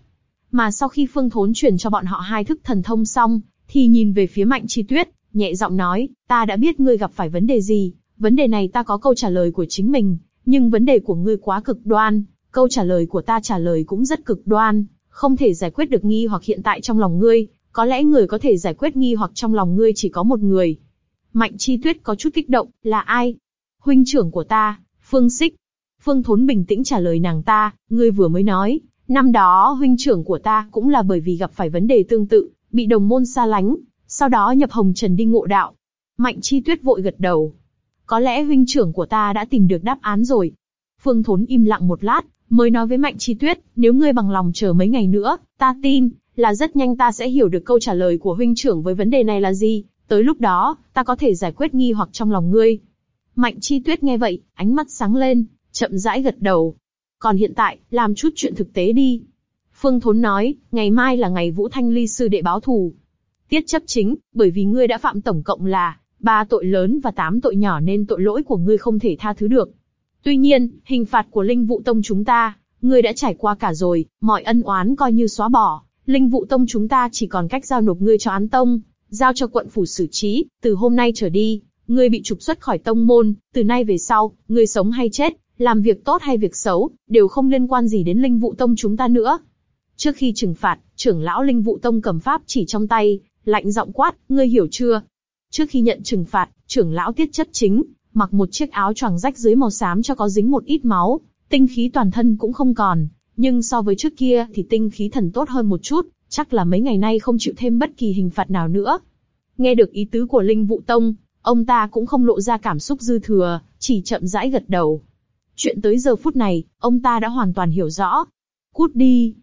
Mà sau khi Phương Thốn truyền cho bọn họ hai thức thần thông xong, thì nhìn về phía Mạnh Chi Tuyết, nhẹ giọng nói, ta đã biết ngươi gặp phải vấn đề gì, vấn đề này ta có câu trả lời của chính mình, nhưng vấn đề của ngươi quá cực đoan, câu trả lời của ta trả lời cũng rất cực đoan, không thể giải quyết được nghi hoặc hiện tại trong lòng ngươi, có lẽ người có thể giải quyết nghi hoặc trong lòng ngươi chỉ có một người. Mạnh Chi Tuyết có chút kích động, là ai? Huynh trưởng của ta, Phương Sích. Phương Thốn bình tĩnh trả lời nàng ta, ngươi vừa mới nói, năm đó huynh trưởng của ta cũng là bởi vì gặp phải vấn đề tương tự, bị đồng môn xa lánh, sau đó nhập hồng trần đi ngộ đạo. Mạnh Chi Tuyết vội gật đầu. Có lẽ huynh trưởng của ta đã tìm được đáp án rồi. Phương Thốn im lặng một lát, mới nói với Mạnh Chi Tuyết, nếu ngươi bằng lòng chờ mấy ngày nữa, ta tin, là rất nhanh ta sẽ hiểu được câu trả lời của huynh trưởng với vấn đề này là gì, tới lúc đó, ta có thể giải quyết nghi hoặc trong lòng ngươi. Mạnh Chi Tuyết nghe vậy, ánh mắt sáng lên, chậm rãi gật đầu. Còn hiện tại, làm chút chuyện thực tế đi. Phương Thốn nói, ngày mai là ngày Vũ Thanh Ly sư đệ báo thù. Tiết chấp chính, bởi vì ngươi đã phạm tổng cộng là ba tội lớn và tám tội nhỏ nên tội lỗi của ngươi không thể tha thứ được. Tuy nhiên, hình phạt của Linh Vụ Tông chúng ta, ngươi đã trải qua cả rồi, mọi ân oán coi như xóa bỏ. Linh Vụ Tông chúng ta chỉ còn cách giao nộp ngươi cho án tông, giao cho quận phủ xử trí. Từ hôm nay trở đi, ngươi bị trục xuất khỏi tông môn. Từ nay về sau, ngươi sống hay chết, làm việc tốt hay việc xấu, đều không liên quan gì đến Linh Vụ Tông chúng ta nữa. Trước khi trừng phạt, trưởng lão Linh Vụ Tông cầm pháp chỉ trong tay, lạnh giọng quát, ngươi hiểu chưa? Trước khi nhận trừng phạt, trưởng lão tiết chất chính, mặc một chiếc áo choàng rách dưới màu xám cho có dính một ít máu, tinh khí toàn thân cũng không còn, nhưng so với trước kia thì tinh khí thần tốt hơn một chút, chắc là mấy ngày nay không chịu thêm bất kỳ hình phạt nào nữa. Nghe được ý tứ của Linh Vụ Tông, ông ta cũng không lộ ra cảm xúc dư thừa, chỉ chậm rãi gật đầu. Chuyện tới giờ phút này, ông ta đã hoàn toàn hiểu rõ. Cút đi!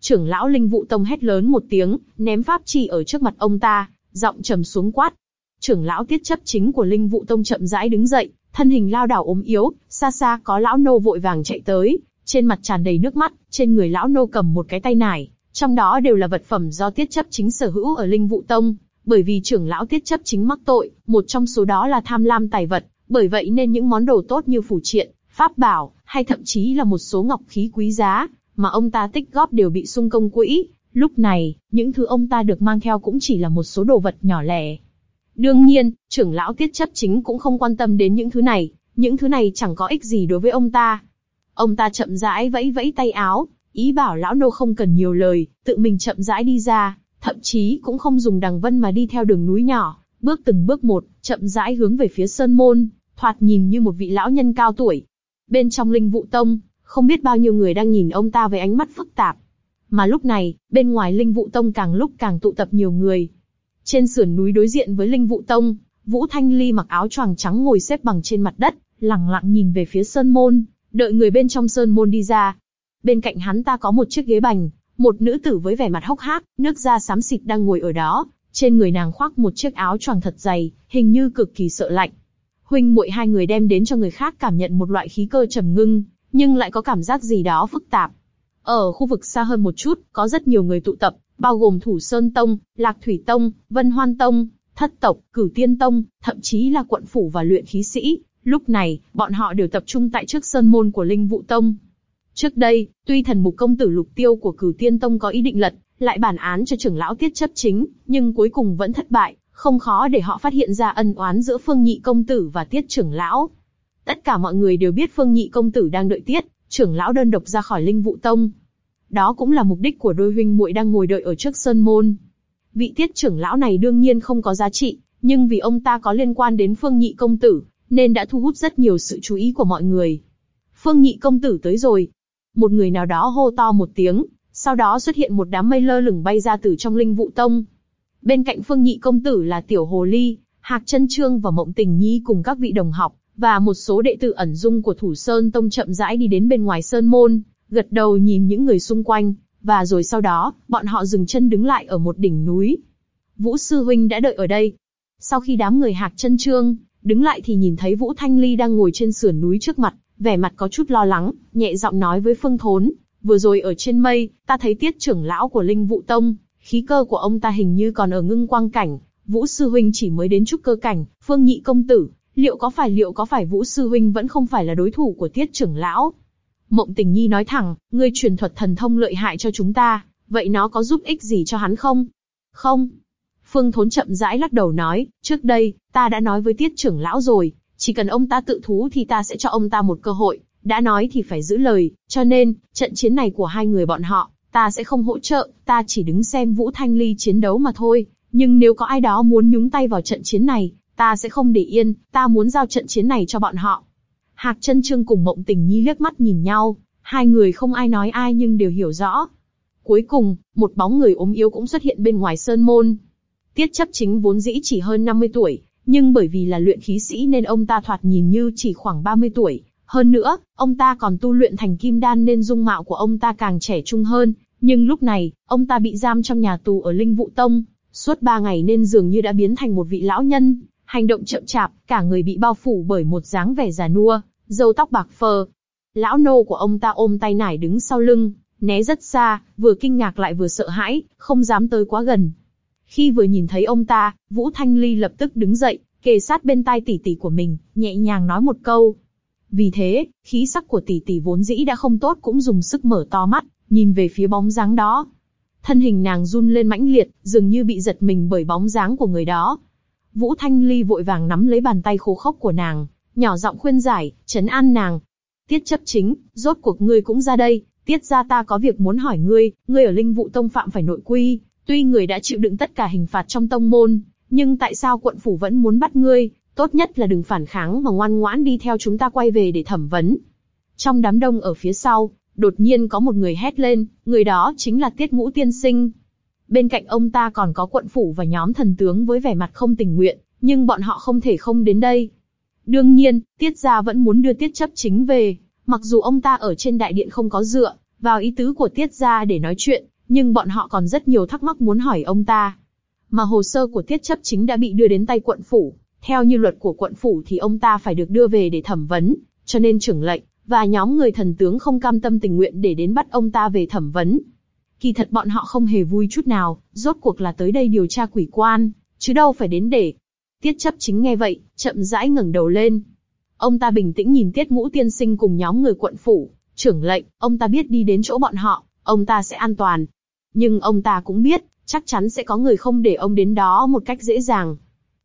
Trưởng lão Linh Vụ Tông hét lớn một tiếng, ném pháp chi ở trước mặt ông ta, giọng trầm xuống quát. Trưởng lão tiết chấp chính của Linh Vụ Tông chậm rãi đứng dậy, thân hình lao đảo ốm yếu, xa xa có lão nô vội vàng chạy tới, trên mặt tràn đầy nước mắt, trên người lão nô cầm một cái tay nải, trong đó đều là vật phẩm do tiết chấp chính sở hữu ở Linh Vụ Tông, bởi vì trưởng lão tiết chấp chính mắc tội, một trong số đó là tham lam tài vật, bởi vậy nên những món đồ tốt như phủ triện, pháp bảo, hay thậm chí là một số ngọc khí quý giá, mà ông ta tích góp đều bị sung công quỹ. Lúc này, những thứ ông ta được mang theo cũng chỉ là một số đồ vật nhỏ lẻ. Đương nhiên, trưởng lão tiết chấp chính cũng không quan tâm đến những thứ này, những thứ này chẳng có ích gì đối với ông ta. Ông ta chậm rãi vẫy vẫy tay áo, ý bảo lão nô không cần nhiều lời, tự mình chậm rãi đi ra, thậm chí cũng không dùng đằng vân mà đi theo đường núi nhỏ, bước từng bước một, chậm rãi hướng về phía sơn môn, thoạt nhìn như một vị lão nhân cao tuổi. Bên trong linh vụ tông, không biết bao nhiêu người đang nhìn ông ta với ánh mắt phức tạp. Mà lúc này, bên ngoài Linh Vụ Tông càng lúc càng tụ tập nhiều người. Trên sườn núi đối diện với Linh Vụ Tông, Vũ Thanh Ly mặc áo choàng trắng ngồi xếp bằng trên mặt đất, lặng lặng nhìn về phía sơn môn, đợi người bên trong sơn môn đi ra. Bên cạnh hắn ta có một chiếc ghế bành, một nữ tử với vẻ mặt hốc hác, nước da xám xịt đang ngồi ở đó, trên người nàng khoác một chiếc áo choàng thật dày, hình như cực kỳ sợ lạnh. Huynh muội hai người đem đến cho người khác cảm nhận một loại khí cơ trầm ngưng, nhưng lại có cảm giác gì đó phức tạp. Ở khu vực xa hơn một chút, có rất nhiều người tụ tập, bao gồm Thủ Sơn Tông, Lạc Thủy Tông, Vân Hoan Tông, Thất Tộc, Cửu Tiên Tông, thậm chí là quận phủ và luyện khí sĩ. Lúc này, bọn họ đều tập trung tại trước sơn môn của Linh Vụ Tông. Trước đây, tuy thần mục công tử Lục Tiêu của Cửu Tiên Tông có ý định lật lại bản án cho trưởng lão tiết chấp chính, nhưng cuối cùng vẫn thất bại, không khó để họ phát hiện ra ân oán giữa Phương Nhị công tử và Tiết trưởng lão. Tất cả mọi người đều biết Phương Nhị công tử đang đợi Tiết, trưởng lão đơn độc ra khỏi Linh Vụ Tông. Đó cũng là mục đích của đôi huynh muội đang ngồi đợi ở trước sơn môn. Vị Tiết trưởng lão này đương nhiên không có giá trị, nhưng vì ông ta có liên quan đến Phương Nhị công tử, nên đã thu hút rất nhiều sự chú ý của mọi người. Phương Nhị công tử tới rồi. Một người nào đó hô to một tiếng, sau đó xuất hiện một đám mây lơ lửng bay ra từ trong Linh Vụ Tông. Bên cạnh Phương Nhị công tử là Tiểu Hồ Ly, Hạc Chân Trương và Mộng Tình Nhi cùng các vị đồng học, và một số đệ tử ẩn dung của Thủ Sơn Tông chậm rãi đi đến bên ngoài sơn môn, gật đầu nhìn những người xung quanh, và rồi sau đó, bọn họ dừng chân đứng lại ở một đỉnh núi. Vũ sư huynh đã đợi ở đây. Sau khi đám người hạc chân trương, đứng lại thì nhìn thấy Vũ Thanh Ly đang ngồi trên sườn núi trước mặt, vẻ mặt có chút lo lắng, nhẹ giọng nói với Phương Thốn, vừa rồi ở trên mây, ta thấy tiết trưởng lão của Linh Vụ Tông, khí cơ của ông ta hình như còn ở ngưng quang cảnh, Vũ sư huynh chỉ mới đến trúc cơ cảnh, Phương Nhị công tử, liệu có phải liệu có phải Vũ sư huynh vẫn không phải là đối thủ của Tiết trưởng lão? Mộng Tình Nhi nói thẳng, ngươi truyền thuật thần thông lợi hại cho chúng ta, vậy nó có giúp ích gì cho hắn không? Không. Phương Thốn chậm rãi lắc đầu nói, trước đây, ta đã nói với tiết trưởng lão rồi, chỉ cần ông ta tự thú thì ta sẽ cho ông ta một cơ hội, đã nói thì phải giữ lời, cho nên, trận chiến này của hai người bọn họ, ta sẽ không hỗ trợ, ta chỉ đứng xem Vũ Thanh Ly chiến đấu mà thôi, nhưng nếu có ai đó muốn nhúng tay vào trận chiến này, ta sẽ không để yên, ta muốn giao trận chiến này cho bọn họ. Hạc chân trương cùng mộng tình nhi liếc mắt nhìn nhau, hai người không ai nói ai nhưng đều hiểu rõ. Cuối cùng, một bóng người ốm yếu cũng xuất hiện bên ngoài sơn môn. Tiết chấp chính vốn dĩ chỉ hơn 50 tuổi, nhưng bởi vì là luyện khí sĩ nên ông ta thoạt nhìn như chỉ khoảng 30 tuổi. Hơn nữa, ông ta còn tu luyện thành kim đan nên dung mạo của ông ta càng trẻ trung hơn. Nhưng lúc này, ông ta bị giam trong nhà tù ở Linh Vụ Tông, suốt ba ngày nên dường như đã biến thành một vị lão nhân, hành động chậm chạp, cả người bị bao phủ bởi một dáng vẻ già nua, râu tóc bạc phơ. Lão nô của ông ta ôm tay nải đứng sau lưng, né rất xa, vừa kinh ngạc lại vừa sợ hãi, không dám tới quá gần. Khi vừa nhìn thấy ông ta, Vũ Thanh Ly lập tức đứng dậy, kề sát bên tai tỷ tỷ của mình, nhẹ nhàng nói một câu. Vì thế, khí sắc của tỷ tỷ vốn dĩ đã không tốt cũng dùng sức mở to mắt, nhìn về phía bóng dáng đó. Thân hình nàng run lên mãnh liệt, dường như bị giật mình bởi bóng dáng của người đó. Vũ Thanh Ly vội vàng nắm lấy bàn tay khô khốc của nàng, nhỏ giọng khuyên giải, chấn an nàng. Tiết chấp chính, rốt cuộc ngươi cũng ra đây, tiết ra ta có việc muốn hỏi ngươi, ngươi ở linh vụ tông phạm phải nội quy, tuy người đã chịu đựng tất cả hình phạt trong tông môn, nhưng tại sao quận phủ vẫn muốn bắt ngươi, tốt nhất là đừng phản kháng mà ngoan ngoãn đi theo chúng ta quay về để thẩm vấn. Trong đám đông ở phía sau, đột nhiên có một người hét lên, người đó chính là Tiết Ngũ Tiên Sinh. Bên cạnh ông ta còn có quận phủ và nhóm thần tướng với vẻ mặt không tình nguyện, nhưng bọn họ không thể không đến đây. Đương nhiên, Tiết gia vẫn muốn đưa Tiết chấp chính về, mặc dù ông ta ở trên đại điện không có dựa vào ý tứ của Tiết gia để nói chuyện, nhưng bọn họ còn rất nhiều thắc mắc muốn hỏi ông ta. Mà hồ sơ của Tiết chấp chính đã bị đưa đến tay quận phủ, theo như luật của quận phủ thì ông ta phải được đưa về để thẩm vấn, cho nên trưởng lệnh và nhóm người thần tướng không cam tâm tình nguyện để đến bắt ông ta về thẩm vấn. Kỳ thật bọn họ không hề vui chút nào, rốt cuộc là tới đây điều tra quỷ quan, chứ đâu phải đến để. Tiết chấp chính nghe vậy, chậm rãi ngẩng đầu lên. Ông ta bình tĩnh nhìn Tiết Ngũ Tiên Sinh cùng nhóm người quận phủ, trưởng lệnh, ông ta biết đi đến chỗ bọn họ, ông ta sẽ an toàn. Nhưng ông ta cũng biết, chắc chắn sẽ có người không để ông đến đó một cách dễ dàng.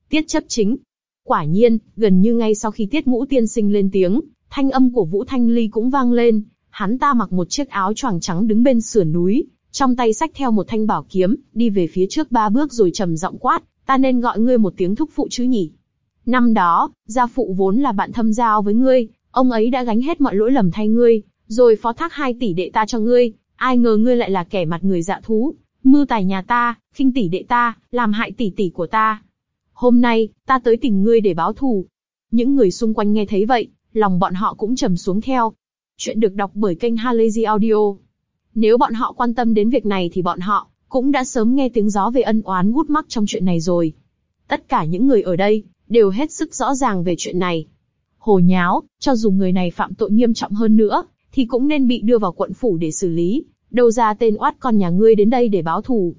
Tiết chấp chính. Quả nhiên, gần như ngay sau khi Tiết Ngũ Tiên Sinh lên tiếng, thanh âm của Vũ Thanh Ly cũng vang lên. Hắn ta mặc một chiếc áo choàng trắng đứng bên sườn núi, trong tay sách theo một thanh bảo kiếm, đi về phía trước ba bước rồi trầm giọng quát, ta nên gọi ngươi một tiếng thúc phụ chứ nhỉ? Năm đó, gia phụ vốn là bạn thâm giao với ngươi, ông ấy đã gánh hết mọi lỗi lầm thay ngươi, rồi phó thác hai tỷ đệ ta cho ngươi, ai ngờ ngươi lại là kẻ mặt người dạ thú, mưu tài nhà ta, khinh tỷ đệ ta, làm hại tỷ tỷ của ta. Hôm nay, ta tới tìm ngươi để báo thù. Những người xung quanh nghe thấy vậy, lòng bọn họ cũng trầm xuống theo. Chuyện được đọc bởi kênh Halazy Audio. Nếu bọn họ quan tâm đến việc này thì bọn họ cũng đã sớm nghe tiếng gió về ân oán gút mắc trong chuyện này rồi. Tất cả những người ở đây đều hết sức rõ ràng về chuyện này. Hồ nháo, cho dù người này phạm tội nghiêm trọng hơn nữa, thì cũng nên bị đưa vào quận phủ để xử lý. Đâu ra tên oát con nhà ngươi đến đây để báo thù.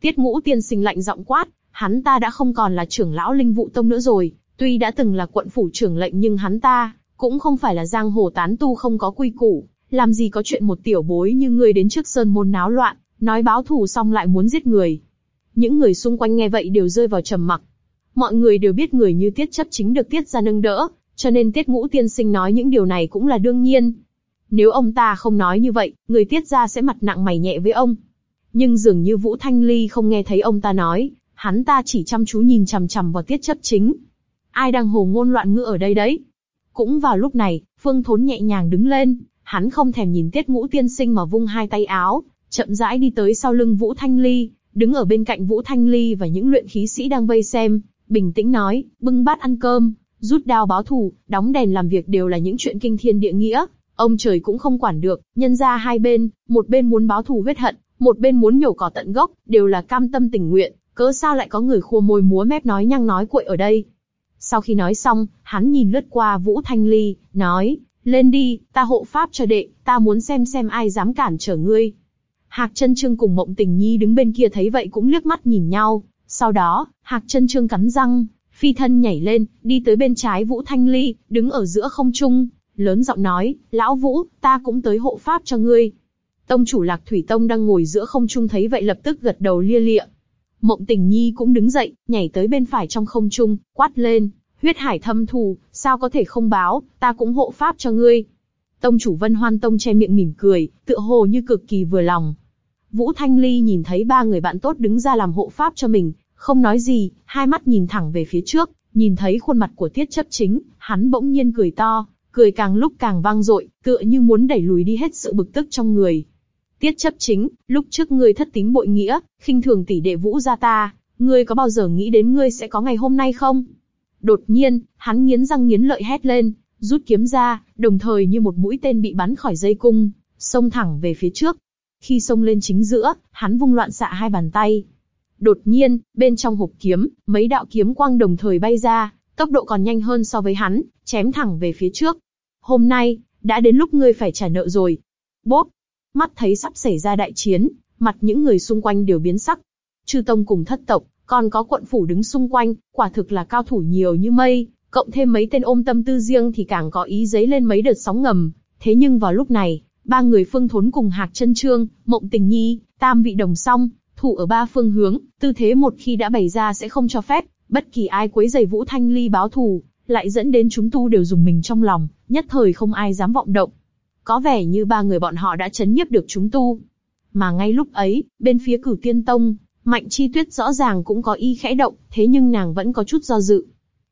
Tiết ngũ tiên sinh lạnh giọng quát, hắn ta đã không còn là trưởng lão linh vụ tông nữa rồi. Tuy đã từng là quận phủ trưởng lệnh nhưng hắn ta cũng không phải là giang hồ tán tu không có quy củ, làm gì có chuyện một tiểu bối như ngươi đến trước sơn môn náo loạn, nói báo thù xong lại muốn giết người. Những người xung quanh nghe vậy đều rơi vào trầm mặc. Mọi người đều biết người như Tiết chấp chính được Tiết ra nâng đỡ, cho nên Tiết ngũ tiên sinh nói những điều này cũng là đương nhiên. Nếu ông ta không nói như vậy, người Tiết ra sẽ mặt nặng mày nhẹ với ông. Nhưng dường như Vũ Thanh Ly không nghe thấy ông ta nói, hắn ta chỉ chăm chú nhìn chằm chằm vào Tiết chấp chính. Ai đang hồ ngôn loạn ngữ ở đây đấy? Cũng vào lúc này, Phương Thốn nhẹ nhàng đứng lên, hắn không thèm nhìn Tiết Ngũ Tiên Sinh mà vung hai tay áo, chậm rãi đi tới sau lưng Vũ Thanh Ly, đứng ở bên cạnh Vũ Thanh Ly và những luyện khí sĩ đang vây xem, bình tĩnh nói, bưng bát ăn cơm, rút đao báo thù, đóng đèn làm việc đều là những chuyện kinh thiên địa nghĩa, ông trời cũng không quản được, nhân ra hai bên, một bên muốn báo thù huyết hận, một bên muốn nhổ cỏ tận gốc, đều là cam tâm tình nguyện, cớ sao lại có người khua môi múa mép nói nhăng nói cuội ở đây? Sau khi nói xong, hắn nhìn lướt qua Vũ Thanh Ly, nói, lên đi, ta hộ pháp cho đệ, ta muốn xem xem ai dám cản trở ngươi. Hạc chân trương cùng mộng tình nhi đứng bên kia thấy vậy cũng liếc mắt nhìn nhau, sau đó, Hạc chân trương cắn răng, phi thân nhảy lên, đi tới bên trái Vũ Thanh Ly, đứng ở giữa không trung, lớn giọng nói, lão Vũ, ta cũng tới hộ pháp cho ngươi. Tông chủ Lạc Thủy Tông đang ngồi giữa không trung thấy vậy lập tức gật đầu lia lịa. Mộng Tình Nhi cũng đứng dậy, nhảy tới bên phải trong không trung, quát lên, huyết hải thâm thù, sao có thể không báo, ta cũng hộ pháp cho ngươi. Tông chủ Vân Hoan Tông che miệng mỉm cười, tựa hồ như cực kỳ vừa lòng. Vũ Thanh Ly nhìn thấy ba người bạn tốt đứng ra làm hộ pháp cho mình, không nói gì, hai mắt nhìn thẳng về phía trước, nhìn thấy khuôn mặt của Tiết Chấp Chính, hắn bỗng nhiên cười to, cười càng lúc càng vang dội, tựa như muốn đẩy lùi đi hết sự bực tức trong người. Tiết Chấp Chính, lúc trước ngươi thất tín bội nghĩa, khinh thường tỷ đệ Vũ gia ta, ngươi có bao giờ nghĩ đến ngươi sẽ có ngày hôm nay không? Đột nhiên, hắn nghiến răng nghiến lợi hét lên, rút kiếm ra, đồng thời như một mũi tên bị bắn khỏi dây cung, xông thẳng về phía trước. Khi xông lên chính giữa, hắn vung loạn xạ hai bàn tay. Đột nhiên, bên trong hộp kiếm, mấy đạo kiếm quang đồng thời bay ra, tốc độ còn nhanh hơn so với hắn, chém thẳng về phía trước. Hôm nay, đã đến lúc ngươi phải trả nợ rồi. Bốp! Mắt thấy sắp xảy ra đại chiến, mặt những người xung quanh đều biến sắc. Chư tông cùng thất tộc, còn có quận phủ đứng xung quanh, quả thực là cao thủ nhiều như mây, cộng thêm mấy tên ôm tâm tư riêng thì càng có ý giấy lên mấy đợt sóng ngầm. Thế nhưng vào lúc này, ba người phương thốn cùng hạc chân trương, mộng tình nhi, tam vị đồng song, thủ ở ba phương hướng, tư thế một khi đã bày ra sẽ không cho phép, bất kỳ ai quấy giày vũ thanh ly báo thù, lại dẫn đến chúng tu đều dùng mình trong lòng, nhất thời không ai dám vọng động. Có vẻ như ba người bọn họ đã chấn nhiếp được chúng tu. Mà ngay lúc ấy, bên phía cửu tiên tông, Mạnh Chi Tuyết rõ ràng cũng có ý khẽ động, thế nhưng nàng vẫn có chút do dự.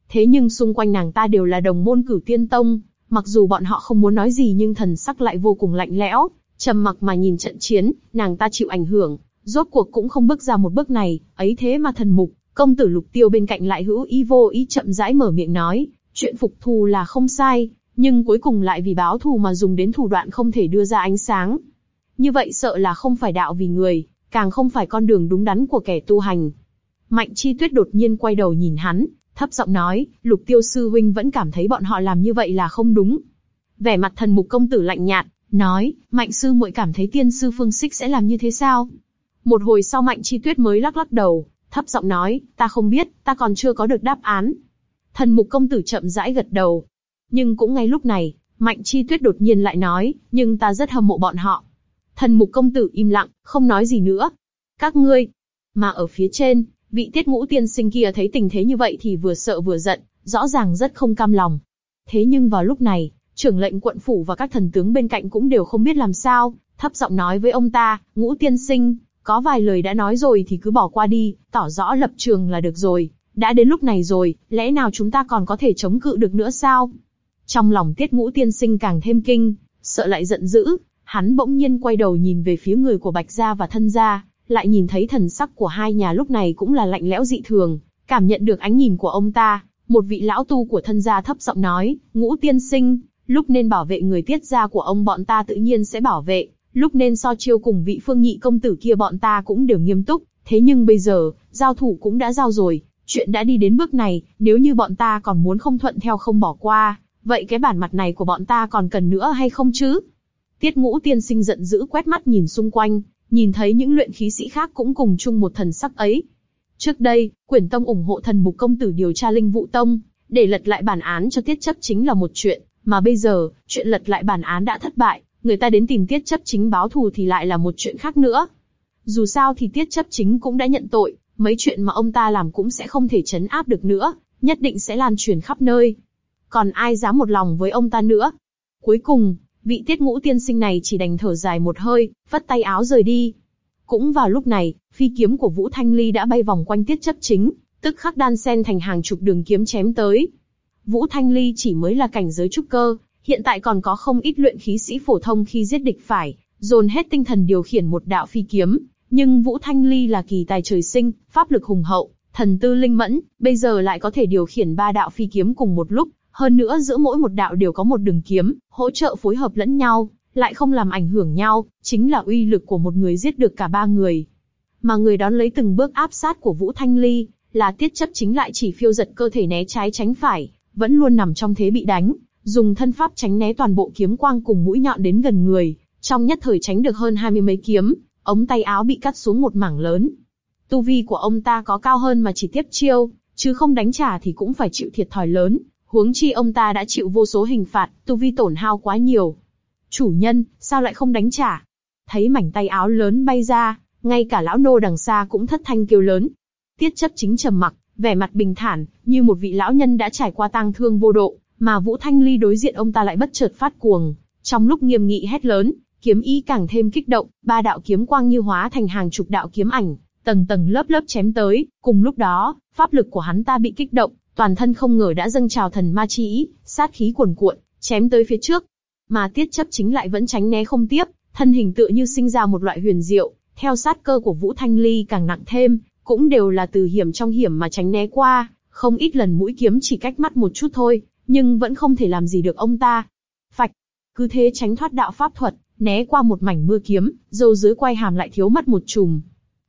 Thế nhưng xung quanh nàng ta đều là đồng môn cửu tiên tông, mặc dù bọn họ không muốn nói gì nhưng thần sắc lại vô cùng lạnh lẽo, trầm mặc mà nhìn trận chiến, nàng ta chịu ảnh hưởng, rốt cuộc cũng không bước ra một bước này, ấy thế mà thần mục, công tử lục tiêu bên cạnh lại hữu ý vô ý chậm rãi mở miệng nói, chuyện phục thù là không sai, nhưng cuối cùng lại vì báo thù mà dùng đến thủ đoạn không thể đưa ra ánh sáng. Như vậy sợ là không phải đạo vì người, càng không phải con đường đúng đắn của kẻ tu hành. Mạnh Chi Tuyết đột nhiên quay đầu nhìn hắn, thấp giọng nói, Lục Tiêu sư huynh vẫn cảm thấy bọn họ làm như vậy là không đúng. Vẻ mặt thần mục công tử lạnh nhạt, nói, Mạnh sư muội cảm thấy tiên sư Phương Sích sẽ làm như thế sao? Một hồi sau Mạnh Chi Tuyết mới lắc lắc đầu, thấp giọng nói, ta không biết, ta còn chưa có được đáp án. Thần mục công tử chậm rãi gật đầu. Nhưng cũng ngay lúc này, Mạnh Chi Tuyết đột nhiên lại nói, nhưng ta rất hâm mộ bọn họ. Thần mục công tử im lặng, không nói gì nữa. Các ngươi, mà ở phía trên, vị tiết ngũ tiên sinh kia thấy tình thế như vậy thì vừa sợ vừa giận, rõ ràng rất không cam lòng. Thế nhưng vào lúc này, trưởng lệnh quận phủ và các thần tướng bên cạnh cũng đều không biết làm sao, thấp giọng nói với ông ta, ngũ tiên sinh, có vài lời đã nói rồi thì cứ bỏ qua đi, tỏ rõ lập trường là được rồi. Đã đến lúc này rồi, lẽ nào chúng ta còn có thể chống cự được nữa sao? Trong lòng tiết ngũ tiên sinh càng thêm kinh, sợ lại giận dữ, hắn bỗng nhiên quay đầu nhìn về phía người của Bạch Gia và thân gia, lại nhìn thấy thần sắc của hai nhà lúc này cũng là lạnh lẽo dị thường, cảm nhận được ánh nhìn của ông ta, một vị lão tu của thân gia thấp giọng nói, ngũ tiên sinh, lúc nên bảo vệ người tiết gia của ông bọn ta tự nhiên sẽ bảo vệ, lúc nên so chiêu cùng vị phương nhị công tử kia bọn ta cũng đều nghiêm túc, thế nhưng bây giờ, giao thủ cũng đã giao rồi, chuyện đã đi đến bước này, nếu như bọn ta còn muốn không thuận theo không bỏ qua, vậy cái bản mặt này của bọn ta còn cần nữa hay không chứ? Tiết ngũ tiên sinh giận dữ quét mắt nhìn xung quanh, nhìn thấy những luyện khí sĩ khác cũng cùng chung một thần sắc ấy. Trước đây, Quyển Tông ủng hộ thần mục công tử điều tra linh vụ tông, để lật lại bản án cho tiết chấp chính là một chuyện, mà bây giờ, chuyện lật lại bản án đã thất bại, người ta đến tìm tiết chấp chính báo thù thì lại là một chuyện khác nữa. Dù sao thì tiết chấp chính cũng đã nhận tội, mấy chuyện mà ông ta làm cũng sẽ không thể chấn áp được nữa, nhất định sẽ lan truyền khắp nơi. Còn ai dám một lòng với ông ta nữa? Cuối cùng, vị tiết ngũ tiên sinh này chỉ đành thở dài một hơi, vắt tay áo rời đi. Cũng vào lúc này, phi kiếm của Vũ Thanh Ly đã bay vòng quanh tiết chấp chính, tức khắc đan sen thành hàng chục đường kiếm chém tới. Vũ Thanh Ly chỉ mới là cảnh giới trúc cơ, hiện tại còn có không ít luyện khí sĩ phổ thông khi giết địch phải, dồn hết tinh thần điều khiển một đạo phi kiếm, nhưng Vũ Thanh Ly là kỳ tài trời sinh, pháp lực hùng hậu, thần tư linh mẫn, bây giờ lại có thể điều khiển ba đạo phi kiếm cùng một lúc, hơn nữa giữa mỗi một đạo đều có một đường kiếm, hỗ trợ phối hợp lẫn nhau, lại không làm ảnh hưởng nhau, chính là uy lực của một người giết được cả ba người. Mà người đón lấy từng bước áp sát của Vũ Thanh Ly, là tiết chấp chính lại chỉ phiêu giật cơ thể né trái tránh phải, vẫn luôn nằm trong thế bị đánh, dùng thân pháp tránh né toàn bộ kiếm quang cùng mũi nhọn đến gần người, trong nhất thời tránh được hơn hai mươi mấy kiếm, ống tay áo bị cắt xuống một mảng lớn. Tu vi của ông ta có cao hơn mà chỉ tiếp chiêu, chứ không đánh trả thì cũng phải chịu thiệt thòi lớn, Huống chi ông ta đã chịu vô số hình phạt, tu vi tổn hao quá nhiều. Chủ nhân, sao lại không đánh trả? Thấy mảnh tay áo lớn bay ra, ngay cả lão nô đằng xa cũng thất thanh kêu lớn. Tiết chấp chính trầm mặc, vẻ mặt bình thản, như một vị lão nhân đã trải qua tang thương vô độ, mà Vũ Thanh Ly đối diện ông ta lại bất chợt phát cuồng. Trong lúc nghiêm nghị hét lớn, kiếm ý càng thêm kích động, ba đạo kiếm quang như hóa thành hàng chục đạo kiếm ảnh, tầng tầng lớp lớp chém tới, cùng lúc đó, pháp lực của hắn ta bị kích động, toàn thân không ngờ đã dâng trào thần ma chi ý, sát khí cuồn cuộn, chém tới phía trước. Mà tiết chấp chính lại vẫn tránh né không tiếp, thân hình tựa như sinh ra một loại huyền diệu, theo sát cơ của Vũ Thanh Ly càng nặng thêm, cũng đều là từ hiểm trong hiểm mà tránh né qua, không ít lần mũi kiếm chỉ cách mắt một chút thôi, nhưng vẫn không thể làm gì được ông ta. Phạch, cứ thế tránh thoát đạo pháp thuật, né qua một mảnh mưa kiếm, dâu dưới quay hàm lại thiếu mất một chùm.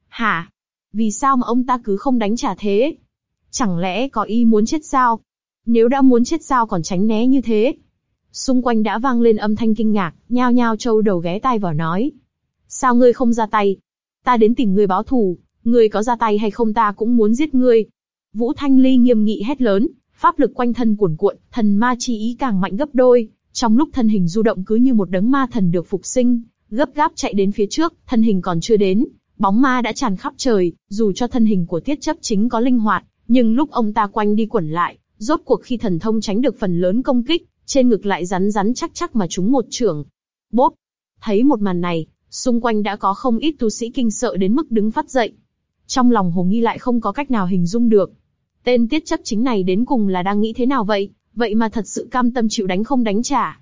Hả? Vì sao mà ông ta cứ không đánh trả thế? Chẳng lẽ có ý muốn chết sao? Nếu đã muốn chết sao còn tránh né như thế? Xung quanh đã vang lên âm thanh kinh ngạc, nhao nhao trâu đầu ghé tai vào nói. Sao ngươi không ra tay? Ta đến tìm ngươi báo thù, ngươi có ra tay hay không ta cũng muốn giết ngươi. Vũ Thanh Ly nghiêm nghị hét lớn, pháp lực quanh thân cuồn cuộn, thần ma chi ý càng mạnh gấp đôi, trong lúc thân hình du động cứ như một đấng ma thần được phục sinh, gấp gáp chạy đến phía trước, thân hình còn chưa đến, bóng ma đã tràn khắp trời, dù cho thân hình của tiết chấp chính có linh hoạt, nhưng lúc ông ta quanh đi quẩn lại, rốt cuộc khi thần thông tránh được phần lớn công kích, trên ngực lại rắn rắn chắc chắc mà trúng một trưởng. Bốp! Thấy một màn này, xung quanh đã có không ít tu sĩ kinh sợ đến mức đứng phát dậy. Trong lòng Hồ Nghi lại không có cách nào hình dung được. Tên tiết chấp chính này đến cùng là đang nghĩ thế nào vậy, vậy mà thật sự cam tâm chịu đánh không đánh trả.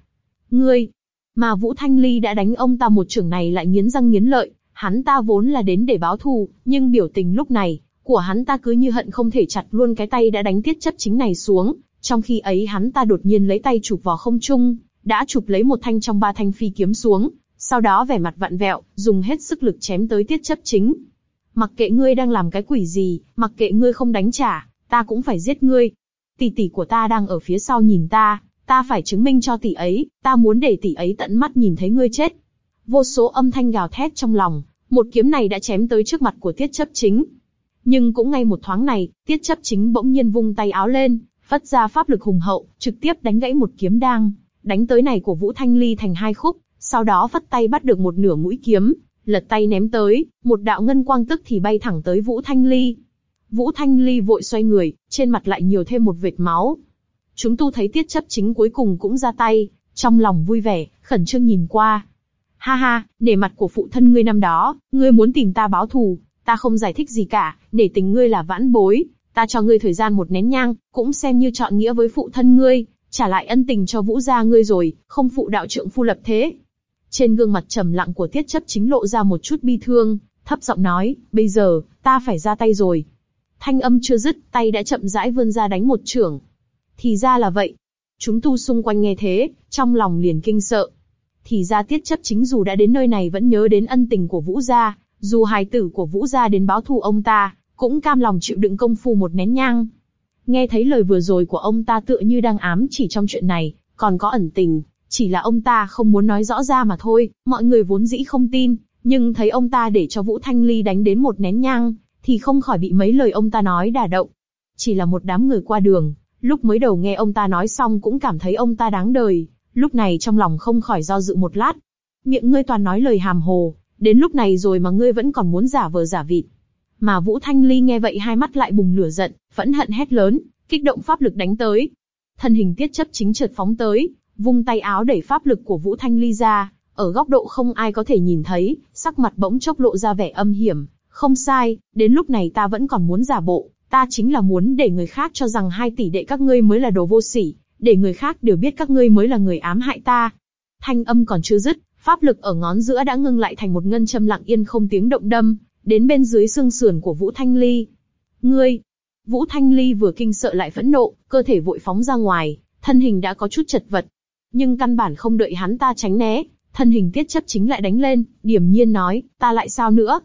Ngươi! Mà Vũ Thanh Ly đã đánh ông ta một trưởng này lại nghiến răng nghiến lợi, hắn ta vốn là đến để báo thù, nhưng biểu tình lúc này, của hắn ta cứ như hận không thể chặt luôn cái tay đã đánh tiết chấp chính này xuống, trong khi ấy hắn ta đột nhiên lấy tay chụp vào không trung, đã chụp lấy một thanh trong ba thanh phi kiếm xuống, sau đó vẻ mặt vặn vẹo, dùng hết sức lực chém tới tiết chấp chính. Mặc kệ ngươi đang làm cái quỷ gì, mặc kệ ngươi không đánh trả, ta cũng phải giết ngươi. Tỷ tỷ của ta đang ở phía sau nhìn ta, ta phải chứng minh cho tỷ ấy, ta muốn để tỷ ấy tận mắt nhìn thấy ngươi chết. Vô số âm thanh gào thét trong lòng, một kiếm này đã chém tới trước mặt của tiết chấp chính. Nhưng cũng ngay một thoáng này, tiết chấp chính bỗng nhiên vung tay áo lên, phát ra pháp lực hùng hậu, trực tiếp đánh gãy một kiếm đang, đánh tới này của Vũ Thanh Ly thành hai khúc, sau đó phát tay bắt được một nửa mũi kiếm, lật tay ném tới, một đạo ngân quang tức thì bay thẳng tới Vũ Thanh Ly. Vũ Thanh Ly vội xoay người, trên mặt lại nhiều thêm một vệt máu. Chúng tu thấy tiết chấp chính cuối cùng cũng ra tay, trong lòng vui vẻ, khẩn trương nhìn qua. Ha ha, nể mặt của phụ thân ngươi năm đó, ngươi muốn tìm ta báo thù, ta không giải thích gì cả, để tình ngươi là vãn bối, ta cho ngươi thời gian một nén nhang, cũng xem như chọn nghĩa với phụ thân ngươi, trả lại ân tình cho vũ gia ngươi rồi, không phụ đạo trưởng phu lập thế. Trên gương mặt trầm lặng của tiết chấp chính lộ ra một chút bi thương, thấp giọng nói, bây giờ, ta phải ra tay rồi. Thanh âm chưa dứt, tay đã chậm rãi vươn ra đánh một trưởng. Thì ra là vậy. Chúng tu xung quanh nghe thế, trong lòng liền kinh sợ. Thì ra tiết chấp chính dù đã đến nơi này vẫn nhớ đến ân tình của Vũ gia, dù hài tử của Vũ gia đến báo thù ông ta, cũng cam lòng chịu đựng công phu một nén nhang. Nghe thấy lời vừa rồi của ông ta tựa như đang ám chỉ trong chuyện này, còn có ẩn tình, chỉ là ông ta không muốn nói rõ ra mà thôi, mọi người vốn dĩ không tin, nhưng thấy ông ta để cho Vũ Thanh Ly đánh đến một nén nhang, thì không khỏi bị mấy lời ông ta nói đả động. Chỉ là một đám người qua đường, lúc mới đầu nghe ông ta nói xong cũng cảm thấy ông ta đáng đời, lúc này trong lòng không khỏi do dự một lát. Miệng ngươi toàn nói lời hàm hồ, đến lúc này rồi mà ngươi vẫn còn muốn giả vờ giả vịt. Mà Vũ Thanh Ly nghe vậy hai mắt lại bùng lửa giận, phẫn hận hét lớn, kích động pháp lực đánh tới. Thân hình tiết chấp chính chợt phóng tới, vung tay áo đẩy pháp lực của Vũ Thanh Ly ra, ở góc độ không ai có thể nhìn thấy, sắc mặt bỗng chốc lộ ra vẻ âm hiểm. Không sai, đến lúc này ta vẫn còn muốn giả bộ, ta chính là muốn để người khác cho rằng hai tỷ đệ các ngươi mới là đồ vô sỉ, để người khác đều biết các ngươi mới là người ám hại ta. Thanh âm còn chưa dứt, pháp lực ở ngón giữa đã ngưng lại thành một ngân châm lặng yên không tiếng động đâm, đến bên dưới xương sườn của Vũ Thanh Ly. Ngươi! Vũ Thanh Ly vừa kinh sợ lại phẫn nộ, cơ thể vội phóng ra ngoài, thân hình đã có chút chật vật. Nhưng căn bản không đợi hắn ta tránh né, thân hình tiết chấp chính lại đánh lên, điểm nhiên nói, ta lại sao nữa?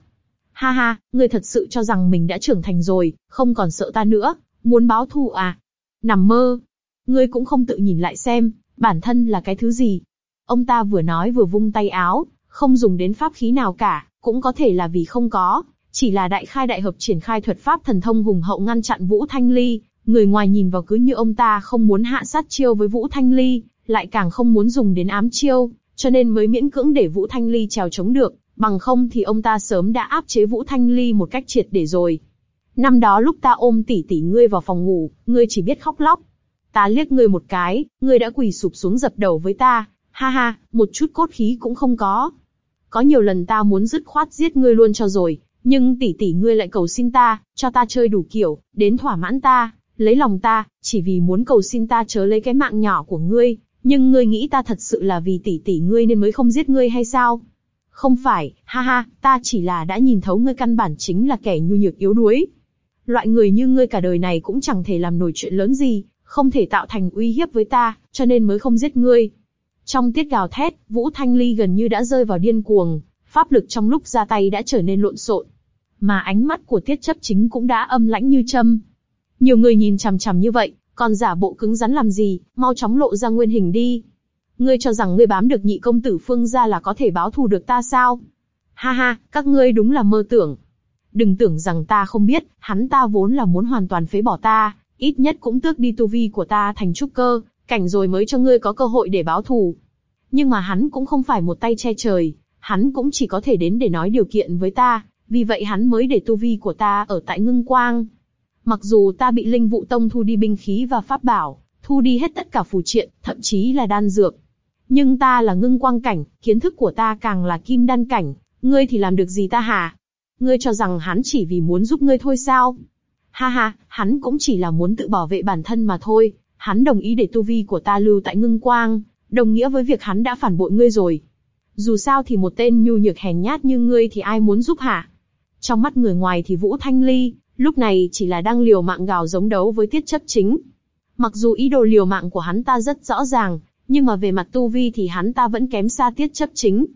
Ha ha, ngươi thật sự cho rằng mình đã trưởng thành rồi, không còn sợ ta nữa, muốn báo thù à? Nằm mơ! Ngươi cũng không tự nhìn lại xem, bản thân là cái thứ gì? Ông ta vừa nói vừa vung tay áo, không dùng đến pháp khí nào cả, cũng có thể là vì không có, chỉ là đại khai đại hợp triển khai thuật pháp thần thông hùng hậu ngăn chặn Vũ Thanh Ly, người ngoài nhìn vào cứ như ông ta không muốn hạ sát chiêu với Vũ Thanh Ly, lại càng không muốn dùng đến ám chiêu, cho nên mới miễn cưỡng để Vũ Thanh Ly trèo chống được, bằng không thì ông ta sớm đã áp chế Vũ Thanh Ly một cách triệt để rồi. Năm đó lúc ta ôm tỷ tỷ ngươi vào phòng ngủ, ngươi chỉ biết khóc lóc. Ta liếc ngươi một cái, ngươi đã quỳ sụp xuống dập đầu với ta, ha ha, một chút cốt khí cũng không có. Có nhiều lần ta muốn dứt khoát giết ngươi luôn cho rồi, nhưng tỷ tỷ ngươi lại cầu xin ta, cho ta chơi đủ kiểu, đến thỏa mãn ta, lấy lòng ta, chỉ vì muốn cầu xin ta chớ lấy cái mạng nhỏ của ngươi, nhưng ngươi nghĩ ta thật sự là vì tỷ tỷ ngươi nên mới không giết ngươi hay sao? Không phải, ha ha, ta chỉ là đã nhìn thấu ngươi căn bản chính là kẻ nhu nhược yếu đuối. Loại người như ngươi cả đời này cũng chẳng thể làm nổi chuyện lớn gì, không thể tạo thành uy hiếp với ta, cho nên mới không giết ngươi. Trong tiết gào thét, Vũ Thanh Ly gần như đã rơi vào điên cuồng, pháp lực trong lúc ra tay đã trở nên lộn xộn. Mà ánh mắt của tiết chấp chính cũng đã âm lãnh như châm. Nhiều người nhìn chằm chằm như vậy, còn giả bộ cứng rắn làm gì, mau chóng lộ ra nguyên hình đi. Ngươi cho rằng ngươi bám được nhị công tử phương gia là có thể báo thù được ta sao? Ha ha, các ngươi đúng là mơ tưởng. Đừng tưởng rằng ta không biết, hắn ta vốn là muốn hoàn toàn phế bỏ ta, ít nhất cũng tước đi tu vi của ta thành trúc cơ, cảnh rồi mới cho ngươi có cơ hội để báo thù. Nhưng mà hắn cũng không phải một tay che trời, hắn cũng chỉ có thể đến để nói điều kiện với ta, vì vậy hắn mới để tu vi của ta ở tại ngưng quang. Mặc dù ta bị linh vụ tông thu đi binh khí và pháp bảo, thu đi hết tất cả phù triện, thậm chí là đan dược. Nhưng ta là ngưng quang cảnh, kiến thức của ta càng là kim đan cảnh, ngươi thì làm được gì ta hả? Ngươi cho rằng hắn chỉ vì muốn giúp ngươi thôi sao? Ha ha, hắn cũng chỉ là muốn tự bảo vệ bản thân mà thôi, hắn đồng ý để tu vi của ta lưu tại ngưng quang, đồng nghĩa với việc hắn đã phản bội ngươi rồi. Dù sao thì một tên nhu nhược hèn nhát như ngươi thì ai muốn giúp hả? Trong mắt người ngoài thì Vũ Thanh Ly, lúc này chỉ là đang liều mạng gào giống đấu với tiết chấp chính. Mặc dù ý đồ liều mạng của hắn ta rất rõ ràng, nhưng mà về mặt tu vi thì hắn ta vẫn kém xa tiết chấp chính.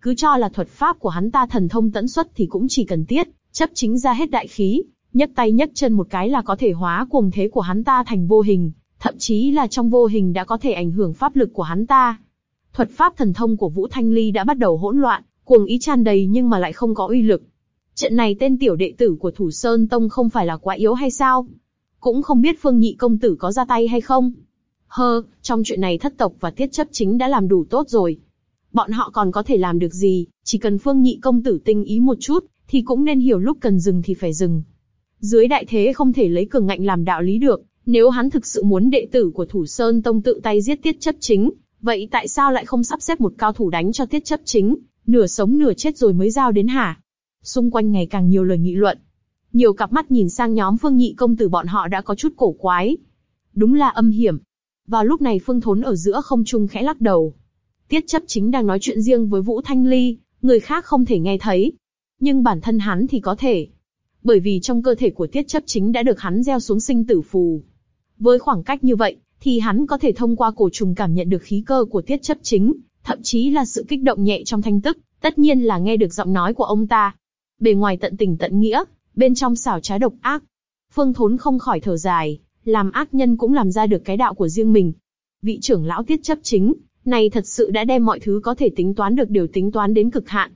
Cứ cho là thuật pháp của hắn ta thần thông tẫn xuất thì cũng chỉ cần tiết, chấp chính ra hết đại khí, nhấc tay nhấc chân một cái là có thể hóa cuồng thế của hắn ta thành vô hình, thậm chí là trong vô hình đã có thể ảnh hưởng pháp lực của hắn ta. Thuật pháp thần thông của Vũ Thanh Ly đã bắt đầu hỗn loạn, cuồng ý tràn đầy nhưng mà lại không có uy lực. Trận này tên tiểu đệ tử của Thủ Sơn Tông không phải là quá yếu hay sao? Cũng không biết Phương Nhị công tử có ra tay hay không? Hơ, trong chuyện này thất tộc và tiết chấp chính đã làm đủ tốt rồi. Bọn họ còn có thể làm được gì, chỉ cần Phương Nhị công tử tinh ý một chút, thì cũng nên hiểu lúc cần dừng thì phải dừng. Dưới đại thế không thể lấy cường ngạnh làm đạo lý được, nếu hắn thực sự muốn đệ tử của Thủ Sơn Tông tự tay giết tiết chấp chính, vậy tại sao lại không sắp xếp một cao thủ đánh cho tiết chấp chính, nửa sống nửa chết rồi mới giao đến hả? Xung quanh ngày càng nhiều lời nghị luận. Nhiều cặp mắt nhìn sang nhóm Phương Nhị công tử bọn họ đã có chút cổ quái. Đúng là âm hiểm. Vào lúc này Phương Thốn ở giữa không trung khẽ lắc đầu. Tiết chấp chính đang nói chuyện riêng với Vũ Thanh Ly, người khác không thể nghe thấy. Nhưng bản thân hắn thì có thể. Bởi vì trong cơ thể của tiết chấp chính đã được hắn gieo xuống sinh tử phù. Với khoảng cách như vậy, thì hắn có thể thông qua cổ trùng cảm nhận được khí cơ của tiết chấp chính, thậm chí là sự kích động nhẹ trong thanh tức, tất nhiên là nghe được giọng nói của ông ta. Bề ngoài tận tình tận nghĩa, bên trong xảo trá độc ác. Phương Thốn không khỏi thở dài, làm ác nhân cũng làm ra được cái đạo của riêng mình. Vị trưởng lão tiết chấp chính, này thật sự đã đem mọi thứ có thể tính toán được đều tính toán đến cực hạn.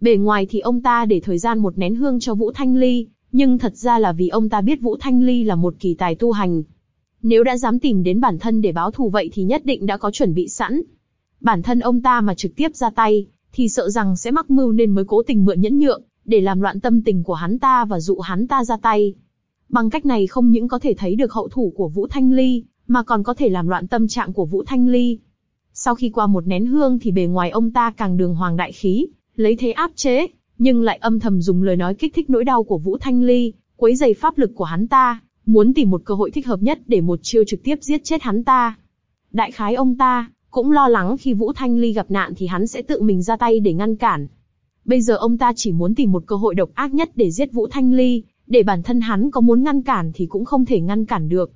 Bề ngoài thì ông ta để thời gian một nén hương cho Vũ Thanh Ly, nhưng thật ra là vì ông ta biết Vũ Thanh Ly là một kỳ tài tu hành. Nếu đã dám tìm đến bản thân để báo thù vậy thì nhất định đã có chuẩn bị sẵn. Bản thân ông ta mà trực tiếp ra tay, thì sợ rằng sẽ mắc mưu nên mới cố tình mượn nhẫn nhượng, để làm loạn tâm tình của hắn ta và dụ hắn ta ra tay. Bằng cách này không những có thể thấy được hậu thủ của Vũ Thanh Ly, mà còn có thể làm loạn tâm trạng của Vũ Thanh Ly. Sau khi qua một nén hương thì bề ngoài ông ta càng đường hoàng đại khí, lấy thế áp chế, nhưng lại âm thầm dùng lời nói kích thích nỗi đau của Vũ Thanh Ly, quấy giày pháp lực của hắn ta, muốn tìm một cơ hội thích hợp nhất để một chiêu trực tiếp giết chết hắn ta. Đại khái ông ta cũng lo lắng khi Vũ Thanh Ly gặp nạn thì hắn sẽ tự mình ra tay để ngăn cản. Bây giờ ông ta chỉ muốn tìm một cơ hội độc ác nhất để giết Vũ Thanh Ly, để bản thân hắn có muốn ngăn cản thì cũng không thể ngăn cản được.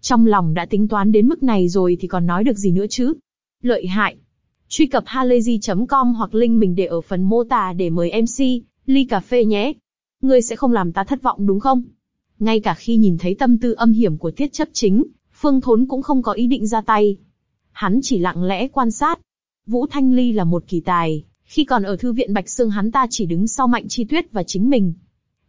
Trong lòng đã tính toán đến mức này rồi thì còn nói được gì nữa chứ? Lợi hại. Truy cập halayzi.com hoặc link mình để ở phần mô tả để mời MC, ly cà phê nhé. Ngươi sẽ không làm ta thất vọng đúng không? Ngay cả khi nhìn thấy tâm tư âm hiểm của tiết chấp chính, Phương Thốn cũng không có ý định ra tay. Hắn chỉ lặng lẽ quan sát. Vũ Thanh Ly là một kỳ tài, khi còn ở thư viện Bạch Sương hắn ta chỉ đứng sau Mạnh Chi Tuyết và chính mình.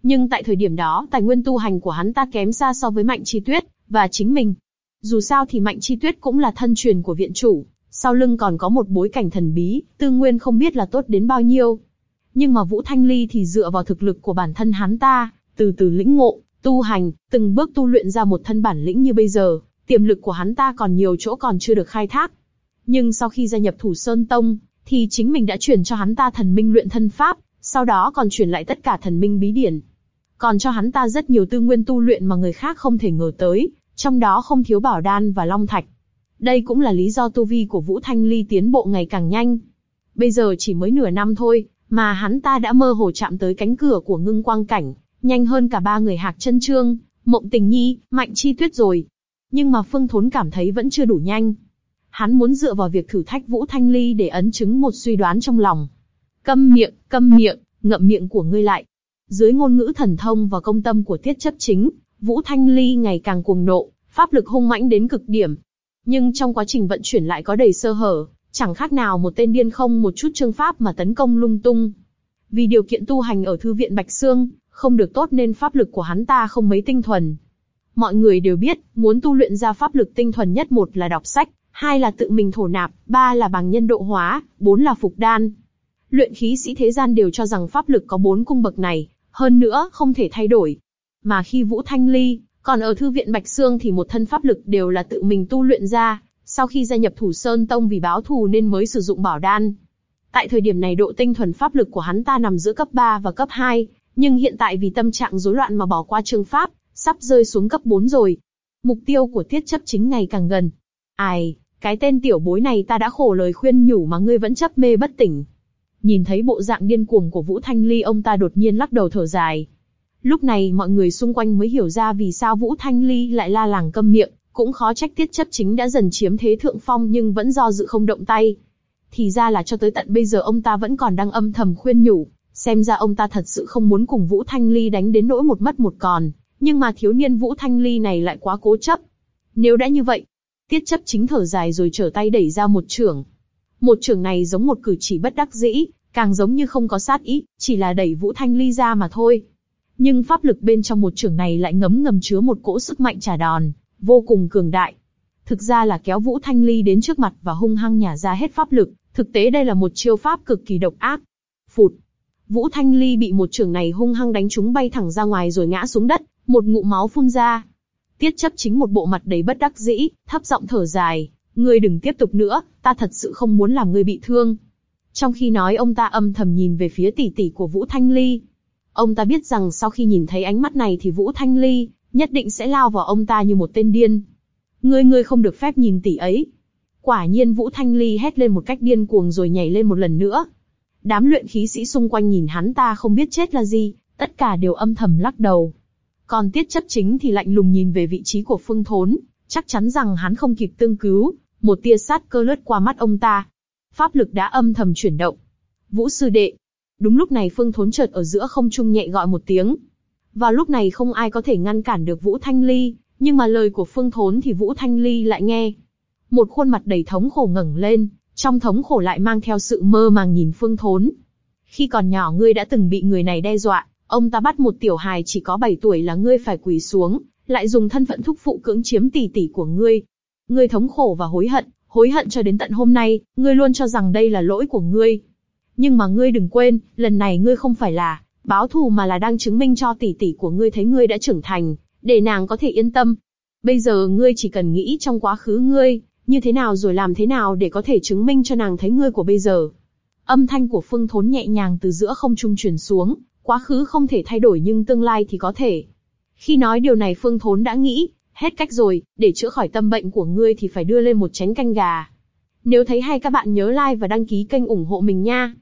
Nhưng tại thời điểm đó, tài nguyên tu hành của hắn ta kém xa so với Mạnh Chi Tuyết và chính mình. Dù sao thì Mạnh Chi Tuyết cũng là thân truyền của viện chủ, sau lưng còn có một bối cảnh thần bí, tư nguyên không biết là tốt đến bao nhiêu. Nhưng mà Vũ Thanh Ly thì dựa vào thực lực của bản thân hắn ta, từ từ lĩnh ngộ, tu hành, từng bước tu luyện ra một thân bản lĩnh như bây giờ, tiềm lực của hắn ta còn nhiều chỗ còn chưa được khai thác. Nhưng sau khi gia nhập Thủ Sơn Tông, thì chính mình đã chuyển cho hắn ta thần minh luyện thân pháp, sau đó còn chuyển lại tất cả thần minh bí điển. Còn cho hắn ta rất nhiều tư nguyên tu luyện mà người khác không thể ngờ tới, trong đó không thiếu bảo đan và long thạch. Đây cũng là lý do tu vi của Vũ Thanh Ly tiến bộ ngày càng nhanh. Bây giờ chỉ mới nửa năm thôi, mà hắn ta đã mơ hồ chạm tới cánh cửa của ngưng quang cảnh, nhanh hơn cả ba người hạc chân trương, mộng tình nhi, mạnh chi tuyết rồi. Nhưng mà Phương Thốn cảm thấy vẫn chưa đủ nhanh. Hắn muốn dựa vào việc thử thách Vũ Thanh Ly để ấn chứng một suy đoán trong lòng. Câm miệng, câm miệng, ngậm miệng của ngươi lại. Dưới ngôn ngữ thần thông và công tâm của tiết chấp chính, Vũ Thanh Ly ngày càng cuồng nộ, pháp lực hung mãnh đến cực điểm. Nhưng trong quá trình vận chuyển lại có đầy sơ hở, chẳng khác nào một tên điên không một chút chương pháp mà tấn công lung tung. Vì điều kiện tu hành ở thư viện Bạch Sương, không được tốt nên pháp lực của hắn ta không mấy tinh thuần. Mọi người đều biết, muốn tu luyện ra pháp lực tinh thuần nhất một là đọc sách, hai là tự mình thổ nạp, ba là bằng nhân độ hóa, bốn là phục đan. Luyện khí sĩ thế gian đều cho rằng pháp lực có bốn cung bậc này, hơn nữa không thể thay đổi. Mà khi Vũ Thanh Ly, còn ở thư viện Bạch Sương thì một thân pháp lực đều là tự mình tu luyện ra, sau khi gia nhập Thủ Sơn Tông vì báo thù nên mới sử dụng bảo đan. Tại thời điểm này độ tinh thuần pháp lực của hắn ta nằm giữa cấp 3 và cấp 2, nhưng hiện tại vì tâm trạng rối loạn mà bỏ qua chương pháp, sắp rơi xuống cấp 4 rồi. Mục tiêu của tiết chấp chính ngày càng gần. Ai, cái tên tiểu bối này ta đã khổ lời khuyên nhủ mà ngươi vẫn chấp mê bất tỉnh. Nhìn thấy bộ dạng điên cuồng của Vũ Thanh Ly ông ta đột nhiên lắc đầu thở dài. Lúc này mọi người xung quanh mới hiểu ra vì sao Vũ Thanh Ly lại la làng câm miệng, cũng khó trách tiết chấp chính đã dần chiếm thế thượng phong nhưng vẫn do dự không động tay. Thì ra là cho tới tận bây giờ ông ta vẫn còn đang âm thầm khuyên nhủ, xem ra ông ta thật sự không muốn cùng Vũ Thanh Ly đánh đến nỗi một mất một còn, nhưng mà thiếu niên Vũ Thanh Ly này lại quá cố chấp. Nếu đã như vậy, tiết chấp chính thở dài rồi trở tay đẩy ra một trưởng. Một trưởng này giống một cử chỉ bất đắc dĩ, càng giống như không có sát ý, chỉ là đẩy Vũ Thanh Ly ra mà thôi. Nhưng pháp lực bên trong một trưởng này lại ngấm ngầm chứa một cỗ sức mạnh trả đòn, vô cùng cường đại. Thực ra là kéo Vũ Thanh Ly đến trước mặt và hung hăng nhả ra hết pháp lực, thực tế đây là một chiêu pháp cực kỳ độc ác. Phụt. Vũ Thanh Ly bị một trường này hung hăng đánh trúng bay thẳng ra ngoài rồi ngã xuống đất, một ngụm máu phun ra. Tiết chấp chính một bộ mặt đầy bất đắc dĩ, thấp giọng thở dài, ngươi đừng tiếp tục nữa, ta thật sự không muốn làm ngươi bị thương. Trong khi nói ông ta âm thầm nhìn về phía tỷ tỷ của Vũ Thanh Ly. Ông ta biết rằng sau khi nhìn thấy ánh mắt này thì Vũ Thanh Ly nhất định sẽ lao vào ông ta như một tên điên. Ngươi ngươi không được phép nhìn tỷ ấy. Quả nhiên Vũ Thanh Ly hét lên một cách điên cuồng rồi nhảy lên một lần nữa. Đám luyện khí sĩ xung quanh nhìn hắn ta không biết chết là gì, tất cả đều âm thầm lắc đầu. Còn tiết chấp chính thì lạnh lùng nhìn về vị trí của phương thốn, chắc chắn rằng hắn không kịp tương cứu, một tia sát cơ lướt qua mắt ông ta. Pháp lực đã âm thầm chuyển động. Vũ sư đệ. Đúng lúc này phương thốn chợt ở giữa không trung nhẹ gọi một tiếng. Vào lúc này không ai có thể ngăn cản được Vũ Thanh Ly, nhưng mà lời của Phương Thốn thì Vũ Thanh Ly lại nghe. Một khuôn mặt đầy thống khổ ngẩng lên, trong thống khổ lại mang theo sự mơ màng nhìn Phương Thốn. Khi còn nhỏ ngươi đã từng bị người này đe dọa, ông ta bắt một tiểu hài chỉ có 7 tuổi là ngươi phải quỳ xuống, lại dùng thân phận thúc phụ cưỡng chiếm tỷ tỷ của ngươi. Ngươi thống khổ và hối hận, hối hận cho đến tận hôm nay, ngươi luôn cho rằng đây là lỗi của ngươi. Nhưng mà ngươi đừng quên, lần này ngươi không phải là báo thù mà là đang chứng minh cho tỷ tỷ của ngươi thấy ngươi đã trưởng thành, để nàng có thể yên tâm. Bây giờ ngươi chỉ cần nghĩ trong quá khứ ngươi, như thế nào rồi làm thế nào để có thể chứng minh cho nàng thấy ngươi của bây giờ. Âm thanh của Phương Thốn nhẹ nhàng từ giữa không trung truyền xuống, quá khứ không thể thay đổi nhưng tương lai thì có thể. Khi nói điều này Phương Thốn đã nghĩ, hết cách rồi, để chữa khỏi tâm bệnh của ngươi thì phải đưa lên một chén canh gà. Nếu thấy hay các bạn nhớ like và đăng ký kênh ủng hộ mình nha.